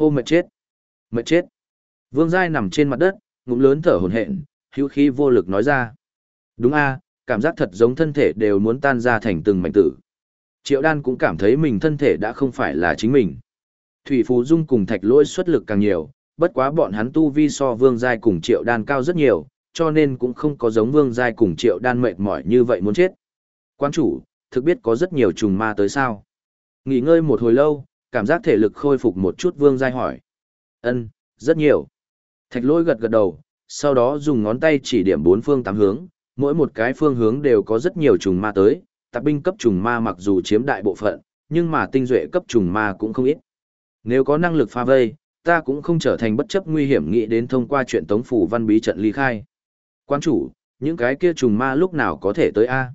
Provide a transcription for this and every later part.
Hô mệt chết. Mệt chết. Vương Giai nằm trên mặt đất, ngụm lớn thở hổn hển, hữu khí vô lực nói ra. Đúng a, cảm giác thật giống thân thể đều muốn tan ra thành từng mảnh tử. Triệu đan cũng cảm thấy mình thân thể đã không phải là chính mình. Thủy Phú Dung cùng thạch lỗi xuất lực càng nhiều, bất quá bọn hắn tu vi so vương giai cùng triệu đan cao rất nhiều, cho nên cũng không có giống vương giai cùng triệu đan mệt mỏi như vậy muốn chết. Quan chủ, thực biết có rất nhiều trùng ma tới sao. Nghỉ ngơi một hồi lâu, cảm giác thể lực khôi phục một chút vương giai hỏi. ân rất nhiều. Thạch lỗi gật gật đầu, sau đó dùng ngón tay chỉ điểm bốn phương tám hướng, mỗi một cái phương hướng đều có rất nhiều trùng ma tới, tạp binh cấp trùng ma mặc dù chiếm đại bộ phận, nhưng mà tinh duệ cấp trùng ma cũng không ít. Nếu có năng lực pha vây, ta cũng không trở thành bất chấp nguy hiểm nghĩ đến thông qua chuyện tống phủ văn bí trận ly khai. Quan chủ, những cái kia trùng ma lúc nào có thể tới A?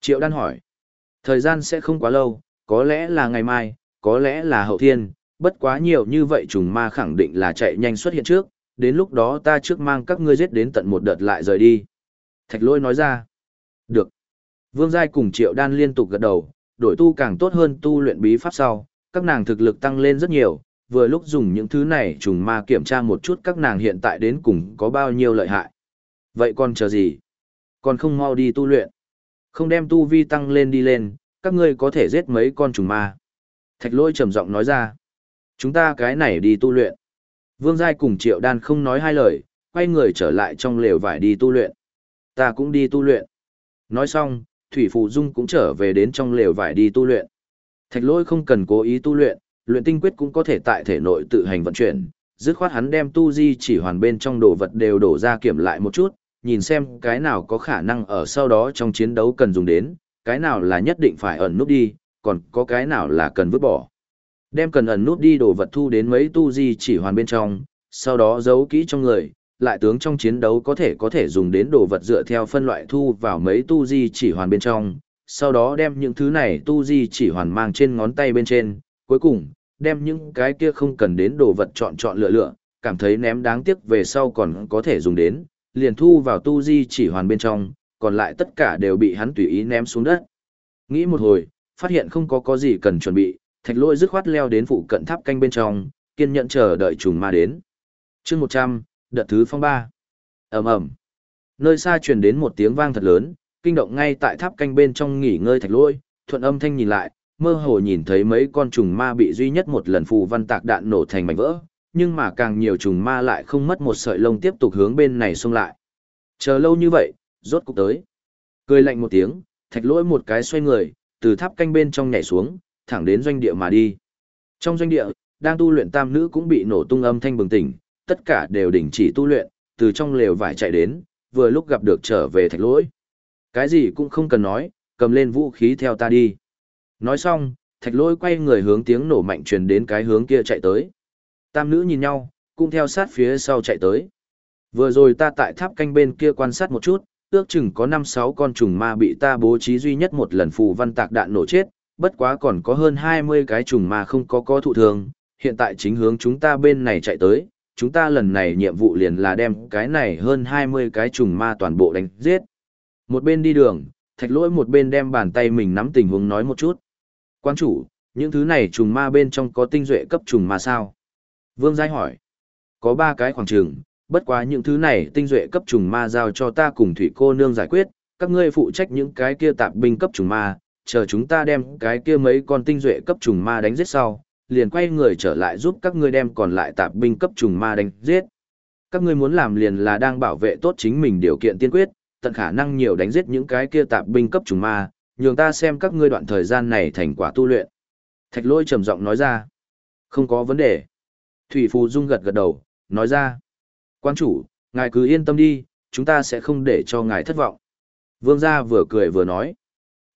Triệu đan hỏi. Thời gian sẽ không quá lâu, có lẽ là ngày mai, có lẽ là hậu thiên, bất quá nhiều như vậy trùng ma khẳng định là chạy nhanh xuất hiện trước, đến lúc đó ta trước mang các ngươi giết đến tận một đợt lại rời đi. Thạch lôi nói ra. Được. Vương Giai cùng Triệu Đan liên tục gật đầu, đổi tu càng tốt hơn tu luyện bí pháp sau, các nàng thực lực tăng lên rất nhiều, vừa lúc dùng những thứ này trùng ma kiểm tra một chút các nàng hiện tại đến cùng có bao nhiêu lợi hại. Vậy còn chờ gì? Còn không mau đi tu luyện. Không đem tu vi tăng lên đi lên, các ngươi có thể giết mấy con trùng ma. Thạch lôi trầm giọng nói ra. Chúng ta cái này đi tu luyện. Vương Giai cùng Triệu Đan không nói hai lời, quay người trở lại trong lều vải đi tu luyện. Ta cũng đi tu luyện. Nói xong, Thủy Phù Dung cũng trở về đến trong lều vải đi tu luyện. Thạch lôi không cần cố ý tu luyện, luyện tinh quyết cũng có thể tại thể nội tự hành vận chuyển. Dứt khoát hắn đem tu di chỉ hoàn bên trong đồ vật đều đổ ra kiểm lại một chút, nhìn xem cái nào có khả năng ở sau đó trong chiến đấu cần dùng đến, cái nào là nhất định phải ẩn nút đi, còn có cái nào là cần vứt bỏ. Đem cần ẩn nút đi đồ vật thu đến mấy tu di chỉ hoàn bên trong, sau đó giấu kỹ trong người, lại tướng trong chiến đấu có thể có thể dùng đến đồ vật dựa theo phân loại thu vào mấy tu di chỉ hoàn bên trong, sau đó đem những thứ này tu di chỉ hoàn mang trên ngón tay bên trên, cuối cùng, đem những cái kia không cần đến đồ vật chọn chọn lựa lựa, cảm thấy ném đáng tiếc về sau còn có thể dùng đến, liền thu vào tu di chỉ hoàn bên trong, còn lại tất cả đều bị hắn tùy ý ném xuống đất. Nghĩ một hồi, phát hiện không có có gì cần chuẩn bị, thạch lôi dứt khoát leo đến phụ cận tháp canh bên trong, kiên nhẫn chờ đợi trùng ma đến. chương 100, đợt thứ phong ba. Ầm ầm. Nơi xa truyền đến một tiếng vang thật lớn kinh động ngay tại tháp canh bên trong nghỉ ngơi thạch lôi thuận âm thanh nhìn lại mơ hồ nhìn thấy mấy con trùng ma bị duy nhất một lần phù văn tạc đạn nổ thành mảnh vỡ nhưng mà càng nhiều trùng ma lại không mất một sợi lông tiếp tục hướng bên này xông lại. Chờ lâu như vậy rốt cục tới. Cười lạnh một tiếng thạch lỗi một cái xoay người từ tháp canh bên trong nhảy xuống thẳng đến doanh địa mà đi trong doanh địa đang tu luyện tam nữ cũng bị nổ tung âm thanh bừng tỉnh tất cả đều đình chỉ tu luyện, từ trong lều vải chạy đến, vừa lúc gặp được trở về thạch lỗi. Cái gì cũng không cần nói, cầm lên vũ khí theo ta đi. Nói xong, thạch lỗi quay người hướng tiếng nổ mạnh truyền đến cái hướng kia chạy tới. Tam nữ nhìn nhau, cũng theo sát phía sau chạy tới. Vừa rồi ta tại tháp canh bên kia quan sát một chút, ước chừng có 5-6 con trùng ma bị ta bố trí duy nhất một lần phù văn tạc đạn nổ chết, bất quá còn có hơn 20 cái trùng ma không có có thụ thường, hiện tại chính hướng chúng ta bên này chạy tới, chúng ta lần này nhiệm vụ liền là đem cái này hơn 20 cái trùng ma toàn bộ đánh giết. Một bên đi đường, thạch lỗi một bên đem bàn tay mình nắm tình huống nói một chút. Quan chủ, những thứ này trùng ma bên trong có tinh duệ cấp trùng ma sao? Vương Giai hỏi. Có ba cái khoảng trường, bất quá những thứ này tinh duệ cấp trùng ma giao cho ta cùng thủy cô nương giải quyết, các ngươi phụ trách những cái kia tạp binh cấp trùng ma, chờ chúng ta đem cái kia mấy con tinh duệ cấp trùng ma đánh giết sau, liền quay người trở lại giúp các ngươi đem còn lại tạp binh cấp trùng ma đánh giết. Các ngươi muốn làm liền là đang bảo vệ tốt chính mình điều kiện tiên quyết, tận khả năng nhiều đánh giết những cái kia tạp binh cấp trùng ma, nhường ta xem các ngươi đoạn thời gian này thành quả tu luyện. Thạch lôi trầm giọng nói ra. Không có vấn đề. Thủy Phù Dung gật gật đầu, nói ra. Quan chủ, ngài cứ yên tâm đi, chúng ta sẽ không để cho ngài thất vọng. Vương gia vừa cười vừa nói.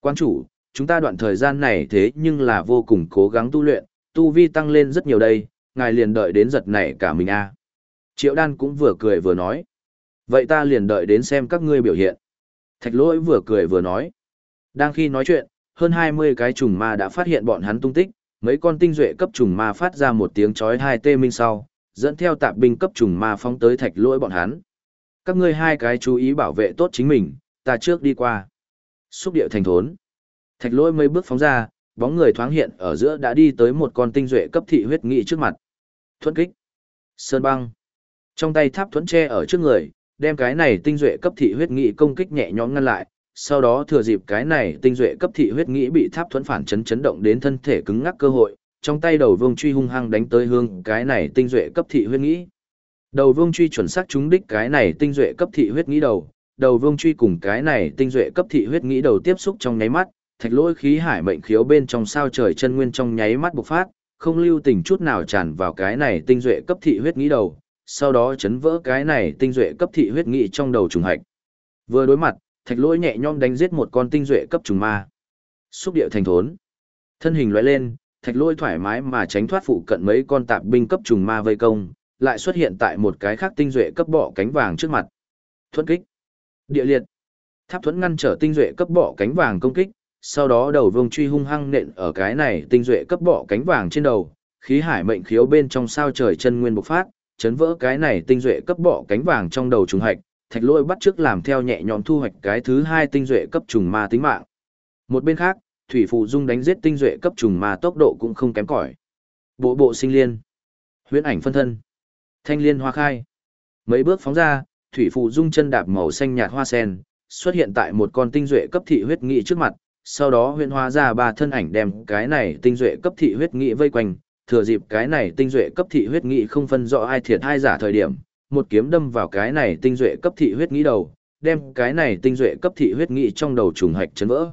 Quan chủ, chúng ta đoạn thời gian này thế nhưng là vô cùng cố gắng tu luyện, tu vi tăng lên rất nhiều đây, ngài liền đợi đến giật này cả mình a. À. Triệu đan cũng vừa cười vừa nói. Vậy ta liền đợi đến xem các ngươi biểu hiện. Thạch lỗi vừa cười vừa nói. Đang khi nói chuyện, hơn 20 cái trùng ma đã phát hiện bọn hắn tung tích, mấy con tinh duệ cấp trùng ma phát ra một tiếng chói hai tê minh sau, dẫn theo tạp binh cấp trùng ma phóng tới thạch lỗi bọn hắn. Các ngươi hai cái chú ý bảo vệ tốt chính mình, ta trước đi qua. Xúc điệu thành thốn. Thạch lỗi mấy bước phóng ra, bóng người thoáng hiện ở giữa đã đi tới một con tinh duệ cấp thị huyết nghị trước mặt. Thuẫn kích. Sơn băng. Trong tay tháp thuẫn tre ở trước người, đem cái này tinh duệ cấp thị huyết nghị công kích nhẹ nhõm ngăn lại, sau đó thừa dịp cái này tinh duệ cấp thị huyết nghĩ bị tháp thuẫn phản chấn chấn động đến thân thể cứng ngắc cơ hội, trong tay đầu vương truy hung hăng đánh tới hương cái này tinh duệ cấp thị huyết nghĩ. Đầu vương truy chuẩn xác trúng đích cái này tinh duệ cấp thị huyết nghĩ đầu, đầu vương truy cùng cái này tinh duệ cấp thị huyết nghĩ đầu tiếp xúc trong nháy mắt, thạch lỗi khí hải mệnh khiếu bên trong sao trời chân nguyên trong nháy mắt bộc phát, không lưu tình chút nào tràn vào cái này tinh duệ cấp thị huyết nghĩ đầu, sau đó chấn vỡ cái này tinh duệ cấp thị huyết nghĩ trong đầu trùng hạch. Vừa đối mặt, thạch lỗi nhẹ nhõm đánh giết một con tinh duệ cấp trùng ma. Xúc điệu thành thốn. Thân hình lóe lên, thạch Lôi thoải mái mà tránh thoát phụ cận mấy con tạp binh cấp trùng ma vây công, lại xuất hiện tại một cái khác tinh duệ cấp bỏ cánh vàng trước mặt. Thuẫn kích. Địa liệt. Tháp thuẫn ngăn trở tinh duệ cấp bỏ cánh vàng công kích, sau đó đầu vương truy hung hăng nện ở cái này tinh duệ cấp bỏ cánh vàng trên đầu, khí hải mệnh khiếu bên trong sao trời chân nguyên bộc phát, chấn vỡ cái này tinh duệ cấp bỏ cánh vàng trong đầu trùng hạch, thạch Lôi bắt trước làm theo nhẹ nhõm thu hoạch cái thứ hai tinh duệ cấp trùng ma tính mạng. Một bên khác, thủy phụ dung đánh giết tinh duệ cấp trùng ma tốc độ cũng không kém cỏi. Bộ bộ sinh liên, huyễn ảnh phân thân, thanh liên hoa khai. Mấy bước phóng ra, thủy phụ dung chân đạp màu xanh nhạt hoa sen, xuất hiện tại một con tinh duệ cấp thị huyết nghị trước mặt, sau đó huyễn hóa ra ba thân ảnh đem cái này tinh duệ cấp thị huyết nghị vây quanh, thừa dịp cái này tinh duệ cấp thị huyết nghị không phân rõ ai thiệt ai giả thời điểm, một kiếm đâm vào cái này tinh duệ cấp thị huyết nghị đầu, đem cái này tinh duệ cấp thị huyết nghị trong đầu trùng hạch chấn vỡ.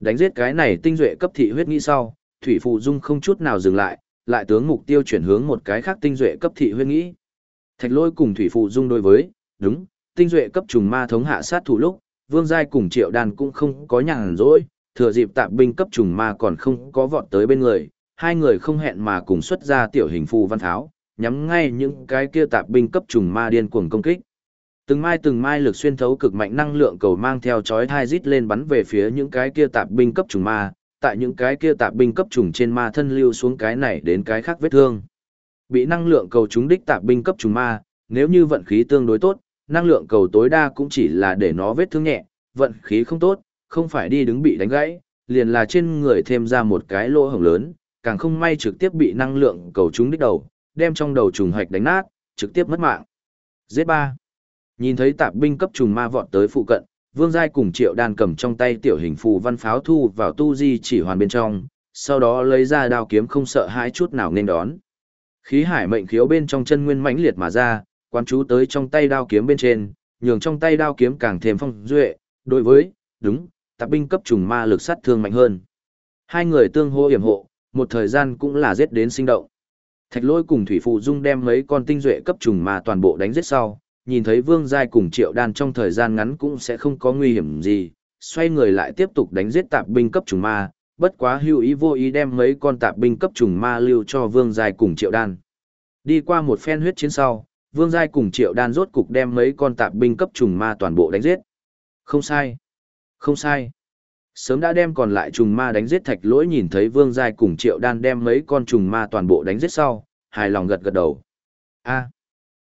Đánh giết cái này tinh duệ cấp thị huyết nghĩ sau, Thủy Phụ Dung không chút nào dừng lại, lại tướng mục tiêu chuyển hướng một cái khác tinh duệ cấp thị huyết nghĩ. Thạch Lôi cùng Thủy Phụ Dung đối với, đúng, tinh duệ cấp trùng ma thống hạ sát thủ lúc, Vương Giai cùng Triệu Đàn cũng không có nhàn rỗi, thừa dịp tạp binh cấp trùng ma còn không có vọt tới bên người, hai người không hẹn mà cùng xuất ra tiểu hình phù văn tháo, nhắm ngay những cái kia tạp binh cấp trùng ma điên cuồng công kích. Từng mai từng mai lực xuyên thấu cực mạnh năng lượng cầu mang theo chói thai rít lên bắn về phía những cái kia tạp binh cấp trùng ma, tại những cái kia tạp binh cấp trùng trên ma thân lưu xuống cái này đến cái khác vết thương. Bị năng lượng cầu trúng đích tạp binh cấp trùng ma, nếu như vận khí tương đối tốt, năng lượng cầu tối đa cũng chỉ là để nó vết thương nhẹ, vận khí không tốt, không phải đi đứng bị đánh gãy, liền là trên người thêm ra một cái lỗ hổng lớn, càng không may trực tiếp bị năng lượng cầu trúng đích đầu, đem trong đầu trùng hạch đánh nát, trực tiếp mất mạng. Z3 Nhìn thấy tạp binh cấp trùng ma vọt tới phụ cận, Vương Giai cùng Triệu Đan cầm trong tay tiểu hình phù văn pháo thu vào tu di chỉ hoàn bên trong, sau đó lấy ra đao kiếm không sợ hãi chút nào nên đón. Khí hải mệnh khiếu bên trong chân nguyên mãnh liệt mà ra, quan chú tới trong tay đao kiếm bên trên, nhường trong tay đao kiếm càng thêm phong duệ, đối với, đúng, tạp binh cấp trùng ma lực sát thương mạnh hơn. Hai người tương hô hiểm hộ, một thời gian cũng là giết đến sinh động. Thạch lôi cùng Thủy Phụ Dung đem mấy con tinh duệ cấp trùng ma toàn bộ đánh giết sau, nhìn thấy Vương Giai cùng Triệu Đan trong thời gian ngắn cũng sẽ không có nguy hiểm gì, xoay người lại tiếp tục đánh giết tạp binh cấp trùng ma, bất quá hưu ý vô ý đem mấy con tạp binh cấp trùng ma lưu cho Vương Giai cùng Triệu Đan. Đi qua một phen huyết chiến sau, Vương Giai cùng Triệu Đan rốt cục đem mấy con tạp binh cấp trùng ma toàn bộ đánh giết. Không sai. Không sai. Sớm đã đem còn lại trùng ma đánh giết thạch lỗi nhìn thấy Vương Giai cùng Triệu Đan đem mấy con trùng ma toàn bộ đánh giết sau, hài lòng gật gật đầu. A.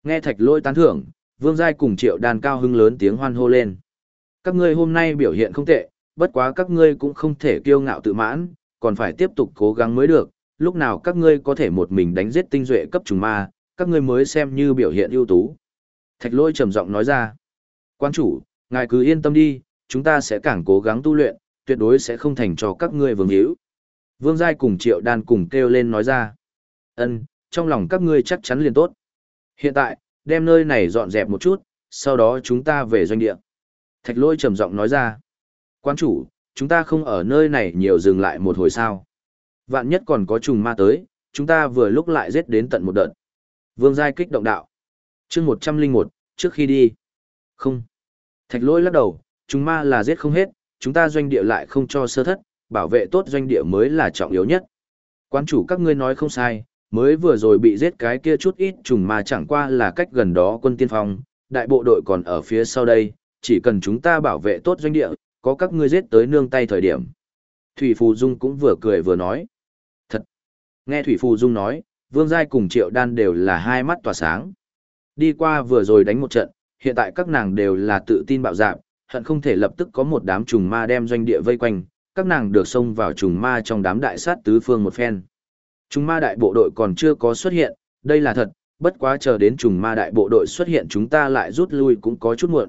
Nghe thạch lỗi tán thưởng, Vương Giai cùng Triệu đàn cao hưng lớn tiếng hoan hô lên. Các ngươi hôm nay biểu hiện không tệ, bất quá các ngươi cũng không thể kiêu ngạo tự mãn, còn phải tiếp tục cố gắng mới được, lúc nào các ngươi có thể một mình đánh giết tinh duệ cấp trùng ma, các ngươi mới xem như biểu hiện ưu tú. Thạch lôi trầm giọng nói ra. Quan chủ, ngài cứ yên tâm đi, chúng ta sẽ càng cố gắng tu luyện, tuyệt đối sẽ không thành cho các ngươi vương hữu. Vương Giai cùng Triệu Đan cùng kêu lên nói ra. ân trong lòng các ngươi chắc chắn liền tốt. Hiện tại, đem nơi này dọn dẹp một chút, sau đó chúng ta về doanh địa. Thạch lôi trầm giọng nói ra. Quan chủ, chúng ta không ở nơi này nhiều dừng lại một hồi sao. Vạn nhất còn có trùng ma tới, chúng ta vừa lúc lại giết đến tận một đợt. Vương Giai kích động đạo. chương 101, trước khi đi. Không. Thạch lôi lắc đầu, trùng ma là giết không hết, chúng ta doanh địa lại không cho sơ thất, bảo vệ tốt doanh địa mới là trọng yếu nhất. Quan chủ các ngươi nói không sai, mới vừa rồi bị giết cái kia chút ít trùng ma chẳng qua là cách gần đó quân tiên phong, đại bộ đội còn ở phía sau đây, chỉ cần chúng ta bảo vệ tốt doanh địa, có các ngươi giết tới nương tay thời điểm. Thủy Phù Dung cũng vừa cười vừa nói. Thật! Nghe Thủy Phù Dung nói, Vương Giai cùng Triệu Đan đều là hai mắt tỏa sáng. Đi qua vừa rồi đánh một trận, hiện tại các nàng đều là tự tin bạo dạn, hận không thể lập tức có một đám trùng ma đem doanh địa vây quanh, các nàng được xông vào trùng ma trong đám đại sát tứ phương một phen. Trùng ma đại bộ đội còn chưa có xuất hiện, đây là thật, bất quá chờ đến trùng ma đại bộ đội xuất hiện chúng ta lại rút lui cũng có chút muộn.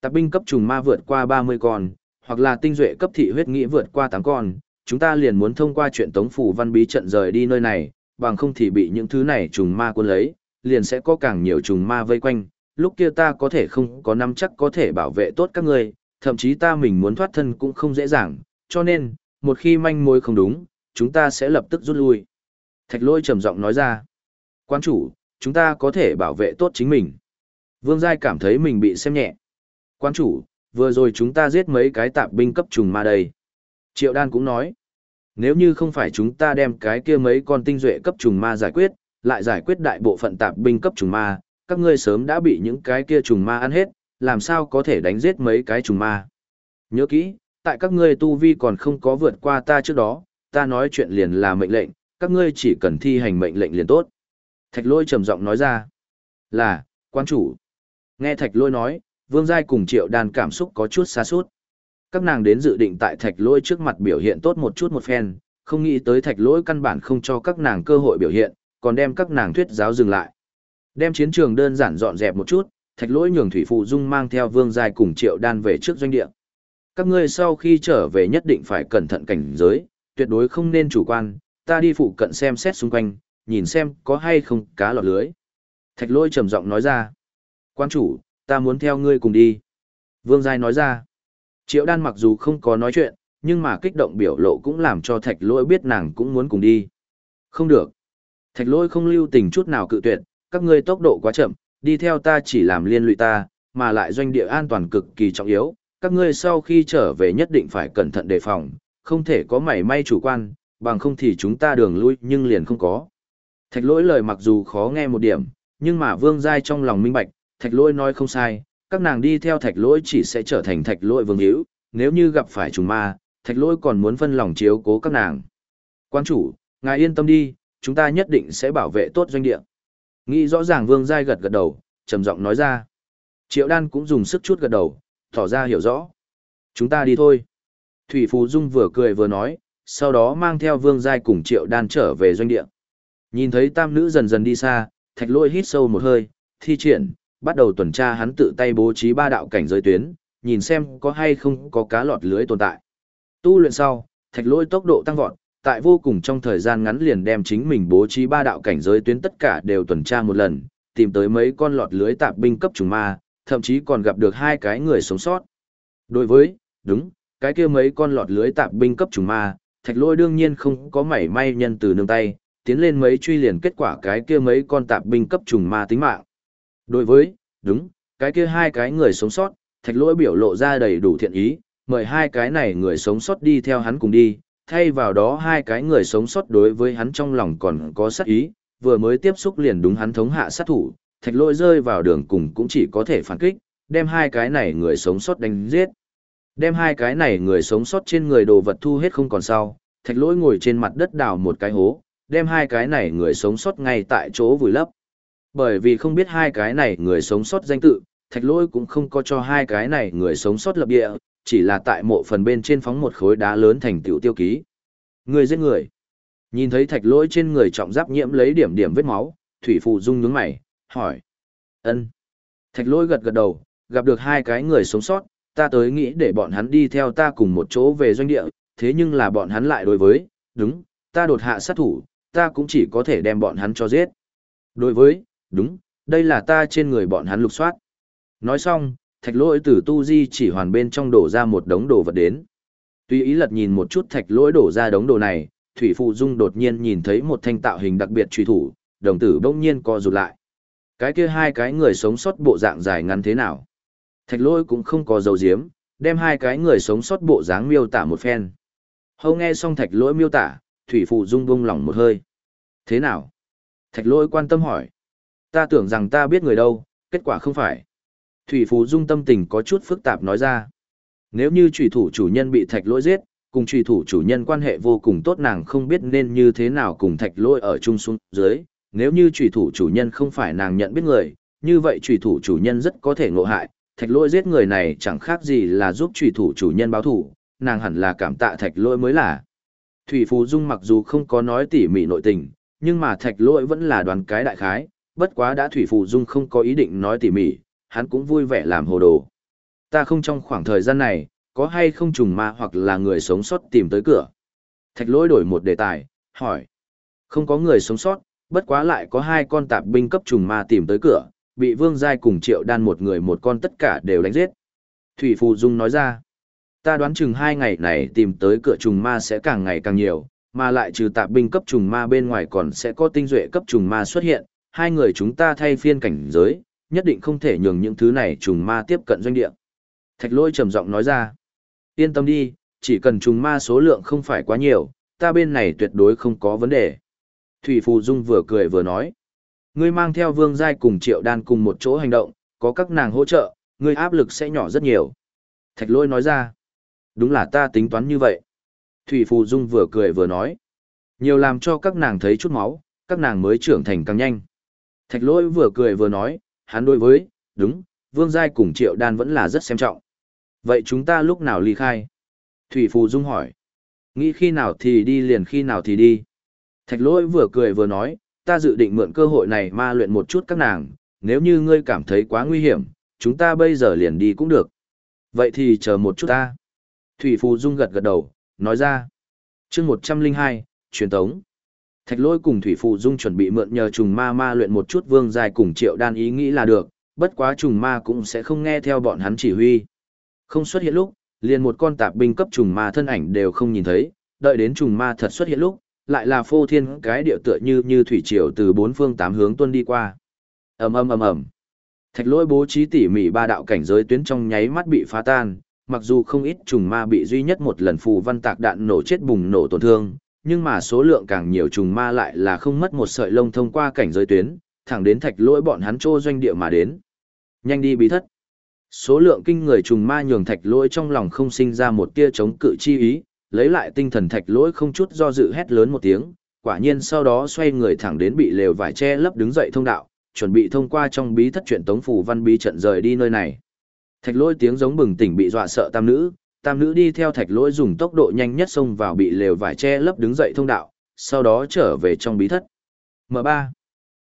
Tạp binh cấp trùng ma vượt qua 30 con, hoặc là tinh duệ cấp thị huyết nghĩ vượt qua 8 con, chúng ta liền muốn thông qua chuyện tống phủ văn bí trận rời đi nơi này, bằng không thì bị những thứ này trùng ma quân lấy, liền sẽ có càng nhiều trùng ma vây quanh, lúc kia ta có thể không có nắm chắc có thể bảo vệ tốt các ngươi, thậm chí ta mình muốn thoát thân cũng không dễ dàng, cho nên, một khi manh mối không đúng, chúng ta sẽ lập tức rút lui. Thạch lôi trầm giọng nói ra, quan chủ, chúng ta có thể bảo vệ tốt chính mình. Vương Giai cảm thấy mình bị xem nhẹ. Quan chủ, vừa rồi chúng ta giết mấy cái tạp binh cấp trùng ma đây. Triệu Đan cũng nói, nếu như không phải chúng ta đem cái kia mấy con tinh duệ cấp trùng ma giải quyết, lại giải quyết đại bộ phận tạp binh cấp trùng ma, các ngươi sớm đã bị những cái kia trùng ma ăn hết, làm sao có thể đánh giết mấy cái trùng ma. Nhớ kỹ, tại các ngươi tu vi còn không có vượt qua ta trước đó, ta nói chuyện liền là mệnh lệnh, các ngươi chỉ cần thi hành mệnh lệnh liền tốt. Thạch lôi trầm giọng nói ra, là, quan chủ. Nghe thạch lôi nói, vương giai cùng triệu đàn cảm xúc có chút xa suốt. Các nàng đến dự định tại thạch lôi trước mặt biểu hiện tốt một chút một phen, không nghĩ tới thạch lôi căn bản không cho các nàng cơ hội biểu hiện, còn đem các nàng thuyết giáo dừng lại. Đem chiến trường đơn giản dọn dẹp một chút, thạch lỗi nhường thủy phụ dung mang theo vương giai cùng triệu đan về trước doanh địa. Các ngươi sau khi trở về nhất định phải cẩn thận cảnh giới, tuyệt đối không nên chủ quan, ta đi phụ cận xem xét xung quanh, nhìn xem có hay không cá lọt lưới. Thạch lỗi trầm giọng nói ra. Quan chủ, ta muốn theo ngươi cùng đi. Vương Giai nói ra. Triệu đan mặc dù không có nói chuyện, nhưng mà kích động biểu lộ cũng làm cho thạch lỗi biết nàng cũng muốn cùng đi. Không được. Thạch lỗi không lưu tình chút nào cự tuyệt, các ngươi tốc độ quá chậm, đi theo ta chỉ làm liên lụy ta, mà lại doanh địa an toàn cực kỳ trọng yếu, các ngươi sau khi trở về nhất định phải cẩn thận đề phòng, không thể có mảy may chủ quan, bằng không thì chúng ta đường lui nhưng liền không có. Thạch lỗi lời mặc dù khó nghe một điểm, nhưng mà vương giai trong lòng minh bạch, thạch lỗi nói không sai, các nàng đi theo thạch lỗi chỉ sẽ trở thành thạch lỗi vương hữu, nếu như gặp phải trùng ma, thạch lỗi còn muốn phân lòng chiếu cố các nàng. Quan chủ, ngài yên tâm đi, chúng ta nhất định sẽ bảo vệ tốt doanh địa. Nghĩ rõ ràng Vương Giai gật gật đầu, trầm giọng nói ra. Triệu Đan cũng dùng sức chút gật đầu, tỏ ra hiểu rõ. Chúng ta đi thôi. Thủy Phú Dung vừa cười vừa nói, sau đó mang theo Vương Giai cùng Triệu Đan trở về doanh địa. Nhìn thấy tam nữ dần dần đi xa, thạch lôi hít sâu một hơi, thi triển, bắt đầu tuần tra hắn tự tay bố trí ba đạo cảnh giới tuyến, nhìn xem có hay không có cá lọt lưới tồn tại. Tu luyện sau, thạch lôi tốc độ tăng vọt, tại vô cùng trong thời gian ngắn liền đem chính mình bố trí ba đạo cảnh giới tuyến tất cả đều tuần tra một lần, tìm tới mấy con lọt lưới tạp binh cấp trùng ma, thậm chí còn gặp được hai cái người sống sót. Đối với, đúng, cái kia mấy con lọt lưới tạp binh cấp trùng ma, thạch lôi đương nhiên không có mảy may nhân từ nương tay, tiến lên mấy truy liền kết quả cái kia mấy con tạp binh cấp trùng ma tính mạng. Đối với, đúng, cái kia hai cái người sống sót, thạch lôi biểu lộ ra đầy đủ thiện ý, mời hai cái này người sống sót đi theo hắn cùng đi, thay vào đó hai cái người sống sót đối với hắn trong lòng còn có sát ý, vừa mới tiếp xúc liền đúng hắn thống hạ sát thủ, thạch lôi rơi vào đường cùng cũng chỉ có thể phản kích, đem hai cái này người sống sót đánh giết. Đem hai cái này người sống sót trên người đồ vật thu hết không còn sau, thạch Lỗi ngồi trên mặt đất đào một cái hố, đem hai cái này người sống sót ngay tại chỗ vùi lấp. Bởi vì không biết hai cái này người sống sót danh tự, thạch Lỗi cũng không có cho hai cái này người sống sót lập địa, chỉ là tại mộ phần bên trên phóng một khối đá lớn thành tiểu tiêu ký. Người giết người. Nhìn thấy thạch lỗi trên người trọng giáp nhiễm lấy điểm điểm vết máu, thủy phụ dung nhướng mày, hỏi. ân Thạch lỗi gật gật đầu, gặp được hai cái người sống sót, ta tới nghĩ để bọn hắn đi theo ta cùng một chỗ về doanh địa, thế nhưng là bọn hắn lại đối với, đúng, ta đột hạ sát thủ, ta cũng chỉ có thể đem bọn hắn cho giết. Đối với, đúng, đây là ta trên người bọn hắn lục soát. Nói xong, thạch lỗi từ tu di chỉ hoàn bên trong đổ ra một đống đồ vật đến. Tuy ý lật nhìn một chút thạch lỗi đổ ra đống đồ này, Thủy Phụ Dung đột nhiên nhìn thấy một thanh tạo hình đặc biệt truy thủ, đồng tử bỗng nhiên co rụt lại. Cái kia hai cái người sống sót bộ dạng dài ngắn thế nào? Thạch lỗi cũng không có dấu diếm, đem hai cái người sống sót bộ dáng miêu tả một phen. Hầu nghe xong thạch lỗi miêu tả, Thủy Phụ rung bung lỏng một hơi. Thế nào? Thạch lỗi quan tâm hỏi. Ta tưởng rằng ta biết người đâu, kết quả không phải. Thủy phụ Dung tâm tình có chút phức tạp nói ra. Nếu như trùy thủ chủ nhân bị thạch lỗi giết, cùng trùy thủ chủ nhân quan hệ vô cùng tốt nàng không biết nên như thế nào cùng thạch lỗi ở chung xuống dưới. Nếu như trùy thủ chủ nhân không phải nàng nhận biết người, như vậy trùy thủ chủ nhân rất có thể ngộ hại. Thạch lỗi giết người này chẳng khác gì là giúp trùy thủ chủ nhân báo thủ, nàng hẳn là cảm tạ thạch lỗi mới là. Thủy Phú Dung mặc dù không có nói tỉ mỉ nội tình, nhưng mà thạch lỗi vẫn là đoàn cái đại khái, bất quá đã Thủy Phù Dung không có ý định nói tỉ mỉ, hắn cũng vui vẻ làm hồ đồ. Ta không trong khoảng thời gian này, có hay không trùng ma hoặc là người sống sót tìm tới cửa. Thạch lỗi đổi một đề tài, hỏi. Không có người sống sót, bất quá lại có hai con tạp binh cấp trùng ma tìm tới cửa, bị vương giai cùng triệu đan một người một con tất cả đều đánh giết. Thủy Phù Dung nói ra. Ta đoán chừng hai ngày này tìm tới cửa trùng ma sẽ càng ngày càng nhiều, mà lại trừ tạp binh cấp trùng ma bên ngoài còn sẽ có tinh duệ cấp trùng ma xuất hiện, hai người chúng ta thay phiên cảnh giới, nhất định không thể nhường những thứ này trùng ma tiếp cận doanh địa. Thạch lôi trầm giọng nói ra, yên tâm đi, chỉ cần trùng ma số lượng không phải quá nhiều, ta bên này tuyệt đối không có vấn đề. Thủy Phù Dung vừa cười vừa nói, ngươi mang theo vương giai cùng triệu đan cùng một chỗ hành động, có các nàng hỗ trợ, ngươi áp lực sẽ nhỏ rất nhiều. Thạch lôi nói ra, đúng là ta tính toán như vậy. Thủy Phù Dung vừa cười vừa nói, nhiều làm cho các nàng thấy chút máu, các nàng mới trưởng thành càng nhanh. Thạch lôi vừa cười vừa nói, hắn đối với, đúng, vương giai cùng triệu đan vẫn là rất xem trọng. Vậy chúng ta lúc nào ly khai? Thủy Phù Dung hỏi. Nghĩ khi nào thì đi liền khi nào thì đi. Thạch Lỗi vừa cười vừa nói, ta dự định mượn cơ hội này ma luyện một chút các nàng, nếu như ngươi cảm thấy quá nguy hiểm, chúng ta bây giờ liền đi cũng được. Vậy thì chờ một chút ta. Thủy Phù Dung gật gật đầu, nói ra. chương 102, truyền tống. Thạch lôi cùng Thủy Phù Dung chuẩn bị mượn nhờ trùng ma ma luyện một chút vương dài cùng triệu đan ý nghĩ là được, bất quá trùng ma cũng sẽ không nghe theo bọn hắn chỉ huy. Không xuất hiện lúc, liền một con tạp binh cấp trùng ma thân ảnh đều không nhìn thấy, đợi đến trùng ma thật xuất hiện lúc, lại là phô thiên cái điệu tựa như như thủy triều từ bốn phương tám hướng tuân đi qua. ầm ầm ầm ầm. Thạch lỗi bố trí tỉ mỉ ba đạo cảnh giới tuyến trong nháy mắt bị phá tan, mặc dù không ít trùng ma bị duy nhất một lần phù văn tạc đạn nổ chết bùng nổ tổn thương, nhưng mà số lượng càng nhiều trùng ma lại là không mất một sợi lông thông qua cảnh giới tuyến, thẳng đến thạch lỗi bọn hắn trô doanh địa mà đến. Nhanh đi bí thất. Số lượng kinh người trùng ma nhường thạch lỗi trong lòng không sinh ra một tia chống cự chi ý, lấy lại tinh thần thạch lỗi không chút do dự hét lớn một tiếng, quả nhiên sau đó xoay người thẳng đến bị lều vải che lấp đứng dậy thông đạo, chuẩn bị thông qua trong bí thất chuyện tống phủ văn bí trận rời đi nơi này. Thạch lỗi tiếng giống bừng tỉnh bị dọa sợ tam nữ, tam nữ đi theo thạch lỗi dùng tốc độ nhanh nhất xông vào bị lều vải che lấp đứng dậy thông đạo, sau đó trở về trong bí thất. M3.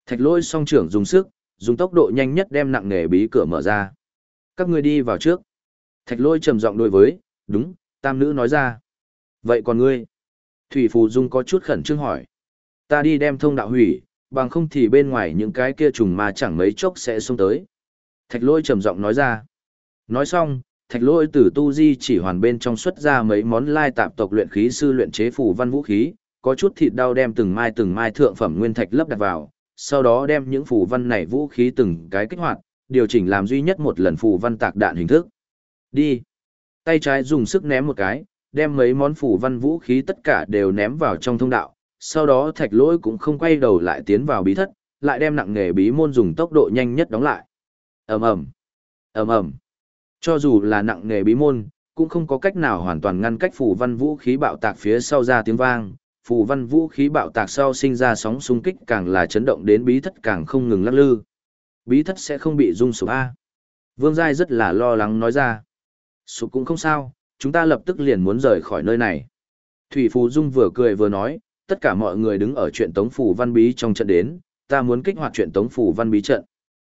Thạch lỗi song trưởng dùng sức, dùng tốc độ nhanh nhất đem nặng nghề bí cửa mở ra. Các ngươi đi vào trước. Thạch lỗi trầm giọng đối với, đúng, tam nữ nói ra. Vậy còn ngươi? Thủy Phù Dung có chút khẩn trương hỏi. Ta đi đem thông đạo hủy, bằng không thì bên ngoài những cái kia trùng ma chẳng mấy chốc sẽ xông tới. Thạch lôi trầm giọng nói ra. Nói xong, thạch lôi từ tu di chỉ hoàn bên trong xuất ra mấy món lai tạp tộc luyện khí sư luyện chế phù văn vũ khí, có chút thịt đau đem từng mai từng mai thượng phẩm nguyên thạch lấp đặt vào, sau đó đem những phù văn này vũ khí từng cái kích hoạt, điều chỉnh làm duy nhất một lần phù văn tạc đạn hình thức. Đi. Tay trái dùng sức ném một cái, đem mấy món phủ văn vũ khí tất cả đều ném vào trong thông đạo, sau đó thạch lỗi cũng không quay đầu lại tiến vào bí thất, lại đem nặng nghề bí môn dùng tốc độ nhanh nhất đóng lại. ầm ầm ầm ầm Cho dù là nặng nghề bí môn, cũng không có cách nào hoàn toàn ngăn cách phủ văn vũ khí bạo tạc phía sau ra tiếng vang. Phù văn vũ khí bạo tạc sau sinh ra sóng xung kích càng là chấn động đến bí thất càng không ngừng lắc lư. Bí thất sẽ không bị rung sụp A. Vương Giai rất là lo lắng nói ra. Sụp cũng không sao, chúng ta lập tức liền muốn rời khỏi nơi này. Thủy Phù Dung vừa cười vừa nói, tất cả mọi người đứng ở chuyện tống phủ văn bí trong trận đến, ta muốn kích hoạt chuyện tống phủ văn bí trận.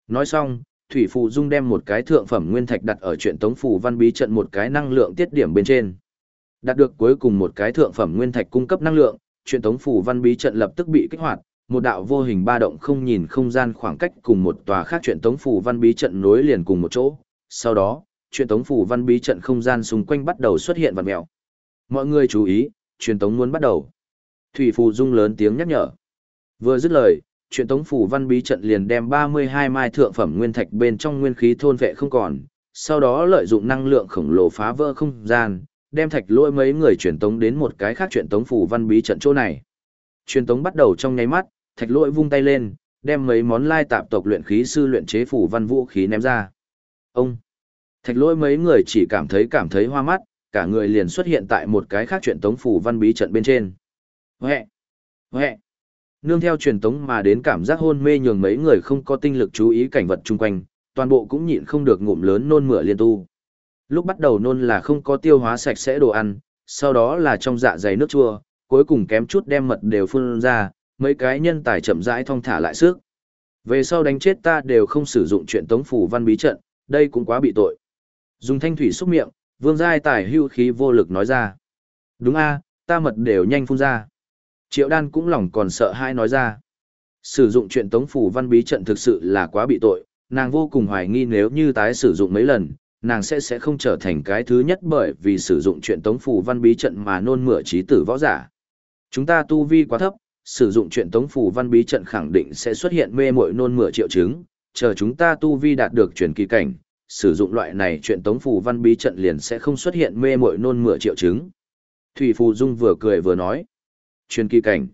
Nói xong, Thủy Phù Dung đem một cái thượng phẩm nguyên thạch đặt ở chuyện tống phủ văn bí trận một cái năng lượng tiết điểm bên trên. Đạt được cuối cùng một cái thượng phẩm nguyên thạch cung cấp năng lượng, chuyện tống phủ văn bí trận lập tức bị kích hoạt, một đạo vô hình ba động không nhìn không gian khoảng cách cùng một tòa khác chuyện tống phủ văn bí trận nối liền cùng một chỗ. Sau đó, chuyện tống phủ văn bí trận không gian xung quanh bắt đầu xuất hiện vật mèo. Mọi người chú ý, truyền tống muốn bắt đầu. Thủy Phù Dung lớn tiếng nhắc nhở. Vừa dứt lời, truyền tống phủ văn bí trận liền đem 32 mai thượng phẩm nguyên thạch bên trong nguyên khí thôn vệ không còn, sau đó lợi dụng năng lượng khổng lồ phá vỡ không gian, đem thạch lôi mấy người truyền tống đến một cái khác truyền tống phủ văn bí trận chỗ này. Truyền tống bắt đầu trong nháy mắt, thạch lôi vung tay lên, đem mấy món lai tạp tộc luyện khí sư luyện chế phủ văn vũ khí ném ra. Ông! Thạch lỗi mấy người chỉ cảm thấy cảm thấy hoa mắt, cả người liền xuất hiện tại một cái khác chuyện tống phủ văn bí trận bên trên. Huệ! Huệ! Nương theo truyền tống mà đến cảm giác hôn mê nhường mấy người không có tinh lực chú ý cảnh vật chung quanh, toàn bộ cũng nhịn không được ngụm lớn nôn mửa liên tu. Lúc bắt đầu nôn là không có tiêu hóa sạch sẽ đồ ăn, sau đó là trong dạ dày nước chua, cuối cùng kém chút đem mật đều phun ra, mấy cái nhân tài chậm rãi thong thả lại sức. Về sau đánh chết ta đều không sử dụng chuyện tống phủ văn bí trận, đây cũng quá bị tội. Dùng thanh thủy xúc miệng, vương giai tài hưu khí vô lực nói ra. Đúng a, ta mật đều nhanh phun ra. Triệu đan cũng lòng còn sợ hai nói ra. Sử dụng chuyện tống phủ văn bí trận thực sự là quá bị tội, nàng vô cùng hoài nghi nếu như tái sử dụng mấy lần, nàng sẽ sẽ không trở thành cái thứ nhất bởi vì sử dụng chuyện tống phủ văn bí trận mà nôn mửa trí tử võ giả. Chúng ta tu vi quá thấp, sử dụng chuyện tống phủ văn bí trận khẳng định sẽ xuất hiện mê muội nôn mửa triệu chứng, chờ chúng ta tu vi đạt được truyền kỳ cảnh, sử dụng loại này chuyện tống phù văn bí trận liền sẽ không xuất hiện mê muội nôn mửa triệu chứng. Thủy Phù Dung vừa cười vừa nói, truyền kỳ cảnh,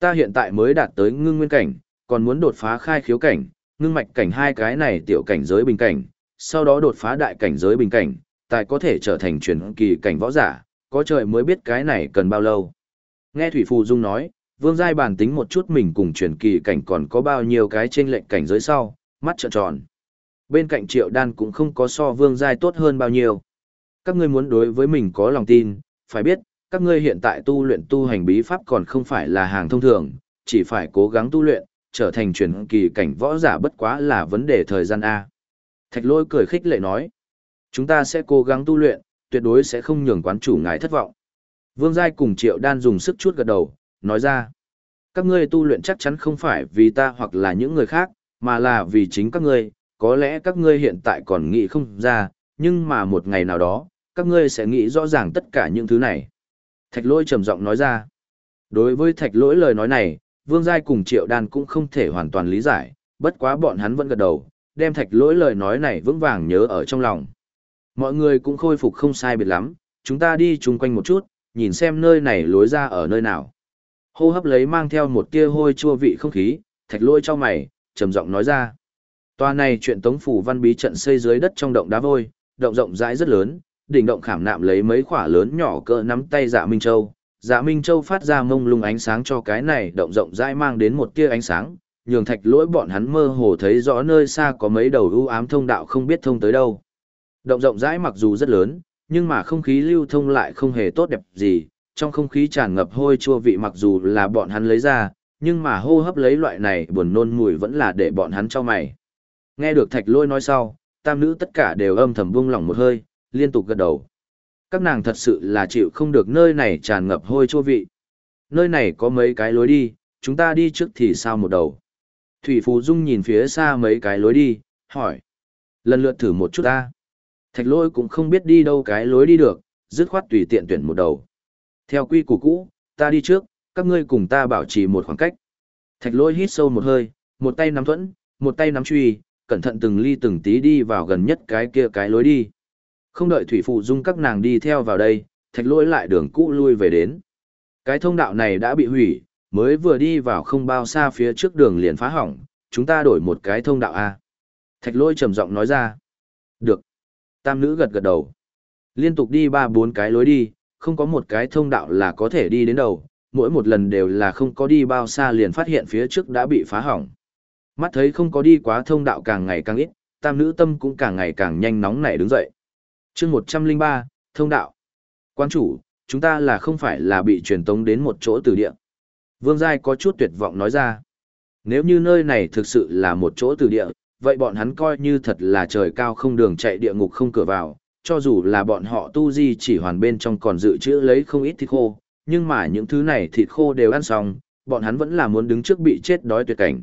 ta hiện tại mới đạt tới ngưng nguyên cảnh, còn muốn đột phá khai khiếu cảnh, ngưng mạch cảnh hai cái này tiểu cảnh giới bình cảnh, sau đó đột phá đại cảnh giới bình cảnh, tài có thể trở thành truyền kỳ cảnh võ giả, có trời mới biết cái này cần bao lâu. Nghe Thủy Phù Dung nói, Vương Giai bàn tính một chút mình cùng truyền kỳ cảnh còn có bao nhiêu cái trên lệnh cảnh giới sau, mắt trợn tròn. Bên cạnh Triệu Đan cũng không có so Vương Giai tốt hơn bao nhiêu. Các ngươi muốn đối với mình có lòng tin, phải biết, các ngươi hiện tại tu luyện tu hành bí pháp còn không phải là hàng thông thường, chỉ phải cố gắng tu luyện, trở thành truyền kỳ cảnh võ giả bất quá là vấn đề thời gian A. Thạch lôi cười khích lệ nói, chúng ta sẽ cố gắng tu luyện, tuyệt đối sẽ không nhường quán chủ ngài thất vọng. Vương Giai cùng Triệu Đan dùng sức chút gật đầu, nói ra, các ngươi tu luyện chắc chắn không phải vì ta hoặc là những người khác, mà là vì chính các ngươi, có lẽ các ngươi hiện tại còn nghĩ không ra, nhưng mà một ngày nào đó, các ngươi sẽ nghĩ rõ ràng tất cả những thứ này. Thạch lỗi trầm giọng nói ra. Đối với thạch lỗi lời nói này, Vương Giai cùng Triệu Đan cũng không thể hoàn toàn lý giải, bất quá bọn hắn vẫn gật đầu, đem thạch lỗi lời nói này vững vàng nhớ ở trong lòng. Mọi người cũng khôi phục không sai biệt lắm, chúng ta đi chung quanh một chút, nhìn xem nơi này lối ra ở nơi nào. Hô hấp lấy mang theo một tia hôi chua vị không khí, thạch lỗi cho mày, trầm giọng nói ra. Toa này chuyện tống phủ văn bí trận xây dưới đất trong động đá vôi, động rộng rãi rất lớn, đỉnh động khảm nạm lấy mấy khỏa lớn nhỏ cỡ nắm tay dạ Minh Châu. Dạ Minh Châu phát ra mông lung ánh sáng cho cái này động rộng rãi mang đến một tia ánh sáng, nhường thạch lỗi bọn hắn mơ hồ thấy rõ nơi xa có mấy đầu ưu ám thông đạo không biết thông tới đâu. Động rộng rãi mặc dù rất lớn, nhưng mà không khí lưu thông lại không hề tốt đẹp gì, trong không khí tràn ngập hôi chua vị mặc dù là bọn hắn lấy ra, nhưng mà hô hấp lấy loại này buồn nôn mùi vẫn là để bọn hắn cho mày. Nghe được thạch lôi nói sau, tam nữ tất cả đều âm thầm buông lỏng một hơi, liên tục gật đầu. Các nàng thật sự là chịu không được nơi này tràn ngập hôi chua vị. Nơi này có mấy cái lối đi, chúng ta đi trước thì sao một đầu. Thủy Phú Dung nhìn phía xa mấy cái lối đi, hỏi. Lần lượt thử một chút ta. Thạch lôi cũng không biết đi đâu cái lối đi được, dứt khoát tùy tiện tuyển một đầu. Theo quy củ cũ, ta đi trước, các ngươi cùng ta bảo trì một khoảng cách. Thạch lôi hít sâu một hơi, một tay nắm thuẫn, một tay nắm truy, cẩn thận từng ly từng tí đi vào gần nhất cái kia cái lối đi. Không đợi thủy phụ dung các nàng đi theo vào đây, thạch lôi lại đường cũ lui về đến. Cái thông đạo này đã bị hủy, mới vừa đi vào không bao xa phía trước đường liền phá hỏng, chúng ta đổi một cái thông đạo A. Thạch lôi trầm giọng nói ra. Được. Tam nữ gật gật đầu. Liên tục đi ba bốn cái lối đi, không có một cái thông đạo là có thể đi đến đầu, mỗi một lần đều là không có đi bao xa liền phát hiện phía trước đã bị phá hỏng. Mắt thấy không có đi quá thông đạo càng ngày càng ít, tam nữ tâm cũng càng ngày càng nhanh nóng nảy đứng dậy. chương 103, thông đạo. Quan chủ, chúng ta là không phải là bị truyền tống đến một chỗ từ địa. Vương Giai có chút tuyệt vọng nói ra. Nếu như nơi này thực sự là một chỗ từ địa, vậy bọn hắn coi như thật là trời cao không đường chạy địa ngục không cửa vào, cho dù là bọn họ tu di chỉ hoàn bên trong còn dự trữ lấy không ít thịt khô, nhưng mà những thứ này thịt khô đều ăn xong, bọn hắn vẫn là muốn đứng trước bị chết đói tuyệt cảnh.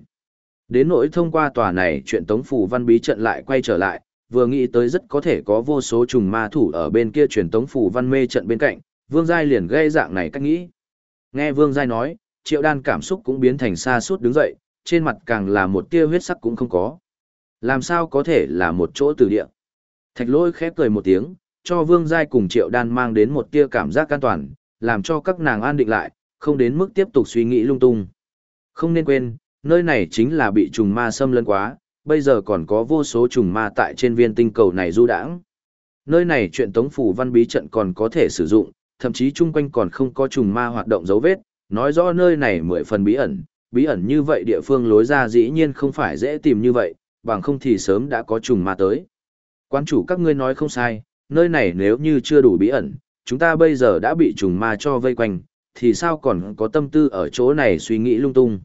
Đến nỗi thông qua tòa này chuyện tống phủ văn bí trận lại quay trở lại, vừa nghĩ tới rất có thể có vô số trùng ma thủ ở bên kia truyền tống phủ văn mê trận bên cạnh, Vương Giai liền gây dạng này cách nghĩ. Nghe Vương Giai nói, triệu đan cảm xúc cũng biến thành xa suốt đứng dậy, trên mặt càng là một tia huyết sắc cũng không có. Làm sao có thể là một chỗ từ địa? Thạch lôi khép cười một tiếng, cho Vương Giai cùng triệu đan mang đến một tia cảm giác an toàn, làm cho các nàng an định lại, không đến mức tiếp tục suy nghĩ lung tung. Không nên quên, nơi này chính là bị trùng ma xâm lấn quá, bây giờ còn có vô số trùng ma tại trên viên tinh cầu này du đãng. Nơi này chuyện tống phủ văn bí trận còn có thể sử dụng, thậm chí chung quanh còn không có trùng ma hoạt động dấu vết, nói rõ nơi này mười phần bí ẩn, bí ẩn như vậy địa phương lối ra dĩ nhiên không phải dễ tìm như vậy, bằng không thì sớm đã có trùng ma tới. Quan chủ các ngươi nói không sai, nơi này nếu như chưa đủ bí ẩn, chúng ta bây giờ đã bị trùng ma cho vây quanh, thì sao còn có tâm tư ở chỗ này suy nghĩ lung tung.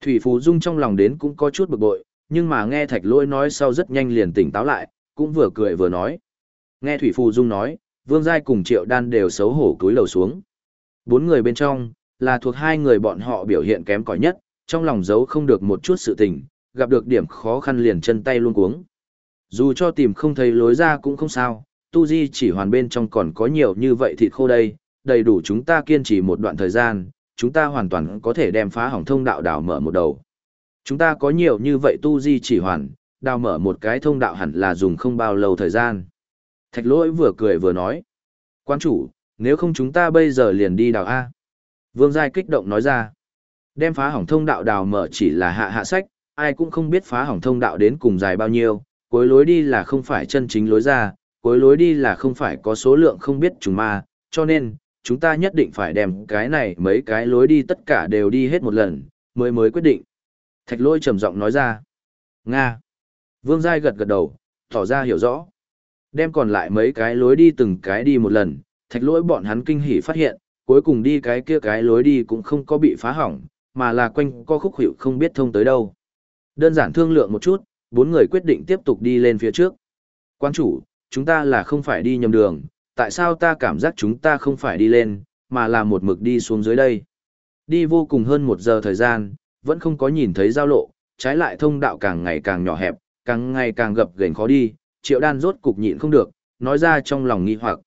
Thủy Phù Dung trong lòng đến cũng có chút bực bội, nhưng mà nghe thạch lỗi nói sau rất nhanh liền tỉnh táo lại, cũng vừa cười vừa nói. Nghe Thủy Phù Dung nói, Vương Giai cùng Triệu Đan đều xấu hổ cúi đầu xuống. Bốn người bên trong, là thuộc hai người bọn họ biểu hiện kém cỏi nhất, trong lòng giấu không được một chút sự tình, gặp được điểm khó khăn liền chân tay luôn cuống. Dù cho tìm không thấy lối ra cũng không sao, tu di chỉ hoàn bên trong còn có nhiều như vậy thịt khô đây, đầy đủ chúng ta kiên trì một đoạn thời gian, chúng ta hoàn toàn có thể đem phá hỏng thông đạo đào mở một đầu. Chúng ta có nhiều như vậy tu di chỉ hoàn, đào mở một cái thông đạo hẳn là dùng không bao lâu thời gian. Thạch lỗi vừa cười vừa nói. Quan chủ, nếu không chúng ta bây giờ liền đi đào A. Vương Giai kích động nói ra. Đem phá hỏng thông đạo đào mở chỉ là hạ hạ sách, ai cũng không biết phá hỏng thông đạo đến cùng dài bao nhiêu, cuối lối đi là không phải chân chính lối ra, cuối lối đi là không phải có số lượng không biết trùng ma, cho nên, chúng ta nhất định phải đem cái này mấy cái lối đi tất cả đều đi hết một lần, mới mới quyết định. Thạch lôi trầm giọng nói ra. Nga. Vương Giai gật gật đầu, tỏ ra hiểu rõ. Đem còn lại mấy cái lối đi từng cái đi một lần, thạch lỗi bọn hắn kinh hỉ phát hiện, cuối cùng đi cái kia cái lối đi cũng không có bị phá hỏng, mà là quanh co khúc hiệu không biết thông tới đâu. Đơn giản thương lượng một chút, bốn người quyết định tiếp tục đi lên phía trước. Quan chủ, chúng ta là không phải đi nhầm đường, tại sao ta cảm giác chúng ta không phải đi lên, mà là một mực đi xuống dưới đây. Đi vô cùng hơn một giờ thời gian, vẫn không có nhìn thấy giao lộ, trái lại thông đạo càng ngày càng nhỏ hẹp, càng ngày càng gập ghềnh khó đi, triệu đan rốt cục nhịn không được, nói ra trong lòng nghi hoặc.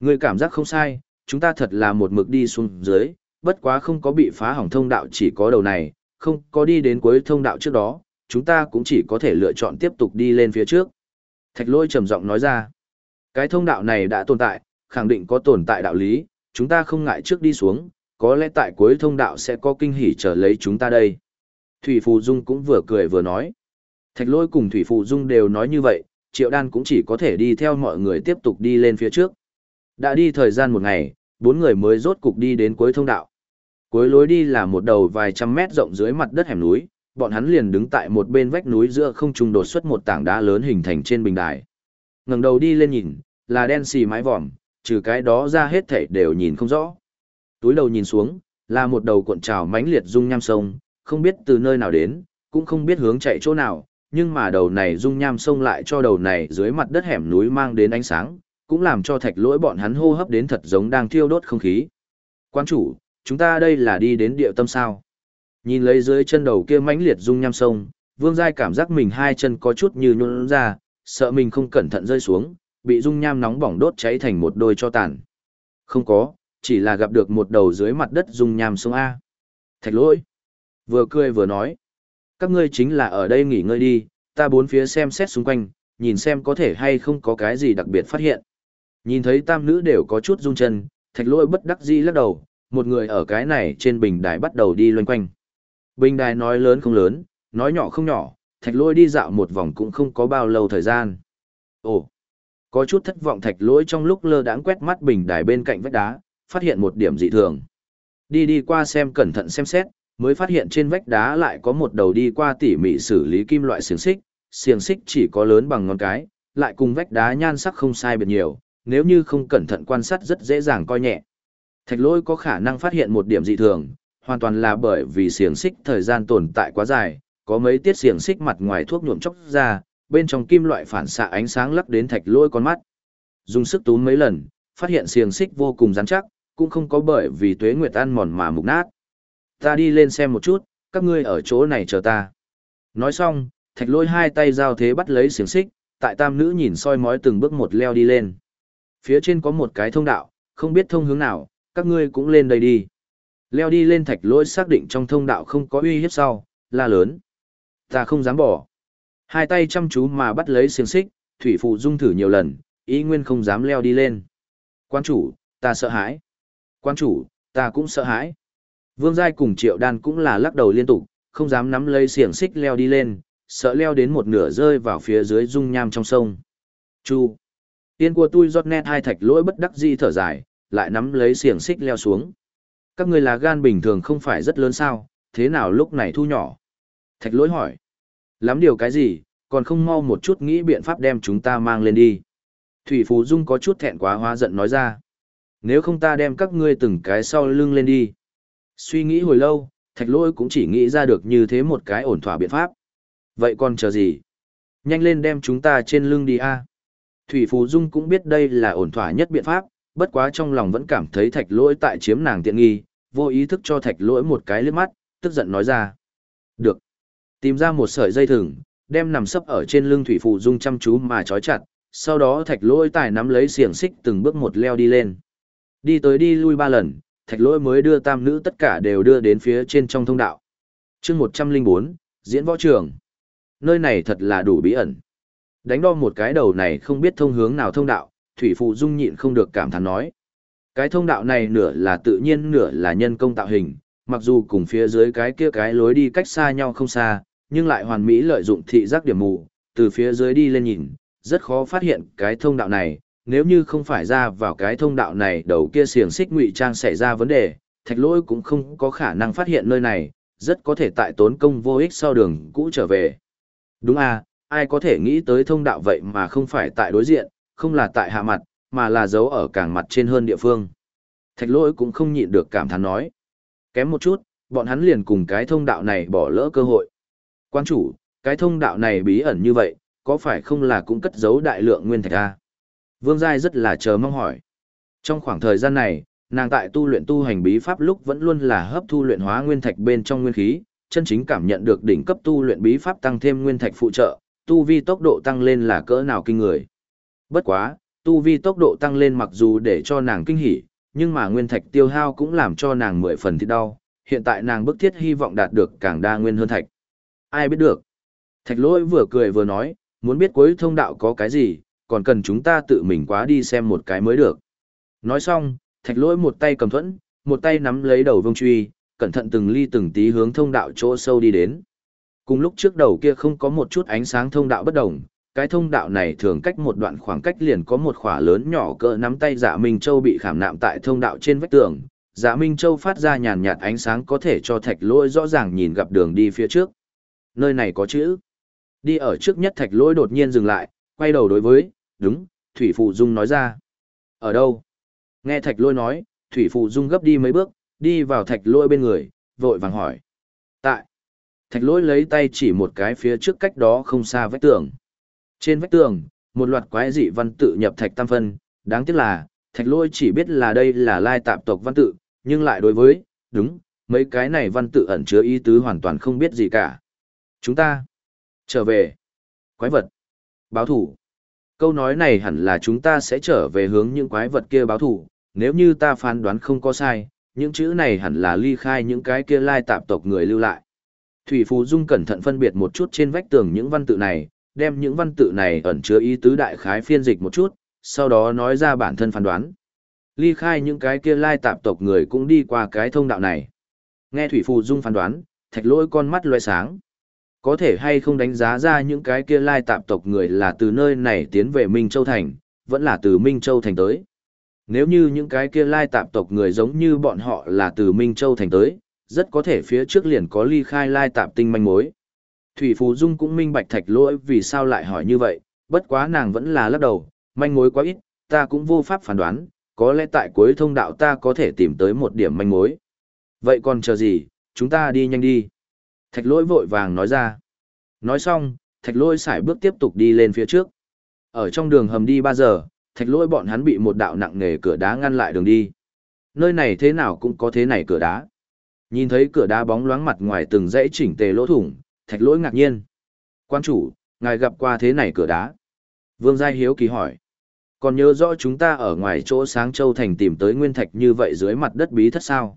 Người cảm giác không sai, chúng ta thật là một mực đi xuống dưới, bất quá không có bị phá hỏng thông đạo chỉ có đầu này, không có đi đến cuối thông đạo trước đó, chúng ta cũng chỉ có thể lựa chọn tiếp tục đi lên phía trước. Thạch lôi trầm giọng nói ra, cái thông đạo này đã tồn tại, khẳng định có tồn tại đạo lý, chúng ta không ngại trước đi xuống, có lẽ tại cuối thông đạo sẽ có kinh hỉ chờ lấy chúng ta đây. Thủy Phù Dung cũng vừa cười vừa nói. Thạch lôi cùng Thủy Phù Dung đều nói như vậy, Triệu Đan cũng chỉ có thể đi theo mọi người tiếp tục đi lên phía trước. Đã đi thời gian một ngày, bốn người mới rốt cục đi đến cuối thông đạo. Cuối lối đi là một đầu vài trăm mét rộng dưới mặt đất hẻm núi, bọn hắn liền đứng tại một bên vách núi giữa không trung đột xuất một tảng đá lớn hình thành trên bình đài. Ngẩng đầu đi lên nhìn, là đen xì mái vòm, trừ cái đó ra hết thảy đều nhìn không rõ. Túi đầu nhìn xuống, là một đầu cuộn trào mãnh liệt dung nham sông, không biết từ nơi nào đến, cũng không biết hướng chạy chỗ nào, nhưng mà đầu này dung nham sông lại cho đầu này dưới mặt đất hẻm núi mang đến ánh sáng, cũng làm cho thạch lỗi bọn hắn hô hấp đến thật giống đang thiêu đốt không khí. Quan chủ, chúng ta đây là đi đến địa tâm sao? Nhìn lấy dưới chân đầu kia mãnh liệt dung nham sông, Vương Giai cảm giác mình hai chân có chút như nhũn ra, sợ mình không cẩn thận rơi xuống, bị dung nham nóng bỏng đốt cháy thành một đôi cho tàn. Không có, chỉ là gặp được một đầu dưới mặt đất dung nham sông A. Thạch lỗi. Vừa cười vừa nói. Các ngươi chính là ở đây nghỉ ngơi đi, ta bốn phía xem xét xung quanh, nhìn xem có thể hay không có cái gì đặc biệt phát hiện. Nhìn thấy tam nữ đều có chút rung chân, thạch lỗi bất đắc dĩ lắc đầu, một người ở cái này trên bình đài bắt đầu đi loanh quanh. Bình đài nói lớn không lớn, nói nhỏ không nhỏ, thạch lỗi đi dạo một vòng cũng không có bao lâu thời gian. Ồ, có chút thất vọng thạch lỗi trong lúc lơ đãng quét mắt bình đài bên cạnh vách đá, phát hiện một điểm dị thường. Đi đi qua xem cẩn thận xem xét, mới phát hiện trên vách đá lại có một đầu đi qua tỉ mỉ xử lý kim loại xiềng xích, xiềng xích chỉ có lớn bằng ngón cái, lại cùng vách đá nhan sắc không sai biệt nhiều, nếu như không cẩn thận quan sát rất dễ dàng coi nhẹ. Thạch lỗi có khả năng phát hiện một điểm dị thường, hoàn toàn là bởi vì xiềng xích thời gian tồn tại quá dài, có mấy tiết xiềng xích mặt ngoài thuốc nhuộm chóc ra, bên trong kim loại phản xạ ánh sáng lắc đến thạch lôi con mắt. Dùng sức túm mấy lần, phát hiện xiềng xích vô cùng rắn chắc, cũng không có bởi vì tuế nguyệt ăn mòn mà mục nát. Ta đi lên xem một chút, các ngươi ở chỗ này chờ ta. Nói xong, thạch lôi hai tay giao thế bắt lấy xiềng xích, tại tam nữ nhìn soi mói từng bước một leo đi lên. Phía trên có một cái thông đạo, không biết thông hướng nào, các ngươi cũng lên đây đi. Leo đi lên thạch lôi xác định trong thông đạo không có uy hiếp sau, la lớn. Ta không dám bỏ. Hai tay chăm chú mà bắt lấy xiềng xích, thủy phụ dung thử nhiều lần, ý nguyên không dám leo đi lên. Quan chủ, ta sợ hãi. Quan chủ, ta cũng sợ hãi. Vương Giai cùng Triệu Đan cũng là lắc đầu liên tục, không dám nắm lấy xiềng xích leo đi lên, sợ leo đến một nửa rơi vào phía dưới dung nham trong sông. Chu. Tiên của tôi giọt nét hai thạch lỗi bất đắc di thở dài, lại nắm lấy xiềng xích leo xuống. Các người là gan bình thường không phải rất lớn sao, thế nào lúc này thu nhỏ? Thạch lỗi hỏi. Lắm điều cái gì, còn không mau một chút nghĩ biện pháp đem chúng ta mang lên đi. Thủy Phú Dung có chút thẹn quá hóa giận nói ra. Nếu không ta đem các ngươi từng cái sau lưng lên đi. Suy nghĩ hồi lâu, thạch lỗi cũng chỉ nghĩ ra được như thế một cái ổn thỏa biện pháp. Vậy còn chờ gì? Nhanh lên đem chúng ta trên lưng đi a. Thủy Phù Dung cũng biết đây là ổn thỏa nhất biện pháp, bất quá trong lòng vẫn cảm thấy thạch lỗi tại chiếm nàng tiện nghi, vô ý thức cho thạch lỗi một cái liếc mắt, tức giận nói ra. Được. Tìm ra một sợi dây thừng, đem nằm sấp ở trên lưng Thủy phụ Dung chăm chú mà trói chặt, sau đó thạch lỗi tài nắm lấy xiềng xích từng bước một leo đi lên. Đi tới đi lui ba lần, thạch lỗi mới đưa tam nữ tất cả đều đưa đến phía trên trong thông đạo. chương một trăm linh bốn diễn võ trường. Nơi này thật là đủ bí ẩn. Đánh đo một cái đầu này không biết thông hướng nào thông đạo, Thủy Phụ Dung nhịn không được cảm thán nói. Cái thông đạo này nửa là tự nhiên nửa là nhân công tạo hình, mặc dù cùng phía dưới cái kia cái lối đi cách xa nhau không xa, nhưng lại hoàn mỹ lợi dụng thị giác điểm mù, từ phía dưới đi lên nhìn, rất khó phát hiện cái thông đạo này, nếu như không phải ra vào cái thông đạo này đầu kia xiềng xích ngụy trang xảy ra vấn đề, thạch lỗi cũng không có khả năng phát hiện nơi này, rất có thể tại tốn công vô ích sau đường cũ trở về. Đúng à, ai có thể nghĩ tới thông đạo vậy mà không phải tại đối diện, không là tại hạ mặt, mà là giấu ở càng mặt trên hơn địa phương. Thạch lỗi cũng không nhịn được cảm thán nói. Kém một chút, bọn hắn liền cùng cái thông đạo này bỏ lỡ cơ hội. Quan chủ, cái thông đạo này bí ẩn như vậy, có phải không là cũng cất giấu đại lượng nguyên thạch a? Vương Giai rất là chờ mong hỏi. Trong khoảng thời gian này, nàng tại tu luyện tu hành bí pháp lúc vẫn luôn là hấp thu luyện hóa nguyên thạch bên trong nguyên khí, chân chính cảm nhận được đỉnh cấp tu luyện bí pháp tăng thêm nguyên thạch phụ trợ, tu vi tốc độ tăng lên là cỡ nào kinh người. Bất quá, tu vi tốc độ tăng lên mặc dù để cho nàng kinh hỉ, nhưng mà nguyên thạch tiêu hao cũng làm cho nàng mười phần thì đau, hiện tại nàng bức thiết hy vọng đạt được càng đa nguyên hơn thạch. Ai biết được. Thạch lỗi vừa cười vừa nói, muốn biết cuối thông đạo có cái gì, còn cần chúng ta tự mình quá đi xem một cái mới được. Nói xong, thạch lỗi một tay cầm thuẫn, một tay nắm lấy đầu vương truy, cẩn thận từng ly từng tí hướng thông đạo chỗ sâu đi đến. Cùng lúc trước đầu kia không có một chút ánh sáng thông đạo bất đồng, cái thông đạo này thường cách một đoạn khoảng cách liền có một khỏa lớn nhỏ cỡ nắm tay dạ Minh Châu bị khảm nạm tại thông đạo trên vách tường. Dạ Minh Châu phát ra nhàn nhạt ánh sáng có thể cho thạch lỗi rõ ràng nhìn gặp đường đi phía trước. Nơi này có chữ. Đi ở trước nhất thạch lỗi đột nhiên dừng lại, quay đầu đối với, đúng, Thủy Phụ Dung nói ra. Ở đâu? Nghe thạch lỗi nói, Thủy Phụ Dung gấp đi mấy bước, đi vào thạch lỗi bên người, vội vàng hỏi. Tại. Thạch lỗi lấy tay chỉ một cái phía trước cách đó không xa vách tường. Trên vách tường, một loạt quái dị văn tự nhập thạch tam phân, đáng tiếc là, thạch lỗi chỉ biết là đây là lai tạp tộc văn tự, nhưng lại đối với, đúng, mấy cái này văn tự ẩn chứa ý tứ hoàn toàn không biết gì cả. Chúng ta, trở về, quái vật, báo thủ. Câu nói này hẳn là chúng ta sẽ trở về hướng những quái vật kia báo thủ, nếu như ta phán đoán không có sai, những chữ này hẳn là ly khai những cái kia lai tạp tộc người lưu lại. Thủy Phú Dung cẩn thận phân biệt một chút trên vách tường những văn tự này, đem những văn tự này ẩn chứa ý tứ đại khái phiên dịch một chút, sau đó nói ra bản thân phán đoán. Ly khai những cái kia lai tạp tộc người cũng đi qua cái thông đạo này. Nghe Thủy Phù Dung phán đoán, thạch lỗi con mắt loe sáng. Có thể hay không đánh giá ra những cái kia lai tạp tộc người là từ nơi này tiến về Minh Châu Thành, vẫn là từ Minh Châu Thành tới. Nếu như những cái kia lai tạp tộc người giống như bọn họ là từ Minh Châu Thành tới, rất có thể phía trước liền có ly khai lai tạp tinh manh mối. Thủy Phú Dung cũng minh bạch thạch lỗi vì sao lại hỏi như vậy, bất quá nàng vẫn là lắc đầu, manh mối quá ít, ta cũng vô pháp phán đoán, có lẽ tại cuối thông đạo ta có thể tìm tới một điểm manh mối. Vậy còn chờ gì, chúng ta đi nhanh đi. Thạch lỗi vội vàng nói ra. Nói xong, thạch lỗi xài bước tiếp tục đi lên phía trước. Ở trong đường hầm đi 3 giờ, thạch lỗi bọn hắn bị một đạo nặng nề cửa đá ngăn lại đường đi. Nơi này thế nào cũng có thế này cửa đá. Nhìn thấy cửa đá bóng loáng mặt ngoài từng dãy chỉnh tề lỗ thủng, thạch lỗi ngạc nhiên. Quan chủ, ngài gặp qua thế này cửa đá. Vương Giai Hiếu kỳ hỏi. Còn nhớ rõ chúng ta ở ngoài chỗ sáng châu thành tìm tới nguyên thạch như vậy dưới mặt đất bí thất sao?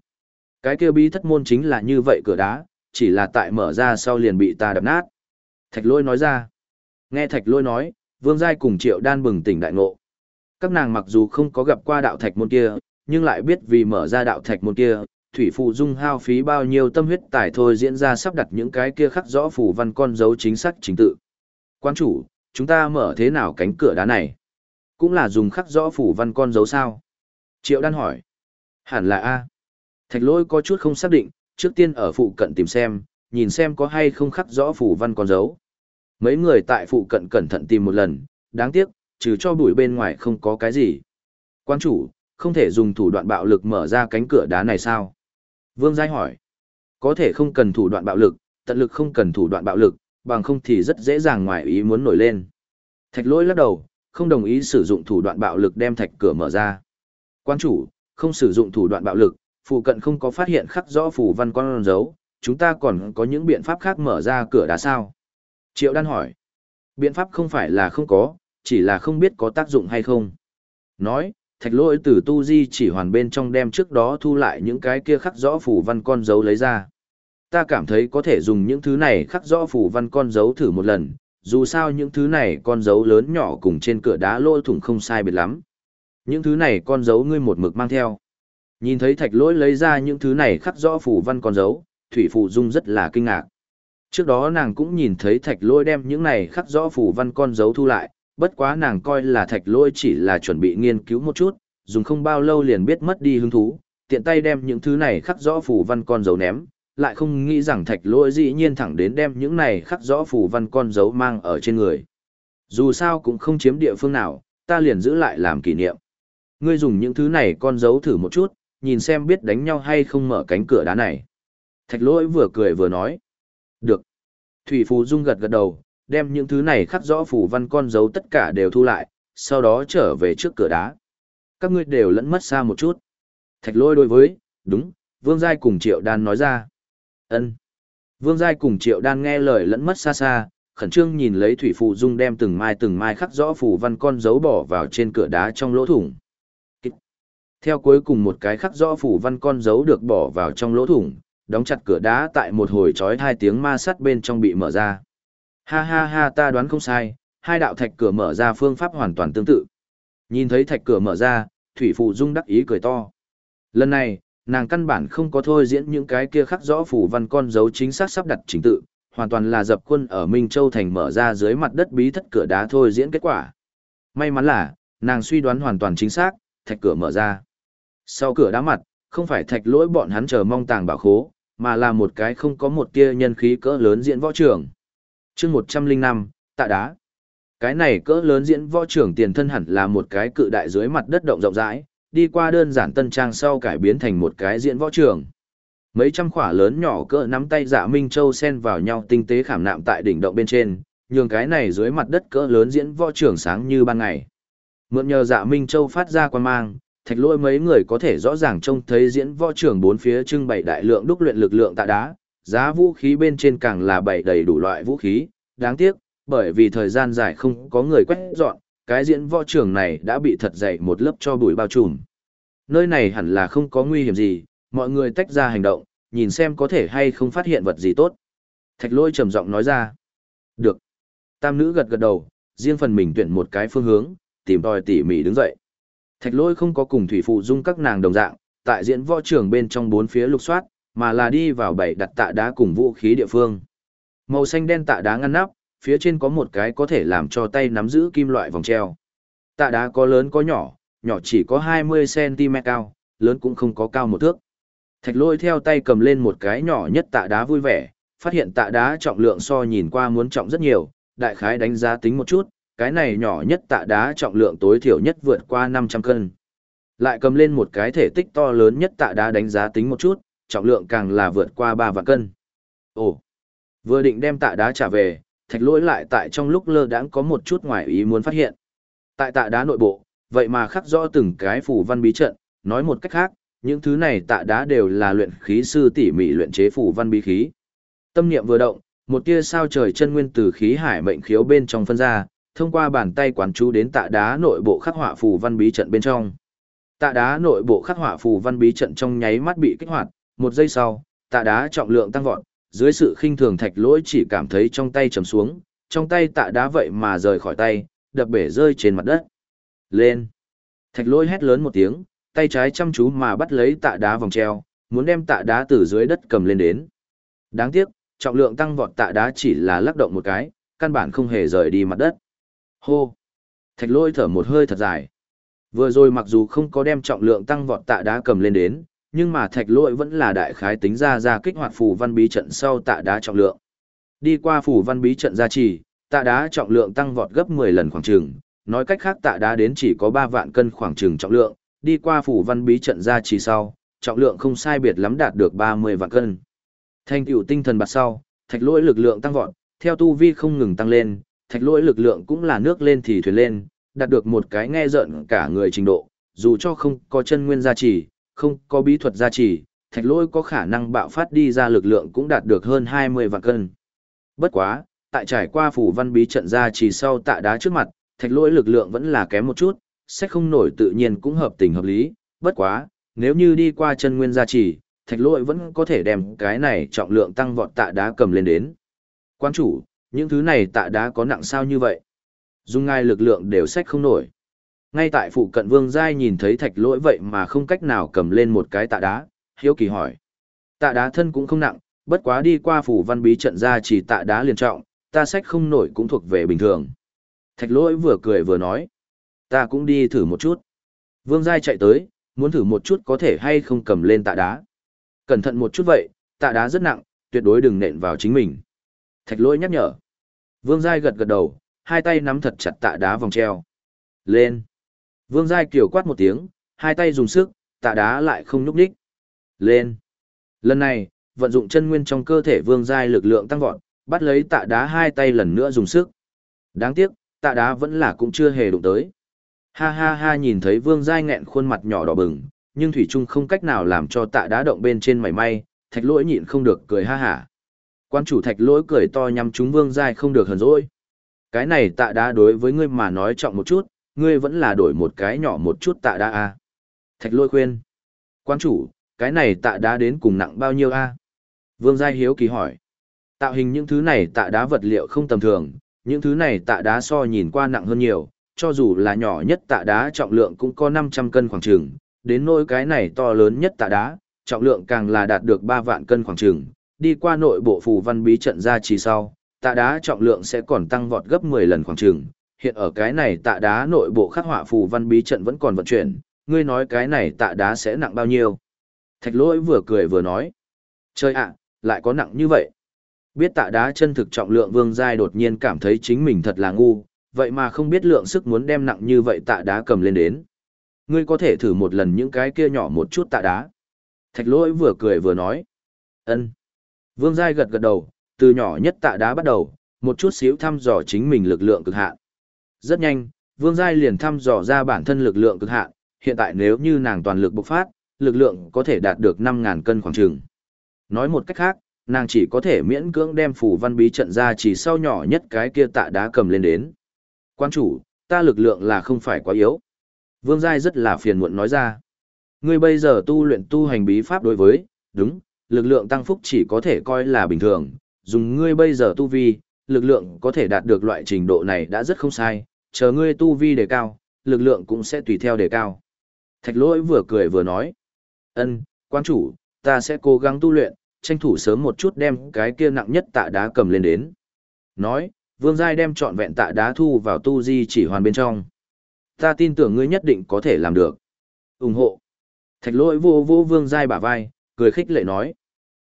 Cái kia bí thất môn chính là như vậy cửa đá, chỉ là tại mở ra sau liền bị ta đập nát. Thạch lôi nói ra. Nghe thạch lôi nói, vương giai cùng triệu đan bừng tỉnh đại ngộ. Các nàng mặc dù không có gặp qua đạo thạch môn kia, nhưng lại biết vì mở ra đạo thạch môn kia, thủy phụ dung hao phí bao nhiêu tâm huyết tải thôi diễn ra sắp đặt những cái kia khắc rõ phù văn con dấu chính xác chính tự. Quan chủ, chúng ta mở thế nào cánh cửa đá này? Cũng là dùng khắc rõ phù văn con dấu sao? Triệu đan hỏi. Hẳn là A. Thạch lôi có chút không xác định, trước tiên ở phụ cận tìm xem, nhìn xem có hay không khắc rõ phù văn con dấu. Mấy người tại phụ cận cẩn thận tìm một lần, đáng tiếc, trừ cho bụi bên ngoài không có cái gì. Quan chủ, không thể dùng thủ đoạn bạo lực mở ra cánh cửa đá này sao? Vương Giai hỏi. Có thể không cần thủ đoạn bạo lực, tận lực không cần thủ đoạn bạo lực, bằng không thì rất dễ dàng ngoài ý muốn nổi lên. Thạch lỗi lắc đầu, không đồng ý sử dụng thủ đoạn bạo lực đem thạch cửa mở ra. Quan chủ, không sử dụng thủ đoạn bạo lực, phụ cận không có phát hiện khắc rõ phù văn con dấu, chúng ta còn có những biện pháp khác mở ra cửa đá sao? Triệu đan hỏi. Biện pháp không phải là không có, chỉ là không biết có tác dụng hay không. Nói, thạch lỗi từ tu di chỉ hoàn bên trong đem trước đó thu lại những cái kia khắc rõ phù văn con dấu lấy ra. Ta cảm thấy có thể dùng những thứ này khắc rõ phù văn con dấu thử một lần, dù sao những thứ này con dấu lớn nhỏ cùng trên cửa đá lỗ thủng không sai biệt lắm. Những thứ này con dấu ngươi một mực mang theo. Nhìn thấy thạch lỗi lấy ra những thứ này khắc rõ phù văn con dấu, Thủy Phụ Dung rất là kinh ngạc. Trước đó nàng cũng nhìn thấy thạch lỗi đem những này khắc rõ phù văn con dấu thu lại, bất quá nàng coi là thạch lỗi chỉ là chuẩn bị nghiên cứu một chút, dùng không bao lâu liền biết mất đi hứng thú, tiện tay đem những thứ này khắc rõ phù văn con dấu ném, lại không nghĩ rằng thạch lỗi dĩ nhiên thẳng đến đem những này khắc rõ phù văn con dấu mang ở trên người. Dù sao cũng không chiếm địa phương nào, ta liền giữ lại làm kỷ niệm. Ngươi dùng những thứ này con dấu thử một chút, nhìn xem biết đánh nhau hay không mở cánh cửa đá này. Thạch lỗi vừa cười vừa nói. Được. Thủy Phù Dung gật gật đầu, đem những thứ này khắc rõ phù văn con dấu tất cả đều thu lại, sau đó trở về trước cửa đá. Các ngươi đều lẫn mất xa một chút. Thạch lỗi đối với, đúng, Vương Giai cùng Triệu Đan nói ra. ân Vương Giai cùng Triệu Đan nghe lời lẫn mất xa xa, khẩn trương nhìn lấy Thủy Phù Dung đem từng mai từng mai khắc rõ phù văn con dấu bỏ vào trên cửa đá trong lỗ thủng. Theo cuối cùng một cái khắc rõ phủ văn con dấu được bỏ vào trong lỗ thủng, đóng chặt cửa đá tại một hồi trói hai tiếng ma sắt bên trong bị mở ra. Ha ha ha ta đoán không sai, hai đạo thạch cửa mở ra phương pháp hoàn toàn tương tự. Nhìn thấy thạch cửa mở ra, Thủy Phụ Dung đắc ý cười to. Lần này, nàng căn bản không có thôi diễn những cái kia khắc rõ phủ văn con dấu chính xác sắp đặt chính tự, hoàn toàn là dập quân ở Minh Châu Thành mở ra dưới mặt đất bí thất cửa đá thôi diễn kết quả. May mắn là, nàng suy đoán hoàn toàn chính xác, thạch cửa mở ra. Sau cửa đá mặt, không phải thạch lỗi bọn hắn chờ mong tàng bảo khố, mà là một cái không có một tia nhân khí cỡ lớn diễn võ trường. chương 105, tạ đá. Cái này cỡ lớn diễn võ trường tiền thân hẳn là một cái cự đại dưới mặt đất động rộng rãi, đi qua đơn giản tân trang sau cải biến thành một cái diễn võ trường. Mấy trăm khỏa lớn nhỏ cỡ nắm tay dạ Minh Châu xen vào nhau tinh tế khảm nạm tại đỉnh động bên trên, nhường cái này dưới mặt đất cỡ lớn diễn võ trường sáng như ban ngày. Mượn nhờ dạ Minh Châu phát ra quan mang, thạch lỗi mấy người có thể rõ ràng trông thấy diễn võ trường bốn phía trưng bày đại lượng đúc luyện lực lượng tạ đá, giá vũ khí bên trên càng là bày đầy đủ loại vũ khí, đáng tiếc, bởi vì thời gian dài không có người quét dọn, cái diễn võ trường này đã bị thật dày một lớp cho bụi bao trùm. Nơi này hẳn là không có nguy hiểm gì, mọi người tách ra hành động, nhìn xem có thể hay không phát hiện vật gì tốt. Thạch lôi trầm giọng nói ra. Được. Tam nữ gật gật đầu, riêng phần mình tuyển một cái phương hướng, tìm tòi tỉ mỉ đứng dậy. Thạch lôi không có cùng thủy phụ dung các nàng đồng dạng, tại diễn võ trường bên trong bốn phía lục soát, mà là đi vào bảy đặt tạ đá cùng vũ khí địa phương. Màu xanh đen tạ đá ngăn nắp, phía trên có một cái có thể làm cho tay nắm giữ kim loại vòng treo. Tạ đá có lớn có nhỏ, nhỏ chỉ có 20cm cao, lớn cũng không có cao một thước. Thạch lôi theo tay cầm lên một cái nhỏ nhất tạ đá vui vẻ, phát hiện tạ đá trọng lượng so nhìn qua muốn trọng rất nhiều, đại khái đánh giá tính một chút, cái này nhỏ nhất tạ đá trọng lượng tối thiểu nhất vượt qua 500 cân. Lại cầm lên một cái thể tích to lớn nhất tạ đá đánh giá tính một chút, trọng lượng càng là vượt qua 3 vạn cân. Ồ, vừa định đem tạ đá trả về, thạch lỗi lại tại trong lúc lơ đãng có một chút ngoài ý muốn phát hiện. Tại tạ đá nội bộ, vậy mà khắc rõ từng cái phù văn bí trận, nói một cách khác, những thứ này tạ đá đều là luyện khí sư tỉ mỉ luyện chế phù văn bí khí. Tâm niệm vừa động, một tia sao trời chân nguyên từ khí hải mệnh khiếu bên trong phân ra, thông qua bàn tay quán chú đến tạ đá nội bộ khắc họa phù văn bí trận bên trong. Tạ đá nội bộ khắc họa phù văn bí trận trong nháy mắt bị kích hoạt, một giây sau, tạ đá trọng lượng tăng vọt, dưới sự khinh thường thạch lỗi chỉ cảm thấy trong tay trầm xuống, trong tay tạ đá vậy mà rời khỏi tay, đập bể rơi trên mặt đất. Lên! Thạch lỗi hét lớn một tiếng, tay trái chăm chú mà bắt lấy tạ đá vòng treo, muốn đem tạ đá từ dưới đất cầm lên đến. Đáng tiếc, trọng lượng tăng vọt tạ đá chỉ là lắc động một cái, căn bản không hề rời đi mặt đất. Hô! Thạch lôi thở một hơi thật dài. Vừa rồi mặc dù không có đem trọng lượng tăng vọt tạ đá cầm lên đến, nhưng mà thạch lôi vẫn là đại khái tính ra ra kích hoạt phù văn bí trận sau tạ đá trọng lượng. Đi qua phù văn bí trận gia trì, tạ đá trọng lượng tăng vọt gấp 10 lần khoảng trường, nói cách khác tạ đá đến chỉ có 3 vạn cân khoảng trường trọng lượng, đi qua phủ văn bí trận gia trì sau, trọng lượng không sai biệt lắm đạt được 30 vạn cân. Thành tựu tinh thần bạt sau, thạch lỗi lực lượng tăng vọt, theo tu vi không ngừng tăng lên, thạch lỗi lực lượng cũng là nước lên thì thuyền lên, đạt được một cái nghe giận cả người trình độ, dù cho không có chân nguyên gia trì, không có bí thuật gia trì, thạch lỗi có khả năng bạo phát đi ra lực lượng cũng đạt được hơn 20 vạn cân. Bất quá, tại trải qua phủ văn bí trận gia trì sau tạ đá trước mặt, thạch lỗi lực lượng vẫn là kém một chút, sẽ không nổi tự nhiên cũng hợp tình hợp lý, bất quá, nếu như đi qua chân nguyên gia trì, thạch lỗi vẫn có thể đem cái này trọng lượng tăng vọt tạ đá cầm lên đến. Quan chủ, những thứ này tạ đá có nặng sao như vậy? Dung ngai lực lượng đều sách không nổi. Ngay tại phụ cận vương giai nhìn thấy thạch lỗi vậy mà không cách nào cầm lên một cái tạ đá, hiếu kỳ hỏi. Tạ đá thân cũng không nặng, bất quá đi qua phủ văn bí trận ra chỉ tạ đá liền trọng, ta sách không nổi cũng thuộc về bình thường. Thạch lỗi vừa cười vừa nói. Ta cũng đi thử một chút. Vương giai chạy tới, muốn thử một chút có thể hay không cầm lên tạ đá. Cẩn thận một chút vậy, tạ đá rất nặng, tuyệt đối đừng nện vào chính mình. Thạch lỗi nhắc nhở. Vương giai gật gật đầu, hai tay nắm thật chặt tạ đá vòng treo. Lên. Vương giai kiều quát một tiếng, hai tay dùng sức, tạ đá lại không nhúc đích. Lên. Lần này, vận dụng chân nguyên trong cơ thể vương giai lực lượng tăng vọt, bắt lấy tạ đá hai tay lần nữa dùng sức. Đáng tiếc, tạ đá vẫn là cũng chưa hề đụng tới. Ha ha ha nhìn thấy vương giai nghẹn khuôn mặt nhỏ đỏ bừng, nhưng Thủy Trung không cách nào làm cho tạ đá động bên trên mảy may, thạch lỗi nhịn không được cười ha hả. Quan chủ thạch lỗi cười to nhằm chúng vương giai không được hờn dỗi. Cái này tạ đá đối với ngươi mà nói trọng một chút, ngươi vẫn là đổi một cái nhỏ một chút tạ đá a. Thạch lỗi khuyên. Quan chủ, cái này tạ đá đến cùng nặng bao nhiêu a? Vương giai hiếu kỳ hỏi. Tạo hình những thứ này tạ đá vật liệu không tầm thường, những thứ này tạ đá so nhìn qua nặng hơn nhiều, cho dù là nhỏ nhất tạ đá trọng lượng cũng có 500 cân khoảng trường, đến nỗi cái này to lớn nhất tạ đá, trọng lượng càng là đạt được 3 vạn cân khoảng trường, đi qua nội bộ phù văn bí trận ra chỉ sau, tạ đá trọng lượng sẽ còn tăng vọt gấp 10 lần khoảng trường. Hiện ở cái này tạ đá nội bộ khắc họa phù văn bí trận vẫn còn vận chuyển, ngươi nói cái này tạ đá sẽ nặng bao nhiêu? Thạch lỗi vừa cười vừa nói. Trời ạ, lại có nặng như vậy. Biết tạ đá chân thực trọng lượng vương giai đột nhiên cảm thấy chính mình thật là ngu, vậy mà không biết lượng sức muốn đem nặng như vậy tạ đá cầm lên đến. Ngươi có thể thử một lần những cái kia nhỏ một chút tạ đá. Thạch lỗi vừa cười vừa nói. ân Vương Giai gật gật đầu, từ nhỏ nhất tạ đá bắt đầu, một chút xíu thăm dò chính mình lực lượng cực hạn. Rất nhanh, Vương Giai liền thăm dò ra bản thân lực lượng cực hạn, hiện tại nếu như nàng toàn lực bộc phát, lực lượng có thể đạt được 5.000 cân khoảng trường. Nói một cách khác, nàng chỉ có thể miễn cưỡng đem phủ văn bí trận ra chỉ sau nhỏ nhất cái kia tạ đá cầm lên đến. Quan chủ, ta lực lượng là không phải quá yếu. Vương Giai rất là phiền muộn nói ra. Ngươi bây giờ tu luyện tu hành bí pháp đối với, đúng, lực lượng tăng phúc chỉ có thể coi là bình thường. Dùng ngươi bây giờ tu vi, lực lượng có thể đạt được loại trình độ này đã rất không sai, chờ ngươi tu vi đề cao, lực lượng cũng sẽ tùy theo đề cao. Thạch lỗi vừa cười vừa nói. ân quan chủ, ta sẽ cố gắng tu luyện, tranh thủ sớm một chút đem cái kia nặng nhất tạ đá cầm lên đến. Nói, Vương Giai đem trọn vẹn tạ đá thu vào tu di chỉ hoàn bên trong. Ta tin tưởng ngươi nhất định có thể làm được. ủng hộ. Thạch lỗi vô vô Vương Giai bả vai, cười khích lệ nói.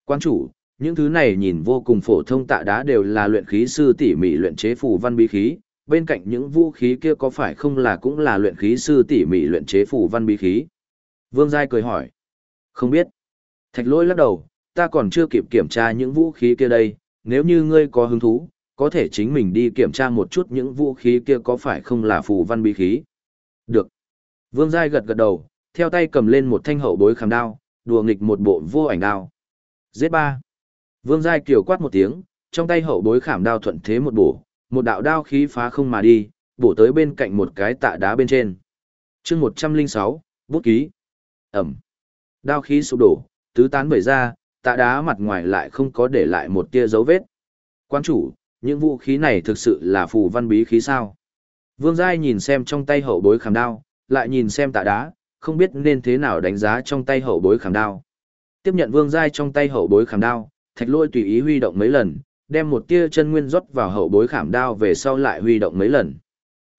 Quan chủ, những thứ này nhìn vô cùng phổ thông tạ đá đều là luyện khí sư tỉ mỉ luyện chế phù văn bí khí, bên cạnh những vũ khí kia có phải không là cũng là luyện khí sư tỉ mỉ luyện chế phù văn bí khí? Vương Giai cười hỏi. Không biết. Thạch lỗi lắc đầu, ta còn chưa kịp kiểm tra những vũ khí kia đây, nếu như ngươi có hứng thú, có thể chính mình đi kiểm tra một chút những vũ khí kia có phải không là phù văn bí khí. Được. Vương Giai gật gật đầu, theo tay cầm lên một thanh hậu bối khảm đao, đùa nghịch một bộ vô ảnh đao. Giết ba. Vương Giai kiều quát một tiếng, trong tay hậu bối khảm đao thuận thế một bổ, một đạo đao khí phá không mà đi, bổ tới bên cạnh một cái tạ đá bên trên. chương 106, bút ký. Ẩm. Đao khí sụp đổ, tứ tán bởi ra, tạ đá mặt ngoài lại không có để lại một tia dấu vết. Quan chủ, những vũ khí này thực sự là phù văn bí khí sao? Vương Giai nhìn xem trong tay hậu bối khảm đao, lại nhìn xem tạ đá, không biết nên thế nào đánh giá trong tay hậu bối khảm đao. Tiếp nhận Vương Giai trong tay hậu bối khảm đao, thạch lôi tùy ý huy động mấy lần, đem một tia chân nguyên rót vào hậu bối khảm đao về sau lại huy động mấy lần.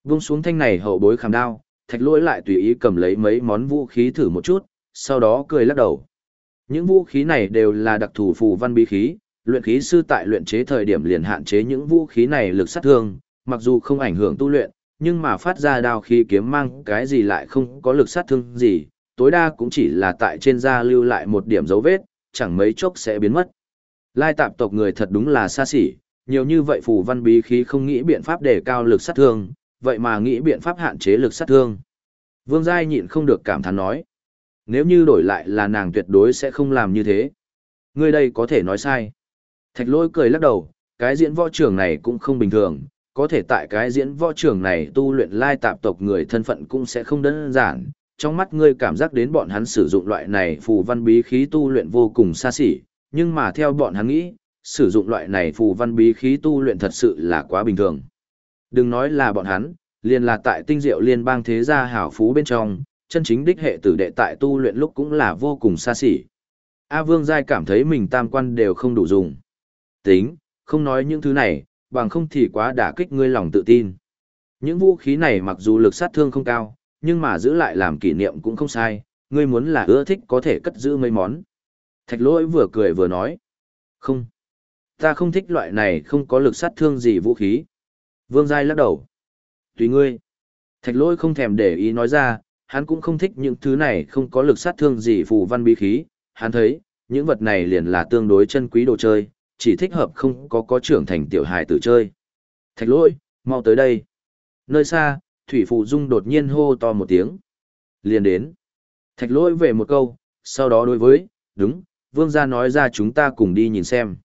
Vung xuống thanh này hậu bối khảm đao, thạch lôi lại tùy ý cầm lấy mấy món vũ khí thử một chút, sau đó cười lắc đầu. Những vũ khí này đều là đặc thù phù văn bí khí, luyện khí sư tại luyện chế thời điểm liền hạn chế những vũ khí này lực sát thương, mặc dù không ảnh hưởng tu luyện, nhưng mà phát ra đao khí kiếm mang cái gì lại không có lực sát thương gì, tối đa cũng chỉ là tại trên da lưu lại một điểm dấu vết, chẳng mấy chốc sẽ biến mất. Lai tạp tộc người thật đúng là xa xỉ, nhiều như vậy phù văn bí khí không nghĩ biện pháp để cao lực sát thương, vậy mà nghĩ biện pháp hạn chế lực sát thương. Vương Giai nhịn không được cảm thán nói. Nếu như đổi lại là nàng tuyệt đối sẽ không làm như thế. Ngươi đây có thể nói sai. Thạch lôi cười lắc đầu, cái diễn võ trưởng này cũng không bình thường, có thể tại cái diễn võ trưởng này tu luyện lai tạp tộc người thân phận cũng sẽ không đơn giản. Trong mắt ngươi cảm giác đến bọn hắn sử dụng loại này phù văn bí khí tu luyện vô cùng xa xỉ, nhưng mà theo bọn hắn nghĩ, sử dụng loại này phù văn bí khí tu luyện thật sự là quá bình thường. Đừng nói là bọn hắn, liền là tại tinh diệu liên bang thế gia hảo phú bên trong, chân chính đích hệ tử đệ tại tu luyện lúc cũng là vô cùng xa xỉ. A Vương Giai cảm thấy mình tam quan đều không đủ dùng. Tính, không nói những thứ này, bằng không thì quá đả kích ngươi lòng tự tin. Những vũ khí này mặc dù lực sát thương không cao, nhưng mà giữ lại làm kỷ niệm cũng không sai, ngươi muốn là ưa thích có thể cất giữ mấy món. Thạch lỗi vừa cười vừa nói. Không. Ta không thích loại này không có lực sát thương gì vũ khí. Vương Giai lắc đầu. Tùy ngươi. Thạch lỗi không thèm để ý nói ra, hắn cũng không thích những thứ này không có lực sát thương gì phù văn bí khí. Hắn thấy, những vật này liền là tương đối chân quý đồ chơi, chỉ thích hợp không có có trưởng thành tiểu hài tử chơi. Thạch lỗi, mau tới đây. Nơi xa, Thủy Phụ Dung đột nhiên hô to một tiếng. Liền đến. Thạch lỗi về một câu, sau đó đối với, đúng, vương gia nói ra chúng ta cùng đi nhìn xem.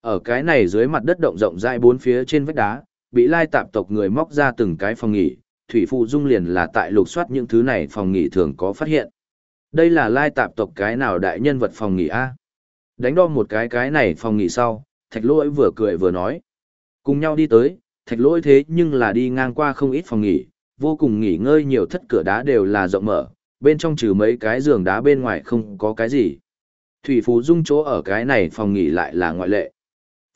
Ở cái này dưới mặt đất động rộng rãi bốn phía trên vách đá, bị lai tạp tộc người móc ra từng cái phòng nghỉ, Thủy Phụ Dung liền là tại lục soát những thứ này phòng nghỉ thường có phát hiện. Đây là lai tạp tộc cái nào đại nhân vật phòng nghỉ A. Đánh đo một cái cái này phòng nghỉ sau, thạch lỗi vừa cười vừa nói. Cùng nhau đi tới, thạch lỗi thế nhưng là đi ngang qua không ít phòng nghỉ, vô cùng nghỉ ngơi nhiều thất cửa đá đều là rộng mở, bên trong trừ mấy cái giường đá bên ngoài không có cái gì. Thủy Phú Dung chỗ ở cái này phòng nghỉ lại là ngoại lệ.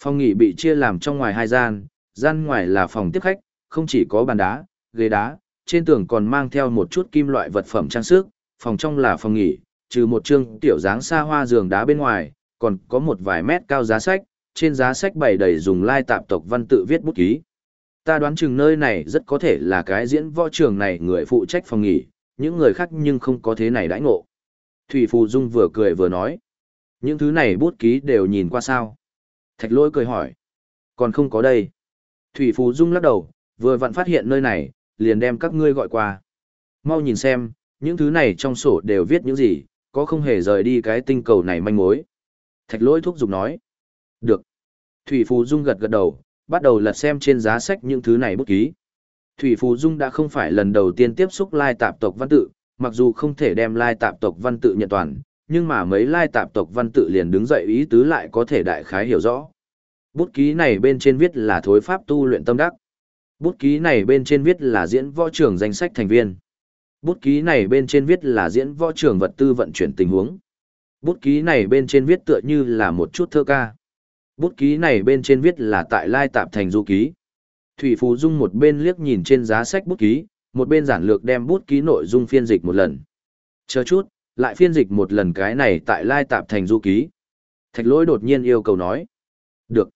Phòng nghỉ bị chia làm trong ngoài hai gian, gian ngoài là phòng tiếp khách, không chỉ có bàn đá, ghế đá, trên tường còn mang theo một chút kim loại vật phẩm trang sức, phòng trong là phòng nghỉ, trừ một chương tiểu dáng xa hoa giường đá bên ngoài, còn có một vài mét cao giá sách, trên giá sách bày đầy dùng lai tạp tộc văn tự viết bút ký. Ta đoán chừng nơi này rất có thể là cái diễn võ trường này người phụ trách phòng nghỉ, những người khác nhưng không có thế này đãi ngộ. Thủy Phù Dung vừa cười vừa nói. Những thứ này bút ký đều nhìn qua sao? Thạch lỗi cười hỏi. Còn không có đây. Thủy Phù Dung lắc đầu, vừa vặn phát hiện nơi này, liền đem các ngươi gọi qua. Mau nhìn xem, những thứ này trong sổ đều viết những gì, có không hề rời đi cái tinh cầu này manh mối. Thạch lỗi thúc giục nói. Được. Thủy Phù Dung gật gật đầu, bắt đầu lật xem trên giá sách những thứ này bút ký. Thủy Phù Dung đã không phải lần đầu tiên tiếp xúc lai tạp tộc văn tự, mặc dù không thể đem lai tạp tộc văn tự nhận toàn, nhưng mà mấy lai tạp tộc văn tự liền đứng dậy ý tứ lại có thể đại khái hiểu rõ. Bút ký này bên trên viết là thối pháp tu luyện tâm đắc. Bút ký này bên trên viết là diễn võ trưởng danh sách thành viên. Bút ký này bên trên viết là diễn võ trưởng vật tư vận chuyển tình huống. Bút ký này bên trên viết tựa như là một chút thơ ca. Bút ký này bên trên viết là tại Lai Tạp Thành du ký. Thủy Phú Dung một bên liếc nhìn trên giá sách bút ký, một bên giản lược đem bút ký nội dung phiên dịch một lần. Chờ chút, lại phiên dịch một lần cái này tại Lai Tạp Thành du ký. Thạch lỗi đột nhiên yêu cầu nói. Được.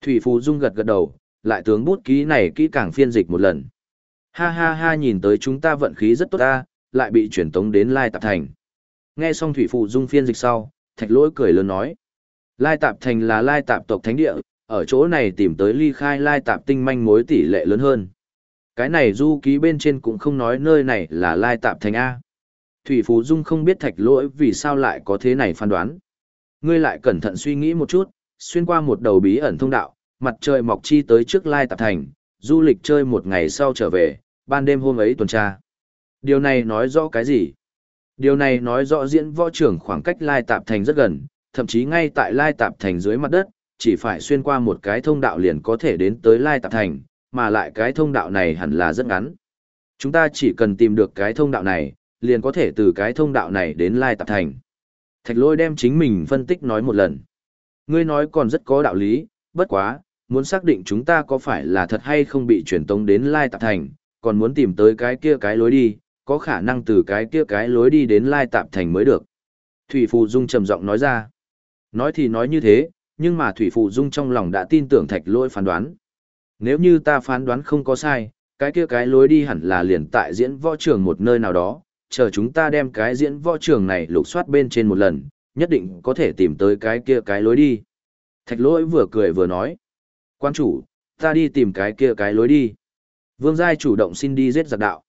Thủy Phú Dung gật gật đầu, lại tướng bút ký này kỹ càng phiên dịch một lần. Ha ha ha nhìn tới chúng ta vận khí rất tốt ta, lại bị chuyển tống đến Lai Tạp Thành. Nghe xong Thủy Phụ Dung phiên dịch sau, thạch lỗi cười lớn nói. Lai Tạp Thành là Lai Tạp tộc thánh địa, ở chỗ này tìm tới ly khai Lai Tạp tinh manh mối tỷ lệ lớn hơn. Cái này du ký bên trên cũng không nói nơi này là Lai Tạp Thành A. Thủy Phú Dung không biết thạch lỗi vì sao lại có thế này phán đoán. Ngươi lại cẩn thận suy nghĩ một chút, xuyên qua một đầu bí ẩn thông đạo, mặt trời mọc chi tới trước Lai Tạp Thành, du lịch chơi một ngày sau trở về, ban đêm hôm ấy tuần tra. Điều này nói rõ cái gì? Điều này nói rõ diễn võ trưởng khoảng cách Lai Tạp Thành rất gần, thậm chí ngay tại Lai Tạp Thành dưới mặt đất, chỉ phải xuyên qua một cái thông đạo liền có thể đến tới Lai Tạp Thành, mà lại cái thông đạo này hẳn là rất ngắn. Chúng ta chỉ cần tìm được cái thông đạo này, liền có thể từ cái thông đạo này đến Lai Tạp Thành. Thạch lôi đem chính mình phân tích nói một lần. Ngươi nói còn rất có đạo lý, bất quá, muốn xác định chúng ta có phải là thật hay không bị truyền tống đến Lai Tạp Thành, còn muốn tìm tới cái kia cái lối đi, có khả năng từ cái kia cái lối đi đến Lai Tạp Thành mới được. Thủy Phù Dung trầm giọng nói ra. Nói thì nói như thế, nhưng mà Thủy Phù Dung trong lòng đã tin tưởng thạch lỗi phán đoán. Nếu như ta phán đoán không có sai, cái kia cái lối đi hẳn là liền tại diễn võ trường một nơi nào đó, chờ chúng ta đem cái diễn võ trường này lục soát bên trên một lần, nhất định có thể tìm tới cái kia cái lối đi. Thạch lỗi vừa cười vừa nói. Quan chủ, ta đi tìm cái kia cái lối đi. Vương Giai chủ động xin đi giết giặc đạo.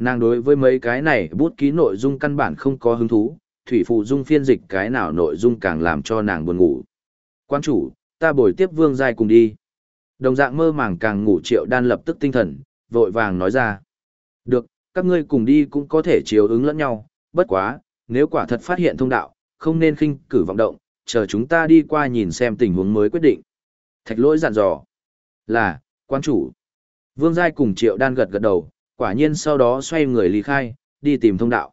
Nàng đối với mấy cái này bút ký nội dung căn bản không có hứng thú, thủy phụ dung phiên dịch cái nào nội dung càng làm cho nàng buồn ngủ. Quan chủ, ta bồi tiếp Vương Giai cùng đi. Đồng dạng mơ màng càng ngủ triệu đan lập tức tinh thần, vội vàng nói ra. Được, các ngươi cùng đi cũng có thể chiếu ứng lẫn nhau, bất quá, nếu quả thật phát hiện thông đạo, không nên khinh cử vọng động, chờ chúng ta đi qua nhìn xem tình huống mới quyết định. Thạch lỗi dặn dò. Là, quan chủ. Vương Giai cùng triệu đan gật gật đầu, quả nhiên sau đó xoay người ly khai, đi tìm thông đạo.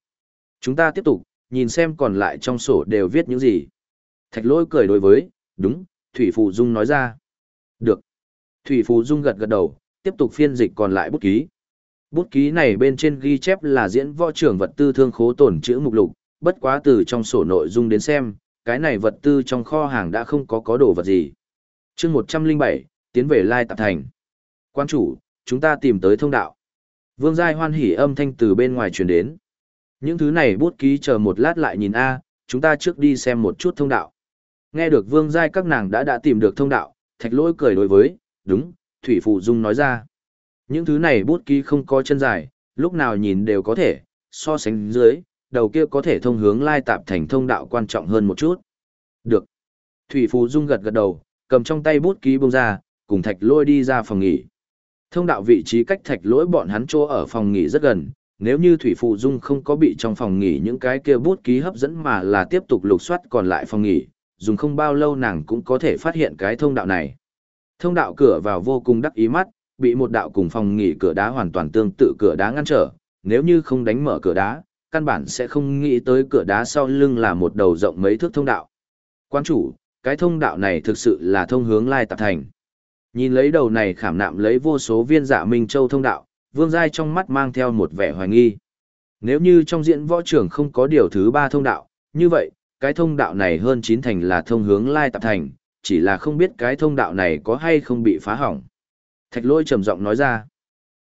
Chúng ta tiếp tục, nhìn xem còn lại trong sổ đều viết những gì. Thạch lỗi cười đối với, đúng, Thủy Phù Dung nói ra. Được. Thủy Phù Dung gật gật đầu, tiếp tục phiên dịch còn lại bút ký. Bút ký này bên trên ghi chép là diễn võ trưởng vật tư thương khố tổn chữ mục lục, bất quá từ trong sổ nội dung đến xem, cái này vật tư trong kho hàng đã không có có đồ vật gì. chương 107, tiến về Lai Tạp Thành. Quan chủ, chúng ta tìm tới thông đạo. Vương Giai hoan hỉ âm thanh từ bên ngoài truyền đến. Những thứ này bút ký chờ một lát lại nhìn A, chúng ta trước đi xem một chút thông đạo. Nghe được Vương Giai các nàng đã đã tìm được thông đạo, thạch lỗi cười đối với, đúng, Thủy Phụ Dung nói ra. Những thứ này bút ký không có chân dài, lúc nào nhìn đều có thể, so sánh dưới, đầu kia có thể thông hướng lai tạp thành thông đạo quan trọng hơn một chút. Được. Thủy Phù Dung gật gật đầu, cầm trong tay bút ký bông ra, cùng thạch lôi đi ra phòng nghỉ. Thông đạo vị trí cách thạch lỗi bọn hắn chỗ ở phòng nghỉ rất gần, nếu như Thủy phụ Dung không có bị trong phòng nghỉ những cái kia bút ký hấp dẫn mà là tiếp tục lục soát còn lại phòng nghỉ, dùng không bao lâu nàng cũng có thể phát hiện cái thông đạo này. Thông đạo cửa vào vô cùng đắc ý mắt, bị một đạo cùng phòng nghỉ cửa đá hoàn toàn tương tự cửa đá ngăn trở, nếu như không đánh mở cửa đá, căn bản sẽ không nghĩ tới cửa đá sau lưng là một đầu rộng mấy thước thông đạo. Quan chủ, cái thông đạo này thực sự là thông hướng Lai Tạp Thành. Nhìn lấy đầu này khảm nạm lấy vô số viên dạ Minh Châu thông đạo, Vương Giai trong mắt mang theo một vẻ hoài nghi. Nếu như trong diễn võ trưởng không có điều thứ ba thông đạo, như vậy, cái thông đạo này hơn chín thành là thông hướng Lai Tạp Thành, chỉ là không biết cái thông đạo này có hay không bị phá hỏng. Thạch lôi trầm giọng nói ra,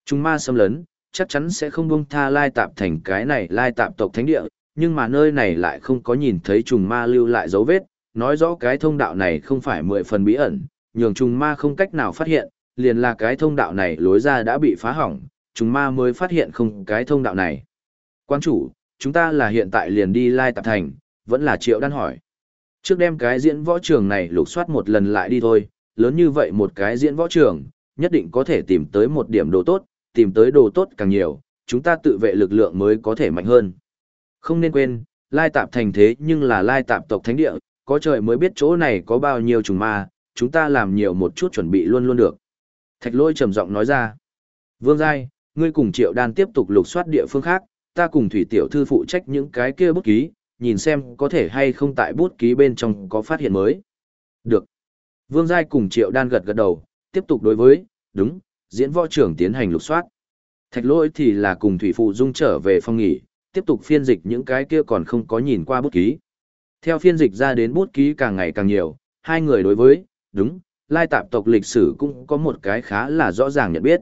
chúng ma xâm lấn, chắc chắn sẽ không buông tha Lai Tạp Thành cái này Lai Tạp tộc thánh địa, nhưng mà nơi này lại không có nhìn thấy trùng ma lưu lại dấu vết, nói rõ cái thông đạo này không phải mười phần bí ẩn, nhường trùng ma không cách nào phát hiện, liền là cái thông đạo này lối ra đã bị phá hỏng, trùng ma mới phát hiện không cái thông đạo này. Quan chủ, chúng ta là hiện tại liền đi Lai Tạp Thành, vẫn là triệu đan hỏi. Trước đem cái diễn võ trường này lục soát một lần lại đi thôi, lớn như vậy một cái diễn võ trường, nhất định có thể tìm tới một điểm đồ tốt, tìm tới đồ tốt càng nhiều, chúng ta tự vệ lực lượng mới có thể mạnh hơn. Không nên quên, lai tạp thành thế nhưng là lai tạp tộc thánh địa, có trời mới biết chỗ này có bao nhiêu trùng ma, chúng ta làm nhiều một chút chuẩn bị luôn luôn được. Thạch lôi trầm giọng nói ra. Vương Giai, ngươi cùng triệu đan tiếp tục lục soát địa phương khác, ta cùng thủy tiểu thư phụ trách những cái kia bút ký, nhìn xem có thể hay không tại bút ký bên trong có phát hiện mới. Được. Vương Giai cùng triệu đan gật gật đầu, tiếp tục đối với, đúng, diễn võ trưởng tiến hành lục soát. Thạch lỗi thì là cùng Thủy Phụ Dung trở về phòng nghỉ, tiếp tục phiên dịch những cái kia còn không có nhìn qua bút ký. Theo phiên dịch ra đến bút ký càng ngày càng nhiều, hai người đối với, đúng, lai tạp tộc lịch sử cũng có một cái khá là rõ ràng nhận biết.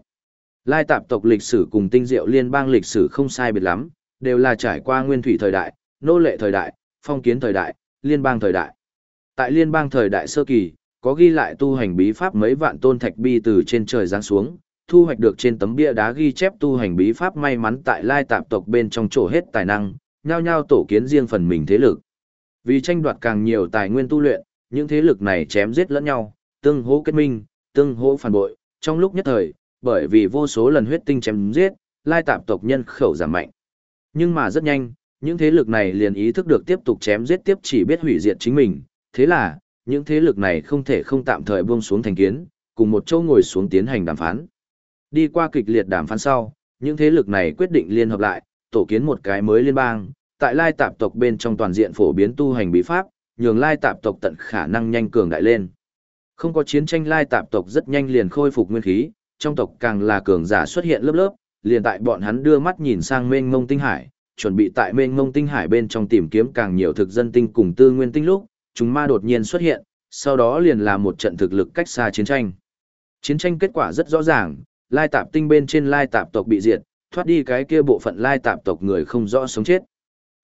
Lai tạp tộc lịch sử cùng tinh diệu liên bang lịch sử không sai biệt lắm, đều là trải qua nguyên thủy thời đại, nô lệ thời đại, phong kiến thời đại, liên bang thời đại. Tại liên bang thời đại sơ kỳ, có ghi lại tu hành bí pháp mấy vạn tôn thạch bi từ trên trời giáng xuống, thu hoạch được trên tấm bia đá ghi chép tu hành bí pháp may mắn tại lai tạp tộc bên trong chỗ hết tài năng, nhao nhao tổ kiến riêng phần mình thế lực. Vì tranh đoạt càng nhiều tài nguyên tu luyện, những thế lực này chém giết lẫn nhau, tương hỗ kết minh, tương hỗ phản bội, trong lúc nhất thời, bởi vì vô số lần huyết tinh chém giết, lai tạp tộc nhân khẩu giảm mạnh. Nhưng mà rất nhanh, những thế lực này liền ý thức được tiếp tục chém giết tiếp chỉ biết hủy diệt chính mình, thế là, những thế lực này không thể không tạm thời buông xuống thành kiến, cùng một châu ngồi xuống tiến hành đàm phán. Đi qua kịch liệt đàm phán sau, những thế lực này quyết định liên hợp lại, tổ kiến một cái mới liên bang, tại lai tạp tộc bên trong toàn diện phổ biến tu hành bí pháp, nhường lai tạp tộc tận khả năng nhanh cường đại lên. Không có chiến tranh lai tạp tộc rất nhanh liền khôi phục nguyên khí, trong tộc càng là cường giả xuất hiện lớp lớp, liền tại bọn hắn đưa mắt nhìn sang mênh mông tinh hải, chuẩn bị tại mênh mông tinh hải bên trong tìm kiếm càng nhiều thực dân tinh cùng tư nguyên tinh lúc, chúng ma đột nhiên xuất hiện, sau đó liền là một trận thực lực cách xa chiến tranh. Chiến tranh kết quả rất rõ ràng, lai tạp tinh bên trên lai tạp tộc bị diệt, thoát đi cái kia bộ phận lai tạp tộc người không rõ sống chết.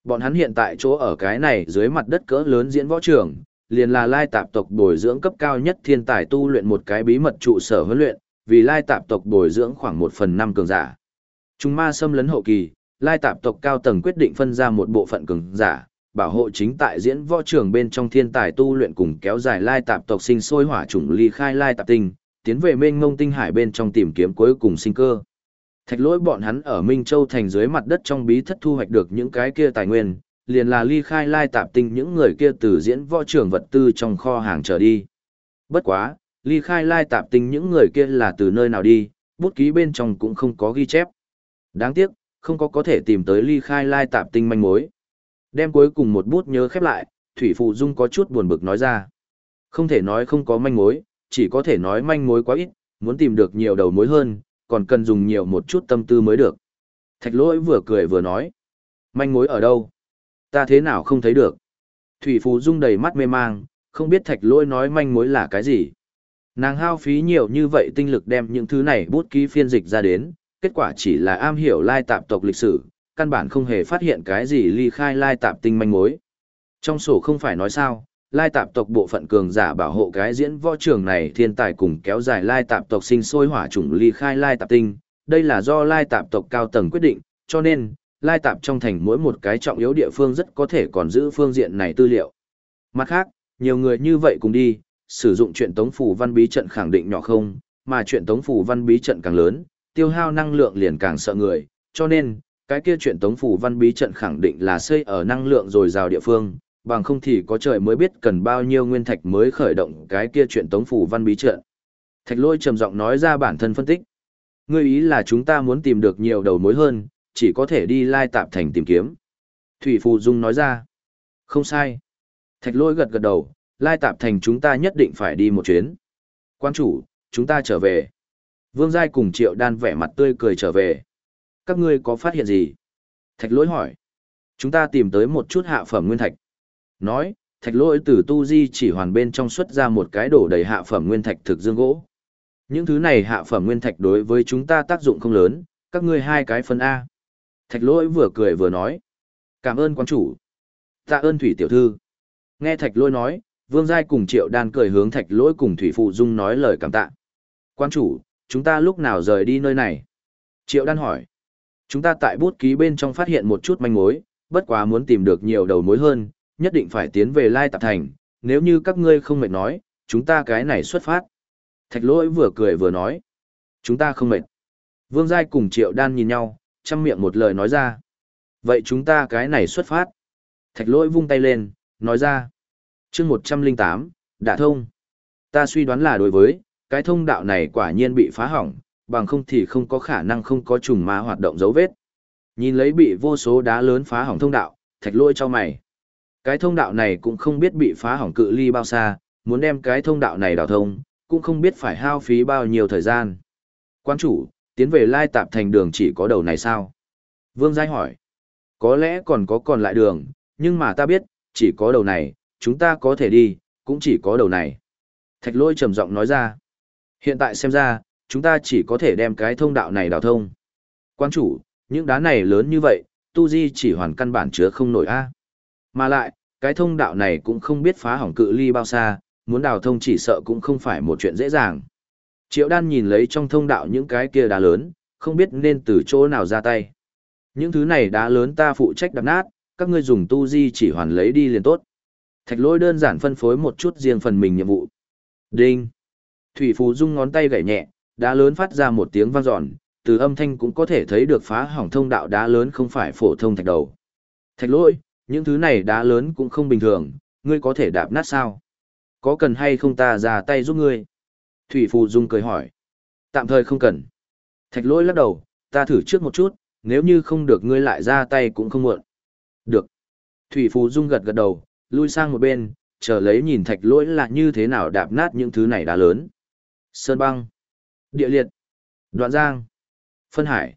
Bọn hắn hiện tại chỗ ở cái này dưới mặt đất cỡ lớn diễn võ trường, liền là lai tạp tộc bồi dưỡng cấp cao nhất thiên tài tu luyện một cái bí mật trụ sở huấn luyện, vì lai tạp tộc bồi dưỡng khoảng một phần năm cường giả. Trung ma xâm lấn hậu kỳ, lai tạp tộc cao tầng quyết định phân ra một bộ phận cường giả, bảo hộ chính tại diễn võ trường bên trong thiên tài tu luyện cùng kéo dài lai tạp tộc sinh sôi hỏa chủng ly khai lai tạp tinh, tiến về mênh mông tinh hải bên trong tìm kiếm cuối cùng sinh cơ. Thạch lỗi bọn hắn ở Minh Châu thành dưới mặt đất trong bí thất thu hoạch được những cái kia tài nguyên, liền là ly khai lai tạp tinh những người kia từ diễn võ trưởng vật tư trong kho hàng trở đi. Bất quá, ly khai lai tạp tinh những người kia là từ nơi nào đi, bút ký bên trong cũng không có ghi chép. Đáng tiếc, không có có thể tìm tới ly khai lai tạp tinh manh mối. Đem cuối cùng một bút nhớ khép lại, Thủy Phụ Dung có chút buồn bực nói ra. Không thể nói không có manh mối, chỉ có thể nói manh mối quá ít, muốn tìm được nhiều đầu mối hơn, còn cần dùng nhiều một chút tâm tư mới được. Thạch lỗi vừa cười vừa nói. Manh mối ở đâu? Ta thế nào không thấy được? Thủy Phù Dung đầy mắt mê mang, không biết thạch lỗi nói manh mối là cái gì. Nàng hao phí nhiều như vậy tinh lực đem những thứ này bút ký phiên dịch ra đến, kết quả chỉ là am hiểu lai tạp tộc lịch sử, căn bản không hề phát hiện cái gì ly khai lai tạp tinh manh mối. Trong sổ không phải nói sao, lai tạp tộc bộ phận cường giả bảo hộ cái diễn võ trường này thiên tài cùng kéo dài lai tạp tộc sinh sôi hỏa chủng ly khai lai tạp tinh, đây là do lai tạp tộc cao tầng quyết định, cho nên, lai tạp trong thành mỗi một cái trọng yếu địa phương rất có thể còn giữ phương diện này tư liệu. Mặt khác, nhiều người như vậy cùng đi, sử dụng chuyện tống phủ văn bí trận khẳng định nhỏ không, mà chuyện tống phủ văn bí trận càng lớn, tiêu hao năng lượng liền càng sợ người, cho nên, cái kia chuyện tống phủ văn bí trận khẳng định là xây ở năng lượng dồi dào địa phương, bằng không thì có trời mới biết cần bao nhiêu nguyên thạch mới khởi động cái kia chuyện tống phủ văn bí trận. Thạch lôi trầm giọng nói ra bản thân phân tích. Ngươi ý là chúng ta muốn tìm được nhiều đầu mối hơn, chỉ có thể đi lai tạp thành tìm kiếm. Thủy Phù Dung nói ra. Không sai. Thạch lôi gật gật đầu, lai tạp thành chúng ta nhất định phải đi một chuyến. Quan chủ, chúng ta trở về. Vương Giai cùng Triệu Đan vẻ mặt tươi cười trở về. Các ngươi có phát hiện gì? Thạch lỗi hỏi. Chúng ta tìm tới một chút hạ phẩm nguyên thạch. Nói, thạch lỗi từ tu di chỉ hoàn bên trong xuất ra một cái đổ đầy hạ phẩm nguyên thạch thực dương gỗ. Những thứ này hạ phẩm nguyên thạch đối với chúng ta tác dụng không lớn, các ngươi hai cái phân A. Thạch lỗi vừa cười vừa nói. Cảm ơn quán chủ. Tạ ơn thủy tiểu thư. Nghe thạch lỗi nói, vương giai cùng triệu đan cười hướng thạch lỗi cùng thủy phụ dung nói lời cảm tạ. Quan chủ, chúng ta lúc nào rời đi nơi này? Triệu đan hỏi. Chúng ta tại bút ký bên trong phát hiện một chút manh mối, bất quá muốn tìm được nhiều đầu mối hơn, nhất định phải tiến về Lai Tạp Thành, nếu như các ngươi không mệt nói, chúng ta cái này xuất phát. Thạch lỗi vừa cười vừa nói. Chúng ta không mệt. Vương Giai cùng Triệu Đan nhìn nhau, chăm miệng một lời nói ra. Vậy chúng ta cái này xuất phát. Thạch lỗi vung tay lên, nói ra. chương 108, đã thông. Ta suy đoán là đối với, cái thông đạo này quả nhiên bị phá hỏng, bằng không thì không có khả năng không có trùng ma hoạt động dấu vết. Nhìn lấy bị vô số đá lớn phá hỏng thông đạo, thạch lôi cho mày. Cái thông đạo này cũng không biết bị phá hỏng cự ly bao xa, muốn đem cái thông đạo này đào thông, cũng không biết phải hao phí bao nhiêu thời gian. Quan chủ, tiến về lai tạp thành đường chỉ có đầu này sao? Vương Giai hỏi. Có lẽ còn có còn lại đường, nhưng mà ta biết, chỉ có đầu này, chúng ta có thể đi, cũng chỉ có đầu này. Thạch lôi trầm giọng nói ra. Hiện tại xem ra, chúng ta chỉ có thể đem cái thông đạo này đào thông. Quan chủ, những đá này lớn như vậy, tu di chỉ hoàn căn bản chứa không nổi a. Mà lại, cái thông đạo này cũng không biết phá hỏng cự ly bao xa, muốn đào thông chỉ sợ cũng không phải một chuyện dễ dàng. Triệu đan nhìn lấy trong thông đạo những cái kia đá lớn, không biết nên từ chỗ nào ra tay. Những thứ này đá lớn ta phụ trách đập nát, các ngươi dùng tu di chỉ hoàn lấy đi liền tốt. Thạch lôi đơn giản phân phối một chút riêng phần mình nhiệm vụ. Đinh. Thủy Phù Dung ngón tay gảy nhẹ, đá lớn phát ra một tiếng vang dọn, từ âm thanh cũng có thể thấy được phá hỏng thông đạo đá lớn không phải phổ thông thạch đầu. Thạch lỗi, những thứ này đá lớn cũng không bình thường, ngươi có thể đạp nát sao? Có cần hay không ta ra tay giúp ngươi? Thủy Phù Dung cười hỏi. Tạm thời không cần. Thạch lỗi lắc đầu, ta thử trước một chút, nếu như không được ngươi lại ra tay cũng không muộn. Được. Thủy Phù Dung gật gật đầu, lui sang một bên, chờ lấy nhìn thạch lỗi là như thế nào đạp nát những thứ này đá lớn. Sơn băng, địa liệt, đoạn giang, phân hải.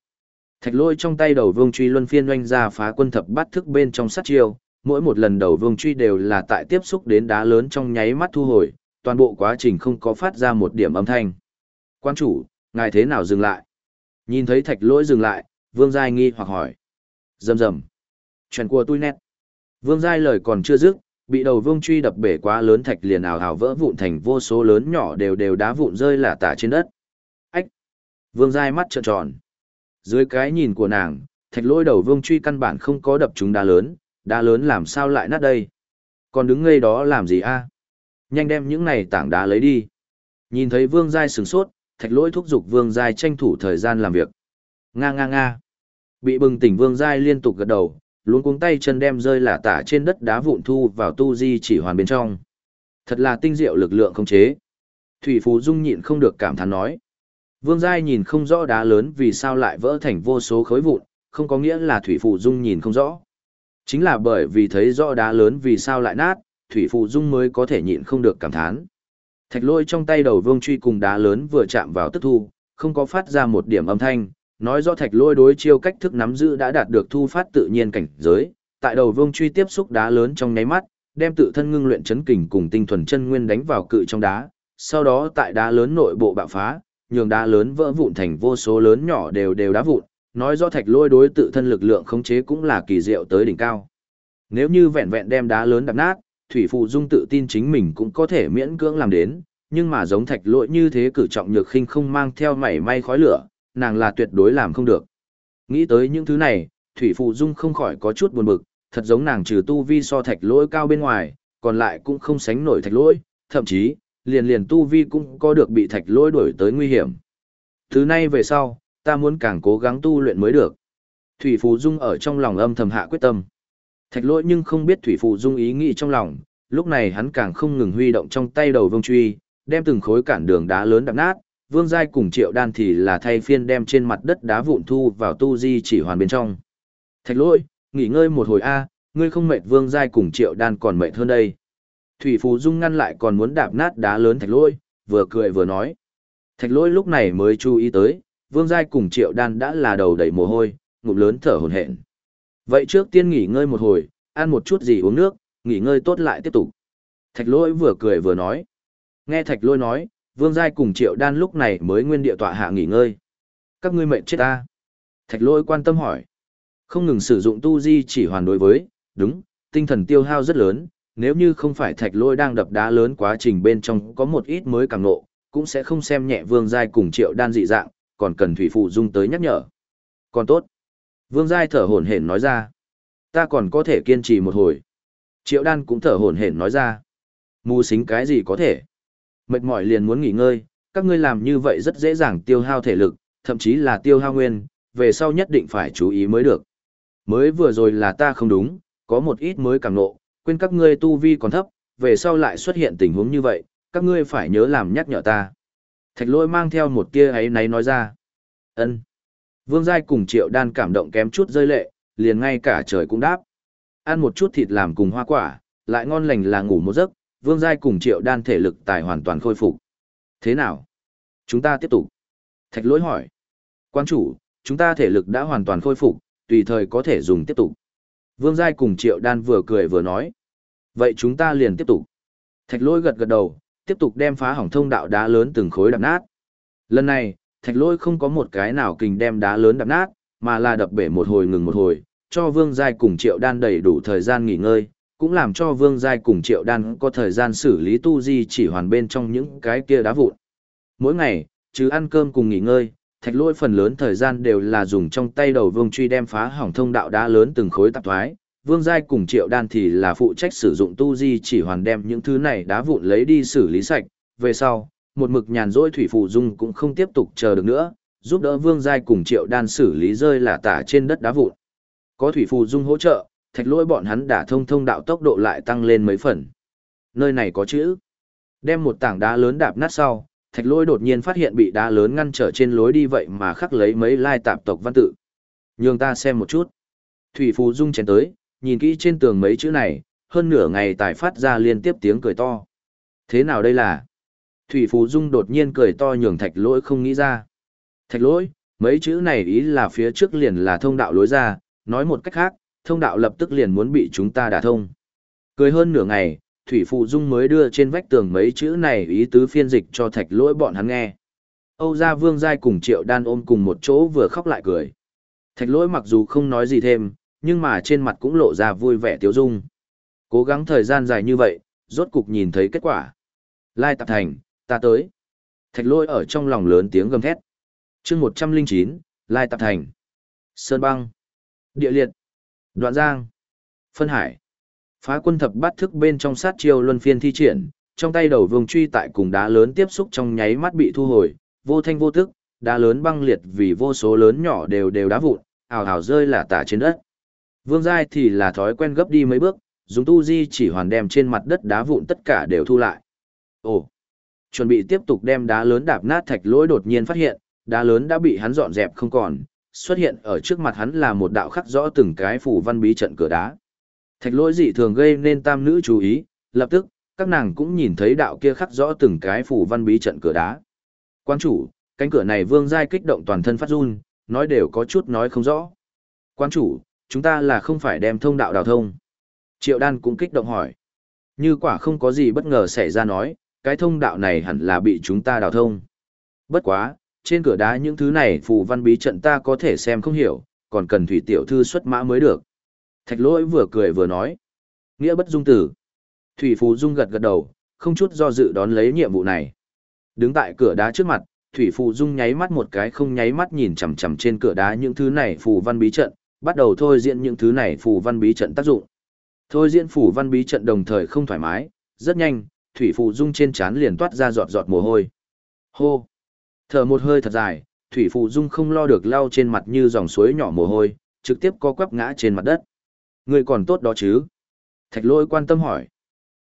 Thạch lôi trong tay đầu vương truy luân phiên oanh ra phá quân thập bắt thức bên trong sát chiêu, mỗi một lần đầu vương truy đều là tại tiếp xúc đến đá lớn trong nháy mắt thu hồi, toàn bộ quá trình không có phát ra một điểm âm thanh. Quan chủ, Ngài thế nào dừng lại? Nhìn thấy thạch lỗi dừng lại, vương giai nghi hoặc hỏi. Dầm dầm. Chuyện của tôi nét. Vương giai lời còn chưa dứt, bị đầu vương truy đập bể quá lớn thạch liền ảo ảo vỡ vụn thành vô số lớn nhỏ đều đều đá vụn rơi lả tả trên đất. Ách! Vương giai mắt trợn tròn. Dưới cái nhìn của nàng, thạch lỗi đầu vương truy căn bản không có đập chúng đá lớn, đá lớn làm sao lại nát đây? Còn đứng ngây đó làm gì a? Nhanh đem những này tảng đá lấy đi. Nhìn thấy vương giai sửng sốt, thạch lỗi thúc giục vương giai tranh thủ thời gian làm việc. Nga nga nga. Bị bừng tỉnh vương giai liên tục gật đầu, luống cuống tay chân đem rơi lả tả trên đất đá vụn thu vào tu di chỉ hoàn bên trong. Thật là tinh diệu lực lượng không chế. Thủy Phú Dung nhịn không được cảm thán nói. Vương Giai nhìn không rõ đá lớn vì sao lại vỡ thành vô số khối vụn, không có nghĩa là Thủy Phụ Dung nhìn không rõ. Chính là bởi vì thấy rõ đá lớn vì sao lại nát, Thủy Phụ Dung mới có thể nhịn không được cảm thán. Thạch lôi trong tay đầu vương truy cùng đá lớn vừa chạm vào tức thu, không có phát ra một điểm âm thanh, nói rõ thạch lôi đối chiêu cách thức nắm giữ đã đạt được thu phát tự nhiên cảnh giới, tại đầu vương truy tiếp xúc đá lớn trong nháy mắt, đem tự thân ngưng luyện chấn kình cùng tinh thuần chân nguyên đánh vào cự trong đá, sau đó tại đá lớn nội bộ bạo phá, nhường đá lớn vỡ vụn thành vô số lớn nhỏ đều đều đá vụn, nói do thạch lôi đối tự thân lực lượng khống chế cũng là kỳ diệu tới đỉnh cao. Nếu như vẹn vẹn đem đá lớn đập nát, Thủy Phụ Dung tự tin chính mình cũng có thể miễn cưỡng làm đến, nhưng mà giống thạch lỗi như thế cử trọng nhược khinh không mang theo mảy may khói lửa, nàng là tuyệt đối làm không được. Nghĩ tới những thứ này, Thủy Phụ Dung không khỏi có chút buồn bực, thật giống nàng trừ tu vi so thạch lỗi cao bên ngoài, còn lại cũng không sánh nổi thạch lỗi, thậm chí, liền liền tu vi cũng có được bị thạch lỗi đuổi tới nguy hiểm. Thứ nay về sau, ta muốn càng cố gắng tu luyện mới được. Thủy Phù Dung ở trong lòng âm thầm hạ quyết tâm. Thạch lỗi nhưng không biết Thủy Phù Dung ý nghĩ trong lòng, lúc này hắn càng không ngừng huy động trong tay đầu vương truy, đem từng khối cản đường đá lớn đập nát, Vương Giai cùng Triệu Đan thì là thay phiên đem trên mặt đất đá vụn thu vào tu di chỉ hoàn bên trong. Thạch lỗi, nghỉ ngơi một hồi a, ngươi không mệt Vương Giai cùng Triệu Đan còn mệt hơn đây. Thủy Phù Dung ngăn lại còn muốn đạp nát đá lớn thạch lỗi, vừa cười vừa nói. Thạch lỗi lúc này mới chú ý tới, Vương Giai cùng Triệu Đan đã là đầu đầy mồ hôi, ngụm lớn thở hổn hển. Vậy trước tiên nghỉ ngơi một hồi, ăn một chút gì uống nước, nghỉ ngơi tốt lại tiếp tục. Thạch lỗi vừa cười vừa nói. Nghe thạch lỗi nói, Vương Giai cùng Triệu Đan lúc này mới nguyên địa tọa hạ nghỉ ngơi. Các ngươi mệnh chết ta. Thạch lỗi quan tâm hỏi. Không ngừng sử dụng tu di chỉ hoàn đối với, đúng, tinh thần tiêu hao rất lớn, nếu như không phải thạch lôi đang đập đá lớn quá trình bên trong có một ít mới càng nộ, cũng sẽ không xem nhẹ vương giai cùng triệu đan dị dạng, còn cần thủy phụ dung tới nhắc nhở. Còn tốt. Vương giai thở hổn hển nói ra. Ta còn có thể kiên trì một hồi. Triệu đan cũng thở hổn hển nói ra. Mù xính cái gì có thể. Mệt mỏi liền muốn nghỉ ngơi, các ngươi làm như vậy rất dễ dàng tiêu hao thể lực, thậm chí là tiêu hao nguyên, về sau nhất định phải chú ý mới được. Mới vừa rồi là ta không đúng, có một ít mới càng nộ, quên các ngươi tu vi còn thấp, về sau lại xuất hiện tình huống như vậy, các ngươi phải nhớ làm nhắc nhở ta. Thạch lôi mang theo một tia ấy náy nói ra. ân Vương Giai cùng triệu đan cảm động kém chút rơi lệ, liền ngay cả trời cũng đáp. Ăn một chút thịt làm cùng hoa quả, lại ngon lành là ngủ một giấc, Vương Giai cùng triệu đan thể lực tài hoàn toàn khôi phục. Thế nào? Chúng ta tiếp tục. Thạch lỗi hỏi. Quan chủ, chúng ta thể lực đã hoàn toàn khôi phục, tùy thời có thể dùng tiếp tục. Vương Giai cùng Triệu Đan vừa cười vừa nói. Vậy chúng ta liền tiếp tục. Thạch lôi gật gật đầu, tiếp tục đem phá hỏng thông đạo đá lớn từng khối đập nát. Lần này, thạch lôi không có một cái nào kình đem đá lớn đập nát, mà là đập bể một hồi ngừng một hồi, cho Vương Giai cùng Triệu Đan đầy đủ thời gian nghỉ ngơi, cũng làm cho Vương Giai cùng Triệu Đan có thời gian xử lý tu di chỉ hoàn bên trong những cái kia đá vụn. Mỗi ngày, chứ ăn cơm cùng nghỉ ngơi, thạch Lỗi phần lớn thời gian đều là dùng trong tay đầu vương truy đem phá hỏng thông đạo đá lớn từng khối tạp thoái. Vương Giai cùng Triệu Đan thì là phụ trách sử dụng tu di chỉ hoàn đem những thứ này đá vụn lấy đi xử lý sạch. Về sau, một mực nhàn rỗi thủy phụ dung cũng không tiếp tục chờ được nữa, giúp đỡ Vương Giai cùng Triệu Đan xử lý rơi là tả trên đất đá vụn. Có thủy phụ dung hỗ trợ, thạch Lỗi bọn hắn đã thông thông đạo tốc độ lại tăng lên mấy phần. Nơi này có chữ. Đem một tảng đá lớn đạp nát sau, thạch lôi đột nhiên phát hiện bị đá lớn ngăn trở trên lối đi vậy mà khắc lấy mấy lai tạp tộc văn tự. Nhường ta xem một chút. Thủy Phù Dung chén tới, nhìn kỹ trên tường mấy chữ này, hơn nửa ngày tài phát ra liên tiếp tiếng cười to. Thế nào đây là? Thủy Phù Dung đột nhiên cười to nhường thạch lỗi không nghĩ ra. Thạch lỗi, mấy chữ này ý là phía trước liền là thông đạo lối ra, nói một cách khác, thông đạo lập tức liền muốn bị chúng ta đả thông. Cười hơn nửa ngày, Thủy Phụ Dung mới đưa trên vách tường mấy chữ này ý tứ phiên dịch cho thạch lỗi bọn hắn nghe. Âu gia vương giai cùng triệu đan ôm cùng một chỗ vừa khóc lại cười. Thạch lỗi mặc dù không nói gì thêm, nhưng mà trên mặt cũng lộ ra vui vẻ tiếu dung. Cố gắng thời gian dài như vậy, rốt cục nhìn thấy kết quả. Lai Tạp Thành, ta tới. Thạch lỗi ở trong lòng lớn tiếng gầm thét. chương 109, Lai Tạp Thành. Sơn băng. Địa liệt. Đoạn giang. Phân hải. Phá quân thập bát thức bên trong sát chiêu luân phiên thi triển, trong tay đầu vương truy tại cùng đá lớn tiếp xúc trong nháy mắt bị thu hồi, vô thanh vô tức, đá lớn băng liệt vì vô số lớn nhỏ đều đều đá vụn, ảo ảo rơi là tả trên đất. Vương Giai thì là thói quen gấp đi mấy bước, dùng tu di chỉ hoàn đem trên mặt đất đá vụn tất cả đều thu lại. Ồ! Chuẩn bị tiếp tục đem đá lớn đạp nát thạch lỗi đột nhiên phát hiện, đá lớn đã bị hắn dọn dẹp không còn, xuất hiện ở trước mặt hắn là một đạo khắc rõ từng cái phủ văn bí trận cửa đá. Thạch lỗi dị thường gây nên tam nữ chú ý, lập tức, các nàng cũng nhìn thấy đạo kia khắc rõ từng cái phủ văn bí trận cửa đá. Quan chủ, cánh cửa này vương giai kích động toàn thân phát run, nói đều có chút nói không rõ. Quan chủ, chúng ta là không phải đem thông đạo đào thông. Triệu đan cũng kích động hỏi. Như quả không có gì bất ngờ xảy ra nói, cái thông đạo này hẳn là bị chúng ta đào thông. Bất quá, trên cửa đá những thứ này phù văn bí trận ta có thể xem không hiểu, còn cần thủy tiểu thư xuất mã mới được. Thạch lỗi vừa cười vừa nói. Nghĩa bất dung tử. Thủy phù dung gật gật đầu, không chút do dự đón lấy nhiệm vụ này. Đứng tại cửa đá trước mặt, Thủy phù dung nháy mắt một cái không nháy mắt nhìn chằm chằm trên cửa đá những thứ này phù văn bí trận, bắt đầu thôi diễn những thứ này phù văn bí trận tác dụng. Thôi diễn phù văn bí trận đồng thời không thoải mái, rất nhanh, Thủy phù dung trên trán liền toát ra giọt giọt mồ hôi. Hô! Thở một hơi thật dài, Thủy phù dung không lo được lau trên mặt như dòng suối nhỏ mồ hôi, trực tiếp co quắp ngã trên mặt đất ngươi còn tốt đó chứ? Thạch lôi quan tâm hỏi.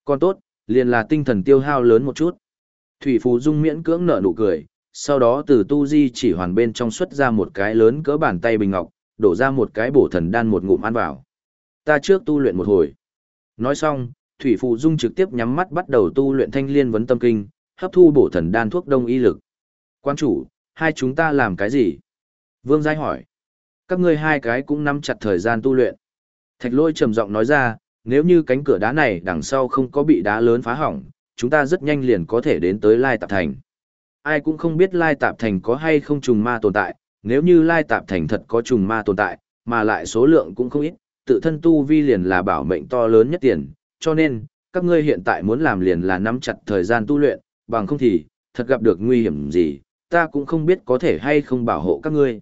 Còn tốt, liền là tinh thần tiêu hao lớn một chút. Thủy Phù Dung miễn cưỡng nở nụ cười, sau đó từ tu di chỉ hoàn bên trong xuất ra một cái lớn cỡ bàn tay bình ngọc, đổ ra một cái bổ thần đan một ngụm ăn vào. Ta trước tu luyện một hồi. Nói xong, Thủy Phù Dung trực tiếp nhắm mắt bắt đầu tu luyện thanh liên vấn tâm kinh, hấp thu bổ thần đan thuốc đông y lực. Quan chủ, hai chúng ta làm cái gì? Vương Giai hỏi. Các ngươi hai cái cũng nắm chặt thời gian tu luyện. Thạch lôi trầm giọng nói ra, nếu như cánh cửa đá này đằng sau không có bị đá lớn phá hỏng, chúng ta rất nhanh liền có thể đến tới Lai Tạp Thành. Ai cũng không biết Lai Tạp Thành có hay không trùng ma tồn tại, nếu như Lai Tạp Thành thật có trùng ma tồn tại, mà lại số lượng cũng không ít, tự thân tu vi liền là bảo mệnh to lớn nhất tiền, cho nên, các ngươi hiện tại muốn làm liền là nắm chặt thời gian tu luyện, bằng không thì, thật gặp được nguy hiểm gì, ta cũng không biết có thể hay không bảo hộ các ngươi.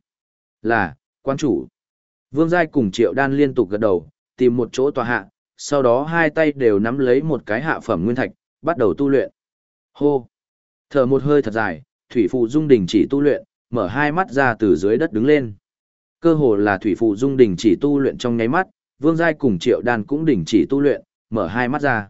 Là, quan chủ. Vương Giai cùng Triệu Đan liên tục gật đầu, tìm một chỗ tòa hạ, sau đó hai tay đều nắm lấy một cái hạ phẩm nguyên thạch, bắt đầu tu luyện. Hô! Thở một hơi thật dài, Thủy Phụ Dung đình chỉ tu luyện, mở hai mắt ra từ dưới đất đứng lên. Cơ hồ là Thủy Phụ Dung đình chỉ tu luyện trong nháy mắt, Vương Giai cùng Triệu Đan cũng đình chỉ tu luyện, mở hai mắt ra.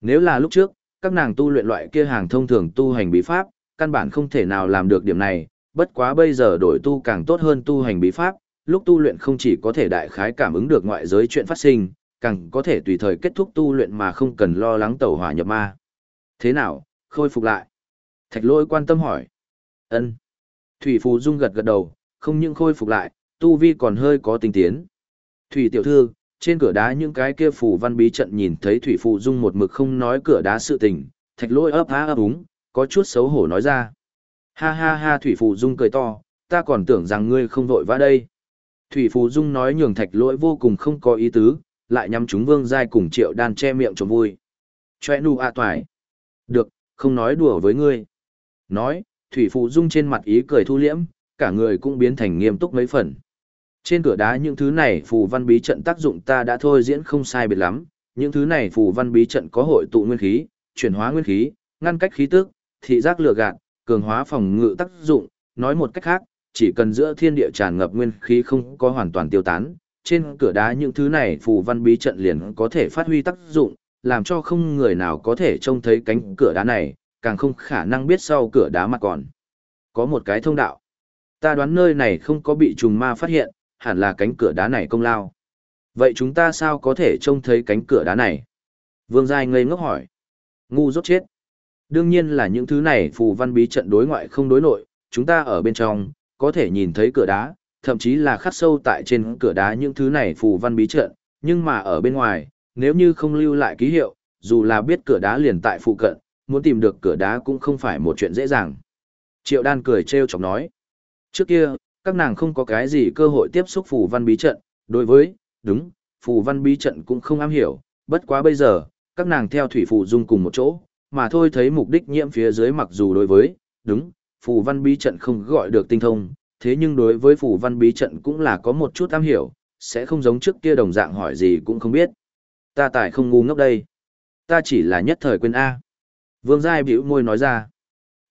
Nếu là lúc trước, các nàng tu luyện loại kia hàng thông thường tu hành bí pháp, căn bản không thể nào làm được điểm này, bất quá bây giờ đổi tu càng tốt hơn tu hành bí pháp, lúc tu luyện không chỉ có thể đại khái cảm ứng được ngoại giới chuyện phát sinh, càng có thể tùy thời kết thúc tu luyện mà không cần lo lắng tẩu hỏa nhập ma. Thế nào, khôi phục lại? Thạch lôi quan tâm hỏi. ân Thủy Phù Dung gật gật đầu, không những khôi phục lại, tu vi còn hơi có tinh tiến. Thủy tiểu thư, trên cửa đá những cái kia phù văn bí trận nhìn thấy Thủy Phù Dung một mực không nói cửa đá sự tình, thạch lôi ấp há ấp úng, có chút xấu hổ nói ra. Ha ha ha Thủy Phù Dung cười to, ta còn tưởng rằng ngươi không vội vã đây. Thủy Phù Dung nói nhường thạch lỗi vô cùng không có ý tứ, lại nhắm chúng vương giai cùng triệu đan che miệng trộm vui. Chòe nu a à toài. Được, không nói đùa với ngươi. Nói, Thủy Phù Dung trên mặt ý cười thu liễm, cả người cũng biến thành nghiêm túc mấy phần. Trên cửa đá những thứ này phù văn bí trận tác dụng ta đã thôi diễn không sai biệt lắm, những thứ này phù văn bí trận có hội tụ nguyên khí, chuyển hóa nguyên khí, ngăn cách khí tức, thị giác lừa gạt, cường hóa phòng ngự tác dụng, nói một cách khác, chỉ cần giữa thiên địa tràn ngập nguyên khí không có hoàn toàn tiêu tán, trên cửa đá những thứ này phù văn bí trận liền có thể phát huy tác dụng, làm cho không người nào có thể trông thấy cánh cửa đá này, càng không khả năng biết sau cửa đá mặt còn. Có một cái thông đạo. Ta đoán nơi này không có bị trùng ma phát hiện, hẳn là cánh cửa đá này công lao. Vậy chúng ta sao có thể trông thấy cánh cửa đá này? Vương Giai ngây ngốc hỏi. Ngu rốt chết. Đương nhiên là những thứ này phù văn bí trận đối ngoại không đối nội, chúng ta ở bên trong, có thể nhìn thấy cửa đá, thậm chí là khắc sâu tại trên cửa đá những thứ này phù văn bí trận, nhưng mà ở bên ngoài, nếu như không lưu lại ký hiệu, dù là biết cửa đá liền tại phụ cận, muốn tìm được cửa đá cũng không phải một chuyện dễ dàng. Triệu đan cười trêu chọc nói. Trước kia, các nàng không có cái gì cơ hội tiếp xúc phù văn bí trận, đối với, đúng, phù văn bí trận cũng không am hiểu, bất quá bây giờ, các nàng theo thủy phù dung cùng một chỗ, mà thôi thấy mục đích nhiễm phía dưới mặc dù đối với, đúng, phù văn bí trận không gọi được tinh thông, thế nhưng đối với phù văn bí trận cũng là có một chút am hiểu, sẽ không giống trước kia đồng dạng hỏi gì cũng không biết. Ta tại không ngu ngốc đây. Ta chỉ là nhất thời quên A. Vương Giai biểu môi nói ra.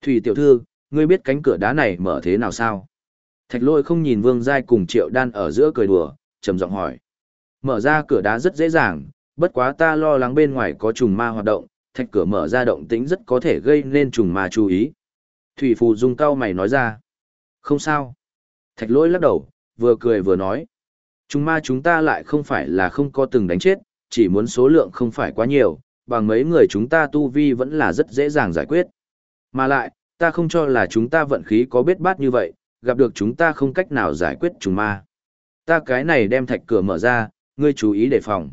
Thủy tiểu thư, ngươi biết cánh cửa đá này mở thế nào sao? Thạch lôi không nhìn Vương Giai cùng Triệu Đan ở giữa cười đùa, trầm giọng hỏi. Mở ra cửa đá rất dễ dàng, bất quá ta lo lắng bên ngoài có trùng ma hoạt động, thạch cửa mở ra động tĩnh rất có thể gây nên trùng ma chú ý. Thủy Phù Dung cao mày nói ra. Không sao. Thạch lỗi lắc đầu, vừa cười vừa nói. Trùng ma chúng ta lại không phải là không có từng đánh chết, chỉ muốn số lượng không phải quá nhiều, bằng mấy người chúng ta tu vi vẫn là rất dễ dàng giải quyết. Mà lại, ta không cho là chúng ta vận khí có biết bát như vậy, gặp được chúng ta không cách nào giải quyết trùng ma. Ta cái này đem thạch cửa mở ra, ngươi chú ý đề phòng.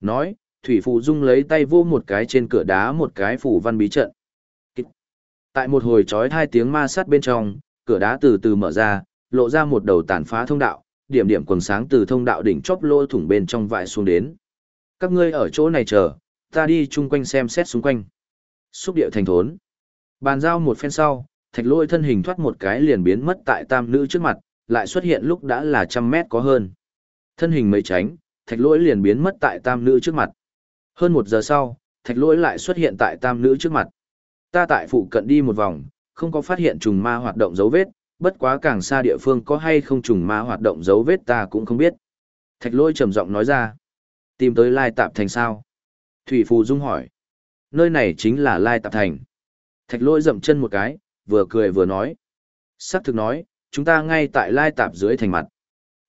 Nói, Thủy Phụ Dung lấy tay vô một cái trên cửa đá một cái phủ văn bí trận. Tại một hồi trói hai tiếng ma sát bên trong, cửa đá từ từ mở ra, lộ ra một đầu tàn phá thông đạo, điểm điểm quần sáng từ thông đạo đỉnh chóp lỗ thủng bên trong vại xuống đến. Các ngươi ở chỗ này chờ, ta đi chung quanh xem xét xung quanh. Xúc điệu thành thốn. Bàn giao một phen sau, thạch lôi thân hình thoát một cái liền biến mất tại tam nữ trước mặt, lại xuất hiện lúc đã là trăm mét có hơn. Thân hình mấy tránh, thạch lỗi liền biến mất tại tam nữ trước mặt. Hơn một giờ sau, thạch lỗi lại xuất hiện tại tam nữ trước mặt. Ta tại phụ cận đi một vòng, không có phát hiện trùng ma hoạt động dấu vết, bất quá càng xa địa phương có hay không trùng ma hoạt động dấu vết ta cũng không biết. Thạch lỗi trầm giọng nói ra. Tìm tới Lai Tạp Thành sao? Thủy Phù Dung hỏi. Nơi này chính là Lai Tạp Thành. Thạch lỗi dậm chân một cái, vừa cười vừa nói. Sắc thực nói, chúng ta ngay tại Lai Tạp dưới thành mặt.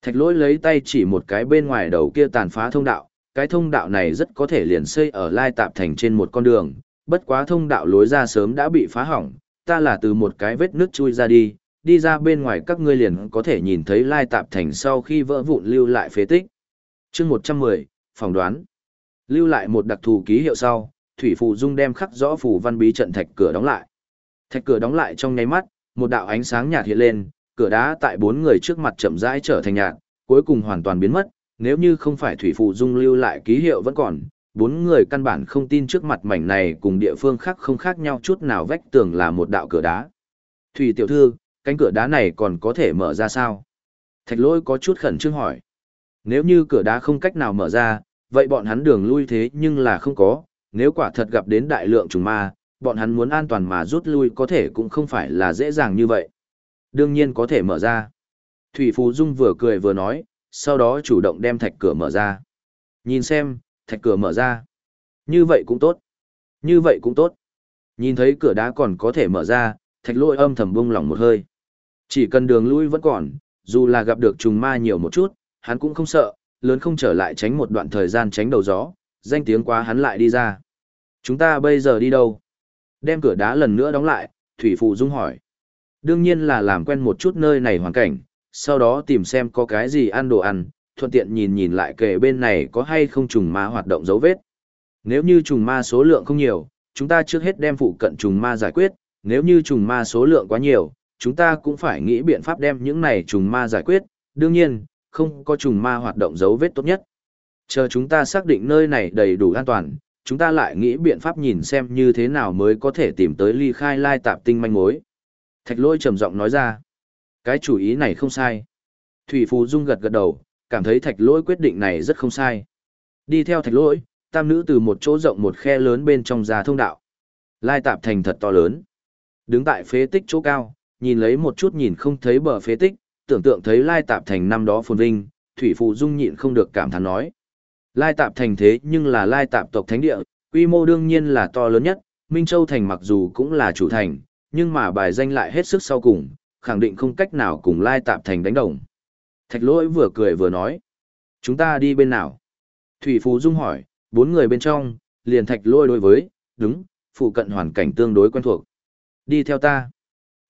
Thạch lỗi lấy tay chỉ một cái bên ngoài đầu kia tàn phá thông đạo, cái thông đạo này rất có thể liền xây ở Lai Tạp Thành trên một con đường, bất quá thông đạo lối ra sớm đã bị phá hỏng, ta là từ một cái vết nước chui ra đi, đi ra bên ngoài các ngươi liền có thể nhìn thấy Lai Tạp Thành sau khi vỡ vụn lưu lại phế tích. chương 110, phỏng đoán. Lưu lại một đặc thù ký hiệu sau, Thủy Phụ Dung đem khắc rõ phù văn bí trận thạch cửa đóng lại. Thạch cửa đóng lại trong nháy mắt, một đạo ánh sáng nhạt hiện lên, cửa đá tại bốn người trước mặt chậm rãi trở thành nhạt, cuối cùng hoàn toàn biến mất, nếu như không phải Thủy Phụ Dung lưu lại ký hiệu vẫn còn, bốn người căn bản không tin trước mặt mảnh này cùng địa phương khác không khác nhau chút nào vách tường là một đạo cửa đá. Thủy tiểu thư, cánh cửa đá này còn có thể mở ra sao? Thạch lôi có chút khẩn trương hỏi. Nếu như cửa đá không cách nào mở ra, vậy bọn hắn đường lui thế nhưng là không có, nếu quả thật gặp đến đại lượng trùng ma, bọn hắn muốn an toàn mà rút lui có thể cũng không phải là dễ dàng như vậy. Đương nhiên có thể mở ra. Thủy Phú Dung vừa cười vừa nói, sau đó chủ động đem thạch cửa mở ra. Nhìn xem, thạch cửa mở ra. Như vậy cũng tốt. Như vậy cũng tốt. Nhìn thấy cửa đá còn có thể mở ra, thạch lôi âm thầm bung lỏng một hơi. Chỉ cần đường lui vẫn còn, dù là gặp được trùng ma nhiều một chút, hắn cũng không sợ, lớn không trở lại tránh một đoạn thời gian tránh đầu gió, danh tiếng quá hắn lại đi ra. Chúng ta bây giờ đi đâu? Đem cửa đá lần nữa đóng lại, Thủy Phụ Dung hỏi. Đương nhiên là làm quen một chút nơi này hoàn cảnh, sau đó tìm xem có cái gì ăn đồ ăn, thuận tiện nhìn nhìn lại kề bên này có hay không trùng ma hoạt động dấu vết. Nếu như trùng ma số lượng không nhiều, chúng ta trước hết đem phụ cận trùng ma giải quyết, nếu như trùng ma số lượng quá nhiều, chúng ta cũng phải nghĩ biện pháp đem những này trùng ma giải quyết, đương nhiên, không có trùng ma hoạt động dấu vết tốt nhất. Chờ chúng ta xác định nơi này đầy đủ an toàn, chúng ta lại nghĩ biện pháp nhìn xem như thế nào mới có thể tìm tới ly khai lai tạp tinh manh mối. Thạch lôi trầm giọng nói ra. Cái chủ ý này không sai. Thủy Phù Dung gật gật đầu, cảm thấy thạch lỗi quyết định này rất không sai. Đi theo thạch lỗi, tam nữ từ một chỗ rộng một khe lớn bên trong ra thông đạo. Lai tạp thành thật to lớn. Đứng tại phế tích chỗ cao, nhìn lấy một chút nhìn không thấy bờ phế tích, tưởng tượng thấy lai tạp thành năm đó phồn vinh, Thủy phụ Dung nhịn không được cảm thán nói. Lai tạp thành thế nhưng là lai tạp tộc thánh địa, quy mô đương nhiên là to lớn nhất, Minh Châu thành mặc dù cũng là chủ thành, nhưng mà bài danh lại hết sức sau cùng, khẳng định không cách nào cùng lai tạp thành đánh đồng. Thạch lỗi vừa cười vừa nói. Chúng ta đi bên nào? Thủy Phú Dung hỏi, bốn người bên trong, liền thạch lỗi đối với, đúng, phụ cận hoàn cảnh tương đối quen thuộc. Đi theo ta.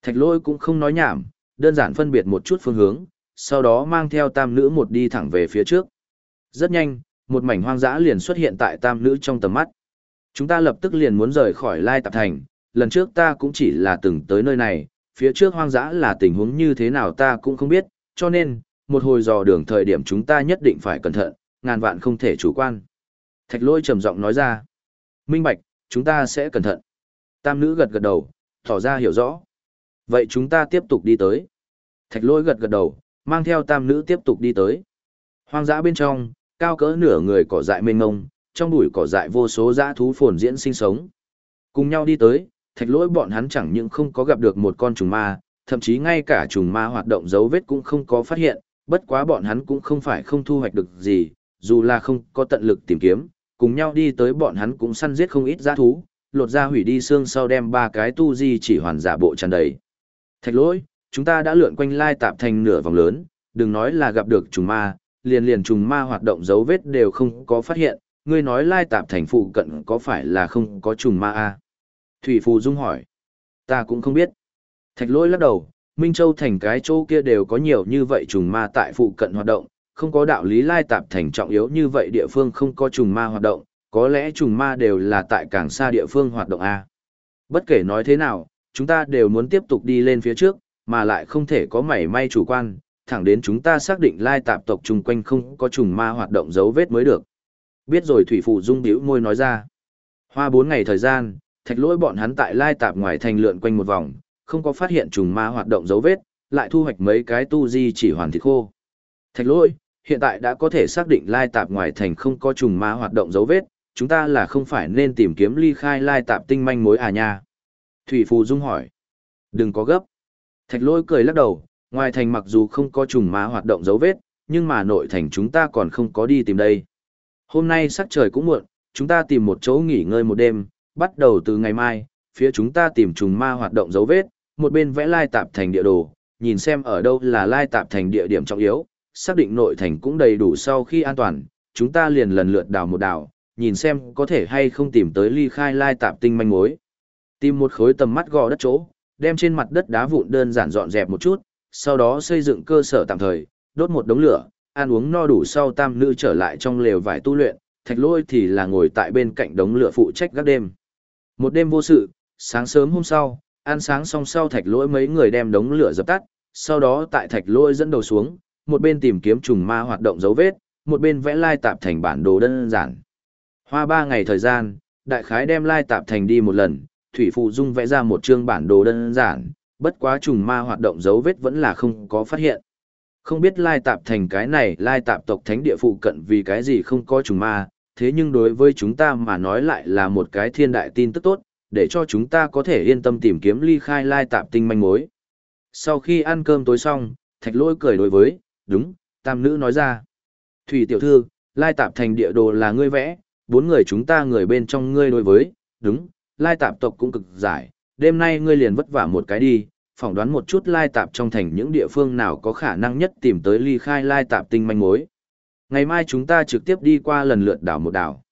Thạch lỗi cũng không nói nhảm, đơn giản phân biệt một chút phương hướng, sau đó mang theo tam nữ một đi thẳng về phía trước. Rất nhanh, một mảnh hoang dã liền xuất hiện tại tam nữ trong tầm mắt. Chúng ta lập tức liền muốn rời khỏi Lai Tạp Thành, lần trước ta cũng chỉ là từng tới nơi này, phía trước hoang dã là tình huống như thế nào ta cũng không biết, cho nên, một hồi dò đường thời điểm chúng ta nhất định phải cẩn thận, ngàn vạn không thể chủ quan. Thạch lôi trầm giọng nói ra. Minh bạch, chúng ta sẽ cẩn thận. Tam nữ gật gật đầu, tỏ ra hiểu rõ. Vậy chúng ta tiếp tục đi tới. Thạch lôi gật gật đầu, mang theo tam nữ tiếp tục đi tới. Hoang dã bên trong, cao cỡ nửa người cỏ dại mênh ngông, trong bụi cỏ dại vô số dã thú phồn diễn sinh sống. Cùng nhau đi tới, thạch lỗi bọn hắn chẳng những không có gặp được một con trùng ma, thậm chí ngay cả trùng ma hoạt động dấu vết cũng không có phát hiện, bất quá bọn hắn cũng không phải không thu hoạch được gì, dù là không có tận lực tìm kiếm, cùng nhau đi tới bọn hắn cũng săn giết không ít giã thú, lột ra hủy đi xương sau đem ba cái tu di chỉ hoàn giả bộ tràn đầy. Thạch lỗi, chúng ta đã lượn quanh lai tạp thành nửa vòng lớn, đừng nói là gặp được trùng ma, liền liền trùng ma hoạt động dấu vết đều không có phát hiện, ngươi nói lai tạp thành phụ cận có phải là không có trùng ma à? Thủy Phù Dung hỏi. Ta cũng không biết. Thạch lỗi lắc đầu, Minh Châu thành cái chỗ kia đều có nhiều như vậy trùng ma tại phụ cận hoạt động, không có đạo lý lai tạp thành trọng yếu như vậy địa phương không có trùng ma hoạt động, có lẽ trùng ma đều là tại càng xa địa phương hoạt động A. Bất kể nói thế nào, chúng ta đều muốn tiếp tục đi lên phía trước, mà lại không thể có mảy may chủ quan, thẳng đến chúng ta xác định lai tạp tộc chung quanh không có trùng ma hoạt động dấu vết mới được. Biết rồi Thủy Phụ Dung biểu môi nói ra. Hoa bốn ngày thời gian, thạch lỗi bọn hắn tại lai tạp ngoài thành lượn quanh một vòng, không có phát hiện trùng ma hoạt động dấu vết, lại thu hoạch mấy cái tu di chỉ hoàn thịt khô. Thạch lỗi, hiện tại đã có thể xác định lai tạp ngoài thành không có trùng ma hoạt động dấu vết, chúng ta là không phải nên tìm kiếm ly khai lai tạp tinh manh mối à nha? Thủy Phù Dung hỏi. Đừng có gấp. Thạch lỗi cười lắc đầu, ngoài thành mặc dù không có trùng ma hoạt động dấu vết, nhưng mà nội thành chúng ta còn không có đi tìm đây. Hôm nay sắc trời cũng muộn, chúng ta tìm một chỗ nghỉ ngơi một đêm, bắt đầu từ ngày mai, phía chúng ta tìm trùng ma hoạt động dấu vết, một bên vẽ lai tạp thành địa đồ, nhìn xem ở đâu là lai tạp thành địa điểm trọng yếu, xác định nội thành cũng đầy đủ sau khi an toàn, chúng ta liền lần lượt đào một đào, nhìn xem có thể hay không tìm tới ly khai lai tạp tinh manh mối. Tìm một khối tầm mắt gò đất chỗ, đem trên mặt đất đá vụn đơn giản dọn dẹp một chút, sau đó xây dựng cơ sở tạm thời, đốt một đống lửa, ăn uống no đủ sau tam nữ trở lại trong lều vải tu luyện, thạch lôi thì là ngồi tại bên cạnh đống lửa phụ trách gác đêm. Một đêm vô sự, sáng sớm hôm sau, ăn sáng xong sau thạch lỗi mấy người đem đống lửa dập tắt, sau đó tại thạch lỗi dẫn đầu xuống, một bên tìm kiếm trùng ma hoạt động dấu vết, một bên vẽ lai tạp thành bản đồ đơn giản. Hoa ba ngày thời gian, đại khái đem lai tạp thành đi một lần, Thủy Phụ Dung vẽ ra một chương bản đồ đơn giản, bất quá trùng ma hoạt động dấu vết vẫn là không có phát hiện. Không biết lai tạp thành cái này lai tạp tộc thánh địa phụ cận vì cái gì không có trùng ma, thế nhưng đối với chúng ta mà nói lại là một cái thiên đại tin tức tốt, để cho chúng ta có thể yên tâm tìm kiếm ly khai lai tạp tinh manh mối. Sau khi ăn cơm tối xong, thạch lôi cười đối với, đúng, tam nữ nói ra. Thủy tiểu thư, lai tạp thành địa đồ là ngươi vẽ, bốn người chúng ta người bên trong ngươi đối với, đúng, lai tạp tộc cũng cực giải, đêm nay ngươi liền vất vả một cái đi, phỏng đoán một chút lai tạp trong thành những địa phương nào có khả năng nhất tìm tới ly khai lai tạp tinh manh mối. Ngày mai chúng ta trực tiếp đi qua lần lượt đảo một đảo.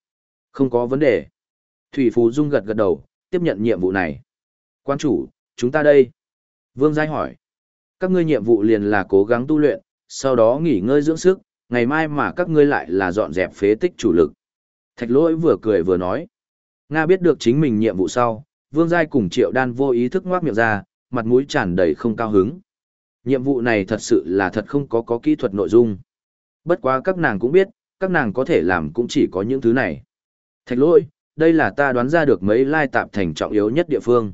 Không có vấn đề. Thủy Phú Dung gật gật đầu, tiếp nhận nhiệm vụ này. Quan chủ, chúng ta đây. Vương Giai hỏi. Các ngươi nhiệm vụ liền là cố gắng tu luyện, sau đó nghỉ ngơi dưỡng sức, ngày mai mà các ngươi lại là dọn dẹp phế tích chủ lực. Thạch lỗi vừa cười vừa nói. Nga biết được chính mình nhiệm vụ sau, Vương Giai cùng Triệu Đan vô ý thức ngoác miệng ra, mặt mũi tràn đầy không cao hứng. Nhiệm vụ này thật sự là thật không có có kỹ thuật nội dung. Bất quá các nàng cũng biết, các nàng có thể làm cũng chỉ có những thứ này. Thạch lỗi, đây là ta đoán ra được mấy lai tạp thành trọng yếu nhất địa phương.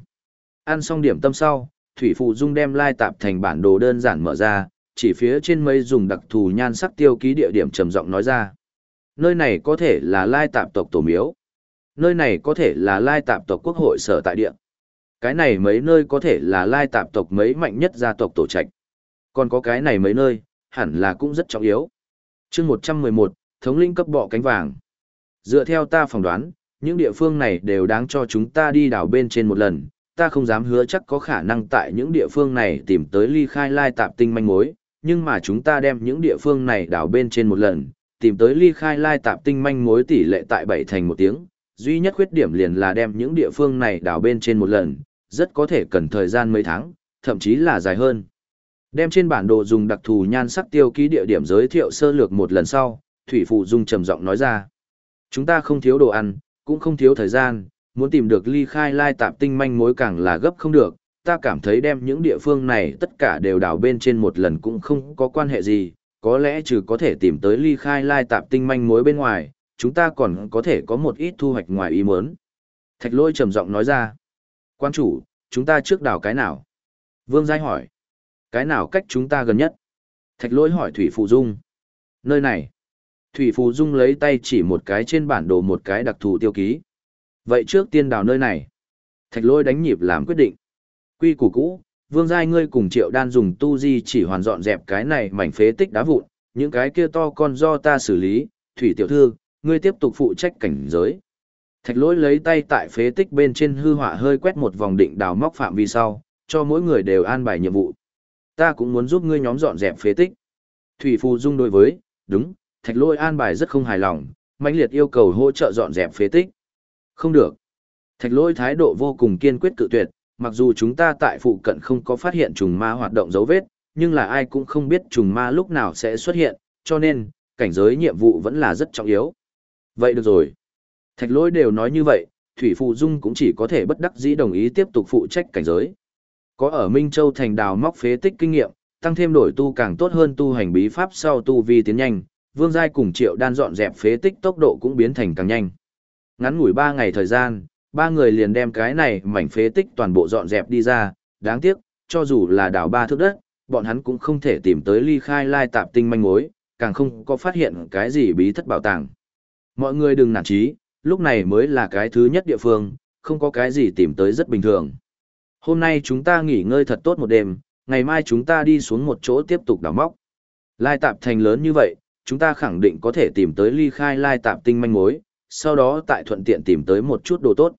Ăn xong điểm tâm sau, Thủy Phụ Dung đem lai tạp thành bản đồ đơn giản mở ra, chỉ phía trên mấy dùng đặc thù nhan sắc tiêu ký địa điểm trầm giọng nói ra. Nơi này có thể là lai tạp tộc tổ miếu. Nơi này có thể là lai tạp tộc quốc hội sở tại địa. Cái này mấy nơi có thể là lai tạp tộc mấy mạnh nhất gia tộc tổ trạch. Còn có cái này mấy nơi, hẳn là cũng rất trọng yếu. chương 111, thống linh cấp bọ cánh vàng. Dựa theo ta phỏng đoán, những địa phương này đều đáng cho chúng ta đi đảo bên trên một lần, ta không dám hứa chắc có khả năng tại những địa phương này tìm tới ly khai lai tạp tinh manh mối, nhưng mà chúng ta đem những địa phương này đảo bên trên một lần, tìm tới ly khai lai tạp tinh manh mối tỷ lệ tại bảy thành một tiếng, duy nhất khuyết điểm liền là đem những địa phương này đảo bên trên một lần, rất có thể cần thời gian mấy tháng, thậm chí là dài hơn. Đem trên bản đồ dùng đặc thù nhan sắc tiêu ký địa điểm giới thiệu sơ lược một lần sau, Thủy Phụ Dung trầm giọng nói ra. Chúng ta không thiếu đồ ăn, cũng không thiếu thời gian, muốn tìm được ly khai lai tạp tinh manh mối càng là gấp không được, ta cảm thấy đem những địa phương này tất cả đều đảo bên trên một lần cũng không có quan hệ gì, có lẽ trừ có thể tìm tới ly khai lai tạp tinh manh mối bên ngoài, chúng ta còn có thể có một ít thu hoạch ngoài ý muốn. Thạch lôi trầm giọng nói ra. Quan chủ, chúng ta trước đảo cái nào? Vương Giai hỏi. Cái nào cách chúng ta gần nhất? Thạch lôi hỏi Thủy Phụ Dung. Nơi này. Thủy Phù Dung lấy tay chỉ một cái trên bản đồ một cái đặc thù tiêu ký. Vậy trước tiên đào nơi này. Thạch lôi đánh nhịp làm quyết định. Quy củ cũ, Vương Giai ngươi cùng Triệu Đan dùng tu di chỉ hoàn dọn dẹp cái này mảnh phế tích đá vụn, những cái kia to con do ta xử lý, Thủy Tiểu Thư, ngươi tiếp tục phụ trách cảnh giới. Thạch lỗi lấy tay tại phế tích bên trên hư họa hơi quét một vòng định đào móc phạm vi sau, cho mỗi người đều an bài nhiệm vụ. Ta cũng muốn giúp ngươi nhóm dọn dẹp phế tích. Thủy Phù Dung đối với, đúng, thạch Lôi an bài rất không hài lòng, mãnh liệt yêu cầu hỗ trợ dọn dẹp phế tích. Không được. Thạch Lôi thái độ vô cùng kiên quyết cự tuyệt, mặc dù chúng ta tại phụ cận không có phát hiện trùng ma hoạt động dấu vết, nhưng là ai cũng không biết trùng ma lúc nào sẽ xuất hiện, cho nên, cảnh giới nhiệm vụ vẫn là rất trọng yếu. Vậy được rồi. Thạch Lôi đều nói như vậy, Thủy Phụ Dung cũng chỉ có thể bất đắc dĩ đồng ý tiếp tục phụ trách cảnh giới. Có ở Minh Châu thành đào móc phế tích kinh nghiệm, tăng thêm đổi tu càng tốt hơn tu hành bí pháp sau tu vi tiến nhanh, Vương Giai cùng Triệu Đan dọn dẹp phế tích tốc độ cũng biến thành càng nhanh. Ngắn ngủi 3 ngày thời gian, ba người liền đem cái này mảnh phế tích toàn bộ dọn dẹp đi ra, đáng tiếc, cho dù là đào ba thước đất, bọn hắn cũng không thể tìm tới ly khai lai tạp tinh manh mối, càng không có phát hiện cái gì bí thất bảo tàng. Mọi người đừng nản trí, lúc này mới là cái thứ nhất địa phương, không có cái gì tìm tới rất bình thường. Hôm nay chúng ta nghỉ ngơi thật tốt một đêm, ngày mai chúng ta đi xuống một chỗ tiếp tục đào móc. Lai tạp thành lớn như vậy, chúng ta khẳng định có thể tìm tới ly khai lai tạp tinh manh mối, sau đó tại thuận tiện tìm tới một chút đồ tốt.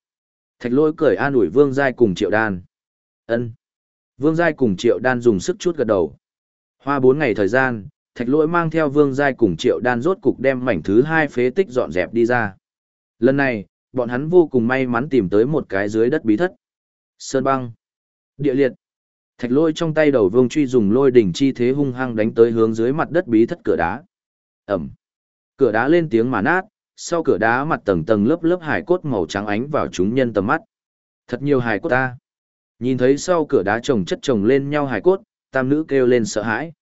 Thạch lôi cười an ủi Vương Giai cùng Triệu Đan. ân Vương Giai cùng Triệu Đan dùng sức chút gật đầu. Hoa bốn ngày thời gian, thạch lỗi mang theo Vương Giai cùng Triệu Đan rốt cục đem mảnh thứ hai phế tích dọn dẹp đi ra. Lần này, bọn hắn vô cùng may mắn tìm tới một cái dưới đất bí thất. Sơn băng. Địa liệt. Thạch lôi trong tay đầu vương truy dùng lôi đỉnh chi thế hung hăng đánh tới hướng dưới mặt đất bí thất cửa đá. Ẩm. Cửa đá lên tiếng mà nát, sau cửa đá mặt tầng tầng lớp lớp hải cốt màu trắng ánh vào chúng nhân tầm mắt. Thật nhiều hải cốt ta. Nhìn thấy sau cửa đá chồng chất chồng lên nhau hải cốt, tam nữ kêu lên sợ hãi.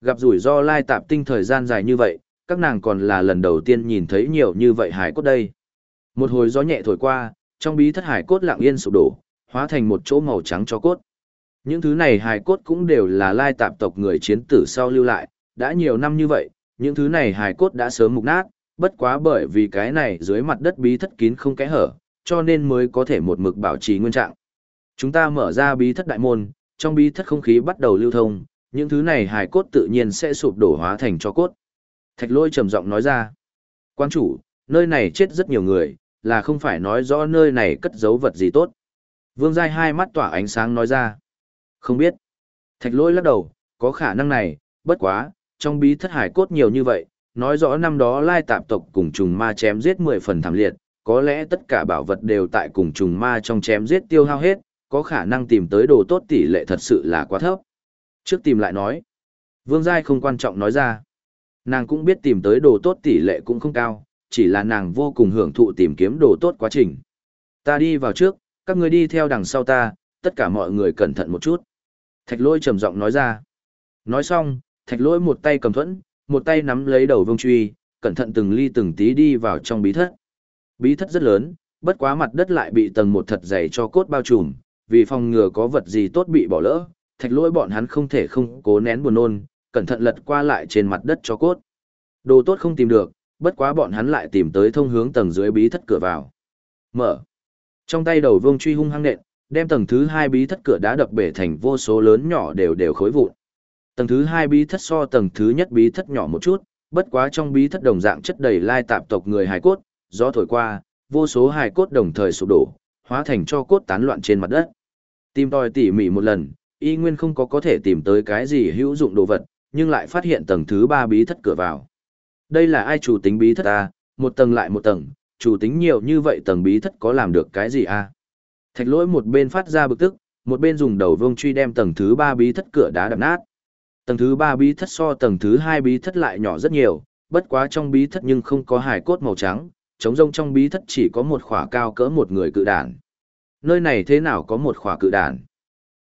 Gặp rủi ro lai tạp tinh thời gian dài như vậy, các nàng còn là lần đầu tiên nhìn thấy nhiều như vậy hải cốt đây. Một hồi gió nhẹ thổi qua, trong bí thất hải cốt lặng yên sụp đổ, hóa thành một chỗ màu trắng cho cốt. Những thứ này hải cốt cũng đều là lai tạp tộc người chiến tử sau lưu lại, đã nhiều năm như vậy, những thứ này hài cốt đã sớm mục nát, bất quá bởi vì cái này dưới mặt đất bí thất kín không kẽ hở, cho nên mới có thể một mực bảo trì nguyên trạng. Chúng ta mở ra bí thất đại môn, trong bí thất không khí bắt đầu lưu thông, những thứ này hài cốt tự nhiên sẽ sụp đổ hóa thành cho cốt. Thạch lôi trầm giọng nói ra, quan chủ, nơi này chết rất nhiều người, là không phải nói rõ nơi này cất giấu vật gì tốt. Vương Giai hai mắt tỏa ánh sáng nói ra, không biết. Thạch lôi lắc đầu, có khả năng này, bất quá, trong bí thất hải cốt nhiều như vậy, nói rõ năm đó lai tạp tộc cùng trùng ma chém giết 10 phần thảm liệt, có lẽ tất cả bảo vật đều tại cùng trùng ma trong chém giết tiêu hao hết, có khả năng tìm tới đồ tốt tỷ lệ thật sự là quá thấp. Trước tìm lại nói, Vương Giai không quan trọng nói ra. Nàng cũng biết tìm tới đồ tốt tỷ lệ cũng không cao, chỉ là nàng vô cùng hưởng thụ tìm kiếm đồ tốt quá trình. Ta đi vào trước, các người đi theo đằng sau ta, tất cả mọi người cẩn thận một chút. Thạch lôi trầm giọng nói ra. Nói xong, thạch Lỗi một tay cầm thuẫn, một tay nắm lấy đầu vương truy, cẩn thận từng ly từng tí đi vào trong bí thất. Bí thất rất lớn, bất quá mặt đất lại bị tầng một thật dày cho cốt bao trùm, vì phòng ngừa có vật gì tốt bị bỏ lỡ, thạch lỗi bọn hắn không thể không cố nén buồn nôn, cẩn thận lật qua lại trên mặt đất cho cốt. Đồ tốt không tìm được, bất quá bọn hắn lại tìm tới thông hướng tầng dưới bí thất cửa vào. Mở. Trong tay đầu vương truy hung hăng nện, đem tầng thứ hai bí thất cửa đá đập bể thành vô số lớn nhỏ đều đều khối vụn. Tầng thứ hai bí thất so tầng thứ nhất bí thất nhỏ một chút, bất quá trong bí thất đồng dạng chất đầy lai tạp tộc người hài cốt, gió thổi qua, vô số hài cốt đồng thời sụp đổ, hóa thành cho cốt tán loạn trên mặt đất. Tìm tòi tỉ mỉ một lần, y nguyên không có có thể tìm tới cái gì hữu dụng đồ vật, nhưng lại phát hiện tầng thứ ba bí thất cửa vào. Đây là ai chủ tính bí thất a? Một tầng lại một tầng, chủ tính nhiều như vậy tầng bí thất có làm được cái gì a? Thạch lỗi một bên phát ra bực tức, một bên dùng đầu vương truy đem tầng thứ ba bí thất cửa đá đập nát. Tầng thứ ba bí thất so tầng thứ hai bí thất lại nhỏ rất nhiều, bất quá trong bí thất nhưng không có hài cốt màu trắng, trống rông trong bí thất chỉ có một khỏa cao cỡ một người cự đàn. Nơi này thế nào có một khỏa cự đàn?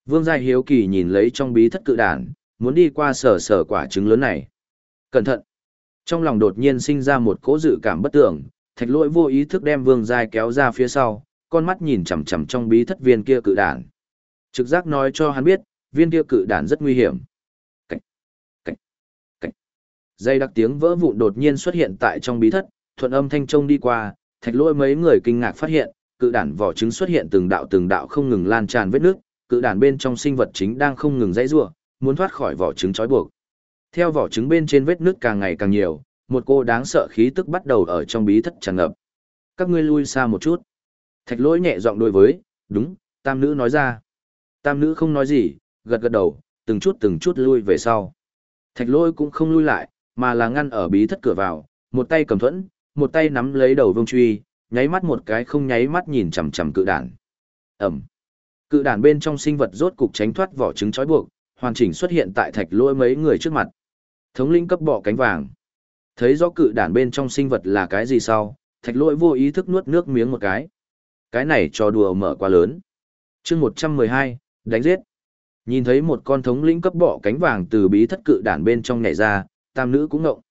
Vương Giai Hiếu Kỳ nhìn lấy trong bí thất cự đàn, muốn đi qua sở sở quả trứng lớn này. Cẩn thận! Trong lòng đột nhiên sinh ra một cỗ dự cảm bất tưởng, thạch lỗi vô ý thức đem Vương Giai kéo ra phía sau, con mắt nhìn chằm chằm trong bí thất viên kia cự đàn. Trực giác nói cho hắn biết, viên kia cự đàn rất nguy hiểm. Dây đặc tiếng vỡ vụn đột nhiên xuất hiện tại trong bí thất, thuận âm thanh trông đi qua, thạch lỗi mấy người kinh ngạc phát hiện, cự đản vỏ trứng xuất hiện từng đạo từng đạo không ngừng lan tràn vết nước, cự đản bên trong sinh vật chính đang không ngừng dãy rủa, muốn thoát khỏi vỏ trứng trói buộc. Theo vỏ trứng bên trên vết nước càng ngày càng nhiều, một cô đáng sợ khí tức bắt đầu ở trong bí thất tràn ngập. Các ngươi lui xa một chút. Thạch lỗi nhẹ giọng đối với, đúng, tam nữ nói ra. Tam nữ không nói gì, gật gật đầu, từng chút từng chút lui về sau. Thạch lỗi cũng không lui lại, mà là ngăn ở bí thất cửa vào, một tay cầm thuẫn, một tay nắm lấy đầu vương truy, nháy mắt một cái không nháy mắt nhìn chằm chằm cự đản. Ẩm. Cự đản bên trong sinh vật rốt cục tránh thoát vỏ trứng trói buộc, hoàn chỉnh xuất hiện tại thạch lỗi mấy người trước mặt. Thống linh cấp bỏ cánh vàng. Thấy rõ cự đản bên trong sinh vật là cái gì sau, thạch lỗi vô ý thức nuốt nước miếng một cái. Cái này cho đùa mở quá lớn. chương 112, đánh giết. Nhìn thấy một con thống lĩnh cấp bọ cánh vàng từ bí thất cự đản bên trong nhảy ra, tam nữ cũng ngộng.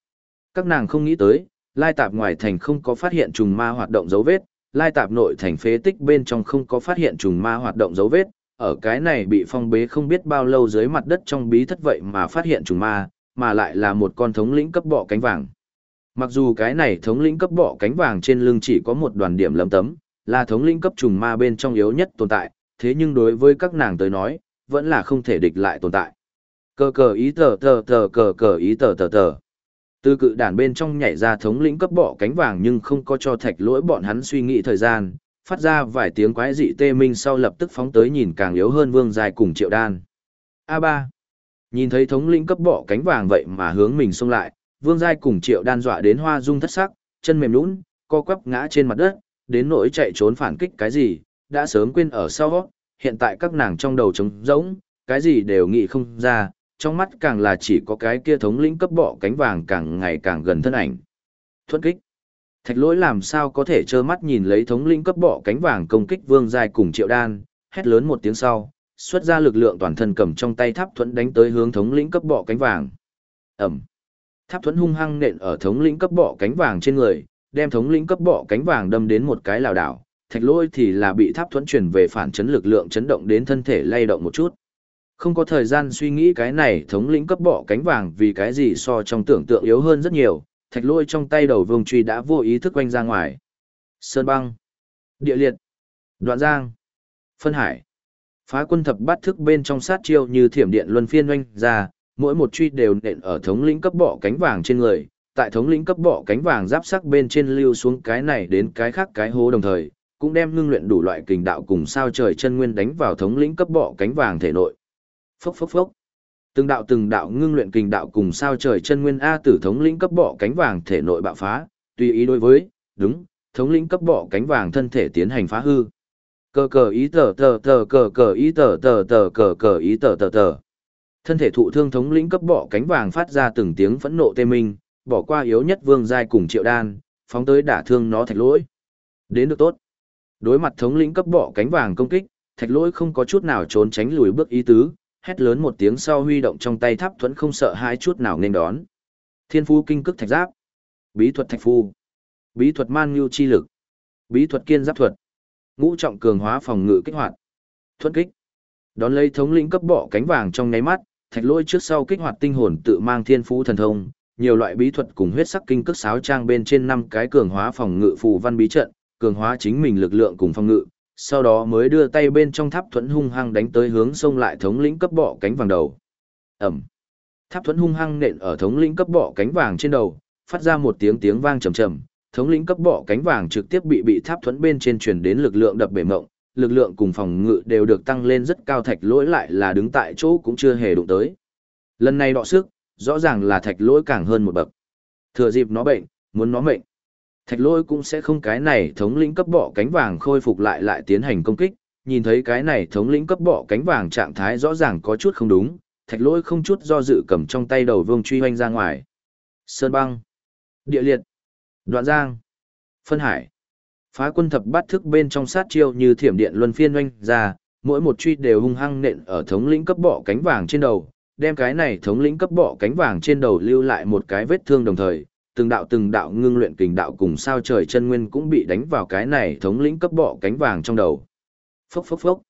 Các nàng không nghĩ tới, lai tạp ngoài thành không có phát hiện trùng ma hoạt động dấu vết, lai tạp nội thành phế tích bên trong không có phát hiện trùng ma hoạt động dấu vết, ở cái này bị phong bế không biết bao lâu dưới mặt đất trong bí thất vậy mà phát hiện trùng ma, mà lại là một con thống lĩnh cấp bọ cánh vàng. Mặc dù cái này thống lĩnh cấp bọ cánh vàng trên lưng chỉ có một đoàn điểm lấm tấm, là thống lĩnh cấp trùng ma bên trong yếu nhất tồn tại, thế nhưng đối với các nàng tới nói, vẫn là không thể địch lại tồn tại. Cờ cờ ý tờ tờ tờ cờ cờ ý tờ tờ tờ. Từ cự đàn bên trong nhảy ra thống lĩnh cấp bỏ cánh vàng nhưng không có cho thạch lỗi bọn hắn suy nghĩ thời gian, phát ra vài tiếng quái dị tê minh sau lập tức phóng tới nhìn càng yếu hơn vương dài cùng triệu đan. A3. Nhìn thấy thống lĩnh cấp bỏ cánh vàng vậy mà hướng mình xông lại, vương giai cùng triệu đan dọa đến hoa dung thất sắc, chân mềm lún, co quắp ngã trên mặt đất, đến nỗi chạy trốn phản kích cái gì, đã sớm quên ở sau, hiện tại các nàng trong đầu trống rỗng, cái gì đều nghĩ không ra, trong mắt càng là chỉ có cái kia thống lĩnh cấp bọ cánh vàng càng ngày càng gần thân ảnh. Thuận kích. Thạch lỗi làm sao có thể trơ mắt nhìn lấy thống lĩnh cấp bọ cánh vàng công kích vương giai cùng triệu đan, hét lớn một tiếng sau, xuất ra lực lượng toàn thân cầm trong tay tháp thuẫn đánh tới hướng thống lĩnh cấp bọ cánh vàng. Ẩm. Tháp thuẫn hung hăng nện ở thống lĩnh cấp bọ cánh vàng trên người, đem thống lĩnh cấp bọ cánh vàng đâm đến một cái lảo đảo. Thạch lỗi thì là bị tháp thuẫn chuyển về phản chấn lực lượng chấn động đến thân thể lay động một chút. Không có thời gian suy nghĩ cái này thống lĩnh cấp bỏ cánh vàng vì cái gì so trong tưởng tượng yếu hơn rất nhiều, thạch lôi trong tay đầu vương truy đã vô ý thức quanh ra ngoài. Sơn băng, địa liệt, đoạn giang, phân hải. Phá quân thập bát thức bên trong sát chiêu như thiểm điện luân phiên oanh ra, mỗi một truy đều nện ở thống lĩnh cấp bỏ cánh vàng trên người, tại thống lĩnh cấp bỏ cánh vàng giáp sắc bên trên lưu xuống cái này đến cái khác cái hố đồng thời, cũng đem ngưng luyện đủ loại kình đạo cùng sao trời chân nguyên đánh vào thống lĩnh cấp bỏ cánh vàng thể nội. Phốc phốc phốc. Từng đạo từng đạo ngưng luyện kình đạo cùng sao trời chân nguyên a tử thống lĩnh cấp bỏ cánh vàng thể nội bạo phá, tùy ý đối với, đúng, thống lĩnh cấp bỏ cánh vàng thân thể tiến hành phá hư. Cờ cờ ý tờ tờ tờ cờ cờ ý tờ tờ tờ cờ cờ ý tờ tờ tờ. Thân thể thụ thương thống lĩnh cấp bỏ cánh vàng phát ra từng tiếng phẫn nộ tê minh, bỏ qua yếu nhất vương giai cùng triệu đan, phóng tới đả thương nó thạch lỗi. Đến được tốt. Đối mặt thống lĩnh cấp bỏ cánh vàng công kích, thạch lỗi không có chút nào trốn tránh lùi bước ý tứ, hét lớn một tiếng sau huy động trong tay tháp thuẫn không sợ hai chút nào nên đón. Thiên phú kinh cức thạch giáp, bí thuật thạch phu, bí thuật man nhu chi lực, bí thuật kiên giáp thuật, ngũ trọng cường hóa phòng ngự kích hoạt, thuẫn kích. Đón lấy thống lĩnh cấp bỏ cánh vàng trong nháy mắt, thạch lôi trước sau kích hoạt tinh hồn tự mang thiên phú thần thông, nhiều loại bí thuật cùng huyết sắc kinh cước sáo trang bên trên năm cái cường hóa phòng ngự phù văn bí trận, cường hóa chính mình lực lượng cùng phòng ngự, sau đó mới đưa tay bên trong tháp thuẫn hung hăng đánh tới hướng sông lại thống lĩnh cấp bọ cánh vàng đầu. Ẩm. Tháp thuẫn hung hăng nện ở thống lĩnh cấp bọ cánh vàng trên đầu, phát ra một tiếng tiếng vang trầm trầm, thống lĩnh cấp bọ cánh vàng trực tiếp bị bị tháp thuẫn bên trên truyền đến lực lượng đập bể mộng, lực lượng cùng phòng ngự đều được tăng lên rất cao thạch lỗi lại là đứng tại chỗ cũng chưa hề đụng tới. Lần này đọ sức, rõ ràng là thạch lỗi càng hơn một bậc. Thừa dịp nó bệnh, muốn nó mệnh. Thạch Lôi cũng sẽ không cái này thống lĩnh cấp bọ cánh vàng khôi phục lại lại tiến hành công kích, nhìn thấy cái này thống lĩnh cấp bọ cánh vàng trạng thái rõ ràng có chút không đúng, thạch Lôi không chút do dự cầm trong tay đầu vương truy hoanh ra ngoài. Sơn băng, địa liệt, đoạn giang, phân hải. Phá quân thập bát thức bên trong sát chiêu như thiểm điện luân phiên oanh ra, mỗi một truy đều hung hăng nện ở thống lĩnh cấp bọ cánh vàng trên đầu, đem cái này thống lĩnh cấp bọ cánh vàng trên đầu lưu lại một cái vết thương đồng thời, từng đạo từng đạo ngưng luyện kình đạo cùng sao trời chân nguyên cũng bị đánh vào cái này thống lĩnh cấp bọ cánh vàng trong đầu. Phốc phốc phốc.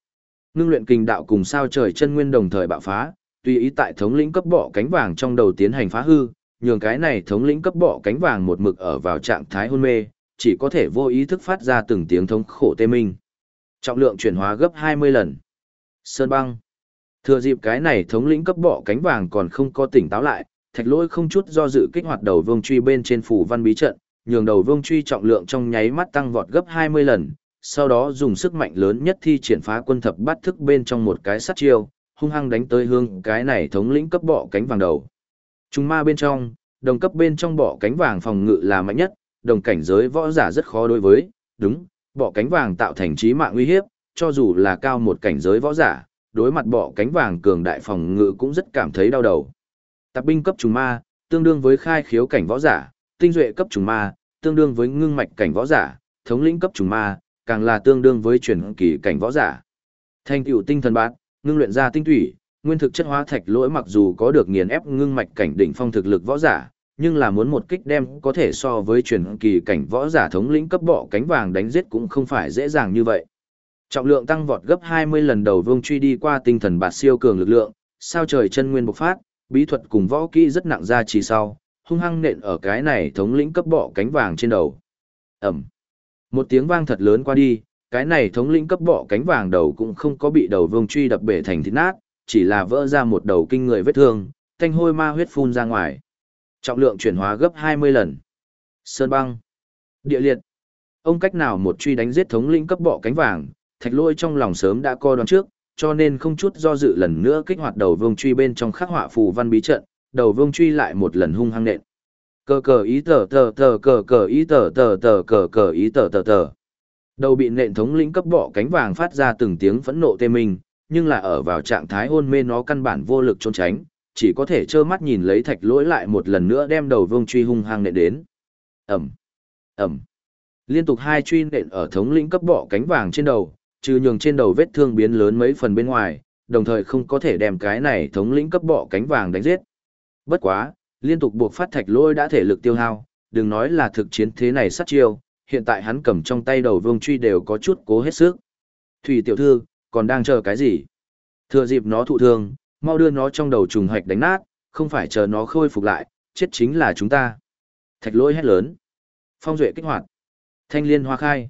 Ngưng luyện kình đạo cùng sao trời chân nguyên đồng thời bạo phá, tùy ý tại thống lĩnh cấp bọ cánh vàng trong đầu tiến hành phá hư, nhường cái này thống lĩnh cấp bọ cánh vàng một mực ở vào trạng thái hôn mê, chỉ có thể vô ý thức phát ra từng tiếng thống khổ tê minh. Trọng lượng chuyển hóa gấp 20 lần. Sơn băng. Thừa dịp cái này thống lĩnh cấp bọ cánh vàng còn không có tỉnh táo lại, thạch lỗi không chút do dự kích hoạt đầu vương truy bên trên phủ văn bí trận, nhường đầu vương truy trọng lượng trong nháy mắt tăng vọt gấp 20 lần, sau đó dùng sức mạnh lớn nhất thi triển phá quân thập bắt thức bên trong một cái sát chiêu, hung hăng đánh tới hương cái này thống lĩnh cấp bọ cánh vàng đầu. Trung ma bên trong, đồng cấp bên trong bọ cánh vàng phòng ngự là mạnh nhất, đồng cảnh giới võ giả rất khó đối với, đúng, bọ cánh vàng tạo thành trí mạng uy hiếp, cho dù là cao một cảnh giới võ giả, đối mặt bọ cánh vàng cường đại phòng ngự cũng rất cảm thấy đau đầu. Tạp binh cấp trùng ma, tương đương với khai khiếu cảnh võ giả, tinh duệ cấp trùng ma, tương đương với ngưng mạch cảnh võ giả, thống lĩnh cấp trùng ma, càng là tương đương với truyền kỳ cảnh võ giả. Thanh tựu tinh thần bát, ngưng luyện ra tinh thủy, nguyên thực chất hóa thạch lỗi mặc dù có được nghiền ép ngưng mạch cảnh đỉnh phong thực lực võ giả, nhưng là muốn một kích đem có thể so với truyền kỳ cảnh võ giả thống lĩnh cấp bọ cánh vàng đánh giết cũng không phải dễ dàng như vậy. Trọng lượng tăng vọt gấp 20 lần đầu vương truy đi qua tinh thần bạt siêu cường lực lượng, sao trời chân nguyên bộc phát, bí thuật cùng võ kỹ rất nặng ra chỉ sau, hung hăng nện ở cái này thống lĩnh cấp bọ cánh vàng trên đầu. Ẩm. Một tiếng vang thật lớn qua đi, cái này thống lĩnh cấp bọ cánh vàng đầu cũng không có bị đầu vương truy đập bể thành thịt nát, chỉ là vỡ ra một đầu kinh người vết thương, thanh hôi ma huyết phun ra ngoài. Trọng lượng chuyển hóa gấp 20 lần. Sơn băng. Địa liệt. Ông cách nào một truy đánh giết thống lĩnh cấp bọ cánh vàng, thạch lôi trong lòng sớm đã coi đoán trước, cho nên không chút do dự lần nữa kích hoạt đầu vương truy bên trong khắc họa phù văn bí trận, đầu vương truy lại một lần hung hăng nện. Cờ cờ ý tờ tờ tờ cờ cờ ý tờ tờ tờ cờ cờ ý tờ tờ tờ. Đầu bị nện thống lĩnh cấp bọ cánh vàng phát ra từng tiếng phẫn nộ tê minh, nhưng là ở vào trạng thái hôn mê nó căn bản vô lực trốn tránh, chỉ có thể trơ mắt nhìn lấy thạch lỗi lại một lần nữa đem đầu vương truy hung hăng nện đến. Ẩm, Ẩm. Liên tục hai truy nện ở thống lĩnh cấp bọ cánh vàng trên đầu, trừ nhường trên đầu vết thương biến lớn mấy phần bên ngoài, đồng thời không có thể đem cái này thống lĩnh cấp bọ cánh vàng đánh giết. Bất quá, liên tục buộc phát thạch lôi đã thể lực tiêu hao, đừng nói là thực chiến thế này sát chiêu, hiện tại hắn cầm trong tay đầu vương truy đều có chút cố hết sức. Thủy tiểu thư, còn đang chờ cái gì? Thừa dịp nó thụ thương, mau đưa nó trong đầu trùng hạch đánh nát, không phải chờ nó khôi phục lại, chết chính là chúng ta. Thạch lôi hét lớn. Phong duệ kích hoạt. Thanh liên hoa khai.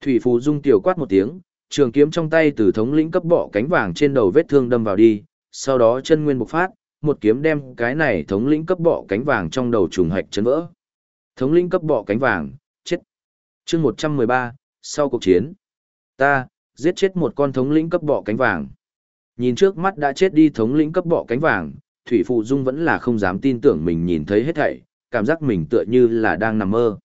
Thủy phù dung tiểu quát một tiếng, trường kiếm trong tay từ thống lĩnh cấp bọ cánh vàng trên đầu vết thương đâm vào đi, sau đó chân nguyên bộc phát, một kiếm đem cái này thống lĩnh cấp bọ cánh vàng trong đầu trùng hạch chấn vỡ. Thống lĩnh cấp bọ cánh vàng, chết. chương 113, sau cuộc chiến. Ta, giết chết một con thống lĩnh cấp bọ cánh vàng. Nhìn trước mắt đã chết đi thống lĩnh cấp bọ cánh vàng, Thủy Phụ Dung vẫn là không dám tin tưởng mình nhìn thấy hết thảy, cảm giác mình tựa như là đang nằm mơ.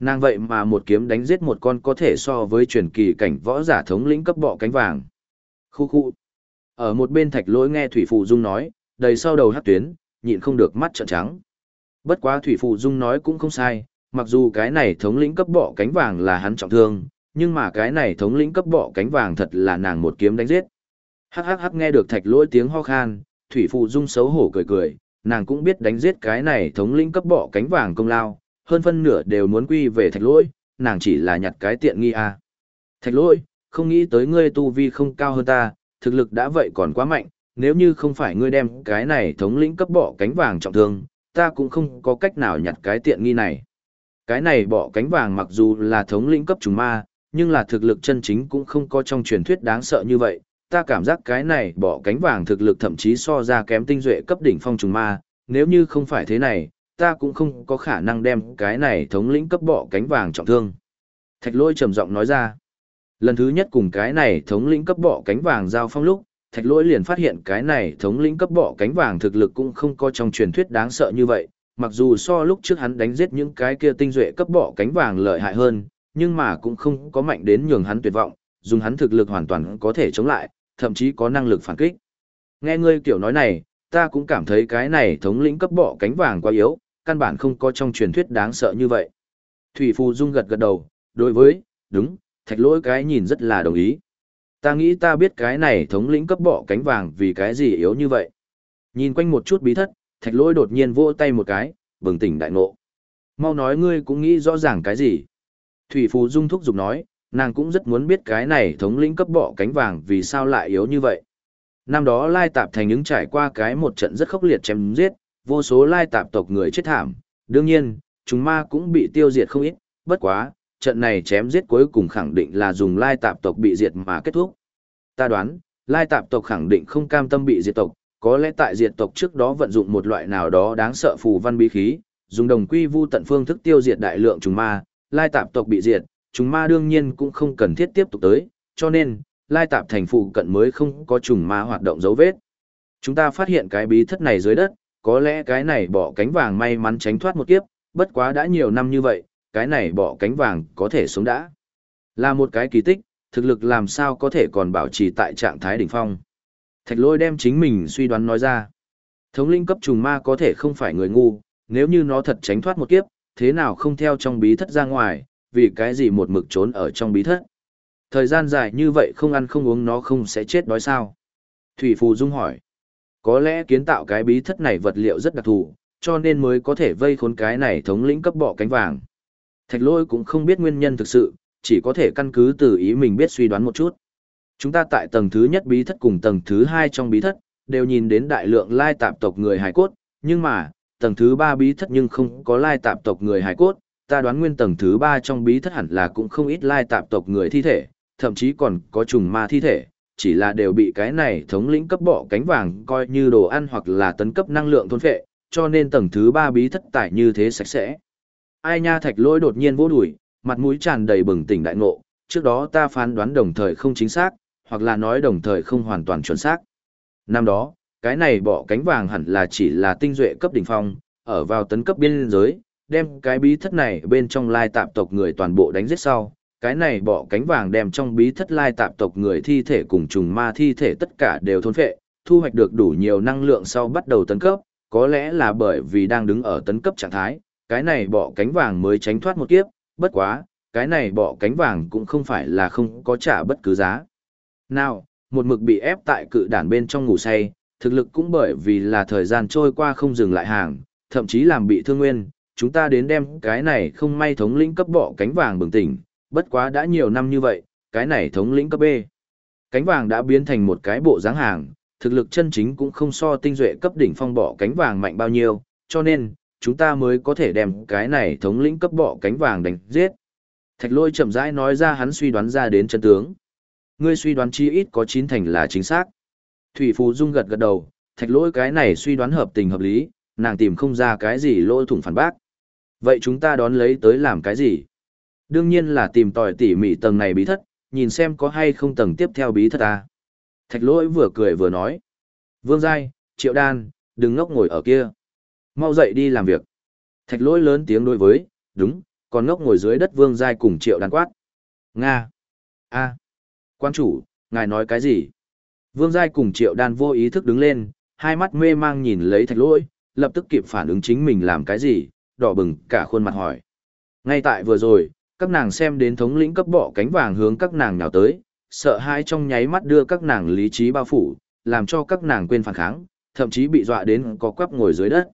Nàng vậy mà một kiếm đánh giết một con có thể so với truyền kỳ cảnh võ giả thống lĩnh cấp bọ cánh vàng. Khu khu. Ở một bên thạch lỗi nghe Thủy Phụ Dung nói, đầy sau đầu hát tuyến, nhịn không được mắt trợn trắng. Bất quá Thủy Phụ Dung nói cũng không sai, mặc dù cái này thống lĩnh cấp bọ cánh vàng là hắn trọng thương, nhưng mà cái này thống lĩnh cấp bọ cánh vàng thật là nàng một kiếm đánh giết. Hắc hắc hắc nghe được thạch lỗi tiếng ho khan, Thủy Phụ Dung xấu hổ cười cười, nàng cũng biết đánh giết cái này thống lĩnh cấp bọ cánh vàng công lao, hơn phân nửa đều muốn quy về thạch lỗi, nàng chỉ là nhặt cái tiện nghi à. Thạch lỗi, không nghĩ tới ngươi tu vi không cao hơn ta, thực lực đã vậy còn quá mạnh, nếu như không phải ngươi đem cái này thống lĩnh cấp bỏ cánh vàng trọng thương, ta cũng không có cách nào nhặt cái tiện nghi này. Cái này bỏ cánh vàng mặc dù là thống lĩnh cấp trùng ma, nhưng là thực lực chân chính cũng không có trong truyền thuyết đáng sợ như vậy. Ta cảm giác cái này bỏ cánh vàng thực lực thậm chí so ra kém tinh duệ cấp đỉnh phong trùng ma, nếu như không phải thế này, ta cũng không có khả năng đem cái này thống lĩnh cấp bọ cánh vàng trọng thương. Thạch lôi trầm giọng nói ra. Lần thứ nhất cùng cái này thống lĩnh cấp bọ cánh vàng giao phong lúc, thạch lỗi liền phát hiện cái này thống lĩnh cấp bọ cánh vàng thực lực cũng không có trong truyền thuyết đáng sợ như vậy. Mặc dù so lúc trước hắn đánh giết những cái kia tinh duệ cấp bọ cánh vàng lợi hại hơn, nhưng mà cũng không có mạnh đến nhường hắn tuyệt vọng, dùng hắn thực lực hoàn toàn có thể chống lại, thậm chí có năng lực phản kích. Nghe ngươi kiểu nói này, ta cũng cảm thấy cái này thống lĩnh cấp bọ cánh vàng quá yếu, căn bản không có trong truyền thuyết đáng sợ như vậy. Thủy Phù Dung gật gật đầu, đối với, đúng, thạch lỗi cái nhìn rất là đồng ý. Ta nghĩ ta biết cái này thống lĩnh cấp bỏ cánh vàng vì cái gì yếu như vậy. Nhìn quanh một chút bí thất, thạch lỗi đột nhiên vỗ tay một cái, bừng tỉnh đại ngộ. Mau nói ngươi cũng nghĩ rõ ràng cái gì. Thủy Phù Dung thúc giục nói, nàng cũng rất muốn biết cái này thống lĩnh cấp bỏ cánh vàng vì sao lại yếu như vậy. Năm đó Lai Tạp thành những trải qua cái một trận rất khốc liệt chém giết, vô số Lai Tạp tộc người chết thảm. Đương nhiên, chúng ma cũng bị tiêu diệt không ít, bất quá, trận này chém giết cuối cùng khẳng định là dùng Lai Tạp tộc bị diệt mà kết thúc. Ta đoán, Lai Tạp tộc khẳng định không cam tâm bị diệt tộc, có lẽ tại diệt tộc trước đó vận dụng một loại nào đó đáng sợ phù văn bí khí, dùng đồng quy vu tận phương thức tiêu diệt đại lượng trùng ma, Lai Tạp tộc bị diệt, trùng ma đương nhiên cũng không cần thiết tiếp tục tới, cho nên, lai tạp thành phụ cận mới không có trùng ma hoạt động dấu vết. Chúng ta phát hiện cái bí thất này dưới đất, có lẽ cái này bỏ cánh vàng may mắn tránh thoát một kiếp, bất quá đã nhiều năm như vậy, cái này bỏ cánh vàng có thể sống đã. Là một cái kỳ tích, thực lực làm sao có thể còn bảo trì tại trạng thái đỉnh phong. Thạch lôi đem chính mình suy đoán nói ra. Thống linh cấp trùng ma có thể không phải người ngu, nếu như nó thật tránh thoát một kiếp, thế nào không theo trong bí thất ra ngoài, vì cái gì một mực trốn ở trong bí thất. Thời gian dài như vậy không ăn không uống nó không sẽ chết đói sao? Thủy Phù Dung hỏi. Có lẽ kiến tạo cái bí thất này vật liệu rất đặc thù, cho nên mới có thể vây khốn cái này thống lĩnh cấp bọ cánh vàng. Thạch lôi cũng không biết nguyên nhân thực sự, chỉ có thể căn cứ từ ý mình biết suy đoán một chút. Chúng ta tại tầng thứ nhất bí thất cùng tầng thứ hai trong bí thất, đều nhìn đến đại lượng lai tạp tộc người hải cốt, nhưng mà, tầng thứ ba bí thất nhưng không có lai tạp tộc người hải cốt, ta đoán nguyên tầng thứ ba trong bí thất hẳn là cũng không ít lai tạp tộc người thi thể, thậm chí còn có trùng ma thi thể, chỉ là đều bị cái này thống lĩnh cấp bọ cánh vàng coi như đồ ăn hoặc là tấn cấp năng lượng thôn phệ, cho nên tầng thứ ba bí thất tại như thế sạch sẽ. Ai nha thạch lỗi đột nhiên vô đuổi, mặt mũi tràn đầy bừng tỉnh đại ngộ, trước đó ta phán đoán đồng thời không chính xác, hoặc là nói đồng thời không hoàn toàn chuẩn xác. Năm đó, cái này bọ cánh vàng hẳn là chỉ là tinh duệ cấp đỉnh phong, ở vào tấn cấp biên giới, đem cái bí thất này bên trong lai tạp tộc người toàn bộ đánh giết sau, cái này bỏ cánh vàng đem trong bí thất lai tạp tộc người thi thể cùng trùng ma thi thể tất cả đều thôn phệ, thu hoạch được đủ nhiều năng lượng sau bắt đầu tấn cấp, có lẽ là bởi vì đang đứng ở tấn cấp trạng thái, cái này bỏ cánh vàng mới tránh thoát một kiếp, bất quá, cái này bỏ cánh vàng cũng không phải là không có trả bất cứ giá. Nào, một mực bị ép tại cự đản bên trong ngủ say, thực lực cũng bởi vì là thời gian trôi qua không dừng lại hàng, thậm chí làm bị thương nguyên, chúng ta đến đem cái này không may thống lĩnh cấp bỏ cánh vàng bừng tỉnh, bất quá đã nhiều năm như vậy, cái này thống lĩnh cấp B. Cánh vàng đã biến thành một cái bộ dáng hàng, thực lực chân chính cũng không so tinh duệ cấp đỉnh phong bỏ cánh vàng mạnh bao nhiêu, cho nên, chúng ta mới có thể đem cái này thống lĩnh cấp bỏ cánh vàng đánh giết. Thạch lôi chậm rãi nói ra hắn suy đoán ra đến chân tướng. Ngươi suy đoán chi ít có chín thành là chính xác. Thủy Phù Dung gật gật đầu, thạch lôi cái này suy đoán hợp tình hợp lý, nàng tìm không ra cái gì lỗ thủng phản bác. Vậy chúng ta đón lấy tới làm cái gì? Đương nhiên là tìm tòi tỉ mỉ tầng này bí thất, nhìn xem có hay không tầng tiếp theo bí thất ta. Thạch lỗi vừa cười vừa nói. Vương Giai, Triệu Đan, đừng ngốc ngồi ở kia. Mau dậy đi làm việc. Thạch lỗi lớn tiếng đối với, đúng, còn ngốc ngồi dưới đất Vương Giai cùng Triệu Đan quát. Nga. a Quan chủ, ngài nói cái gì? Vương Giai cùng Triệu Đan vô ý thức đứng lên, hai mắt mê mang nhìn lấy thạch lỗi, lập tức kịp phản ứng chính mình làm cái gì, đỏ bừng cả khuôn mặt hỏi. Ngay tại vừa rồi, các nàng xem đến thống lĩnh cấp bọ cánh vàng hướng các nàng nào tới, sợ hãi trong nháy mắt đưa các nàng lý trí bao phủ, làm cho các nàng quên phản kháng, thậm chí bị dọa đến có quắp ngồi dưới đất.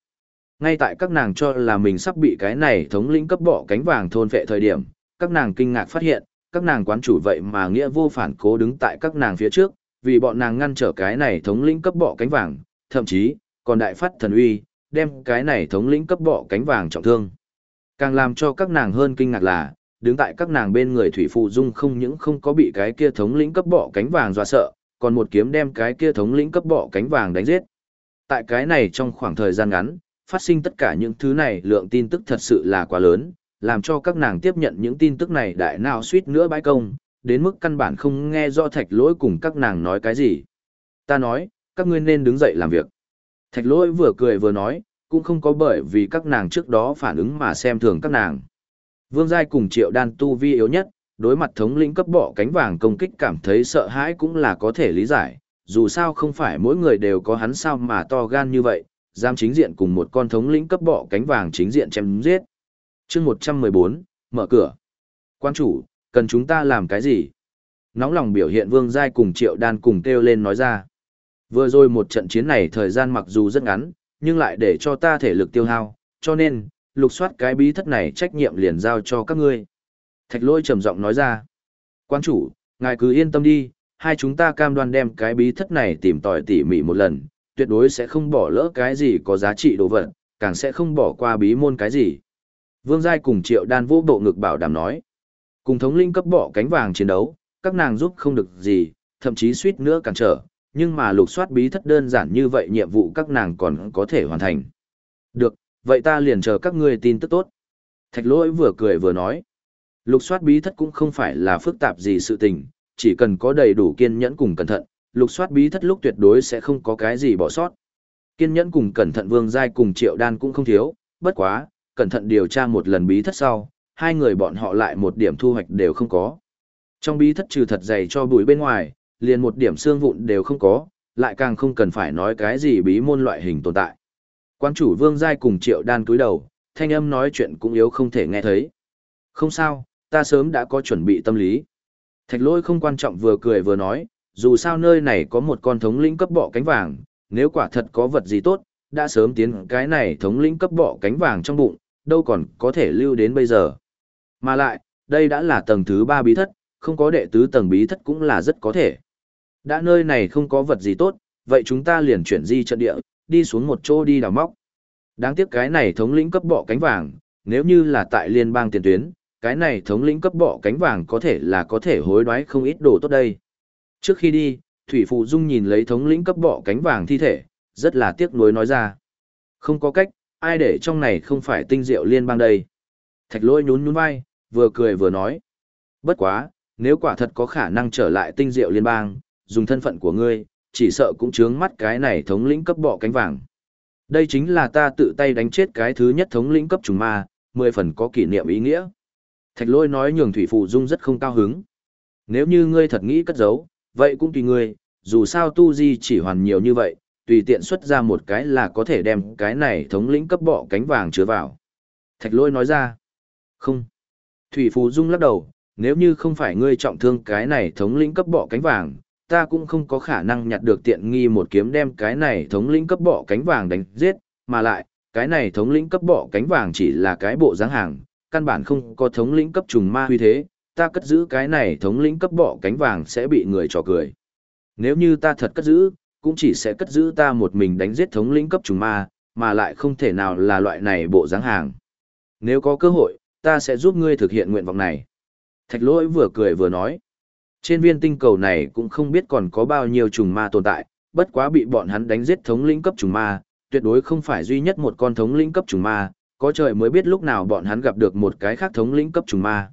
Ngay tại các nàng cho là mình sắp bị cái này thống lĩnh cấp bọ cánh vàng thôn vệ thời điểm, các nàng kinh ngạc phát hiện, các nàng quán chủ vậy mà nghĩa vô phản cố đứng tại các nàng phía trước, vì bọn nàng ngăn trở cái này thống lĩnh cấp bọ cánh vàng, thậm chí, còn đại phát thần uy, đem cái này thống lĩnh cấp bọ cánh vàng trọng thương. Càng làm cho các nàng hơn kinh ngạc là, đứng tại các nàng bên người thủy phụ dung không những không có bị cái kia thống lĩnh cấp bọ cánh vàng dọa sợ, còn một kiếm đem cái kia thống lĩnh cấp bọ cánh vàng đánh giết. Tại cái này trong khoảng thời gian ngắn, phát sinh tất cả những thứ này lượng tin tức thật sự là quá lớn, làm cho các nàng tiếp nhận những tin tức này đại nào suýt nữa bãi công, đến mức căn bản không nghe do thạch lỗi cùng các nàng nói cái gì. Ta nói, các ngươi nên đứng dậy làm việc. Thạch lỗi vừa cười vừa nói, cũng không có bởi vì các nàng trước đó phản ứng mà xem thường các nàng. Vương Giai cùng triệu đan tu vi yếu nhất, đối mặt thống lĩnh cấp bỏ cánh vàng công kích cảm thấy sợ hãi cũng là có thể lý giải, dù sao không phải mỗi người đều có hắn sao mà to gan như vậy, dám chính diện cùng một con thống lĩnh cấp bỏ cánh vàng chính diện chém giết. chương 114, mở cửa. Quan chủ, cần chúng ta làm cái gì? nóng lòng biểu hiện Vương Giai cùng Triệu Đan cùng kêu lên nói ra. Vừa rồi một trận chiến này thời gian mặc dù rất ngắn, nhưng lại để cho ta thể lực tiêu hao, cho nên, lục soát cái bí thất này trách nhiệm liền giao cho các ngươi. Thạch lôi trầm giọng nói ra. Quan chủ, ngài cứ yên tâm đi, hai chúng ta cam đoan đem cái bí thất này tìm tòi tỉ mỉ một lần, tuyệt đối sẽ không bỏ lỡ cái gì có giá trị đồ vật, càng sẽ không bỏ qua bí môn cái gì. Vương Giai cùng Triệu Đan vô bộ ngực bảo đảm nói. Cùng thống linh cấp bỏ cánh vàng chiến đấu, các nàng giúp không được gì, thậm chí suýt nữa cản trở, nhưng mà lục soát bí thất đơn giản như vậy nhiệm vụ các nàng còn có thể hoàn thành. Được, vậy ta liền chờ các ngươi tin tức tốt. Thạch lỗi vừa cười vừa nói. Lục soát bí thất cũng không phải là phức tạp gì sự tình, chỉ cần có đầy đủ kiên nhẫn cùng cẩn thận, lục soát bí thất lúc tuyệt đối sẽ không có cái gì bỏ sót. Kiên nhẫn cùng cẩn thận vương giai cùng triệu đan cũng không thiếu, bất quá, cẩn thận điều tra một lần bí thất sau, hai người bọn họ lại một điểm thu hoạch đều không có. Trong bí thất trừ thật dày cho bụi bên ngoài, liền một điểm xương vụn đều không có, lại càng không cần phải nói cái gì bí môn loại hình tồn tại. Quan chủ vương giai cùng triệu đan cúi đầu, thanh âm nói chuyện cũng yếu không thể nghe thấy. Không sao, ta sớm đã có chuẩn bị tâm lý. Thạch lôi không quan trọng vừa cười vừa nói, dù sao nơi này có một con thống lĩnh cấp bọ cánh vàng, nếu quả thật có vật gì tốt, đã sớm tiến cái này thống lĩnh cấp bọ cánh vàng trong bụng, đâu còn có thể lưu đến bây giờ. Mà lại, đây đã là tầng thứ ba bí thất, không có đệ tứ tầng bí thất cũng là rất có thể. Đã nơi này không có vật gì tốt, vậy chúng ta liền chuyển di trận địa, đi xuống một chỗ đi đào móc. Đáng tiếc cái này thống lĩnh cấp bọ cánh vàng, nếu như là tại liên bang tiền tuyến, cái này thống lĩnh cấp bọ cánh vàng có thể là có thể hối đoái không ít đồ tốt đây. Trước khi đi, Thủy Phụ Dung nhìn lấy thống lĩnh cấp bọ cánh vàng thi thể, rất là tiếc nuối nói ra. Không có cách, ai để trong này không phải tinh diệu liên bang đây. Thạch lôi nhún nhún vai, vừa cười vừa nói. Bất quá, nếu quả thật có khả năng trở lại tinh diệu liên bang, dùng thân phận của ngươi, chỉ sợ cũng chướng mắt cái này thống lĩnh cấp bọ cánh vàng. Đây chính là ta tự tay đánh chết cái thứ nhất thống lĩnh cấp trùng ma, mười phần có kỷ niệm ý nghĩa. Thạch lôi nói nhường Thủy Phụ Dung rất không cao hứng. Nếu như ngươi thật nghĩ cất giấu, vậy cũng tùy ngươi, dù sao tu di chỉ hoàn nhiều như vậy, tùy tiện xuất ra một cái là có thể đem cái này thống lĩnh cấp bọ cánh vàng chứa vào. Thạch lôi nói ra. Không. Thủy Phù Dung lắc đầu, nếu như không phải ngươi trọng thương cái này thống lĩnh cấp bọ cánh vàng, ta cũng không có khả năng nhặt được tiện nghi một kiếm đem cái này thống lĩnh cấp bọ cánh vàng đánh giết, mà lại, cái này thống lĩnh cấp bọ cánh vàng chỉ là cái bộ dáng hàng, căn bản không có thống lĩnh cấp trùng ma huy thế, ta cất giữ cái này thống lĩnh cấp bọ cánh vàng sẽ bị người trò cười. Nếu như ta thật cất giữ, cũng chỉ sẽ cất giữ ta một mình đánh giết thống lĩnh cấp trùng ma, mà lại không thể nào là loại này bộ dáng hàng. Nếu có cơ hội, ta sẽ giúp ngươi thực hiện nguyện vọng này. Thạch lỗi vừa cười vừa nói. Trên viên tinh cầu này cũng không biết còn có bao nhiêu trùng ma tồn tại, bất quá bị bọn hắn đánh giết thống lĩnh cấp trùng ma, tuyệt đối không phải duy nhất một con thống lĩnh cấp trùng ma, có trời mới biết lúc nào bọn hắn gặp được một cái khác thống lĩnh cấp trùng ma.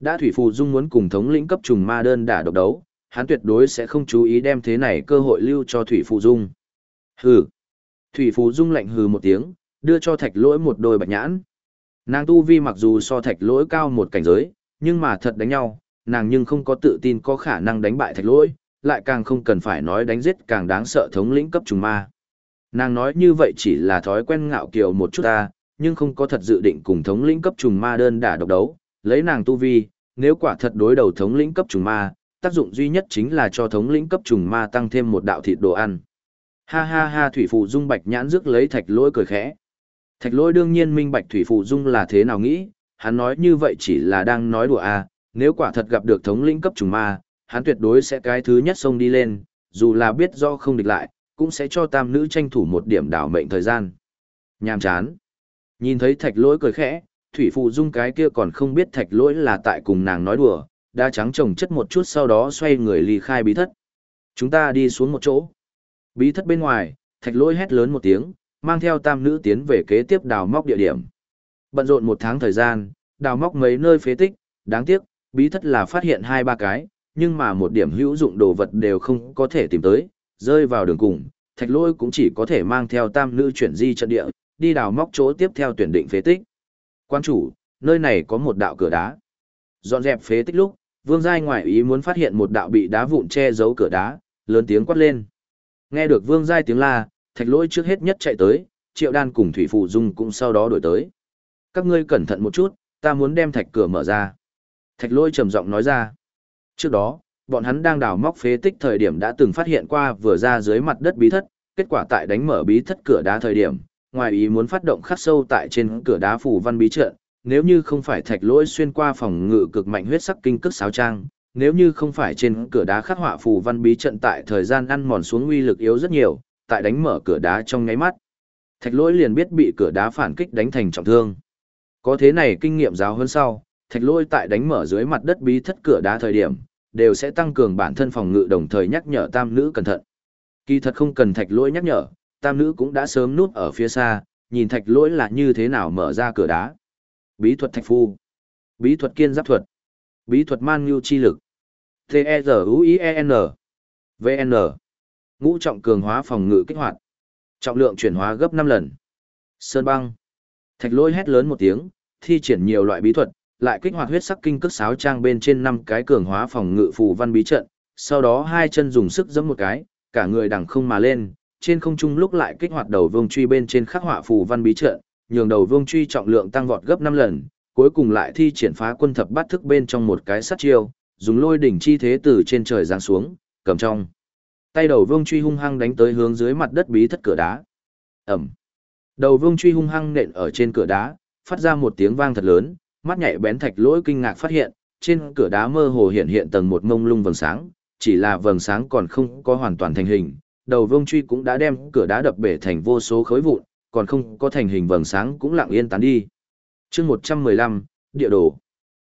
Đã Thủy Phù Dung muốn cùng thống lĩnh cấp trùng ma đơn đả độc đấu, hắn tuyệt đối sẽ không chú ý đem thế này cơ hội lưu cho Thủy Phù Dung. Hừ. Thủy Phù Dung lạnh hừ một tiếng, đưa cho thạch lỗi một đôi bạch nhãn. Nàng tu vi mặc dù so thạch lỗi cao một cảnh giới, nhưng mà thật đánh nhau, nàng nhưng không có tự tin có khả năng đánh bại thạch lỗi, lại càng không cần phải nói đánh giết càng đáng sợ thống lĩnh cấp trùng ma. Nàng nói như vậy chỉ là thói quen ngạo kiều một chút ta, nhưng không có thật dự định cùng thống lĩnh cấp trùng ma đơn đả độc đấu, lấy nàng tu vi, nếu quả thật đối đầu thống lĩnh cấp trùng ma, tác dụng duy nhất chính là cho thống lĩnh cấp trùng ma tăng thêm một đạo thịt đồ ăn. Ha ha ha thủy phụ dung bạch nhãn rước lấy thạch lỗi cười khẽ. Thạch lỗi đương nhiên minh bạch thủy phụ dung là thế nào nghĩ, hắn nói như vậy chỉ là đang nói đùa à, nếu quả thật gặp được thống lĩnh cấp trùng ma, hắn tuyệt đối sẽ cái thứ nhất xông đi lên, dù là biết do không địch lại, cũng sẽ cho tam nữ tranh thủ một điểm đảo mệnh thời gian. Nhàm chán. Nhìn thấy thạch lỗi cười khẽ, thủy phụ dung cái kia còn không biết thạch lỗi là tại cùng nàng nói đùa, đã trắng trồng chất một chút sau đó xoay người ly khai bí thất. Chúng ta đi xuống một chỗ. Bí thất bên ngoài, thạch lỗi hét lớn một tiếng, mang theo tam nữ tiến về kế tiếp đào móc địa điểm. Bận rộn một tháng thời gian, đào móc mấy nơi phế tích, đáng tiếc, bí thất là phát hiện hai ba cái, nhưng mà một điểm hữu dụng đồ vật đều không có thể tìm tới, rơi vào đường cùng, thạch lỗi cũng chỉ có thể mang theo tam nữ chuyển di trận địa, đi đào móc chỗ tiếp theo tuyển định phế tích. Quan chủ, nơi này có một đạo cửa đá. Dọn dẹp phế tích lúc, Vương Giai ngoại ý muốn phát hiện một đạo bị đá vụn che giấu cửa đá, lớn tiếng quát lên. Nghe được Vương Giai tiếng la, thạch lỗi trước hết nhất chạy tới, triệu đan cùng Thủy Phụ Dung cũng sau đó đổi tới. Các ngươi cẩn thận một chút, ta muốn đem thạch cửa mở ra. Thạch Lôi trầm giọng nói ra. Trước đó, bọn hắn đang đào móc phế tích thời điểm đã từng phát hiện qua vừa ra dưới mặt đất bí thất, kết quả tại đánh mở bí thất cửa đá thời điểm, ngoài ý muốn phát động khắc sâu tại trên cửa đá phủ văn bí trận, nếu như không phải thạch lỗi xuyên qua phòng ngự cực mạnh huyết sắc kinh cức sáo trang, nếu như không phải trên cửa đá khắc họa phù văn bí trận tại thời gian ăn mòn xuống uy lực yếu rất nhiều, tại đánh mở cửa đá trong nháy mắt. Thạch lỗi liền biết bị cửa đá phản kích đánh thành trọng thương. Có thế này kinh nghiệm giáo hơn sau, thạch Lôi tại đánh mở dưới mặt đất bí thất cửa đá thời điểm, đều sẽ tăng cường bản thân phòng ngự đồng thời nhắc nhở tam nữ cẩn thận. Kỳ thật không cần thạch Lôi nhắc nhở, tam nữ cũng đã sớm núp ở phía xa, nhìn thạch lỗi là như thế nào mở ra cửa đá. Bí thuật thạch phu, bí thuật kiên giáp thuật, bí thuật man nhu chi lực, T-E-Z-U-I-E-N, V-N, ngũ trọng cường hóa phòng ngự kích hoạt, trọng lượng chuyển hóa gấp năm lần. Sơn băng, thạch lỗi hét lớn một tiếng, thi triển nhiều loại bí thuật, lại kích hoạt huyết sắc kinh cước sáo trang bên trên năm cái cường hóa phòng ngự phù văn bí trận, sau đó hai chân dùng sức giẫm một cái, cả người đằng không mà lên, trên không trung lúc lại kích hoạt đầu vương truy bên trên khắc họa phù văn bí trận, nhường đầu vương truy trọng lượng tăng vọt gấp 5 lần, cuối cùng lại thi triển phá quân thập bát thức bên trong một cái sát chiêu, dùng lôi đỉnh chi thế từ trên trời giáng xuống, cầm trong tay đầu vương truy hung hăng đánh tới hướng dưới mặt đất bí thất cửa đá. Ẩm. Đầu vương truy hung hăng nện ở trên cửa đá, phát ra một tiếng vang thật lớn, mắt nhạy bén thạch lỗi kinh ngạc phát hiện, trên cửa đá mơ hồ hiện hiện tầng một mông lung vầng sáng, chỉ là vầng sáng còn không có hoàn toàn thành hình, đầu vương truy cũng đã đem cửa đá đập bể thành vô số khối vụn, còn không có thành hình vầng sáng cũng lặng yên tán đi. chương 115, địa đồ.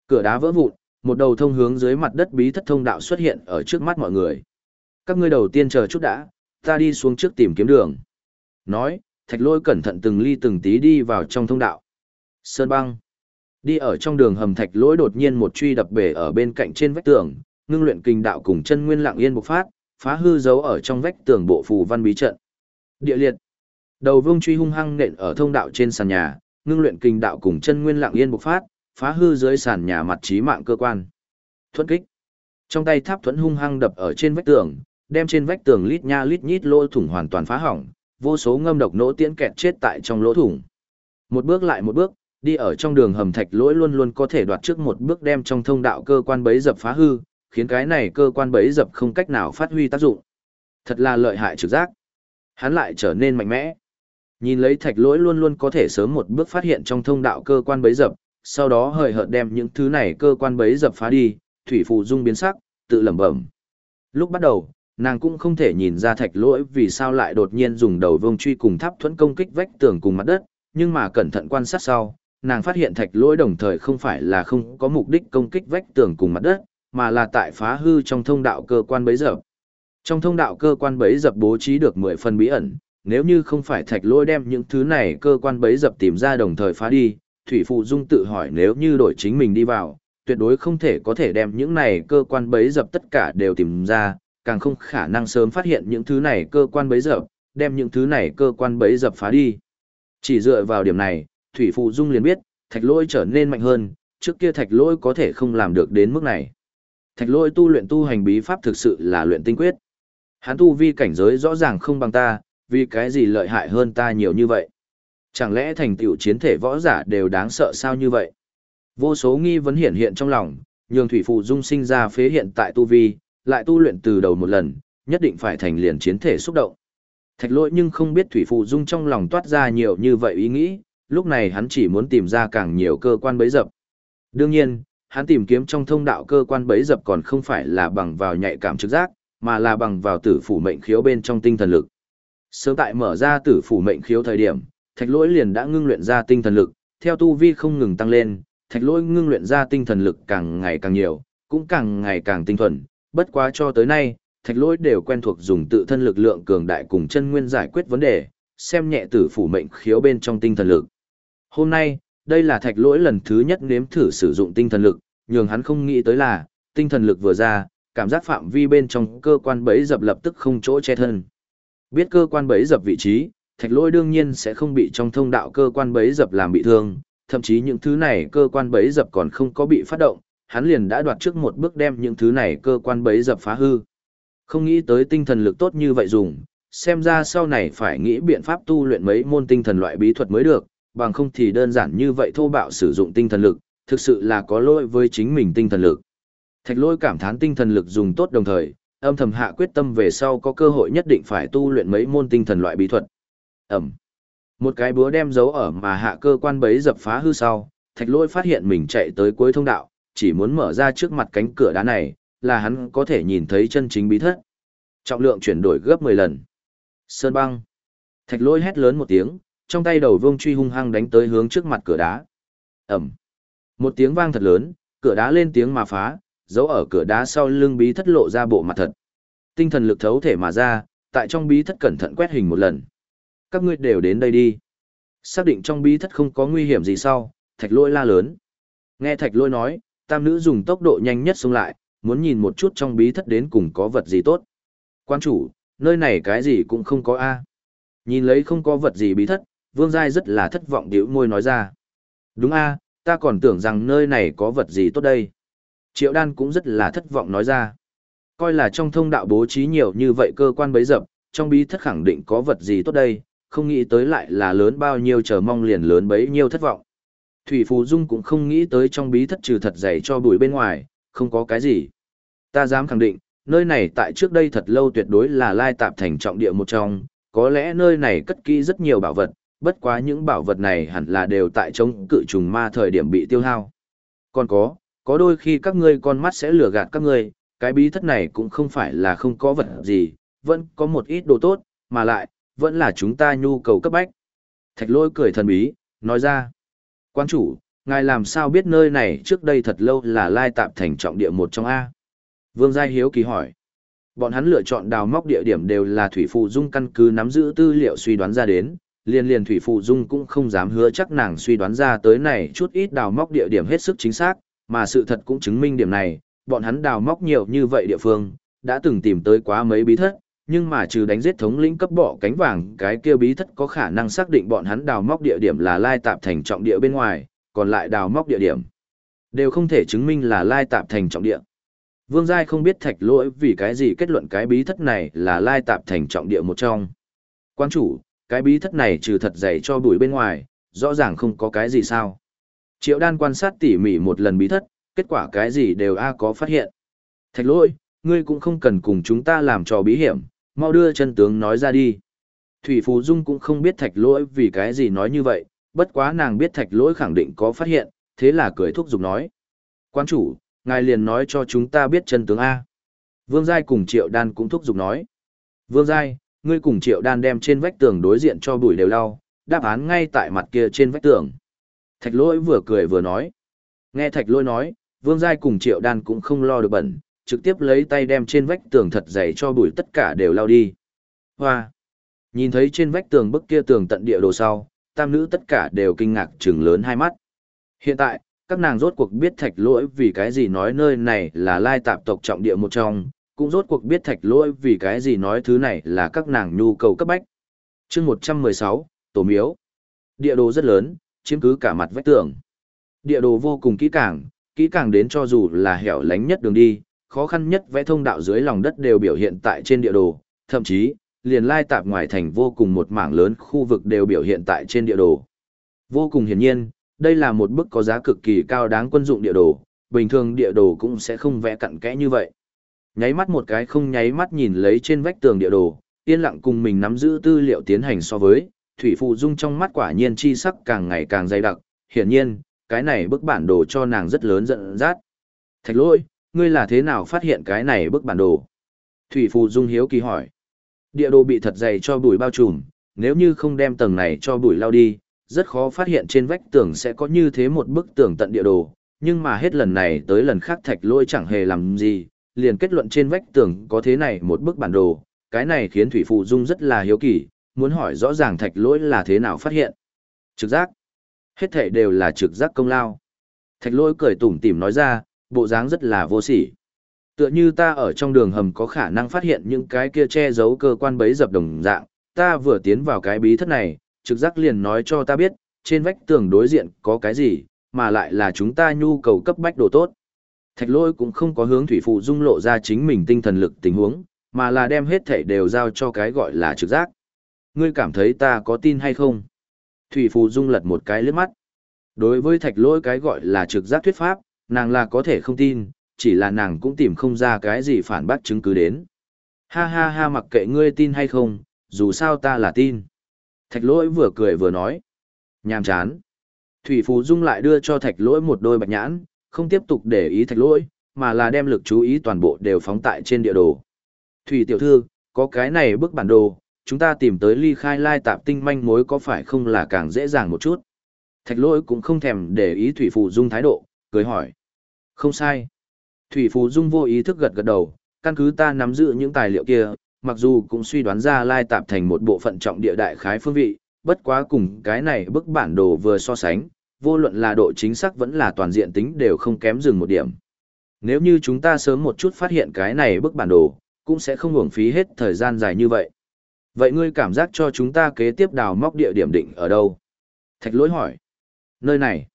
Cửa đá vỡ vụn, một đầu thông hướng dưới mặt đất bí thất thông đạo xuất hiện ở trước mắt mọi người. Các ngươi đầu tiên chờ chút đã, ta đi xuống trước tìm kiếm đường. Nói, thạch lôi cẩn thận từng ly từng tí đi vào trong thông đạo. Sơn băng. Đi ở trong đường hầm thạch lỗi đột nhiên một truy đập bể ở bên cạnh trên vách tường, ngưng luyện kinh đạo cùng chân nguyên lặng yên bộc phát, phá hư dấu ở trong vách tường bộ phù văn bí trận. Địa liệt. Đầu vương truy hung hăng nện ở thông đạo trên sàn nhà, ngưng luyện kinh đạo cùng chân nguyên lặng yên bộc phát, phá hư dưới sàn nhà mặt trí mạng cơ quan. Thuẫn kích. Trong tay tháp thuẫn hung hăng đập ở trên vách tường, đem trên vách tường lít nha lít nhít lỗ thủng hoàn toàn phá hỏng, vô số ngâm độc nỗ tiễn kẹt chết tại trong lỗ thủng. Một bước lại một bước, đi ở trong đường hầm thạch lỗi luôn luôn có thể đoạt trước một bước đem trong thông đạo cơ quan bấy dập phá hư, khiến cái này cơ quan bấy dập không cách nào phát huy tác dụng. Thật là lợi hại trực giác. Hắn lại trở nên mạnh mẽ. Nhìn lấy thạch lỗi luôn luôn có thể sớm một bước phát hiện trong thông đạo cơ quan bấy dập, sau đó hời hợt đem những thứ này cơ quan bấy dập phá đi, thủy phù dung biến sắc, tự lẩm bẩm. Lúc bắt đầu, nàng cũng không thể nhìn ra thạch lỗi vì sao lại đột nhiên dùng đầu vương truy cùng tháp thuẫn công kích vách tường cùng mặt đất, nhưng mà cẩn thận quan sát sau, nàng phát hiện thạch lỗi đồng thời không phải là không có mục đích công kích vách tường cùng mặt đất, mà là tại phá hư trong thông đạo cơ quan bấy dập. Trong thông đạo cơ quan bấy dập bố trí được 10 phần bí ẩn, nếu như không phải thạch lỗi đem những thứ này cơ quan bấy dập tìm ra đồng thời phá đi, Thủy Phụ Dung tự hỏi nếu như đổi chính mình đi vào, tuyệt đối không thể có thể đem những này cơ quan bấy dập tất cả đều tìm ra, càng không khả năng sớm phát hiện những thứ này cơ quan bấy dập, đem những thứ này cơ quan bấy dập phá đi. Chỉ dựa vào điểm này, Thủy Phụ Dung liền biết, thạch lỗi trở nên mạnh hơn, trước kia thạch lỗi có thể không làm được đến mức này. Thạch lỗi tu luyện tu hành bí pháp thực sự là luyện tinh quyết. Hắn tu vi cảnh giới rõ ràng không bằng ta, vì cái gì lợi hại hơn ta nhiều như vậy. Chẳng lẽ thành tựu chiến thể võ giả đều đáng sợ sao như vậy? Vô số nghi vấn hiện hiện trong lòng, nhường Thủy Phụ Dung sinh ra phế hiện tại tu vi, lại tu luyện từ đầu một lần, nhất định phải thành liền chiến thể xúc động. Thạch lỗi nhưng không biết Thủy Phụ Dung trong lòng toát ra nhiều như vậy ý nghĩ, lúc này hắn chỉ muốn tìm ra càng nhiều cơ quan bấy dập. Đương nhiên, hắn tìm kiếm trong thông đạo cơ quan bấy dập còn không phải là bằng vào nhạy cảm trực giác, mà là bằng vào tử phủ mệnh khiếu bên trong tinh thần lực. Sớm tại mở ra tử phủ mệnh khiếu thời điểm, thạch lỗi liền đã ngưng luyện ra tinh thần lực, theo tu vi không ngừng tăng lên, thạch lỗi ngưng luyện ra tinh thần lực càng ngày càng nhiều, cũng càng ngày càng tinh thuần, bất quá cho tới nay, thạch lỗi đều quen thuộc dùng tự thân lực lượng cường đại cùng chân nguyên giải quyết vấn đề, xem nhẹ tử phủ mệnh khiếu bên trong tinh thần lực. Hôm nay, đây là thạch lỗi lần thứ nhất nếm thử sử dụng tinh thần lực, nhường hắn không nghĩ tới là, tinh thần lực vừa ra, cảm giác phạm vi bên trong cơ quan bẫy dập lập tức không chỗ che thân. Biết cơ quan bẫy dập vị trí, thạch lỗi đương nhiên sẽ không bị trong thông đạo cơ quan bẫy dập làm bị thương, thậm chí những thứ này cơ quan bẫy dập còn không có bị phát động, hắn liền đã đoạt trước một bước đem những thứ này cơ quan bẫy dập phá hư. Không nghĩ tới tinh thần lực tốt như vậy dùng, xem ra sau này phải nghĩ biện pháp tu luyện mấy môn tinh thần loại bí thuật mới được, bằng không thì đơn giản như vậy thô bạo sử dụng tinh thần lực, thực sự là có lỗi với chính mình tinh thần lực. Thạch lôi cảm thán tinh thần lực dùng tốt đồng thời, âm thầm hạ quyết tâm về sau có cơ hội nhất định phải tu luyện mấy môn tinh thần loại bí thuật. Ẩm. Một cái búa đem dấu ở mà hạ cơ quan bấy dập phá hư sau, thạch lôi phát hiện mình chạy tới cuối thông đạo, chỉ muốn mở ra trước mặt cánh cửa đá này, là hắn có thể nhìn thấy chân chính bí thất. Trọng lượng chuyển đổi gấp 10 lần. Sơn băng. Thạch lôi hét lớn một tiếng, trong tay đầu vương truy hung hăng đánh tới hướng trước mặt cửa đá. Ẩm. Một tiếng vang thật lớn, cửa đá lên tiếng mà phá, dấu ở cửa đá sau lưng bí thất lộ ra bộ mặt thật. Tinh thần lực thấu thể mà ra, tại trong bí thất cẩn thận quét hình một lần. Các ngươi đều đến đây đi. Xác định trong bí thất không có nguy hiểm gì sau, thạch lôi la lớn. Nghe thạch lôi nói, tam nữ dùng tốc độ nhanh nhất xuống lại, muốn nhìn một chút trong bí thất đến cùng có vật gì tốt. Quan chủ, nơi này cái gì cũng không có a. Nhìn lấy không có vật gì bí thất, Vương Giai rất là thất vọng điệu môi nói ra. Đúng a, ta còn tưởng rằng nơi này có vật gì tốt đây. Triệu đan cũng rất là thất vọng nói ra. Coi là trong thông đạo bố trí nhiều như vậy cơ quan bấy dập, trong bí thất khẳng định có vật gì tốt đây, không nghĩ tới lại là lớn bao nhiêu chờ mong liền lớn bấy nhiêu thất vọng. Thủy Phù Dung cũng không nghĩ tới trong bí thất trừ thật dày cho bụi bên ngoài, không có cái gì. Ta dám khẳng định, nơi này tại trước đây thật lâu tuyệt đối là lai tạp thành trọng địa một trong, có lẽ nơi này cất kỹ rất nhiều bảo vật, bất quá những bảo vật này hẳn là đều tại chống cự trùng ma thời điểm bị tiêu hao. Còn có, có đôi khi các ngươi con mắt sẽ lừa gạt các ngươi, cái bí thất này cũng không phải là không có vật gì, vẫn có một ít đồ tốt, mà lại, vẫn là chúng ta nhu cầu cấp bách. Thạch lôi cười thần bí, nói ra. Quan chủ, ngài làm sao biết nơi này trước đây thật lâu là lai tạp thành trọng địa một trong A? Vương Giai Hiếu kỳ hỏi. Bọn hắn lựa chọn đào móc địa điểm đều là Thủy Phụ Dung căn cứ nắm giữ tư liệu suy đoán ra đến, liền liền Thủy Phụ Dung cũng không dám hứa chắc nàng suy đoán ra tới này chút ít đào móc địa điểm hết sức chính xác, mà sự thật cũng chứng minh điểm này, bọn hắn đào móc nhiều như vậy địa phương, đã từng tìm tới quá mấy bí thất, nhưng mà trừ đánh giết thống lĩnh cấp bỏ cánh vàng cái kia bí thất có khả năng xác định bọn hắn đào móc địa điểm là lai tạp thành trọng địa bên ngoài, còn lại đào móc địa điểm đều không thể chứng minh là lai tạp thành trọng địa. Vương Giai không biết thạch lỗi vì cái gì kết luận cái bí thất này là lai tạp thành trọng địa một trong. Quan chủ, cái bí thất này trừ thật dày cho bụi bên ngoài, rõ ràng không có cái gì sao. Triệu đan quan sát tỉ mỉ một lần bí thất, kết quả cái gì đều A có phát hiện. Thạch lỗi, ngươi cũng không cần cùng chúng ta làm trò bí hiểm, mau đưa chân tướng nói ra đi. Thủy Phú Dung cũng không biết thạch lỗi vì cái gì nói như vậy, bất quá nàng biết thạch lỗi khẳng định có phát hiện, thế là cười thúc giục nói. Quan chủ, ngài liền nói cho chúng ta biết chân tướng A. Vương Giai cùng Triệu Đan cũng thúc giục nói. Vương Giai, ngươi cùng Triệu Đan đem trên vách tường đối diện cho bụi đều lau, đáp án ngay tại mặt kia trên vách tường. Thạch lỗi vừa cười vừa nói. Nghe thạch lỗi nói, Vương Giai cùng Triệu Đan cũng không lo được bẩn, trực tiếp lấy tay đem trên vách tường thật dày cho bụi tất cả đều lau đi. Hoa! Nhìn thấy trên vách tường bức kia tường tận địa đồ sau, tam nữ tất cả đều kinh ngạc chừng lớn hai mắt. Hiện tại, các nàng rốt cuộc biết thạch lỗi vì cái gì nói nơi này là lai tạp tộc trọng địa một trong, cũng rốt cuộc biết thạch lỗi vì cái gì nói thứ này là các nàng nhu cầu cấp bách. chương 116, Tổ Miếu. Địa đồ rất lớn, chiếm cứ cả mặt vách tường. Địa đồ vô cùng kỹ càng, kỹ càng đến cho dù là hẻo lánh nhất đường đi, khó khăn nhất vẽ thông đạo dưới lòng đất đều biểu hiện tại trên địa đồ, thậm chí, liền lai tạp ngoài thành vô cùng một mảng lớn khu vực đều biểu hiện tại trên địa đồ. Vô cùng hiển nhiên, đây là một bức có giá cực kỳ cao đáng quân dụng địa đồ, bình thường địa đồ cũng sẽ không vẽ cặn kẽ như vậy. Nháy mắt một cái không nháy mắt nhìn lấy trên vách tường địa đồ, yên lặng cùng mình nắm giữ tư liệu tiến hành so với, Thủy Phụ Dung trong mắt quả nhiên chi sắc càng ngày càng dày đặc, hiển nhiên, cái này bức bản đồ cho nàng rất lớn giận dắt. Thạch lỗi, ngươi là thế nào phát hiện cái này bức bản đồ? Thủy phụ Dung hiếu kỳ hỏi. Địa đồ bị thật dày cho bụi bao trùm, nếu như không đem tầng này cho bụi lao đi, rất khó phát hiện trên vách tường sẽ có như thế một bức tường tận địa đồ, nhưng mà hết lần này tới lần khác thạch lôi chẳng hề làm gì, liền kết luận trên vách tường có thế này một bức bản đồ, cái này khiến Thủy phụ Dung rất là hiếu kỳ, muốn hỏi rõ ràng thạch lỗi là thế nào phát hiện. Trực giác. Hết thể đều là trực giác công lao. Thạch lỗi cười tủm tỉm nói ra, bộ dáng rất là vô sỉ. Tựa như ta ở trong đường hầm có khả năng phát hiện những cái kia che giấu cơ quan bấy dập đồng dạng, ta vừa tiến vào cái bí thất này, trực giác liền nói cho ta biết, trên vách tường đối diện có cái gì, mà lại là chúng ta nhu cầu cấp bách đồ tốt. Thạch lôi cũng không có hướng thủy phụ dung lộ ra chính mình tinh thần lực tình huống, mà là đem hết thảy đều giao cho cái gọi là trực giác. Ngươi cảm thấy ta có tin hay không? Thủy phụ dung lật một cái lướt mắt. Đối với thạch lôi cái gọi là trực giác thuyết pháp, nàng là có thể không tin, chỉ là nàng cũng tìm không ra cái gì phản bác chứng cứ đến. Ha ha ha mặc kệ ngươi tin hay không, dù sao ta là tin. Thạch lỗi vừa cười vừa nói. Nhàm chán. Thủy Phù Dung lại đưa cho thạch lỗi một đôi bạch nhãn, không tiếp tục để ý thạch lỗi, mà là đem lực chú ý toàn bộ đều phóng tại trên địa đồ. Thủy tiểu thư, có cái này bức bản đồ, chúng ta tìm tới ly khai lai tạp tinh manh mối có phải không là càng dễ dàng một chút. Thạch lỗi cũng không thèm để ý Thủy Phù Dung thái độ, cười hỏi. Không sai. Thủy Phù Dung vô ý thức gật gật đầu, căn cứ ta nắm giữ những tài liệu kia, mặc dù cũng suy đoán ra lai tạp thành một bộ phận trọng địa đại khái phương vị, bất quá cùng cái này bức bản đồ vừa so sánh, vô luận là độ chính xác vẫn là toàn diện tính đều không kém dừng một điểm. Nếu như chúng ta sớm một chút phát hiện cái này bức bản đồ, cũng sẽ không uổng phí hết thời gian dài như vậy. Vậy ngươi cảm giác cho chúng ta kế tiếp đào móc địa điểm định ở đâu? Thạch lỗi hỏi. Nơi này.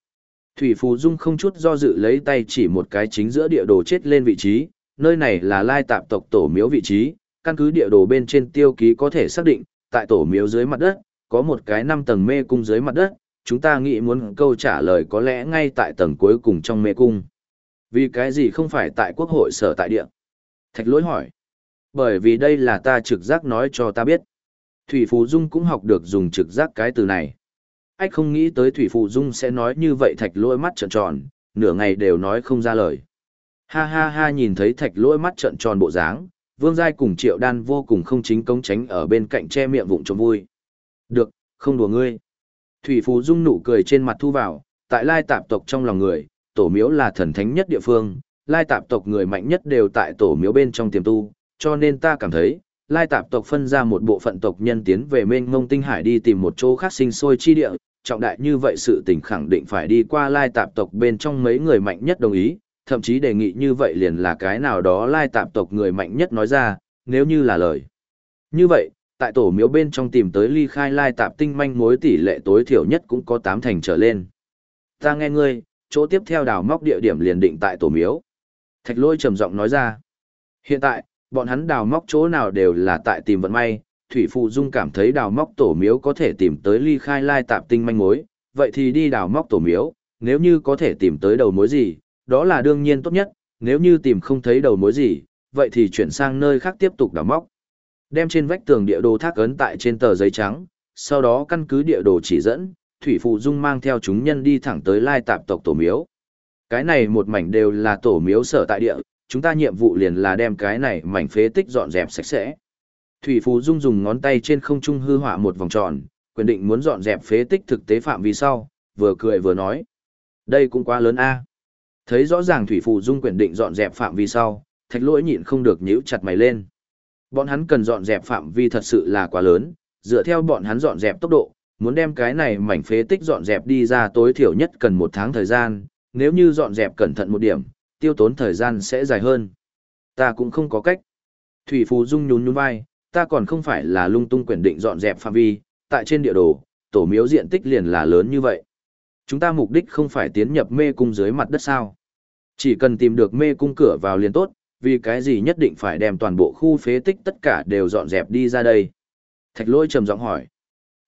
Thủy Phù Dung không chút do dự lấy tay chỉ một cái chính giữa địa đồ chết lên vị trí, nơi này là lai tạp tộc tổ miếu vị trí, căn cứ địa đồ bên trên tiêu ký có thể xác định, tại tổ miếu dưới mặt đất, có một cái năm tầng mê cung dưới mặt đất, chúng ta nghĩ muốn câu trả lời có lẽ ngay tại tầng cuối cùng trong mê cung. Vì cái gì không phải tại quốc hội sở tại địa? Thạch lỗi hỏi. Bởi vì đây là ta trực giác nói cho ta biết. Thủy Phù Dung cũng học được dùng trực giác cái từ này. Ách không nghĩ tới Thủy Phù Dung sẽ nói như vậy thạch lỗi mắt trợn tròn, nửa ngày đều nói không ra lời. Ha ha ha nhìn thấy thạch lỗi mắt trợn tròn bộ dáng, Vương Giai cùng Triệu Đan vô cùng không chính công tránh ở bên cạnh che miệng vụng trộm vui. Được, không đùa ngươi. Thủy Phù Dung nụ cười trên mặt thu vào, tại lai tạp tộc trong lòng người, tổ miếu là thần thánh nhất địa phương, lai tạp tộc người mạnh nhất đều tại tổ miếu bên trong tiềm tu, cho nên ta cảm thấy, lai tạp tộc phân ra một bộ phận tộc nhân tiến về mênh mông tinh hải đi tìm một chỗ khác sinh sôi chi địa, trọng đại như vậy sự tình khẳng định phải đi qua lai tạp tộc bên trong mấy người mạnh nhất đồng ý, thậm chí đề nghị như vậy liền là cái nào đó lai tạp tộc người mạnh nhất nói ra, nếu như là lời. Như vậy, tại tổ miếu bên trong tìm tới ly khai lai tạp tinh manh mối tỷ lệ tối thiểu nhất cũng có tám thành trở lên. Ta nghe ngươi, chỗ tiếp theo đào móc địa điểm liền định tại tổ miếu. Thạch lôi trầm giọng nói ra. Hiện tại, bọn hắn đào móc chỗ nào đều là tại tìm vận may, Thủy Phụ Dung cảm thấy đào móc tổ miếu có thể tìm tới ly khai lai tạp tinh manh mối, vậy thì đi đào móc tổ miếu, nếu như có thể tìm tới đầu mối gì, đó là đương nhiên tốt nhất, nếu như tìm không thấy đầu mối gì, vậy thì chuyển sang nơi khác tiếp tục đào móc. Đem trên vách tường địa đồ thác ấn tại trên tờ giấy trắng, sau đó căn cứ địa đồ chỉ dẫn, Thủy Phụ Dung mang theo chúng nhân đi thẳng tới lai tạp tộc tổ miếu. Cái này một mảnh đều là tổ miếu sở tại địa, chúng ta nhiệm vụ liền là đem cái này mảnh phế tích dọn dẹp sạch sẽ. Thủy Phù Dung dùng ngón tay trên không trung hư họa một vòng tròn, quyết định muốn dọn dẹp phế tích thực tế phạm vi sau, vừa cười vừa nói. Đây cũng quá lớn a. Thấy rõ ràng Thủy Phù Dung quyết định dọn dẹp phạm vi sau, thạch lỗi nhịn không được nhíu chặt mày lên. Bọn hắn cần dọn dẹp phạm vi thật sự là quá lớn, dựa theo bọn hắn dọn dẹp tốc độ, muốn đem cái này mảnh phế tích dọn dẹp đi ra tối thiểu nhất cần một tháng thời gian, nếu như dọn dẹp cẩn thận một điểm, tiêu tốn thời gian sẽ dài hơn. Ta cũng không có cách. Thủy Phù Dung nhún nhún vai, ta còn không phải là lung tung quyền định dọn dẹp phạm vi, tại trên địa đồ, tổ miếu diện tích liền là lớn như vậy. Chúng ta mục đích không phải tiến nhập mê cung dưới mặt đất sao. Chỉ cần tìm được mê cung cửa vào liền tốt, vì cái gì nhất định phải đem toàn bộ khu phế tích tất cả đều dọn dẹp đi ra đây. Thạch lôi trầm giọng hỏi.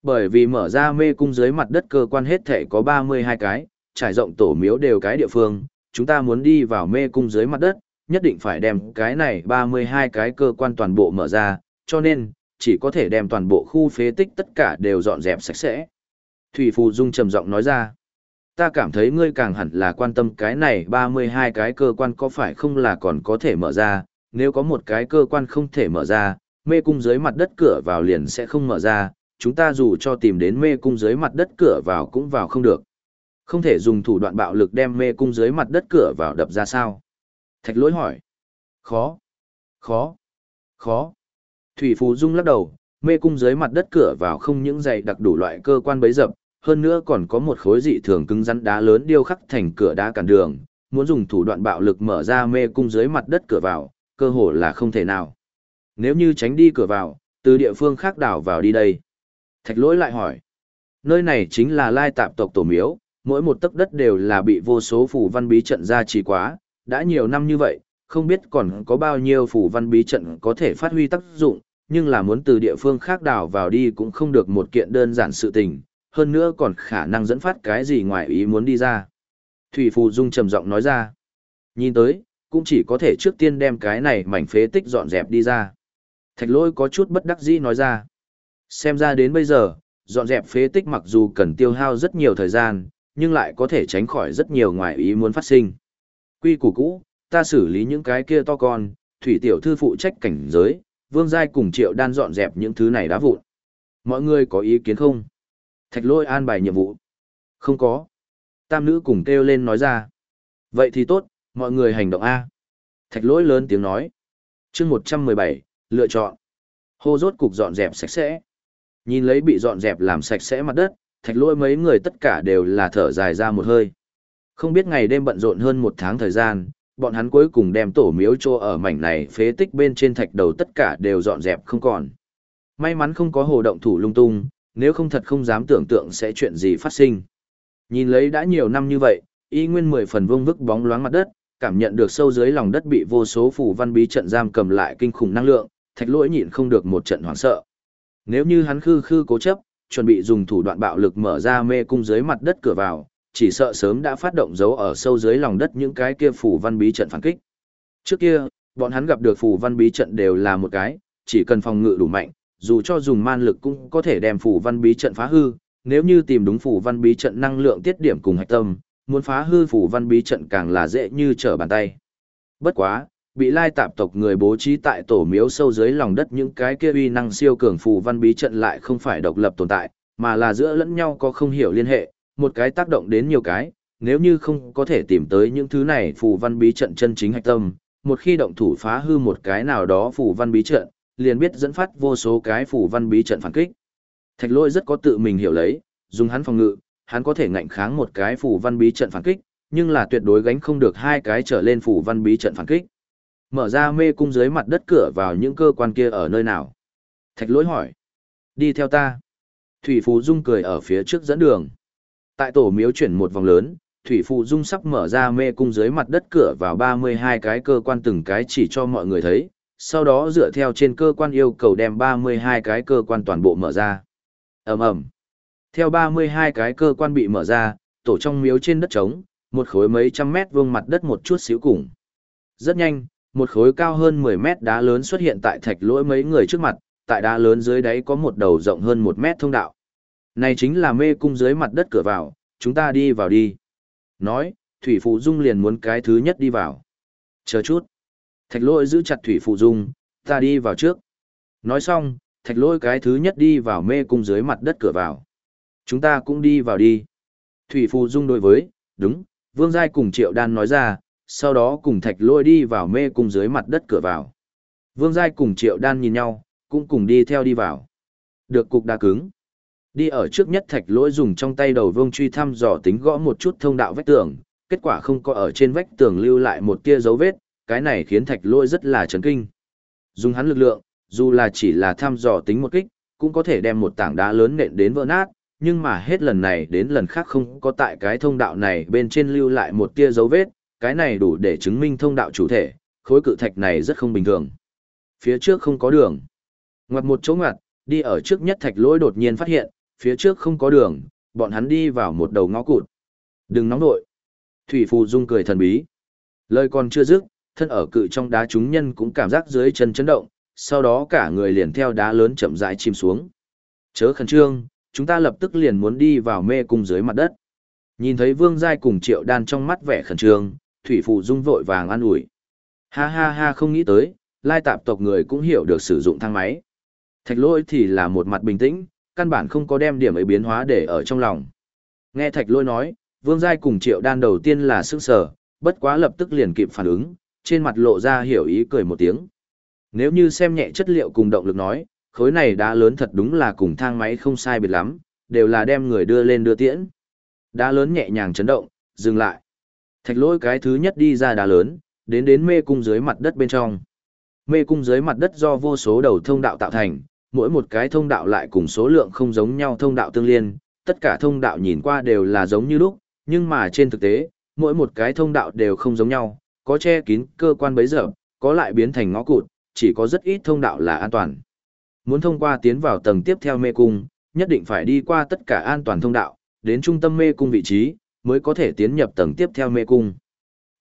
Bởi vì mở ra mê cung dưới mặt đất cơ quan hết thể có 32 cái, trải rộng tổ miếu đều cái địa phương, chúng ta muốn đi vào mê cung dưới mặt đất, nhất định phải đem cái này 32 cái cơ quan toàn bộ mở ra, cho nên, chỉ có thể đem toàn bộ khu phế tích tất cả đều dọn dẹp sạch sẽ. Thủy Phù Dung trầm giọng nói ra, ta cảm thấy ngươi càng hẳn là quan tâm cái này 32 cái cơ quan có phải không là còn có thể mở ra, nếu có một cái cơ quan không thể mở ra, mê cung dưới mặt đất cửa vào liền sẽ không mở ra, chúng ta dù cho tìm đến mê cung dưới mặt đất cửa vào cũng vào không được. Không thể dùng thủ đoạn bạo lực đem mê cung dưới mặt đất cửa vào đập ra sao? Thạch lỗi hỏi. Khó. Khó. Khó. Thủy Phú Dung lắc đầu, mê cung dưới mặt đất cửa vào không những dày đặc đủ loại cơ quan bấy dập, hơn nữa còn có một khối dị thường cứng rắn đá lớn điêu khắc thành cửa đá cản đường, muốn dùng thủ đoạn bạo lực mở ra mê cung dưới mặt đất cửa vào, cơ hồ là không thể nào. Nếu như tránh đi cửa vào, từ địa phương khác đảo vào đi đây. Thạch lỗi lại hỏi. Nơi này chính là lai tạp tộc tổ miếu, mỗi một tấc đất đều là bị vô số phủ văn bí trận ra trì quá, đã nhiều năm như vậy, không biết còn có bao nhiêu phủ văn bí trận có thể phát huy tác dụng, nhưng là muốn từ địa phương khác đào vào đi cũng không được một kiện đơn giản sự tình, hơn nữa còn khả năng dẫn phát cái gì ngoài ý muốn đi ra. Thủy Phù Dung trầm giọng nói ra. Nhìn tới, cũng chỉ có thể trước tiên đem cái này mảnh phế tích dọn dẹp đi ra. Thạch lôi có chút bất đắc dĩ nói ra. Xem ra đến bây giờ, dọn dẹp phế tích mặc dù cần tiêu hao rất nhiều thời gian, nhưng lại có thể tránh khỏi rất nhiều ngoài ý muốn phát sinh. Quy củ cũ, ta xử lý những cái kia to con, thủy tiểu thư phụ trách cảnh giới, vương giai cùng triệu đan dọn dẹp những thứ này đá vụn. Mọi người có ý kiến không? Thạch lôi an bài nhiệm vụ. Không có. Tam nữ cùng kêu lên nói ra. Vậy thì tốt, mọi người hành động A. Thạch lỗi lớn tiếng nói. chương 117, lựa chọn. Hô rốt cục dọn dẹp sạch sẽ. Nhìn lấy bị dọn dẹp làm sạch sẽ mặt đất, thạch lỗi mấy người tất cả đều là thở dài ra một hơi. Không biết ngày đêm bận rộn hơn một tháng thời gian, bọn hắn cuối cùng đem tổ miếu trô ở mảnh này phế tích bên trên thạch đầu tất cả đều dọn dẹp không còn. May mắn không có hồ động thủ lung tung, nếu không thật không dám tưởng tượng sẽ chuyện gì phát sinh. Nhìn lấy đã nhiều năm như vậy, y nguyên mười phần vương vức bóng loáng mặt đất, cảm nhận được sâu dưới lòng đất bị vô số phù văn bí trận giam cầm lại kinh khủng năng lượng, thạch lỗi nhịn không được một trận hoảng sợ. Nếu như hắn khư khư cố chấp, chuẩn bị dùng thủ đoạn bạo lực mở ra mê cung dưới mặt đất cửa vào, chỉ sợ sớm đã phát động dấu ở sâu dưới lòng đất những cái kia phù văn bí trận phản kích. Trước kia, bọn hắn gặp được phù văn bí trận đều là một cái, chỉ cần phòng ngự đủ mạnh, dù cho dùng man lực cũng có thể đem phủ văn bí trận phá hư, nếu như tìm đúng phủ văn bí trận năng lượng tiết điểm cùng hạch tâm, muốn phá hư phủ văn bí trận càng là dễ như trở bàn tay. Bất quá, bị lai tạp tộc người bố trí tại tổ miếu sâu dưới lòng đất những cái kia uy năng siêu cường phủ văn bí trận lại không phải độc lập tồn tại, mà là giữa lẫn nhau có không hiểu liên hệ, một cái tác động đến nhiều cái, nếu như không có thể tìm tới những thứ này phủ văn bí trận chân chính hạch tâm, một khi động thủ phá hư một cái nào đó phủ văn bí trận, liền biết dẫn phát vô số cái phủ văn bí trận phản kích. Thạch Lôi rất có tự mình hiểu lấy, dùng hắn phòng ngự, hắn có thể ngạnh kháng một cái phủ văn bí trận phản kích, nhưng là tuyệt đối gánh không được hai cái trở lên phủ văn bí trận phản kích. Mở ra mê cung dưới mặt đất cửa vào những cơ quan kia ở nơi nào? Thạch Lỗi hỏi. Đi theo ta. Thủy Phù Dung cười ở phía trước dẫn đường. Tại tổ miếu chuyển một vòng lớn, Thủy Phù Dung sắp mở ra mê cung dưới mặt đất cửa vào 32 cái cơ quan từng cái chỉ cho mọi người thấy, sau đó dựa theo trên cơ quan yêu cầu đem 32 cái cơ quan toàn bộ mở ra. ầm ầm Theo 32 cái cơ quan bị mở ra, tổ trong miếu trên đất trống, một khối mấy trăm mét vuông mặt đất một chút xíu cùng. Rất nhanh, một khối cao hơn 10 mét đá lớn xuất hiện tại thạch lỗi mấy người trước mặt, tại đá lớn dưới đáy có một đầu rộng hơn một mét thông đạo. Này chính là mê cung dưới mặt đất cửa vào, chúng ta đi vào đi. Nói, Thủy Phụ Dung liền muốn cái thứ nhất đi vào. Chờ chút. Thạch lỗi giữ chặt Thủy Phụ Dung, ta đi vào trước. Nói xong, thạch lỗi cái thứ nhất đi vào mê cung dưới mặt đất cửa vào. Chúng ta cũng đi vào đi. Thủy Phụ Dung đối với, đúng, Vương Giai cùng Triệu Đan nói ra, sau đó cùng thạch lỗi đi vào mê cung dưới mặt đất cửa vào. Vương Giai cùng Triệu Đan nhìn nhau, cũng cùng đi theo đi vào. Được cục đa cứng. Đi ở trước nhất thạch lỗi dùng trong tay đầu vương truy thăm dò tính gõ một chút thông đạo vách tường, kết quả không có ở trên vách tường lưu lại một tia dấu vết, cái này khiến thạch lôi rất là chấn kinh. Dùng hắn lực lượng, dù là chỉ là thăm dò tính một kích, cũng có thể đem một tảng đá lớn nện đến vỡ nát, nhưng mà hết lần này đến lần khác không có tại cái thông đạo này bên trên lưu lại một tia dấu vết, cái này đủ để chứng minh thông đạo chủ thể, khối cự thạch này rất không bình thường. Phía trước không có đường. Ngoặt một chỗ ngoặt, đi ở trước nhất thạch lỗi đột nhiên phát hiện, phía trước không có đường, bọn hắn đi vào một đầu ngõ cụt. Đừng nóng nội. Thủy Phù Dung cười thần bí. Lời còn chưa dứt, thân ở cự trong đá chúng nhân cũng cảm giác dưới chân chấn động, sau đó cả người liền theo đá lớn chậm rãi chìm xuống. Chớ khẩn trương, chúng ta lập tức liền muốn đi vào mê cung dưới mặt đất. Nhìn thấy Vương Giai cùng Triệu Đan trong mắt vẻ khẩn trương, Thủy phụ Dung vội vàng an ủi. Ha ha ha không nghĩ tới, lai tạp tộc người cũng hiểu được sử dụng thang máy. Thạch lôi thì là một mặt bình tĩnh, căn bản không có đem điểm ấy biến hóa để ở trong lòng. Nghe thạch lôi nói, vương giai cùng triệu đan đầu tiên là sức sở, bất quá lập tức liền kịp phản ứng, trên mặt lộ ra hiểu ý cười một tiếng. Nếu như xem nhẹ chất liệu cùng động lực nói, khối này đá lớn thật đúng là cùng thang máy không sai biệt lắm, đều là đem người đưa lên đưa tiễn. Đá lớn nhẹ nhàng chấn động, dừng lại. Thạch lôi cái thứ nhất đi ra đá lớn, đến đến mê cung dưới mặt đất bên trong. Mê cung dưới mặt đất do vô số đầu thông đạo tạo thành, mỗi một cái thông đạo lại cùng số lượng không giống nhau thông đạo tương liên, tất cả thông đạo nhìn qua đều là giống như lúc, nhưng mà trên thực tế, mỗi một cái thông đạo đều không giống nhau, có che kín cơ quan bấy giờ, có lại biến thành ngõ cụt, chỉ có rất ít thông đạo là an toàn. Muốn thông qua tiến vào tầng tiếp theo mê cung, nhất định phải đi qua tất cả an toàn thông đạo, đến trung tâm mê cung vị trí, mới có thể tiến nhập tầng tiếp theo mê cung.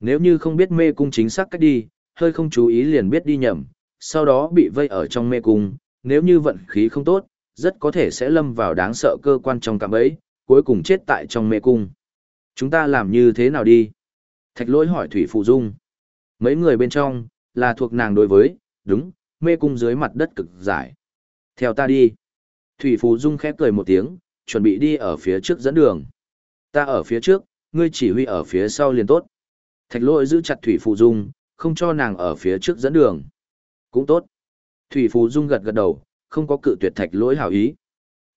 Nếu như không biết mê cung chính xác cách đi, hơi không chú ý liền biết đi nhầm, sau đó bị vây ở trong mê cung, nếu như vận khí không tốt, rất có thể sẽ lâm vào đáng sợ cơ quan trong cạm ấy, cuối cùng chết tại trong mê cung. Chúng ta làm như thế nào đi? Thạch lỗi hỏi Thủy Phụ Dung. Mấy người bên trong, là thuộc nàng đối với, đúng, mê cung dưới mặt đất cực giải. Theo ta đi. Thủy Phụ Dung khép cười một tiếng, chuẩn bị đi ở phía trước dẫn đường. Ta ở phía trước, ngươi chỉ huy ở phía sau liền tốt. Thạch lỗi giữ chặt Thủy Phụ Dung, không cho nàng ở phía trước dẫn đường. Cũng tốt. Thủy Phụ Dung gật gật đầu, không có cự tuyệt thạch lỗi hảo ý.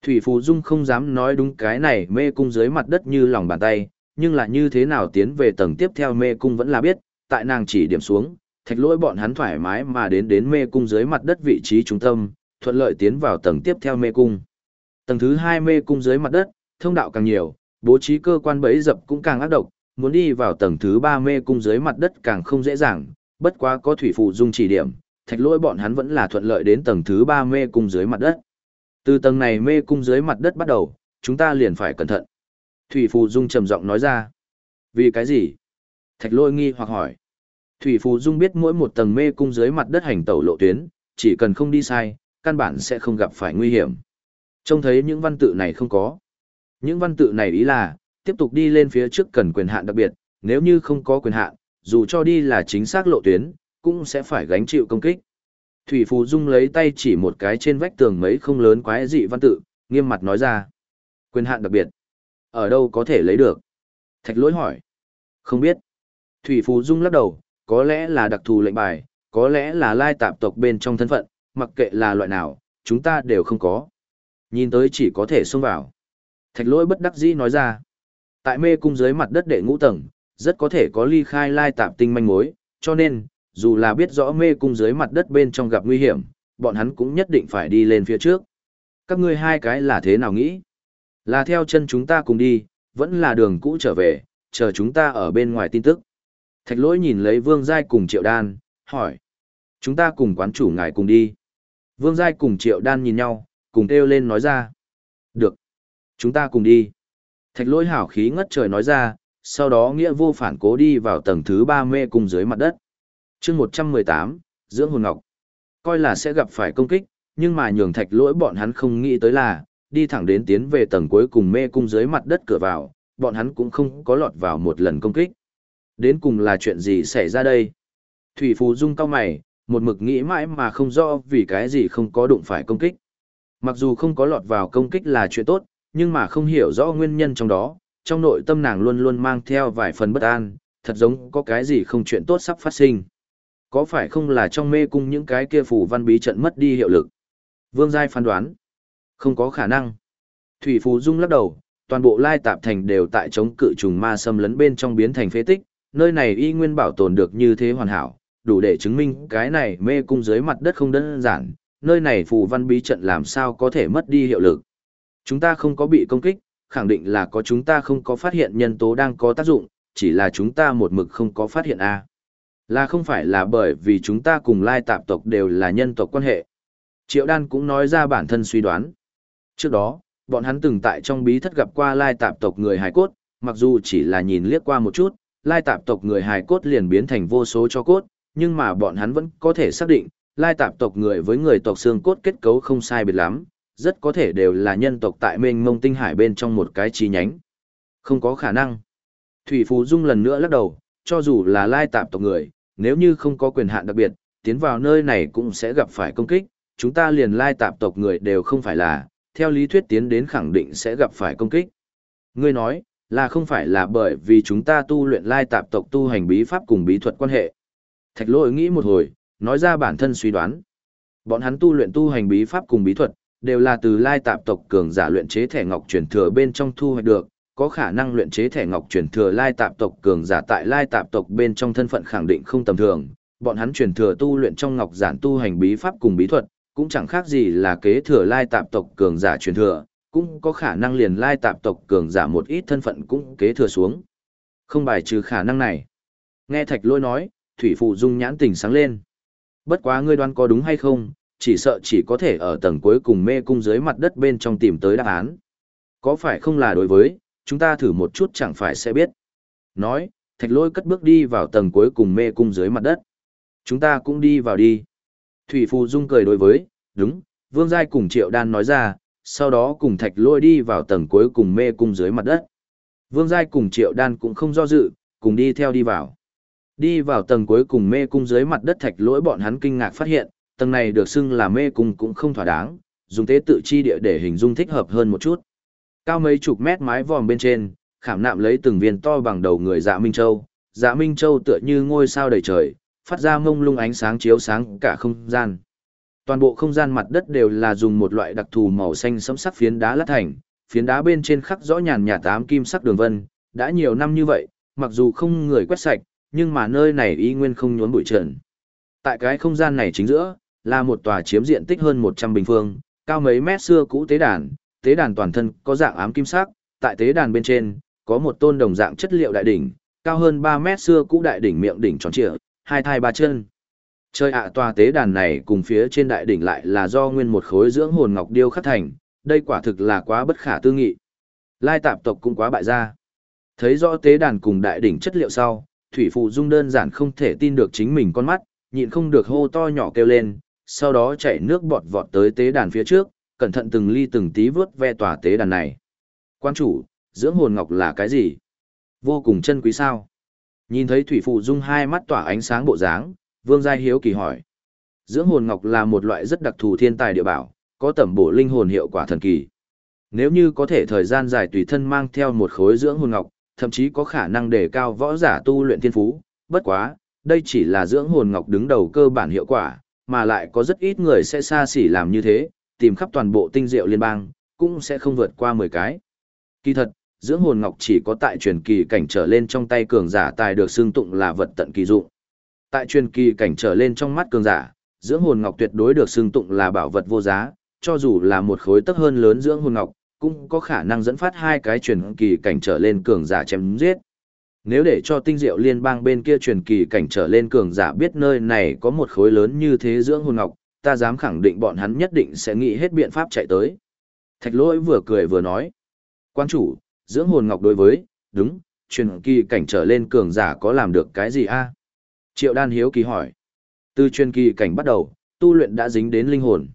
Thủy Phù Dung không dám nói đúng cái này mê cung dưới mặt đất như lòng bàn tay, nhưng là như thế nào tiến về tầng tiếp theo mê cung vẫn là biết, tại nàng chỉ điểm xuống, thạch lỗi bọn hắn thoải mái mà đến đến mê cung dưới mặt đất vị trí trung tâm, thuận lợi tiến vào tầng tiếp theo mê cung. Tầng thứ hai mê cung dưới mặt đất, thông đạo càng nhiều, bố trí cơ quan bẫy dập cũng càng ác độc, muốn đi vào tầng thứ ba mê cung dưới mặt đất càng không dễ dàng, bất quá có thủy phụ Dung chỉ điểm, thạch lỗi bọn hắn vẫn là thuận lợi đến tầng thứ ba mê cung dưới mặt đất. Từ tầng này mê cung dưới mặt đất bắt đầu, chúng ta liền phải cẩn thận. Thủy Phù Dung trầm giọng nói ra. Vì cái gì? Thạch lôi nghi hoặc hỏi. Thủy Phù Dung biết mỗi một tầng mê cung dưới mặt đất hành tẩu lộ tuyến, chỉ cần không đi sai, căn bản sẽ không gặp phải nguy hiểm. Trông thấy những văn tự này không có. Những văn tự này ý là, tiếp tục đi lên phía trước cần quyền hạn đặc biệt, nếu như không có quyền hạn, dù cho đi là chính xác lộ tuyến, cũng sẽ phải gánh chịu công kích. Thủy Phù Dung lấy tay chỉ một cái trên vách tường mấy không lớn quái dị văn tự, nghiêm mặt nói ra. Quyền hạn đặc biệt. Ở đâu có thể lấy được? Thạch lỗi hỏi. Không biết. Thủy Phù Dung lắc đầu, có lẽ là đặc thù lệnh bài, có lẽ là lai tạp tộc bên trong thân phận, mặc kệ là loại nào, chúng ta đều không có. Nhìn tới chỉ có thể xông vào. Thạch lỗi bất đắc dĩ nói ra. Tại mê cung dưới mặt đất đệ ngũ tầng, rất có thể có ly khai lai tạp tinh manh mối, cho nên, dù là biết rõ mê cung dưới mặt đất bên trong gặp nguy hiểm, bọn hắn cũng nhất định phải đi lên phía trước. Các ngươi hai cái là thế nào nghĩ? Là theo chân chúng ta cùng đi, vẫn là đường cũ trở về, chờ chúng ta ở bên ngoài tin tức. Thạch lỗi nhìn lấy Vương Giai cùng Triệu Đan, hỏi. Chúng ta cùng quán chủ ngài cùng đi. Vương Giai cùng Triệu Đan nhìn nhau, cùng kêu lên nói ra. Được. Chúng ta cùng đi. Thạch lỗi hảo khí ngất trời nói ra, sau đó nghĩa vô phản cố đi vào tầng thứ ba mê cung dưới mặt đất chương một trăm mười tám dưỡng hồn ngọc coi là sẽ gặp phải công kích nhưng mà nhường thạch lỗi bọn hắn không nghĩ tới là đi thẳng đến tiến về tầng cuối cùng mê cung dưới mặt đất cửa vào, bọn hắn cũng không có lọt vào một lần công kích đến cùng là chuyện gì xảy ra đây thủy phù dung cao mày, một mực nghĩ mãi mà không rõ vì cái gì không có đụng phải công kích mặc dù không có lọt vào công kích là chuyện tốt, nhưng mà không hiểu rõ nguyên nhân trong đó, trong nội tâm nàng luôn luôn mang theo vài phần bất an, thật giống có cái gì không chuyện tốt sắp phát sinh có phải không là trong mê cung những cái kia phù văn bí trận mất đi hiệu lực? Vương Giai phán đoán. Không có khả năng. Thủy Phù Dung lắc đầu, toàn bộ lai tạp thành đều tại chống cự trùng ma xâm lấn bên trong biến thành phế tích, nơi này y nguyên bảo tồn được như thế hoàn hảo, đủ để chứng minh cái này mê cung dưới mặt đất không đơn giản, nơi này phù văn bí trận làm sao có thể mất đi hiệu lực. Chúng ta không có bị công kích, khẳng định là có chúng ta không có phát hiện nhân tố đang có tác dụng, chỉ là chúng ta một mực không có phát hiện A. Là không phải là bởi vì chúng ta cùng lai tạp tộc đều là nhân tộc quan hệ. Triệu đan cũng nói ra bản thân suy đoán. Trước đó, bọn hắn từng tại trong bí thất gặp qua lai tạp tộc người hài cốt, mặc dù chỉ là nhìn liếc qua một chút, lai tạp tộc người hài cốt liền biến thành vô số cho cốt, nhưng mà bọn hắn vẫn có thể xác định, lai tạp tộc người với người tộc xương cốt kết cấu không sai biệt lắm, rất có thể đều là nhân tộc tại mênh mông tinh hải bên trong một cái chi nhánh. Không có khả năng. Thủy Phú Dung lần nữa lắc đầu, cho dù là lai tạp tộc người, nếu như không có quyền hạn đặc biệt, tiến vào nơi này cũng sẽ gặp phải công kích, chúng ta liền lai tạp tộc người đều không phải là, theo lý thuyết tiến đến khẳng định sẽ gặp phải công kích. Ngươi nói, là không phải là bởi vì chúng ta tu luyện lai tạp tộc tu hành bí pháp cùng bí thuật quan hệ. Thạch lỗi nghĩ một hồi, nói ra bản thân suy đoán. Bọn hắn tu luyện tu hành bí pháp cùng bí thuật, đều là từ lai tạp tộc cường giả luyện chế thẻ ngọc truyền thừa bên trong thu hoạch được, có khả năng luyện chế thẻ ngọc truyền thừa lai tạp tộc cường giả tại lai tạp tộc bên trong thân phận khẳng định không tầm thường, bọn hắn truyền thừa tu luyện trong ngọc giản tu hành bí pháp cùng bí thuật, cũng chẳng khác gì là kế thừa lai tạp tộc cường giả truyền thừa, cũng có khả năng liền lai tạp tộc cường giả một ít thân phận cũng kế thừa xuống. Không bài trừ khả năng này. Nghe Thạch Lôi nói, Thủy Phụ Dung nhãn tình sáng lên. Bất quá ngươi đoán có đúng hay không, chỉ sợ chỉ có thể ở tầng cuối cùng mê cung dưới mặt đất bên trong tìm tới đáp án. Có phải không là đối với, chúng ta thử một chút chẳng phải sẽ biết. Nói, thạch lôi cất bước đi vào tầng cuối cùng mê cung dưới mặt đất. Chúng ta cũng đi vào đi. Thủy Phù Dung cười đối với, đúng, Vương Giai cùng Triệu Đan nói ra, sau đó cùng thạch lôi đi vào tầng cuối cùng mê cung dưới mặt đất. Vương Giai cùng Triệu Đan cũng không do dự, cùng đi theo đi vào. Đi vào tầng cuối cùng mê cung dưới mặt đất thạch lỗi bọn hắn kinh ngạc phát hiện, tầng này được xưng là mê cung cũng không thỏa đáng, dùng tế tự chi địa để hình dung thích hợp hơn một chút. Cao mấy chục mét mái vòm bên trên, khảm nạm lấy từng viên to bằng đầu người dạ Minh Châu. Dạ Minh Châu tựa như ngôi sao đầy trời, phát ra mông lung ánh sáng chiếu sáng cả không gian. Toàn bộ không gian mặt đất đều là dùng một loại đặc thù màu xanh sẫm sắc phiến đá lát thành, phiến đá bên trên khắc rõ nhàn nhạt tám kim sắc đường vân, đã nhiều năm như vậy, mặc dù không người quét sạch, nhưng mà nơi này y nguyên không nhốn bụi trần. Tại cái không gian này chính giữa, là một tòa chiếm diện tích hơn 100 bình phương, cao mấy mét xưa cũ tế đàn, tế đàn toàn thân có dạng ám kim sắc, tại tế đàn bên trên, có một tôn đồng dạng chất liệu đại đỉnh, cao hơn 3 mét xưa cũ đại đỉnh miệng đỉnh tròn trịa, hai thai ba chân. Chơi ạ tòa tế đàn này cùng phía trên đại đỉnh lại là do nguyên một khối dưỡng hồn ngọc điêu khắc thành, đây quả thực là quá bất khả tư nghị. Lai tạp tộc cũng quá bại gia. Thấy rõ tế đàn cùng đại đỉnh chất liệu sau, Thủy Phụ Dung đơn giản không thể tin được chính mình con mắt, nhịn không được hô to nhỏ kêu lên, sau đó chạy nước bọt vọt tới tế đàn phía trước, cẩn thận từng ly từng tí vớt ve tòa tế đàn này. Quan chủ, dưỡng hồn ngọc là cái gì? Vô cùng chân quý sao? Nhìn thấy Thủy Phụ Dung hai mắt tỏa ánh sáng bộ dáng, Vương Gia Hiếu kỳ hỏi. Dưỡng hồn ngọc là một loại rất đặc thù thiên tài địa bảo, có tẩm bổ linh hồn hiệu quả thần kỳ. Nếu như có thể thời gian dài tùy thân mang theo một khối dưỡng hồn ngọc, thậm chí có khả năng đề cao võ giả tu luyện thiên phú, bất quá, đây chỉ là dưỡng hồn ngọc đứng đầu cơ bản hiệu quả, mà lại có rất ít người sẽ xa xỉ làm như thế, tìm khắp toàn bộ tinh diệu liên bang, cũng sẽ không vượt qua 10 cái. Kỳ thật, dưỡng hồn ngọc chỉ có tại truyền kỳ cảnh trở lên trong tay cường giả tài được xưng tụng là vật tận kỳ dụng. Tại truyền kỳ cảnh trở lên trong mắt cường giả, dưỡng hồn ngọc tuyệt đối được xưng tụng là bảo vật vô giá, cho dù là một khối tấc hơn lớn dưỡng hồn ngọc, cũng có khả năng dẫn phát hai cái truyền kỳ cảnh trở lên cường giả chém giết. Nếu để cho tinh diệu liên bang bên kia truyền kỳ cảnh trở lên cường giả biết nơi này có một khối lớn như thế dưỡng hồn ngọc, ta dám khẳng định bọn hắn nhất định sẽ nghĩ hết biện pháp chạy tới. Thạch lỗi vừa cười vừa nói. Quan chủ, dưỡng hồn ngọc đối với, đúng, truyền kỳ cảnh trở lên cường giả có làm được cái gì a Triệu đan hiếu kỳ hỏi. Từ truyền kỳ cảnh bắt đầu, tu luyện đã dính đến linh hồn.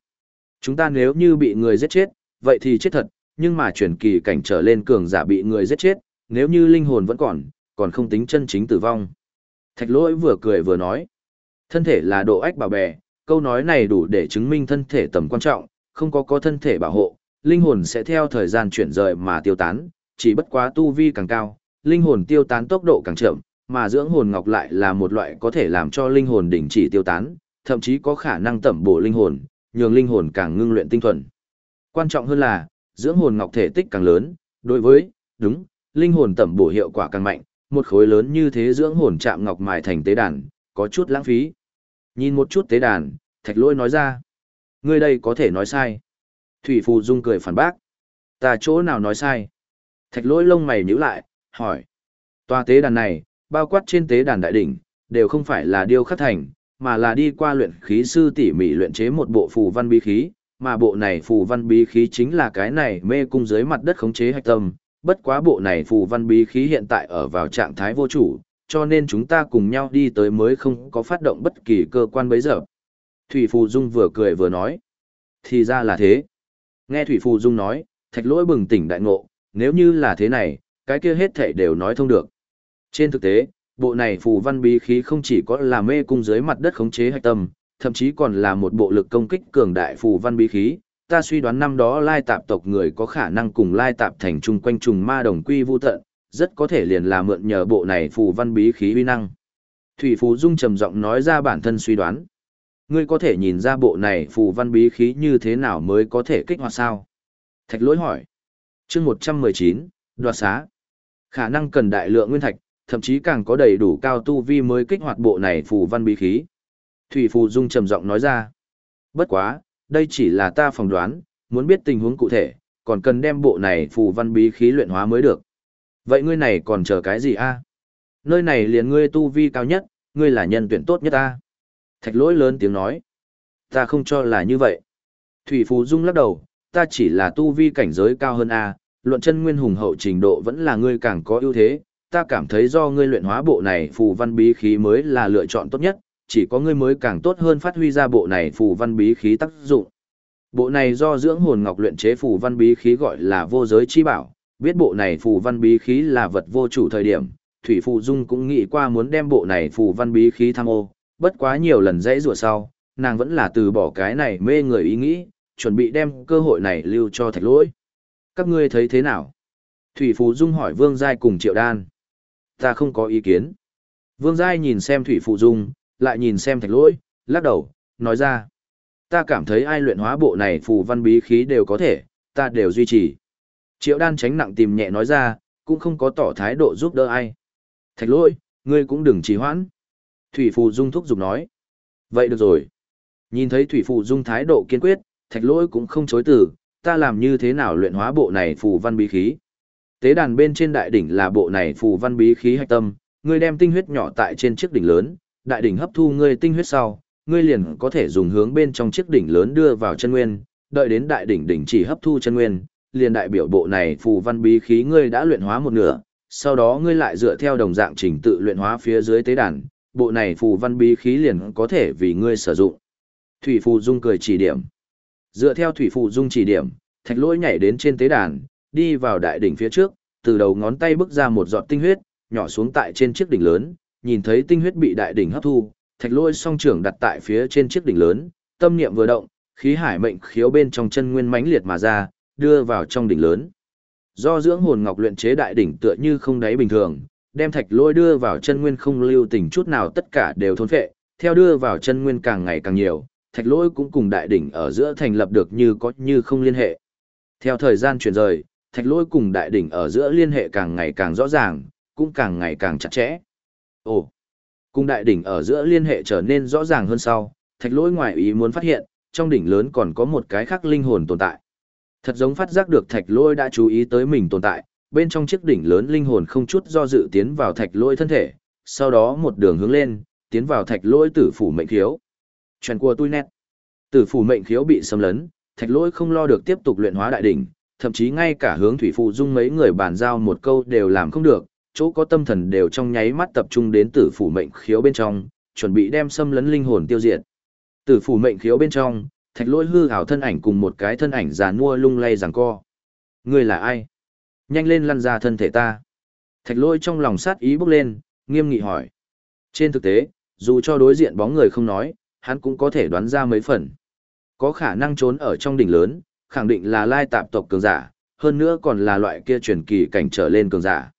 Chúng ta nếu như bị người giết chết, vậy thì chết thật, nhưng mà truyền kỳ cảnh trở lên cường giả bị người giết chết, nếu như linh hồn vẫn còn, còn không tính chân chính tử vong. Thạch lỗi vừa cười vừa nói. Thân thể là độ ách bảo bè, câu nói này đủ để chứng minh thân thể tầm quan trọng, không có có thân thể bảo hộ, linh hồn sẽ theo thời gian chuyển rời mà tiêu tán, chỉ bất quá tu vi càng cao, linh hồn tiêu tán tốc độ càng chậm, mà dưỡng hồn ngọc lại là một loại có thể làm cho linh hồn đình chỉ tiêu tán, thậm chí có khả năng tẩm bổ linh hồn, nhường linh hồn càng ngưng luyện tinh thuần. Quan trọng hơn là, dưỡng hồn ngọc thể tích càng lớn, đối với, đúng, linh hồn tẩm bổ hiệu quả càng mạnh, một khối lớn như thế dưỡng hồn chạm ngọc mài thành tế đàn, có chút lãng phí. Nhìn một chút tế đàn, thạch lôi nói ra. Ngươi đây có thể nói sai. Thủy Phù Dung cười phản bác. Ta chỗ nào nói sai? Thạch Lỗi lông mày nhíu lại, hỏi. Tòa tế đàn này, bao quát trên tế đàn đại đỉnh, đều không phải là điêu khắc thành, mà là đi qua luyện khí sư tỉ mỉ luyện chế một bộ phù văn bí khí, mà bộ này phù văn bí khí chính là cái này mê cung dưới mặt đất khống chế hạch tâm, bất quá bộ này phù văn bí khí hiện tại ở vào trạng thái vô chủ, cho nên chúng ta cùng nhau đi tới mới không có phát động bất kỳ cơ quan bấy giờ. Thủy Phù Dung vừa cười vừa nói. Thì ra là thế. Nghe Thủy Phù Dung nói, thạch lỗi bừng tỉnh đại ngộ, nếu như là thế này, cái kia hết thảy đều nói thông được. Trên thực tế, bộ này phù văn bí khí không chỉ có là mê cung dưới mặt đất khống chế hạch tâm, thậm chí còn là một bộ lực công kích cường đại phù văn bí khí. Ta suy đoán năm đó lai tạp tộc người có khả năng cùng lai tạp thành chung quanh trùng ma đồng quy vu tận, rất có thể liền là mượn nhờ bộ này phù văn bí khí uy năng. Thủy Phù Dung trầm giọng nói ra bản thân suy đoán. Ngươi có thể nhìn ra bộ này phù văn bí khí như thế nào mới có thể kích hoạt sao? Thạch lỗi hỏi chương 119, đoạt xá. Khả năng cần đại lượng nguyên thạch, thậm chí càng có đầy đủ cao tu vi mới kích hoạt bộ này phù văn bí khí. Thủy Phù Dung trầm giọng nói ra. Bất quá, đây chỉ là ta phỏng đoán, muốn biết tình huống cụ thể, còn cần đem bộ này phù văn bí khí luyện hóa mới được. Vậy ngươi này còn chờ cái gì a? Nơi này liền ngươi tu vi cao nhất, ngươi là nhân tuyển tốt nhất ta. Thạch lỗi lớn tiếng nói. Ta không cho là như vậy. Thủy Phù Dung lắc đầu, ta chỉ là tu vi cảnh giới cao hơn a, luận chân nguyên hùng hậu trình độ vẫn là ngươi càng có ưu thế, ta cảm thấy do ngươi luyện hóa bộ này phù văn bí khí mới là lựa chọn tốt nhất, chỉ có ngươi mới càng tốt hơn phát huy ra bộ này phù văn bí khí tác dụng. Bộ này do dưỡng hồn ngọc luyện chế phù văn bí khí gọi là vô giới chi bảo, biết bộ này phù văn bí khí là vật vô chủ thời điểm, Thủy Phù Dung cũng nghĩ qua muốn đem bộ này phù văn bí khí tham ô, bất quá nhiều lần dãy rủa sau, nàng vẫn là từ bỏ cái này mê người ý nghĩ, chuẩn bị đem cơ hội này lưu cho thạch lỗi. Các ngươi thấy thế nào? Thủy Phù Dung hỏi Vương Giai cùng Triệu Đan. Ta không có ý kiến. Vương Giai nhìn xem Thủy Phù Dung, lại nhìn xem thạch lỗi, lắc đầu, nói ra. Ta cảm thấy ai luyện hóa bộ này phù văn bí khí đều có thể, ta đều duy trì. Triệu đan tránh nặng tìm nhẹ nói ra, cũng không có tỏ thái độ giúp đỡ ai. Thạch lỗi, ngươi cũng đừng trì hoãn. Thủy Phù Dung thúc giục nói. Vậy được rồi. Nhìn thấy Thủy Phù Dung thái độ kiên quyết, thạch lỗi cũng không chối từ, ta làm như thế nào luyện hóa bộ này phù văn bí khí. Tế đàn bên trên đại đỉnh là bộ này phù văn bí khí hạch tâm, ngươi đem tinh huyết nhỏ tại trên chiếc đỉnh lớn, đại đỉnh hấp thu ngươi tinh huyết sau, ngươi liền có thể dùng hướng bên trong chiếc đỉnh lớn đưa vào chân nguyên, đợi đến đại đỉnh đỉnh chỉ hấp thu chân nguyên, liền đại biểu bộ này phù văn bí khí ngươi đã luyện hóa một nửa, sau đó ngươi lại dựa theo đồng dạng trình tự luyện hóa phía dưới tế đàn, bộ này phù văn bí khí liền có thể vì ngươi sử dụng. Thủy phù dung cười chỉ điểm. Dựa theo thủy phụ dung chỉ điểm, thạch lỗi nhảy đến trên tế đàn, đi vào đại đỉnh phía trước, từ đầu ngón tay bước ra một giọt tinh huyết, nhỏ xuống tại trên chiếc đỉnh lớn, nhìn thấy tinh huyết bị đại đỉnh hấp thu, thạch lỗi song trưởng đặt tại phía trên chiếc đỉnh lớn, tâm niệm vừa động, khí hải mệnh khiếu bên trong chân nguyên mãnh liệt mà ra, đưa vào trong đỉnh lớn. Do dưỡng hồn ngọc luyện chế đại đỉnh tựa như không đáy bình thường, đem thạch lôi đưa vào chân nguyên không lưu tình chút nào tất cả đều thôn phệ, theo đưa vào chân nguyên càng ngày càng nhiều, thạch Lỗi cũng cùng đại đỉnh ở giữa thành lập được như có như không liên hệ. Theo thời gian chuyển rời, thạch Lỗi cùng đại đỉnh ở giữa liên hệ càng ngày càng rõ ràng, cũng càng ngày càng chặt chẽ. Ồ, cùng đại đỉnh ở giữa liên hệ trở nên rõ ràng hơn sau, thạch Lỗi ngoài ý muốn phát hiện, trong đỉnh lớn còn có một cái khác linh hồn tồn tại. Thật giống phát giác được thạch Lỗi đã chú ý tới mình tồn tại, bên trong chiếc đỉnh lớn linh hồn không chút do dự tiến vào thạch Lỗi thân thể, sau đó một đường hướng lên, tiến vào thạch Lỗi tử phủ mệnh khiếu. Chuyện của tôi nét. Tử phủ mệnh khiếu bị xâm lấn, thạch lỗi không lo được tiếp tục luyện hóa đại đỉnh, thậm chí ngay cả hướng thủy phụ dung mấy người bàn giao một câu đều làm không được, chỗ có tâm thần đều trong nháy mắt tập trung đến tử phủ mệnh khiếu bên trong, chuẩn bị đem xâm lấn linh hồn tiêu diệt. Tử phủ mệnh khiếu bên trong, thạch lỗi hư ảo thân ảnh cùng một cái thân ảnh già nua lung lay giằng co. Ngươi là ai? Nhanh lên lăn ra thân thể ta. Thạch lỗi trong lòng sát ý bốc lên, nghiêm nghị hỏi. Trên thực tế, dù cho đối diện bóng người không nói, hắn cũng có thể đoán ra mấy phần. Có khả năng trốn ở trong đỉnh lớn, khẳng định là lai tạp tộc cường giả, hơn nữa còn là loại kia truyền kỳ cảnh trở lên cường giả.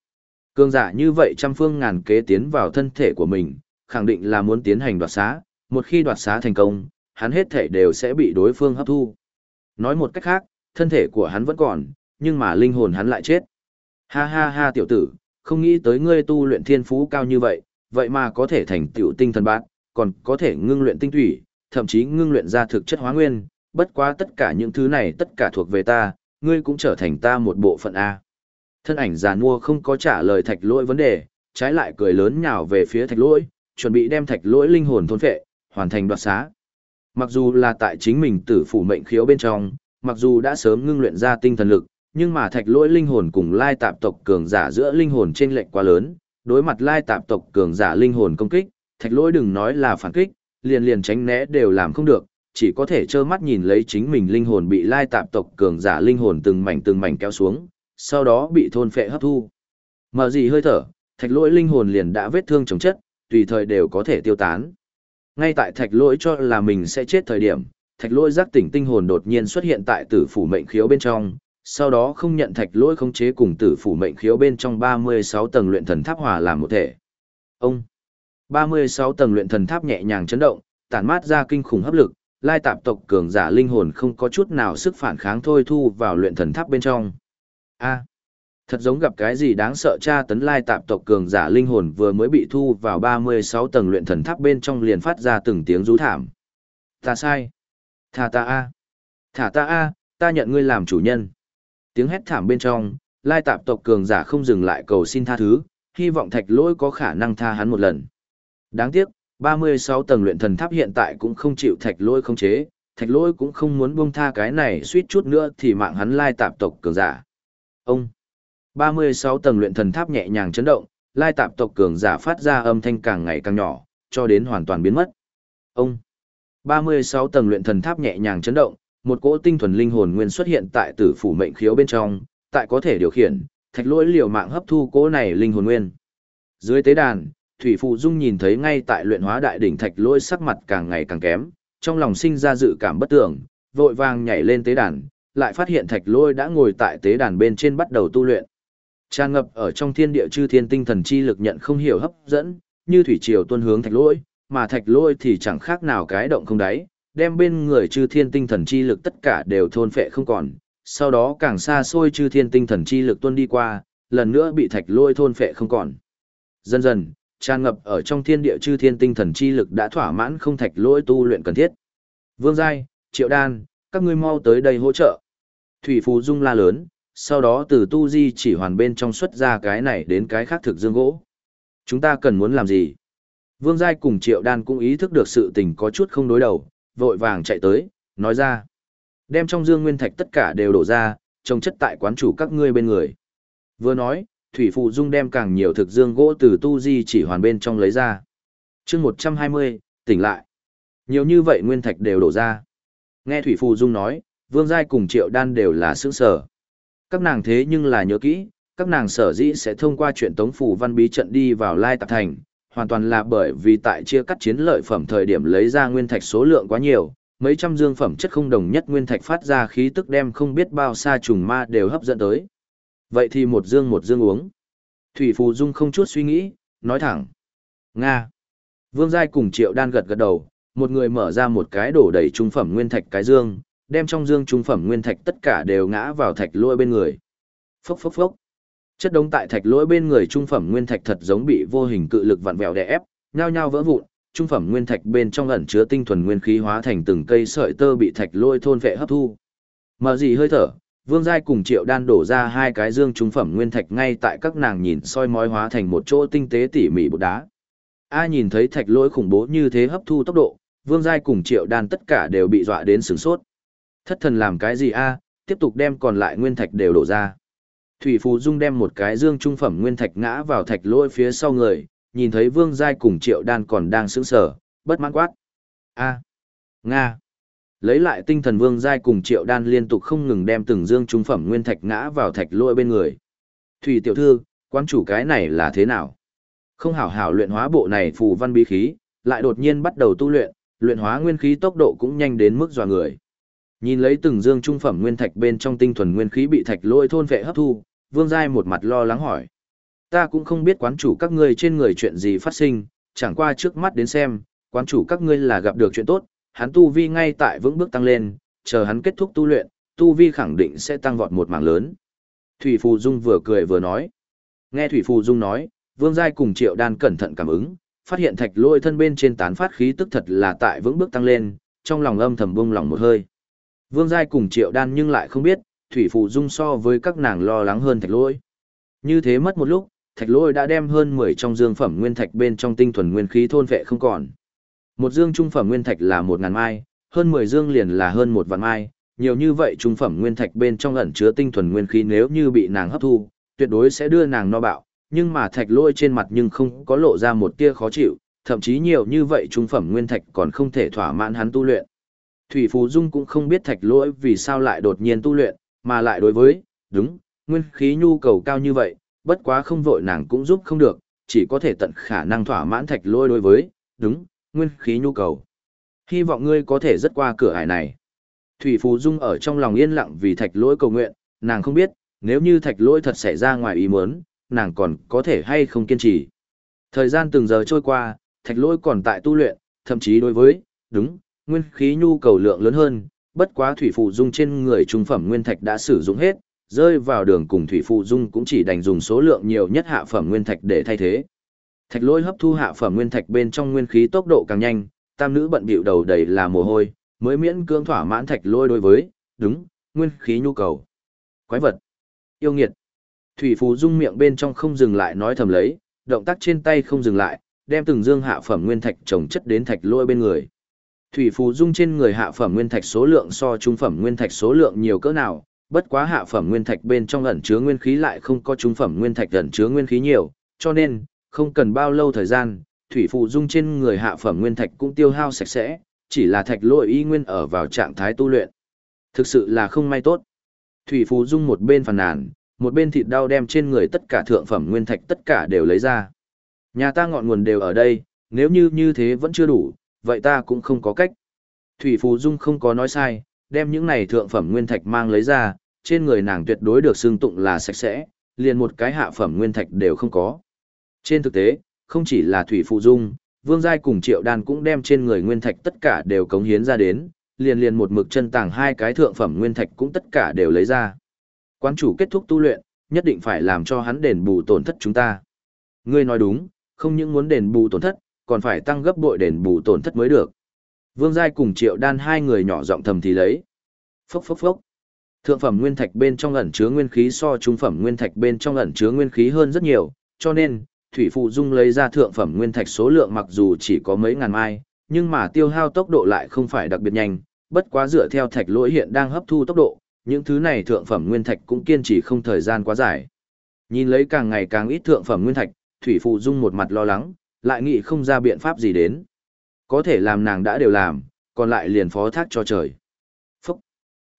Cường giả như vậy trăm phương ngàn kế tiến vào thân thể của mình, khẳng định là muốn tiến hành đoạt xá, một khi đoạt xá thành công, hắn hết thể đều sẽ bị đối phương hấp thu. Nói một cách khác, thân thể của hắn vẫn còn, nhưng mà linh hồn hắn lại chết. Ha ha ha tiểu tử, không nghĩ tới ngươi tu luyện thiên phú cao như vậy, vậy mà có thể thành tiểu tinh thần bát, còn có thể ngưng luyện tinh thủy, thậm chí ngưng luyện ra thực chất hóa nguyên, bất quá tất cả những thứ này tất cả thuộc về ta, ngươi cũng trở thành ta một bộ phận A. Thân ảnh già nua không có trả lời thạch lỗi vấn đề, trái lại cười lớn nhào về phía thạch lỗi, chuẩn bị đem thạch lỗi linh hồn thôn phệ, hoàn thành đoạt xá. Mặc dù là tại chính mình tử phủ mệnh khiếu bên trong, mặc dù đã sớm ngưng luyện ra tinh thần lực, nhưng mà thạch lỗi linh hồn cùng lai tạp tộc cường giả giữa linh hồn trên lệnh quá lớn, đối mặt lai tạp tộc cường giả linh hồn công kích, thạch lỗi đừng nói là phản kích, liền liền tránh né đều làm không được, chỉ có thể trơ mắt nhìn lấy chính mình linh hồn bị lai tạp tộc cường giả linh hồn từng mảnh từng mảnh kéo xuống, sau đó bị thôn phệ hấp thu. Mở gì hơi thở, thạch lỗi linh hồn liền đã vết thương chống chất, tùy thời đều có thể tiêu tán. Ngay tại thạch lỗi cho là mình sẽ chết thời điểm, thạch lỗi giác tỉnh tinh hồn đột nhiên xuất hiện tại tử phủ mệnh khiếu bên trong, sau đó không nhận thạch lỗi khống chế cùng tử phủ mệnh khiếu bên trong 36 tầng luyện thần tháp hòa làm một thể. Ông 36 tầng luyện thần tháp nhẹ nhàng chấn động, tản mát ra kinh khủng hấp lực, lai tạp tộc cường giả linh hồn không có chút nào sức phản kháng thôi thu vào luyện thần tháp bên trong. A. Thật giống gặp cái gì đáng sợ cha tấn lai tạp tộc cường giả linh hồn vừa mới bị thu vào 36 tầng luyện thần tháp bên trong liền phát ra từng tiếng rú thảm. Ta sai. Thả ta a. Thả ta a, ta nhận ngươi làm chủ nhân. Tiếng hét thảm bên trong, lai tạp tộc cường giả không dừng lại cầu xin tha thứ, hy vọng thạch lỗi có khả năng tha hắn một lần. Đáng tiếc, 36 tầng luyện thần tháp hiện tại cũng không chịu thạch lôi không chế, thạch lôi cũng không muốn buông tha cái này suýt chút nữa thì mạng hắn lai tạp tộc cường giả. Ông 36 tầng luyện thần tháp nhẹ nhàng chấn động, lai tạp tộc cường giả phát ra âm thanh càng ngày càng nhỏ, cho đến hoàn toàn biến mất. Ông 36 tầng luyện thần tháp nhẹ nhàng chấn động, một cỗ tinh thuần linh hồn nguyên xuất hiện tại tử phủ mệnh khiếu bên trong, tại có thể điều khiển, thạch lỗi liều mạng hấp thu cỗ này linh hồn nguyên. Dưới tế đàn, Thủy Phụ Dung nhìn thấy ngay tại luyện hóa đại đỉnh thạch lỗi sắc mặt càng ngày càng kém, trong lòng sinh ra dự cảm bất tưởng, vội vàng nhảy lên tế đàn, lại phát hiện thạch lỗi đã ngồi tại tế đàn bên trên bắt đầu tu luyện. Tràn ngập ở trong thiên địa chư thiên tinh thần chi lực nhận không hiểu hấp dẫn, như thủy triều tuôn hướng thạch lỗi, mà thạch lỗi thì chẳng khác nào cái động không đáy, đem bên người chư thiên tinh thần chi lực tất cả đều thôn phệ không còn, sau đó càng xa xôi chư thiên tinh thần chi lực tuôn đi qua, lần nữa bị thạch lỗi thôn phệ không còn. Dần dần, tràn ngập ở trong thiên địa chư thiên tinh thần chi lực đã thỏa mãn không thạch lỗi tu luyện cần thiết. Vương Giai, Triệu Đan, các ngươi mau tới đây hỗ trợ. Thủy Phù Dung la lớn, sau đó từ tu di chỉ hoàn bên trong xuất ra cái này đến cái khác thực dương gỗ. Chúng ta cần muốn làm gì? Vương Giai cùng Triệu Đan cũng ý thức được sự tình có chút không đối đầu, vội vàng chạy tới, nói ra. Đem trong dương nguyên thạch tất cả đều đổ ra, trồng chất tại quán chủ các ngươi bên người. Vừa nói, Thủy Phụ Dung đem càng nhiều thực dương gỗ từ tu di chỉ hoàn bên trong lấy ra. chương 120, tỉnh lại. Nhiều như vậy nguyên thạch đều đổ ra. Nghe Thủy Phụ Dung nói, Vương Giai cùng Triệu Đan đều là sướng sở. Các nàng thế nhưng là nhớ kỹ, các nàng sở dĩ sẽ thông qua chuyện tống phủ văn bí trận đi vào Lai Tạp Thành, hoàn toàn là bởi vì tại chia cắt chiến lợi phẩm thời điểm lấy ra nguyên thạch số lượng quá nhiều, mấy trăm dương phẩm chất không đồng nhất nguyên thạch phát ra khí tức đem không biết bao xa trùng ma đều hấp dẫn tới. Vậy thì một dương một dương uống. Thủy Phù Dung không chút suy nghĩ, nói thẳng. Nga. Vương Giai cùng Triệu Đan gật gật đầu, một người mở ra một cái đổ đầy trung phẩm nguyên thạch cái dương, đem trong dương trung phẩm nguyên thạch tất cả đều ngã vào thạch lôi bên người. Phốc phốc phốc. Chất đống tại thạch lỗi bên người trung phẩm nguyên thạch thật giống bị vô hình cự lực vặn vẹo đè ép, nhao nhao vỡ vụn, trung phẩm nguyên thạch bên trong ẩn chứa tinh thuần nguyên khí hóa thành từng cây sợi tơ bị thạch lôi thôn vệ hấp thu. Mở gì hơi thở, Vương Giai cùng Triệu Đan đổ ra hai cái dương trung phẩm nguyên thạch ngay tại các nàng nhìn soi mói hóa thành một chỗ tinh tế tỉ mỉ bột đá. A nhìn thấy thạch lỗi khủng bố như thế hấp thu tốc độ, Vương Giai cùng Triệu Đan tất cả đều bị dọa đến sửng sốt. Thất thần làm cái gì a? tiếp tục đem còn lại nguyên thạch đều đổ ra. Thủy Phù Dung đem một cái dương trung phẩm nguyên thạch ngã vào thạch lỗi phía sau người, nhìn thấy Vương Giai cùng Triệu Đan còn đang sững sờ, bất mãn quát. A. Nga. Lấy lại tinh thần Vương Giai cùng Triệu Đan liên tục không ngừng đem từng dương trung phẩm nguyên thạch ngã vào thạch lôi bên người. Thủy tiểu thư, quan chủ cái này là thế nào? Không hảo hảo luyện hóa bộ này phù văn bí khí, lại đột nhiên bắt đầu tu luyện, luyện hóa nguyên khí tốc độ cũng nhanh đến mức dọa người. Nhìn lấy từng dương trung phẩm nguyên thạch bên trong tinh thuần nguyên khí bị thạch lôi thôn vệ hấp thu, Vương Giai một mặt lo lắng hỏi. Ta cũng không biết quán chủ các ngươi trên người chuyện gì phát sinh, chẳng qua trước mắt đến xem, quán chủ các ngươi là gặp được chuyện tốt, hắn tu vi ngay tại vững bước tăng lên, chờ hắn kết thúc tu luyện, tu vi khẳng định sẽ tăng vọt một mảng lớn. Thủy Phù Dung vừa cười vừa nói. Nghe Thủy Phù Dung nói, Vương Giai cùng Triệu Đan cẩn thận cảm ứng, phát hiện thạch lôi thân bên trên tán phát khí tức thật là tại vững bước tăng lên, trong lòng âm thầm bung lòng một hơi. Vương Giai cùng Triệu Đan nhưng lại không biết, Thủy Phù Dung so với các nàng lo lắng hơn thạch lôi. Như thế mất một lúc, thạch lôi đã đem hơn 10 trong dương phẩm nguyên thạch bên trong tinh thuần nguyên khí thôn vệ không còn. Một dương trung phẩm nguyên thạch là một ngàn mai, hơn 10 dương liền là hơn một vạn mai, nhiều như vậy trung phẩm nguyên thạch bên trong ẩn chứa tinh thuần nguyên khí nếu như bị nàng hấp thu, tuyệt đối sẽ đưa nàng no bạo, nhưng mà thạch lôi trên mặt nhưng không có lộ ra một tia khó chịu, thậm chí nhiều như vậy trung phẩm nguyên thạch còn không thể thỏa mãn hắn tu luyện. Thủy phù Dung cũng không biết thạch lỗi vì sao lại đột nhiên tu luyện, mà lại đối với, đúng, nguyên khí nhu cầu cao như vậy, bất quá không vội nàng cũng giúp không được, chỉ có thể tận khả năng thỏa mãn thạch lôi đối với, đúng, nguyên khí nhu cầu. Hy vọng ngươi có thể rất qua cửa ải này. Thủy Phù Dung ở trong lòng yên lặng vì thạch lỗi cầu nguyện, nàng không biết, nếu như thạch lỗi thật xảy ra ngoài ý muốn, nàng còn có thể hay không kiên trì. Thời gian từng giờ trôi qua, thạch lỗi còn tại tu luyện, thậm chí đối với, đúng, nguyên khí nhu cầu lượng lớn hơn, bất quá thủy phụ dung trên người trung phẩm nguyên thạch đã sử dụng hết, rơi vào đường cùng thủy phụ dung cũng chỉ đành dùng số lượng nhiều nhất hạ phẩm nguyên thạch để thay thế. Thạch lôi hấp thu hạ phẩm nguyên thạch bên trong nguyên khí tốc độ càng nhanh, tam nữ bận bịu đầu đầy là mồ hôi, mới miễn cưỡng thỏa mãn thạch lôi đối với, đúng, nguyên khí nhu cầu. Quái vật, yêu nghiệt. Thủy phù dung miệng bên trong không dừng lại nói thầm lấy, động tác trên tay không dừng lại, đem từng dương hạ phẩm nguyên thạch trồng chất đến thạch lôi bên người. Thủy phù dung trên người hạ phẩm nguyên thạch số lượng so trung phẩm nguyên thạch số lượng nhiều cỡ nào, bất quá hạ phẩm nguyên thạch bên trong ẩn chứa nguyên khí lại không có trung phẩm nguyên thạch ẩn chứa nguyên khí nhiều, cho nên, không cần bao lâu thời gian, thủy phụ dung trên người hạ phẩm nguyên thạch cũng tiêu hao sạch sẽ, chỉ là thạch lôi y nguyên ở vào trạng thái tu luyện. Thực sự là không may tốt. Thủy phụ dung một bên phàn nàn, một bên thịt đau đem trên người tất cả thượng phẩm nguyên thạch tất cả đều lấy ra. Nhà ta ngọn nguồn đều ở đây, nếu như như thế vẫn chưa đủ, vậy ta cũng không có cách. Thủy Phù Dung không có nói sai, đem những này thượng phẩm nguyên thạch mang lấy ra, trên người nàng tuyệt đối được xưng tụng là sạch sẽ, liền một cái hạ phẩm nguyên thạch đều không có. Trên thực tế, không chỉ là Thủy phụ Dung, Vương Giai cùng Triệu Đan cũng đem trên người nguyên thạch tất cả đều cống hiến ra đến, liền liền một mực chân tàng hai cái thượng phẩm nguyên thạch cũng tất cả đều lấy ra. Quán chủ kết thúc tu luyện, nhất định phải làm cho hắn đền bù tổn thất chúng ta. Ngươi nói đúng, không những muốn đền bù tổn thất, còn phải tăng gấp bội đền bù tổn thất mới được. Vương Giai cùng Triệu Đan hai người nhỏ giọng thầm thì lấy. Phốc phốc phốc. Thượng phẩm nguyên thạch bên trong ẩn chứa nguyên khí so trung phẩm nguyên thạch bên trong ẩn chứa nguyên khí hơn rất nhiều, cho nên, Thủy Phụ Dung lấy ra thượng phẩm nguyên thạch số lượng mặc dù chỉ có mấy ngàn mai, nhưng mà tiêu hao tốc độ lại không phải đặc biệt nhanh, bất quá dựa theo thạch lỗi hiện đang hấp thu tốc độ, những thứ này thượng phẩm nguyên thạch cũng kiên trì không thời gian quá dài. Nhìn lấy càng ngày càng ít thượng phẩm nguyên thạch, Thủy Phụ Dung một mặt lo lắng, lại nghĩ không ra biện pháp gì đến. Có thể làm nàng đã đều làm, còn lại liền phó thác cho trời. Phúc!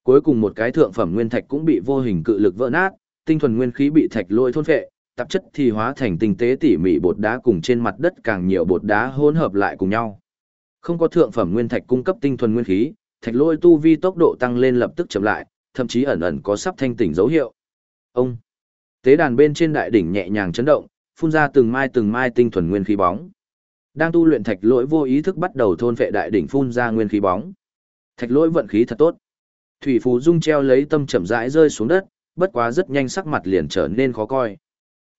Cuối cùng một cái thượng phẩm nguyên thạch cũng bị vô hình cự lực vỡ nát, tinh thuần nguyên khí bị thạch lôi thôn phệ, tạp chất thì hóa thành tinh tế tỉ mỉ bột đá cùng trên mặt đất càng nhiều bột đá hỗn hợp lại cùng nhau. Không có thượng phẩm nguyên thạch cung cấp tinh thuần nguyên khí, thạch lôi tu vi tốc độ tăng lên lập tức chậm lại, thậm chí ẩn ẩn có sắp thanh tỉnh dấu hiệu. Ông! Tế đàn bên trên đại đỉnh nhẹ nhàng chấn động, phun ra từng mai từng mai tinh thuần nguyên khí bóng. Đang tu luyện thạch lỗi vô ý thức bắt đầu thôn phệ đại đỉnh phun ra nguyên khí bóng. Thạch lỗi vận khí thật tốt. Thủy Phù Dung treo lấy tâm chậm rãi rơi xuống đất, bất quá rất nhanh sắc mặt liền trở nên khó coi.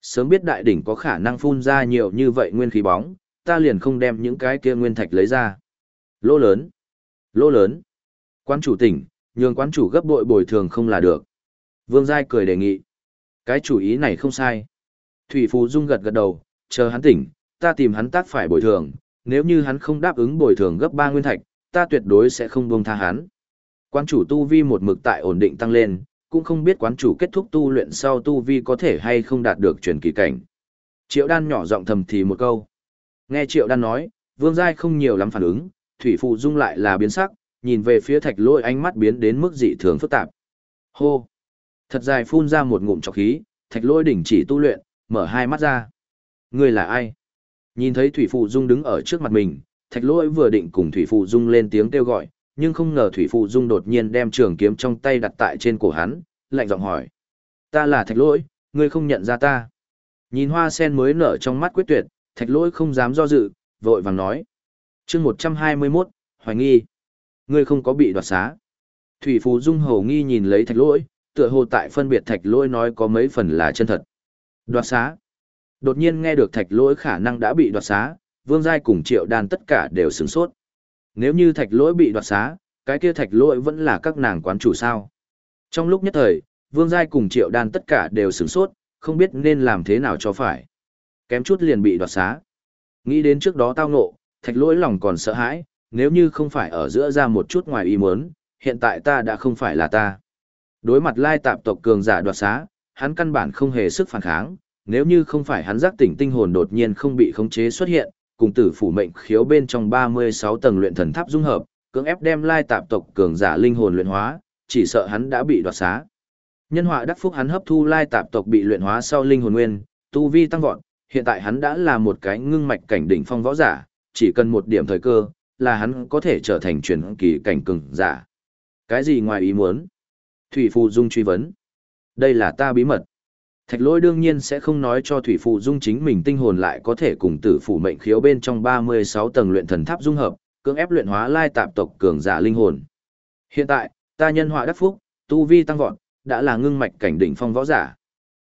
Sớm biết đại đỉnh có khả năng phun ra nhiều như vậy nguyên khí bóng, ta liền không đem những cái kia nguyên thạch lấy ra. Lỗ lớn. Lỗ lớn. Quan chủ tỉnh, nhường quán chủ gấp bội bồi thường không là được. Vương Giai cười đề nghị. Cái chủ ý này không sai. Thủy Phù Dung gật gật đầu, chờ hắn tỉnh, ta tìm hắn tác phải bồi thường, nếu như hắn không đáp ứng bồi thường gấp ba nguyên thạch, ta tuyệt đối sẽ không buông tha hắn. quan chủ tu vi một mực tại ổn định tăng lên, cũng không biết quán chủ kết thúc tu luyện sau tu vi có thể hay không đạt được truyền kỳ cảnh. Triệu Đan nhỏ giọng thầm thì một câu. Nghe Triệu Đan nói, Vương Giai không nhiều lắm phản ứng, Thủy Phụ Dung lại là biến sắc, nhìn về phía thạch lôi ánh mắt biến đến mức dị thường phức tạp. Hô! Thật dài phun ra một ngụm trọc khí, thạch lôi đỉnh chỉ tu luyện, mở hai mắt ra. Người là ai? Nhìn thấy Thủy Phụ Dung đứng ở trước mặt mình, thạch lôi vừa định cùng Thủy Phụ Dung lên tiếng kêu gọi, nhưng không ngờ Thủy Phụ Dung đột nhiên đem trường kiếm trong tay đặt tại trên cổ hắn, lạnh giọng hỏi. Ta là thạch lỗi ngươi không nhận ra ta. Nhìn hoa sen mới nở trong mắt quyết tuyệt, thạch lỗi không dám do dự, vội vàng nói. chương 121, hoài nghi. Ngươi không có bị đoạt xá. Thủy Phù Dung hầu nghi nhìn lấy thạch lỗi, tựa hồ tại phân biệt thạch lỗi nói có mấy phần là chân thật. Đoạt xá. Đột nhiên nghe được thạch lỗi khả năng đã bị đoạt xá, vương giai cùng triệu đan tất cả đều sửng sốt. Nếu như thạch lỗi bị đoạt xá, cái kia thạch lỗi vẫn là các nàng quán chủ sao. Trong lúc nhất thời, vương giai cùng triệu đan tất cả đều sửng sốt, không biết nên làm thế nào cho phải. Kém chút liền bị đoạt xá. Nghĩ đến trước đó tao ngộ, thạch lỗi lòng còn sợ hãi, nếu như không phải ở giữa ra một chút ngoài ý muốn, hiện tại ta đã không phải là ta. Đối mặt lai tạp tộc cường giả đoạt xá, hắn căn bản không hề sức phản kháng, nếu như không phải hắn giác tỉnh tinh hồn đột nhiên không bị khống chế xuất hiện, cùng tử phủ mệnh khiếu bên trong 36 tầng luyện thần tháp dung hợp, cưỡng ép đem lai tạp tộc cường giả linh hồn luyện hóa, chỉ sợ hắn đã bị đoạt xá. Nhân họa đắc phúc hắn hấp thu lai tạp tộc bị luyện hóa sau linh hồn nguyên, tu vi tăng vọt, hiện tại hắn đã là một cái ngưng mạch cảnh đỉnh phong võ giả, chỉ cần một điểm thời cơ, là hắn có thể trở thành truyền kỳ cảnh cường giả. Cái gì ngoài ý muốn? Thủy Phù Dung truy vấn. Đây là ta bí mật. Thạch lỗi đương nhiên sẽ không nói cho Thủy Phụ Dung chính mình tinh hồn lại có thể cùng tử phủ mệnh khiếu bên trong 36 tầng luyện thần tháp dung hợp, cưỡng ép luyện hóa lai tạp tộc cường giả linh hồn. Hiện tại, ta nhân họa đắc phúc, tu vi tăng vọt, đã là ngưng mạch cảnh đỉnh phong võ giả.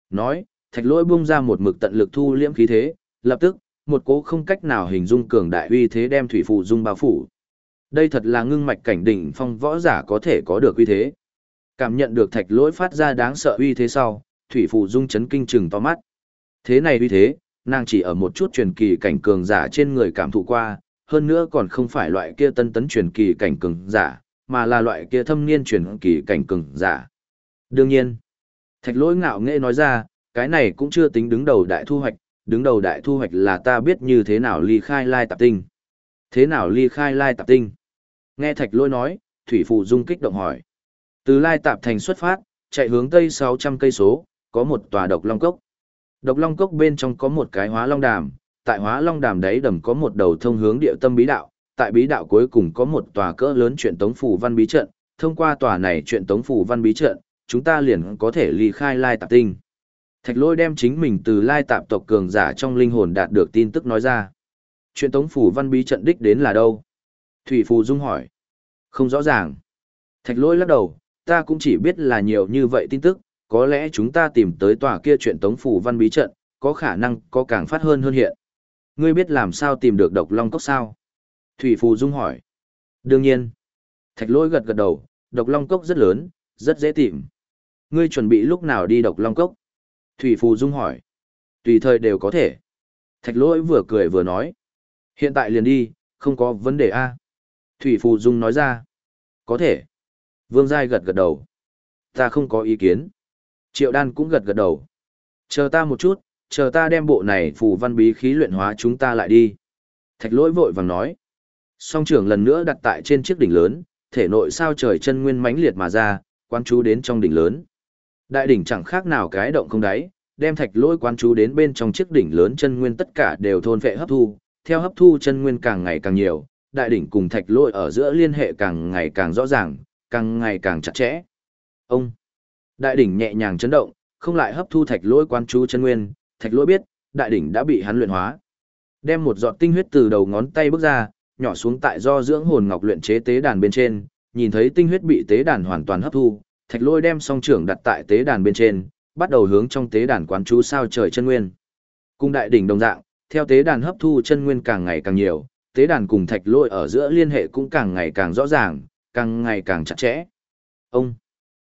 Nói, thạch lỗi bung ra một mực tận lực thu liễm khí thế, lập tức, một cố không cách nào hình dung cường đại uy thế đem thủy phụ dung bao phủ. Đây thật là ngưng mạch cảnh đỉnh phong võ giả có thể có được uy thế. Cảm nhận được thạch lỗi phát ra đáng sợ uy thế sau, thủy phụ dung chấn kinh chừng to mắt. Thế này uy thế, nàng chỉ ở một chút truyền kỳ cảnh cường giả trên người cảm thụ qua, hơn nữa còn không phải loại kia tân tấn truyền kỳ cảnh cường giả, mà là loại kia thâm niên truyền kỳ cảnh cường giả. Đương nhiên, thạch lỗi ngạo nghệ nói ra, cái này cũng chưa tính đứng đầu đại thu hoạch, đứng đầu đại thu hoạch là ta biết như thế nào ly khai lai tạp tinh. Thế nào ly khai lai tạp tinh? Nghe thạch lỗi nói, Thủy Phụ Dung kích động hỏi. Từ lai tạp thành xuất phát, chạy hướng tây 600 cây số, có một tòa độc long cốc. Độc long cốc bên trong có một cái hóa long đàm, tại hóa long đàm đấy đầm có một đầu thông hướng địa tâm bí đạo, tại bí đạo cuối cùng có một tòa cỡ lớn chuyện tống phủ văn bí trận, thông qua tòa này chuyện tống phủ văn bí trận, chúng ta liền có thể ly khai lai tạp tinh. Thạch lôi đem chính mình từ lai tạp tộc cường giả trong linh hồn đạt được tin tức nói ra. Chuyện tống phủ văn bí trận đích đến là đâu? Thủy Phù Dung hỏi. Không rõ ràng. Thạch lôi lắc đầu, ta cũng chỉ biết là nhiều như vậy tin tức, có lẽ chúng ta tìm tới tòa kia chuyện tống phủ văn bí trận, có khả năng có càng phát hơn hơn hiện. Ngươi biết làm sao tìm được độc long cốc sao? Thủy Phù Dung hỏi. Đương nhiên. Thạch lôi gật gật đầu, độc long cốc rất lớn, rất dễ tìm. Ngươi chuẩn bị lúc nào đi độc long cốc? Thủy Phù Dung hỏi. Tùy thời đều có thể. Thạch lỗi vừa cười vừa nói. Hiện tại liền đi, không có vấn đề a Thủy Phù Dung nói ra. Có thể. Vương Giai gật gật đầu. Ta không có ý kiến. Triệu Đan cũng gật gật đầu. Chờ ta một chút, chờ ta đem bộ này phù văn bí khí luyện hóa chúng ta lại đi. Thạch lỗi vội vàng nói. Song trưởng lần nữa đặt tại trên chiếc đỉnh lớn, thể nội sao trời chân nguyên mãnh liệt mà ra, quan chú đến trong đỉnh lớn. Đại đỉnh chẳng khác nào cái động không đáy, đem thạch lỗi quan chú đến bên trong chiếc đỉnh lớn chân nguyên tất cả đều thôn vệ hấp thu, theo hấp thu chân nguyên càng ngày càng nhiều, đại đỉnh cùng thạch lỗi ở giữa liên hệ càng ngày càng rõ ràng, càng ngày càng chặt chẽ. Ông, đại đỉnh nhẹ nhàng chấn động, không lại hấp thu thạch lỗi quan chú chân nguyên, thạch lỗi biết, đại đỉnh đã bị hắn luyện hóa. Đem một giọt tinh huyết từ đầu ngón tay bước ra, nhỏ xuống tại do dưỡng hồn ngọc luyện chế tế đàn bên trên, nhìn thấy tinh huyết bị tế đàn hoàn toàn hấp thu, thạch lôi đem song trưởng đặt tại tế đàn bên trên, bắt đầu hướng trong tế đàn quán chú sao trời chân nguyên. Cung đại đỉnh đồng dạng, theo tế đàn hấp thu chân nguyên càng ngày càng nhiều, tế đàn cùng thạch lôi ở giữa liên hệ cũng càng ngày càng rõ ràng, càng ngày càng chặt chẽ. Ông,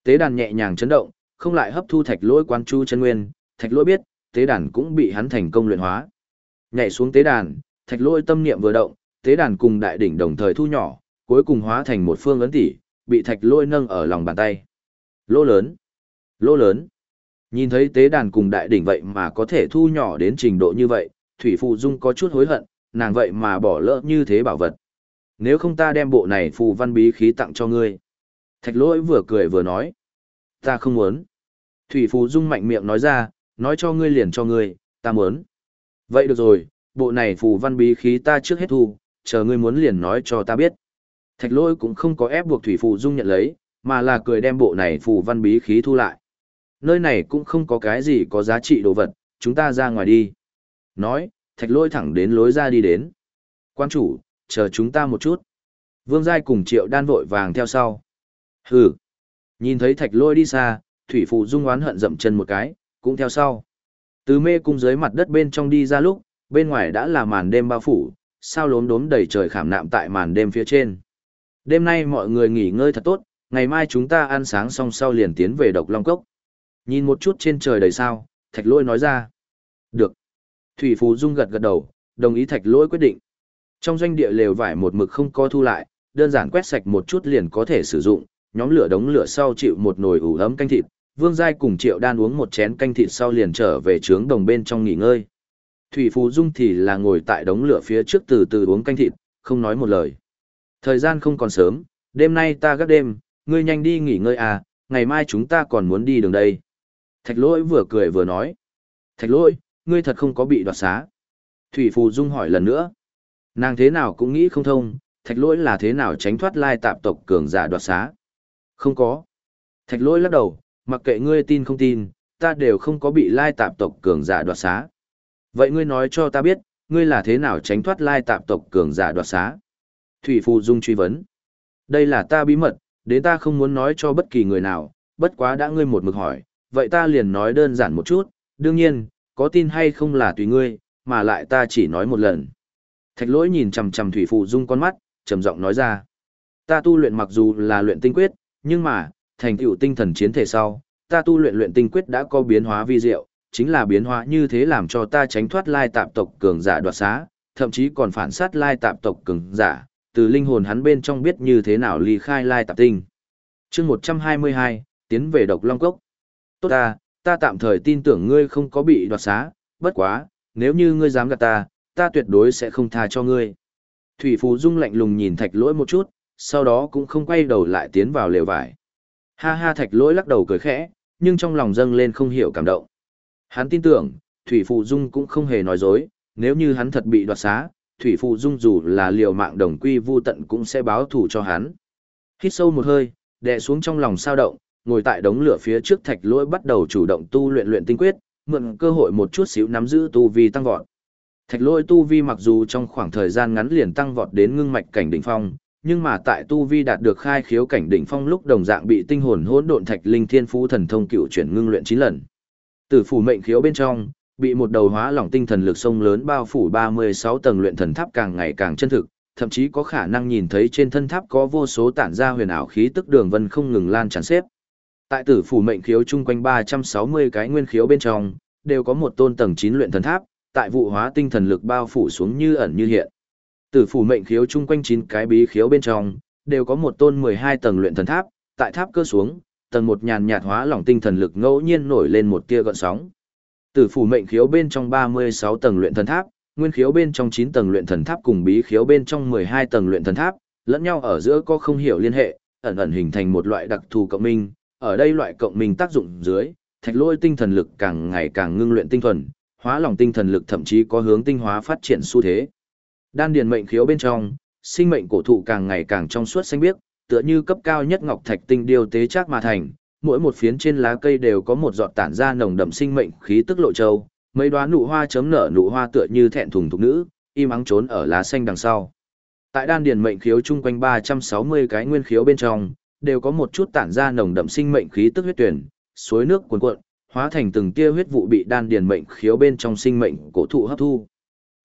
tế đàn nhẹ nhàng chấn động, không lại hấp thu thạch lỗi quan chu chân nguyên, thạch lỗi biết, tế đàn cũng bị hắn thành công luyện hóa. Nhảy xuống tế đàn, thạch lỗi tâm niệm vừa động, tế đàn cùng đại đỉnh đồng thời thu nhỏ, cuối cùng hóa thành một phương ấn tỷ, bị thạch lôi nâng ở lòng bàn tay. Lô lớn, lô lớn. Nhìn thấy tế đàn cùng đại đỉnh vậy mà có thể thu nhỏ đến trình độ như vậy, Thủy Phụ Dung có chút hối hận, nàng vậy mà bỏ lỡ như thế bảo vật. Nếu không ta đem bộ này phù văn bí khí tặng cho ngươi. Thạch lỗi vừa cười vừa nói. Ta không muốn. Thủy Phù Dung mạnh miệng nói ra, nói cho ngươi liền cho ngươi, ta muốn. Vậy được rồi, bộ này phù văn bí khí ta trước hết thu, chờ ngươi muốn liền nói cho ta biết. Thạch lỗi cũng không có ép buộc Thủy Phù Dung nhận lấy, mà là cười đem bộ này phù văn bí khí thu lại. Nơi này cũng không có cái gì có giá trị đồ vật, chúng ta ra ngoài đi. Nói, thạch Lỗi thẳng đến lối ra đi đến. Quan chủ, chờ chúng ta một chút. Vương Giai cùng triệu đan vội vàng theo sau. Hừ. Nhìn thấy thạch lôi đi xa, thủy phụ dung oán hận dậm chân một cái, cũng theo sau. Từ mê cung dưới mặt đất bên trong đi ra lúc, bên ngoài đã là màn đêm bao phủ, sao lốm đốm đầy trời khảm nạm tại màn đêm phía trên. Đêm nay mọi người nghỉ ngơi thật tốt, ngày mai chúng ta ăn sáng xong sau liền tiến về độc long cốc. Nhìn một chút trên trời đầy sao, thạch lôi nói ra. Được. Thủy phụ Dung gật gật đầu, đồng ý thạch lôi quyết định. Trong doanh địa lều vải một mực không có thu lại, đơn giản quét sạch một chút liền có thể sử dụng, nhóm lửa đống lửa sau chịu một nồi ủ ấm canh thịt, Vương Giai cùng Triệu Đan uống một chén canh thịt sau liền trở về trướng đồng bên trong nghỉ ngơi. Thủy Phú Dung thì là ngồi tại đống lửa phía trước từ từ uống canh thịt, không nói một lời. Thời gian không còn sớm, đêm nay ta gác đêm, ngươi nhanh đi nghỉ ngơi à, ngày mai chúng ta còn muốn đi đường đây. Thạch lỗi vừa cười vừa nói. Thạch lỗi, ngươi thật không có bị đoạt xá. Thủy Phù Dung hỏi lần nữa. Nàng thế nào cũng nghĩ không thông, thạch lỗi là thế nào tránh thoát lai tạp tộc cường giả đoạt xá. Không có. Thạch lỗi lắc đầu, mặc kệ ngươi tin không tin, ta đều không có bị lai tạp tộc cường giả đoạt xá. Vậy ngươi nói cho ta biết, ngươi là thế nào tránh thoát lai tạp tộc cường giả đoạt xá? Thủy Phù Dung truy vấn. Đây là ta bí mật, đến ta không muốn nói cho bất kỳ người nào, bất quá đã ngươi một mực hỏi, vậy ta liền nói đơn giản một chút, đương nhiên, có tin hay không là tùy ngươi, mà lại ta chỉ nói một lần. Thạch lỗi nhìn chằm chằm Thủy Phụ Dung con mắt, trầm giọng nói ra. Ta tu luyện mặc dù là luyện tinh quyết, nhưng mà, thành tựu tinh thần chiến thể sau, ta tu luyện luyện tinh quyết đã có biến hóa vi diệu, chính là biến hóa như thế làm cho ta tránh thoát lai tạp tộc cường giả đoạt xá, thậm chí còn phản sát lai tạp tộc cường giả, từ linh hồn hắn bên trong biết như thế nào ly khai lai tạp tinh. chương 122, tiến về độc long cốc. Tốt ta, ta tạm thời tin tưởng ngươi không có bị đoạt xá, bất quá, nếu như ngươi dám gạt ta, ta tuyệt đối sẽ không tha cho ngươi. Thủy Phù Dung lạnh lùng nhìn thạch lỗi một chút, sau đó cũng không quay đầu lại tiến vào lều vải. Ha ha thạch lỗi lắc đầu cười khẽ, nhưng trong lòng dâng lên không hiểu cảm động. Hắn tin tưởng, Thủy phụ Dung cũng không hề nói dối, nếu như hắn thật bị đoạt xá, Thủy phụ Dung dù là liều mạng đồng quy vu tận cũng sẽ báo thù cho hắn. Hít sâu một hơi, đè xuống trong lòng sao động, ngồi tại đống lửa phía trước thạch lỗi bắt đầu chủ động tu luyện luyện tinh quyết, mượn cơ hội một chút xíu nắm giữ tu vi tăng vọt. Thạch lỗi tu vi mặc dù trong khoảng thời gian ngắn liền tăng vọt đến ngưng mạch cảnh đỉnh phong, nhưng mà tại tu vi đạt được khai khiếu cảnh đỉnh phong lúc đồng dạng bị tinh hồn hỗn độn thạch linh thiên phú thần thông cựu chuyển ngưng luyện 9 lần. Tử phủ mệnh khiếu bên trong, bị một đầu hóa lỏng tinh thần lực sông lớn bao phủ 36 tầng luyện thần tháp càng ngày càng chân thực, thậm chí có khả năng nhìn thấy trên thân tháp có vô số tản ra huyền ảo khí tức đường vân không ngừng lan tràn xếp. Tại tử phủ mệnh khiếu chung quanh 360 cái nguyên khiếu bên trong, đều có một tôn tầng 9 luyện thần tháp, tại vụ hóa tinh thần lực bao phủ xuống như ẩn như hiện. Tử phủ mệnh khiếu chung quanh 9 cái bí khiếu bên trong, đều có một tôn 12 tầng luyện thần tháp, tại tháp cơ xuống, tầng một nhàn nhạt hóa lỏng tinh thần lực ngẫu nhiên nổi lên một tia gợn sóng. Tử phủ mệnh khiếu bên trong 36 tầng luyện thần tháp, nguyên khiếu bên trong 9 tầng luyện thần tháp cùng bí khiếu bên trong 12 tầng luyện thần tháp, lẫn nhau ở giữa có không hiểu liên hệ, ẩn ẩn hình thành một loại đặc thù cộng minh, ở đây loại cộng minh tác dụng dưới, thạch lôi tinh thần lực càng ngày càng ngưng luyện tinh thuần, hóa lòng tinh thần lực thậm chí có hướng tinh hóa phát triển xu thế. Đan điền mệnh khiếu bên trong, sinh mệnh cổ thụ càng ngày càng trong suốt xanh biếc, tựa như cấp cao nhất ngọc thạch tinh điêu tế chắc mà thành, mỗi một phiến trên lá cây đều có một giọt tản ra nồng đậm sinh mệnh khí tức lộ châu, mấy đóa nụ hoa chấm nở nụ hoa tựa như thẹn thùng thục nữ, im ắng trốn ở lá xanh đằng sau. Tại đan điền mệnh khiếu chung quanh 360 cái nguyên khiếu bên trong, đều có một chút tản ra nồng đậm sinh mệnh khí tức huyết tuyển, suối nước cuồn cuộn, hóa thành từng tia huyết vụ bị đan điền mệnh khiếu bên trong sinh mệnh cổ thụ hấp thu.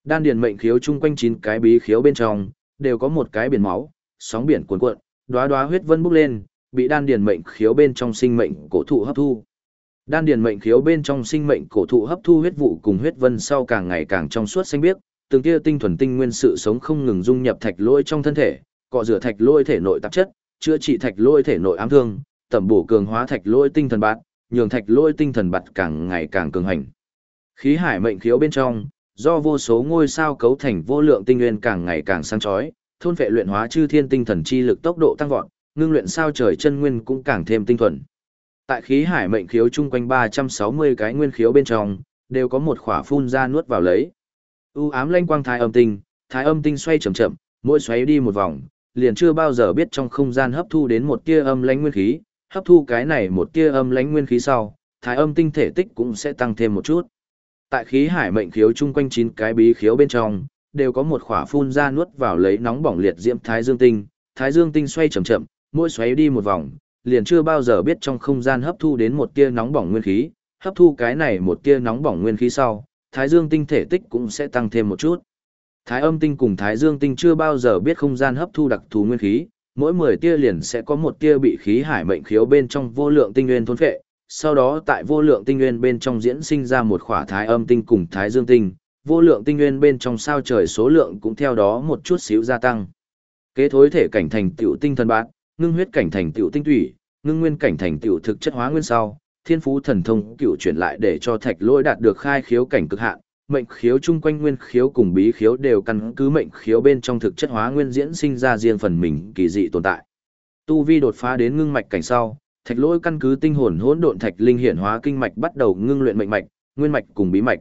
Đan điền mệnh khiếu chung quanh chín cái bí khiếu bên trong, đều có một cái biển máu, sóng biển cuồn cuộn, đóa đóa huyết vân bốc lên, bị đan điền mệnh khiếu bên trong sinh mệnh cổ thụ hấp thu. Đan điền mệnh khiếu bên trong sinh mệnh cổ thụ hấp thu huyết vụ cùng huyết vân sau càng ngày càng trong suốt xanh biếc, từng tia tinh thuần tinh nguyên sự sống không ngừng dung nhập thạch lôi trong thân thể, cọ rửa thạch lôi thể nội tạp chất, chữa trị thạch lôi thể nội ám thương, tẩm bổ cường hóa thạch lôi tinh thần bạt, nhường thạch lôi tinh thần bạt càng ngày càng cường hành. Khí hải mệnh khiếu bên trong, do vô số ngôi sao cấu thành vô lượng tinh nguyên càng ngày càng sáng chói, thôn vệ luyện hóa chư thiên tinh thần chi lực tốc độ tăng vọt, ngưng luyện sao trời chân nguyên cũng càng thêm tinh thuần. Tại khí hải mệnh khiếu chung quanh 360 cái nguyên khiếu bên trong, đều có một khỏa phun ra nuốt vào lấy. U ám lanh quang thái âm tinh, thái âm tinh xoay chậm chậm, mỗi xoáy đi một vòng, liền chưa bao giờ biết trong không gian hấp thu đến một tia âm lãnh nguyên khí, hấp thu cái này một tia âm lãnh nguyên khí sau, thái âm tinh thể tích cũng sẽ tăng thêm một chút. Tại khí hải mệnh khiếu chung quanh chín cái bí khiếu bên trong, đều có một khỏa phun ra nuốt vào lấy nóng bỏng liệt diễm thái dương tinh, thái dương tinh xoay chậm chậm, mỗi xoáy đi một vòng, liền chưa bao giờ biết trong không gian hấp thu đến một tia nóng bỏng nguyên khí, hấp thu cái này một tia nóng bỏng nguyên khí sau, thái dương tinh thể tích cũng sẽ tăng thêm một chút. Thái âm tinh cùng thái dương tinh chưa bao giờ biết không gian hấp thu đặc thù nguyên khí, mỗi 10 tia liền sẽ có một tia bị khí hải mệnh khiếu bên trong vô lượng tinh nguyên thôn phệ, sau đó tại vô lượng tinh nguyên bên trong diễn sinh ra một khỏa thái âm tinh cùng thái dương tinh, vô lượng tinh nguyên bên trong sao trời số lượng cũng theo đó một chút xíu gia tăng. Kế thối thể cảnh thành tiểu tinh thần bản, ngưng huyết cảnh thành tiểu tinh thủy, ngưng nguyên cảnh thành tiểu thực chất hóa nguyên sau, thiên phú thần thông cựu chuyển lại để cho thạch lôi đạt được khai khiếu cảnh cực hạn, mệnh khiếu chung quanh nguyên khiếu cùng bí khiếu đều căn cứ mệnh khiếu bên trong thực chất hóa nguyên diễn sinh ra riêng phần mình kỳ dị tồn tại. Tu vi đột phá đến ngưng mạch cảnh sau, thạch lôi căn cứ tinh hồn hỗn độn thạch linh hiển hóa kinh mạch bắt đầu ngưng luyện mệnh mạch, nguyên mạch cùng bí mạch.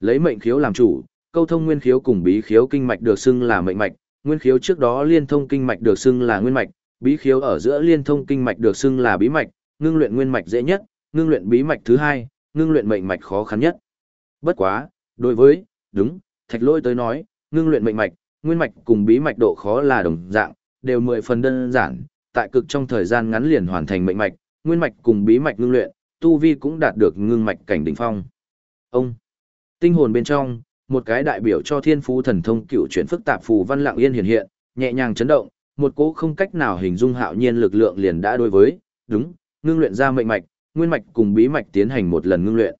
Lấy mệnh khiếu làm chủ, câu thông nguyên khiếu cùng bí khiếu kinh mạch được xưng là mệnh mạch, nguyên khiếu trước đó liên thông kinh mạch được xưng là nguyên mạch, bí khiếu ở giữa liên thông kinh mạch được xưng là bí mạch, ngưng luyện nguyên mạch dễ nhất, ngưng luyện bí mạch thứ hai, ngưng luyện mệnh mạch khó khăn nhất. Bất quá, đối với, đúng, thạch lôi tới nói, ngưng luyện mệnh mạch, nguyên mạch cùng bí mạch độ khó là đồng dạng, đều mười phần đơn giản, tại cực trong thời gian ngắn liền hoàn thành mệnh mạch, nguyên mạch cùng bí mạch ngưng luyện, tu vi cũng đạt được ngưng mạch cảnh đỉnh phong. Ông, tinh hồn bên trong, một cái đại biểu cho thiên phú thần thông cựu chuyển phức tạp phù văn lặng yên hiện hiện, nhẹ nhàng chấn động, một cỗ không cách nào hình dung hạo nhiên lực lượng liền đã đối với, đúng, ngưng luyện ra mệnh mạch, nguyên mạch cùng bí mạch tiến hành một lần ngưng luyện.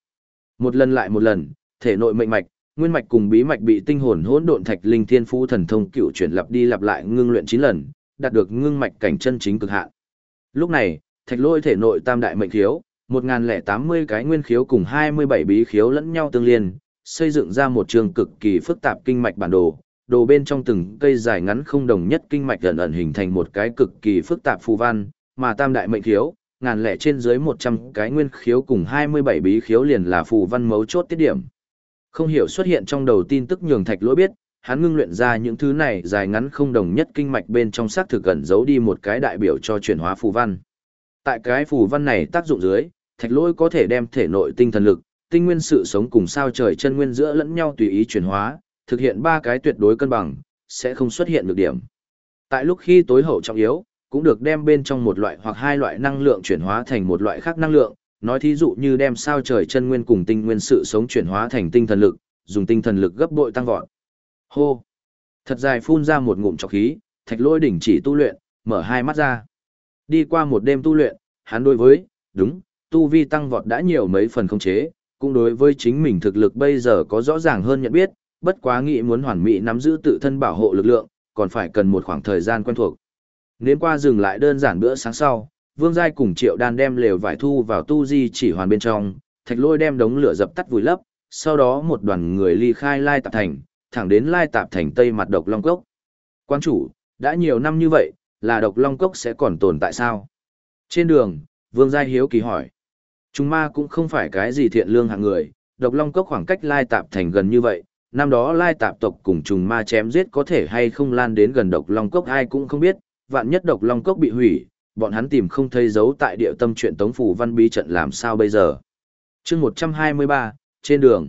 Một lần lại một lần, thể nội mệnh mạch, nguyên mạch cùng bí mạch bị tinh hồn hỗn độn thạch linh thiên phú thần thông cựu chuyển lặp đi lặp lại ngưng luyện 9 lần, đạt được ngưng mạch cảnh chân chính cực hạn. Lúc này, thạch lôi thể nội tam đại mệnh khiếu, 1080 cái nguyên khiếu cùng 27 bí khiếu lẫn nhau tương liên, xây dựng ra một trường cực kỳ phức tạp kinh mạch bản đồ, đồ bên trong từng cây dài ngắn không đồng nhất kinh mạch ẩn ẩn hình thành một cái cực kỳ phức tạp phù văn, mà tam đại mệnh khiếu, ngàn lẻ trên dưới 100 cái nguyên khiếu cùng 27 bí khiếu liền là phù văn mấu chốt tiết điểm. Không hiểu xuất hiện trong đầu tin tức nhường thạch lỗi biết, hắn ngưng luyện ra những thứ này dài ngắn không đồng nhất kinh mạch bên trong xác thực gần giấu đi một cái đại biểu cho chuyển hóa phù văn. Tại cái phù văn này tác dụng dưới, thạch lỗi có thể đem thể nội tinh thần lực, tinh nguyên sự sống cùng sao trời chân nguyên giữa lẫn nhau tùy ý chuyển hóa, thực hiện ba cái tuyệt đối cân bằng, sẽ không xuất hiện được điểm. Tại lúc khi tối hậu trọng yếu, cũng được đem bên trong một loại hoặc hai loại năng lượng chuyển hóa thành một loại khác năng lượng, nói thí dụ như đem sao trời chân nguyên cùng tinh nguyên sự sống chuyển hóa thành tinh thần lực, dùng tinh thần lực gấp bội tăng vọt. Hô! Thật dài phun ra một ngụm trọc khí, thạch lôi đỉnh chỉ tu luyện, mở hai mắt ra. Đi qua một đêm tu luyện, hắn đối với, đúng, tu vi tăng vọt đã nhiều mấy phần không chế, cũng đối với chính mình thực lực bây giờ có rõ ràng hơn nhận biết, bất quá nghĩ muốn hoàn mỹ nắm giữ tự thân bảo hộ lực lượng, còn phải cần một khoảng thời gian quen thuộc. Nếm qua dừng lại đơn giản bữa sáng sau, Vương Giai cùng Triệu Đan đem lều vải thu vào tu di chỉ hoàn bên trong, Thạch Lôi đem đống lửa dập tắt vùi lấp, sau đó một đoàn người ly khai Lai Tạp Thành, thẳng đến Lai Tạp Thành tây mặt Độc Long Cốc. Quan chủ, đã nhiều năm như vậy, là Độc Long Cốc sẽ còn tồn tại sao? Trên đường, Vương Giai hiếu kỳ hỏi. Chúng ma cũng không phải cái gì thiện lương hạng người, Độc Long Cốc khoảng cách Lai Tạp Thành gần như vậy, năm đó Lai Tạp tộc cùng trùng ma chém giết có thể hay không lan đến gần Độc Long Cốc ai cũng không biết, vạn nhất Độc Long Cốc bị hủy, bọn hắn tìm không thấy dấu tại địa tâm chuyện tống phủ văn bí trận làm sao bây giờ. chương 123, trên đường.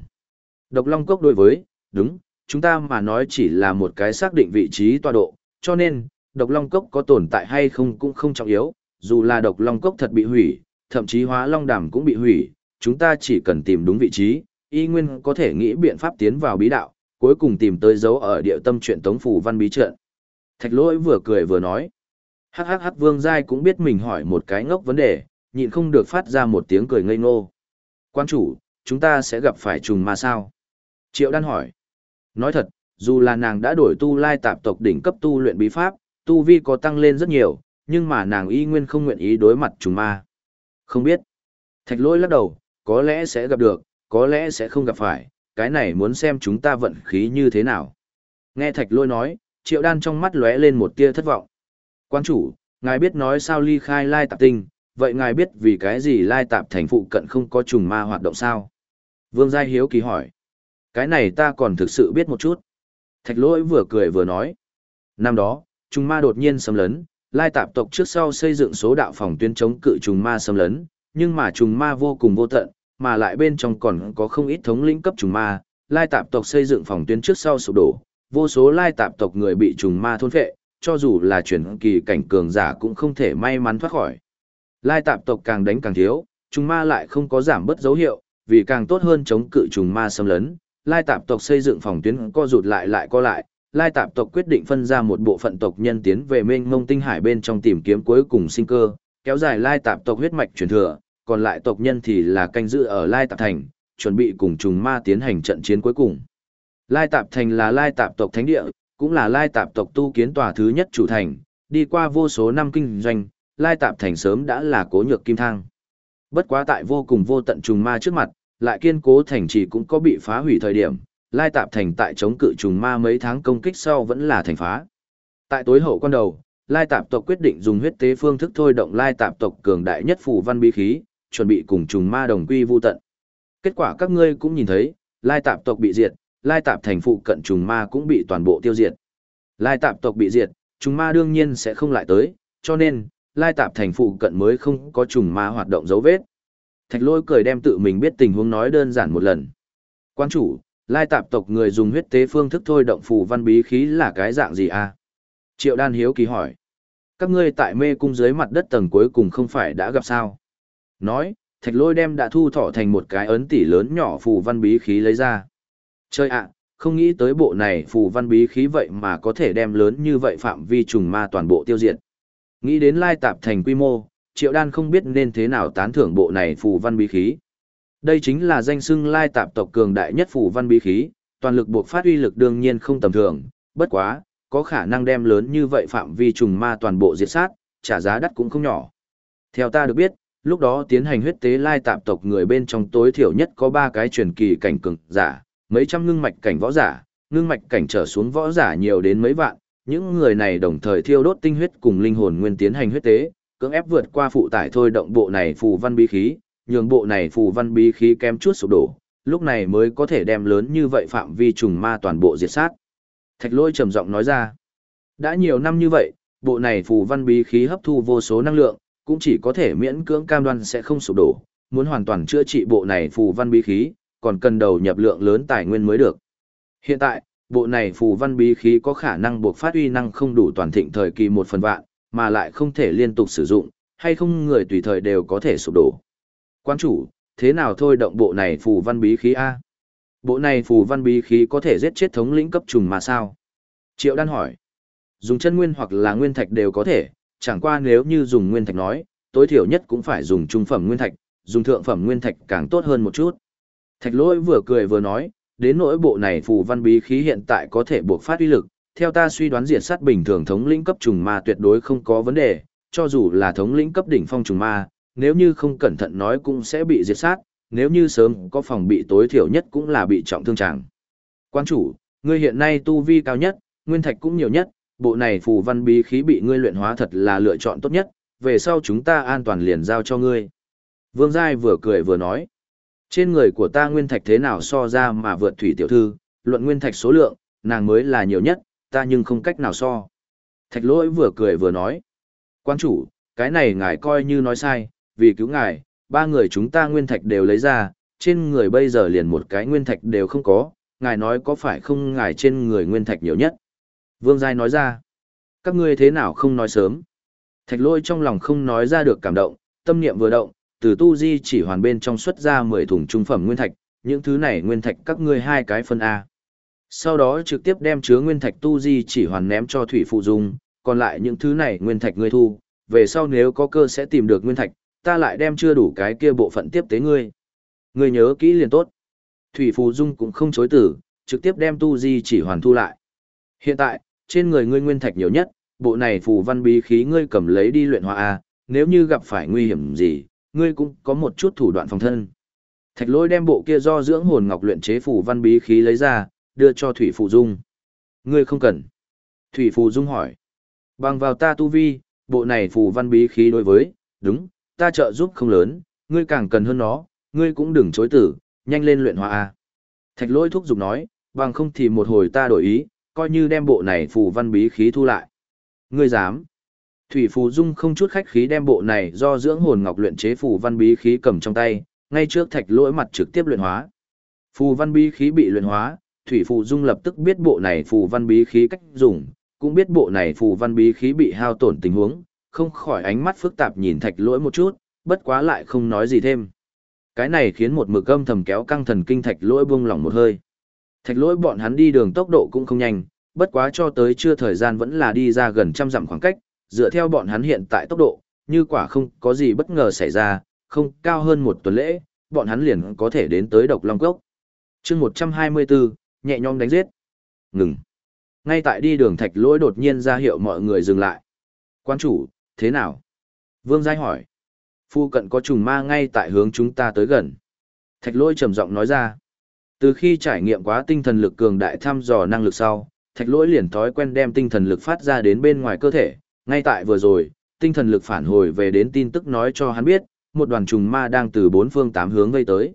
Độc Long Cốc đối với, đúng, chúng ta mà nói chỉ là một cái xác định vị trí tọa độ, cho nên, Độc Long Cốc có tồn tại hay không cũng không trọng yếu, dù là Độc Long Cốc thật bị hủy, thậm chí hóa Long Đàm cũng bị hủy, chúng ta chỉ cần tìm đúng vị trí, y nguyên có thể nghĩ biện pháp tiến vào bí đạo, cuối cùng tìm tới dấu ở địa tâm chuyện tống phủ văn bí trận. Thạch lỗi vừa cười vừa nói. Hắc hắc hắc vương giai cũng biết mình hỏi một cái ngốc vấn đề, nhịn không được phát ra một tiếng cười ngây ngô. Quan chủ, chúng ta sẽ gặp phải trùng ma sao? Triệu đan hỏi. Nói thật, dù là nàng đã đổi tu lai tạp tộc đỉnh cấp tu luyện bí pháp, tu vi có tăng lên rất nhiều, nhưng mà nàng y nguyên không nguyện ý đối mặt trùng ma. Không biết. Thạch lỗi lắc đầu, có lẽ sẽ gặp được, có lẽ sẽ không gặp phải, cái này muốn xem chúng ta vận khí như thế nào. Nghe thạch lỗi nói, triệu đan trong mắt lóe lên một tia thất vọng. Quan chủ, ngài biết nói sao ly khai lai tạp tinh, vậy ngài biết vì cái gì lai tạp thành phụ cận không có trùng ma hoạt động sao? Vương Giai Hiếu kỳ hỏi. Cái này ta còn thực sự biết một chút. Thạch lỗi vừa cười vừa nói. Năm đó, trùng ma đột nhiên xâm lấn, lai tạp tộc trước sau xây dựng số đạo phòng tuyến chống cự trùng ma xâm lấn, nhưng mà trùng ma vô cùng vô tận, mà lại bên trong còn có không ít thống lĩnh cấp trùng ma, lai tạp tộc xây dựng phòng tuyến trước sau sụp đổ, vô số lai tạp tộc người bị trùng ma thôn phệ, cho dù là chuyển kỳ cảnh cường giả cũng không thể may mắn thoát khỏi. Lai tạp tộc càng đánh càng thiếu, trùng ma lại không có giảm bớt dấu hiệu, vì càng tốt hơn chống cự trùng ma xâm lấn, lai tạp tộc xây dựng phòng tuyến co rụt lại lại co lại, lai tạp tộc quyết định phân ra một bộ phận tộc nhân tiến về mênh mông tinh hải bên trong tìm kiếm cuối cùng sinh cơ, kéo dài lai tạp tộc huyết mạch truyền thừa, còn lại tộc nhân thì là canh giữ ở lai tạp thành, chuẩn bị cùng trùng ma tiến hành trận chiến cuối cùng. Lai tạp thành là lai tạp tộc thánh địa, cũng là lai tạp tộc tu kiến tòa thứ nhất chủ thành, đi qua vô số năm kinh doanh, lai tạp thành sớm đã là cố nhược kim thang. Bất quá tại vô cùng vô tận trùng ma trước mặt, lại kiên cố thành trì cũng có bị phá hủy thời điểm, lai tạp thành tại chống cự trùng ma mấy tháng công kích sau vẫn là thành phá. Tại tối hậu quan đầu, lai tạp tộc quyết định dùng huyết tế phương thức thôi động lai tạp tộc cường đại nhất phủ văn bí khí, chuẩn bị cùng trùng ma đồng quy vu tận. Kết quả các ngươi cũng nhìn thấy, lai tạp tộc bị diệt, lai tạp thành phụ cận trùng ma cũng bị toàn bộ tiêu diệt. Lai tạp tộc bị diệt, trùng ma đương nhiên sẽ không lại tới, cho nên, lai tạp thành phụ cận mới không có trùng ma hoạt động dấu vết. Thạch lôi cười đem tự mình biết tình huống nói đơn giản một lần. Quan chủ, lai tạp tộc người dùng huyết tế phương thức thôi động phù văn bí khí là cái dạng gì à? Triệu đan hiếu kỳ hỏi. Các ngươi tại mê cung dưới mặt đất tầng cuối cùng không phải đã gặp sao? Nói, thạch lôi đem đã thu thọ thành một cái ấn tỷ lớn nhỏ phù văn bí khí lấy ra. Chơi ạ, không nghĩ tới bộ này phù văn bí khí vậy mà có thể đem lớn như vậy phạm vi trùng ma toàn bộ tiêu diệt. Nghĩ đến lai tạp thành quy mô, triệu đan không biết nên thế nào tán thưởng bộ này phù văn bí khí. Đây chính là danh xưng lai tạp tộc cường đại nhất phù văn bí khí, toàn lực buộc phát uy lực đương nhiên không tầm thường, bất quá, có khả năng đem lớn như vậy phạm vi trùng ma toàn bộ diệt sát, trả giá đắt cũng không nhỏ. Theo ta được biết, lúc đó tiến hành huyết tế lai tạp tộc người bên trong tối thiểu nhất có ba cái truyền kỳ cảnh cường giả, mấy trăm ngưng mạch cảnh võ giả, ngưng mạch cảnh trở xuống võ giả nhiều đến mấy vạn, những người này đồng thời thiêu đốt tinh huyết cùng linh hồn nguyên tiến hành huyết tế, cưỡng ép vượt qua phụ tải thôi động bộ này phù văn bí khí, nhường bộ này phù văn bí khí kém chút sụp đổ, lúc này mới có thể đem lớn như vậy phạm vi trùng ma toàn bộ diệt sát. Thạch lôi trầm giọng nói ra, đã nhiều năm như vậy, bộ này phù văn bí khí hấp thu vô số năng lượng, cũng chỉ có thể miễn cưỡng cam đoan sẽ không sụp đổ, muốn hoàn toàn chữa trị bộ này phù văn bí khí, còn cần đầu nhập lượng lớn tài nguyên mới được. Hiện tại, bộ này phù văn bí khí có khả năng buộc phát uy năng không đủ toàn thịnh thời kỳ một phần vạn, mà lại không thể liên tục sử dụng, hay không người tùy thời đều có thể sụp đổ. Quan chủ, thế nào thôi động bộ này phù văn bí khí A? Bộ này phù văn bí khí có thể giết chết thống lĩnh cấp trùng mà sao? Triệu đan hỏi. Dùng chân nguyên hoặc là nguyên thạch đều có thể, chẳng qua nếu như dùng nguyên thạch nói, tối thiểu nhất cũng phải dùng trung phẩm nguyên thạch, dùng thượng phẩm nguyên thạch càng tốt hơn một chút. Thạch lỗi vừa cười vừa nói, đến nỗi bộ này phù văn bí khí hiện tại có thể buộc phát uy lực, theo ta suy đoán diệt sát bình thường thống lĩnh cấp trùng ma tuyệt đối không có vấn đề, cho dù là thống lĩnh cấp đỉnh phong trùng ma, nếu như không cẩn thận nói cũng sẽ bị diệt sát, nếu như sớm có phòng bị tối thiểu nhất cũng là bị trọng thương chẳng. Quan chủ, ngươi hiện nay tu vi cao nhất, nguyên thạch cũng nhiều nhất, bộ này phù văn bí khí bị ngươi luyện hóa thật là lựa chọn tốt nhất, về sau chúng ta an toàn liền giao cho ngươi. Vương Giai vừa cười vừa nói, trên người của ta nguyên thạch thế nào so ra mà vượt thủy tiểu thư, luận nguyên thạch số lượng, nàng mới là nhiều nhất, ta nhưng không cách nào so. Thạch lỗi vừa cười vừa nói, quan chủ, cái này ngài coi như nói sai, vì cứu ngài, ba người chúng ta nguyên thạch đều lấy ra, trên người bây giờ liền một cái nguyên thạch đều không có, ngài nói có phải không ngài trên người nguyên thạch nhiều nhất. Vương Giai nói ra, các ngươi thế nào không nói sớm. Thạch Lỗi trong lòng không nói ra được cảm động, tâm niệm vừa động, từ tu di chỉ hoàn bên trong xuất ra 10 thùng trung phẩm nguyên thạch, những thứ này nguyên thạch các ngươi hai cái phân A. Sau đó trực tiếp đem chứa nguyên thạch tu di chỉ hoàn ném cho thủy phụ dung, còn lại những thứ này nguyên thạch ngươi thu, về sau nếu có cơ sẽ tìm được nguyên thạch, ta lại đem chưa đủ cái kia bộ phận tiếp tế ngươi. Ngươi nhớ kỹ liền tốt. Thủy phụ dung cũng không chối tử, trực tiếp đem tu di chỉ hoàn thu lại. Hiện tại, trên người ngươi nguyên thạch nhiều nhất, bộ này phù văn bí khí ngươi cầm lấy đi luyện hóa a, nếu như gặp phải nguy hiểm gì, ngươi cũng có một chút thủ đoạn phòng thân. Thạch lôi đem bộ kia do dưỡng hồn ngọc luyện chế phù văn bí khí lấy ra, đưa cho Thủy Phù Dung. Ngươi không cần. Thủy Phù Dung hỏi. Bằng vào ta tu vi, bộ này phù văn bí khí đối với, đúng, ta trợ giúp không lớn, ngươi càng cần hơn nó, ngươi cũng đừng chối tử, nhanh lên luyện hóa a. Thạch Lỗi thúc giục nói, bằng không thì một hồi ta đổi ý, coi như đem bộ này phù văn bí khí thu lại. Ngươi dám? Thủy Phù Dung không chút khách khí đem bộ này do dưỡng hồn ngọc luyện chế phù văn bí khí cầm trong tay, ngay trước thạch lỗi mặt trực tiếp luyện hóa. Phù văn bí khí bị luyện hóa, Thủy Phù Dung lập tức biết bộ này phù văn bí khí cách dùng, cũng biết bộ này phù văn bí khí bị hao tổn tình huống, không khỏi ánh mắt phức tạp nhìn thạch lỗi một chút, bất quá lại không nói gì thêm. Cái này khiến một mực âm thầm kéo căng thần kinh thạch lỗi buông lỏng một hơi. Thạch lỗi bọn hắn đi đường tốc độ cũng không nhanh, bất quá cho tới chưa thời gian vẫn là đi ra gần trăm dặm khoảng cách, dựa theo bọn hắn hiện tại tốc độ, như quả không có gì bất ngờ xảy ra, không cao hơn một tuần lễ, bọn hắn liền có thể đến tới độc long cốc. chương 124, nhẹ nhõm đánh giết. Ngừng. Ngay tại đi đường thạch lỗi đột nhiên ra hiệu mọi người dừng lại. Quan chủ, thế nào? Vương Giai hỏi. Phu cận có trùng ma ngay tại hướng chúng ta tới gần. Thạch lỗi trầm giọng nói ra. Từ khi trải nghiệm quá tinh thần lực cường đại thăm dò năng lực sau, thạch lỗi liền thói quen đem tinh thần lực phát ra đến bên ngoài cơ thể. Ngay tại vừa rồi, tinh thần lực phản hồi về đến tin tức nói cho hắn biết, một đoàn trùng ma đang từ bốn phương tám hướng vây tới.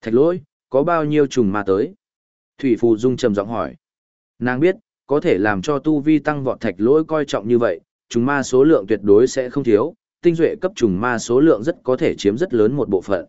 Thạch lỗi, có bao nhiêu trùng ma tới? Thủy Phù Dung trầm giọng hỏi. Nàng biết, có thể làm cho tu vi tăng vọt thạch lỗi coi trọng như vậy, trùng ma số lượng tuyệt đối sẽ không thiếu, tinh duệ cấp trùng ma số lượng rất có thể chiếm rất lớn một bộ phận.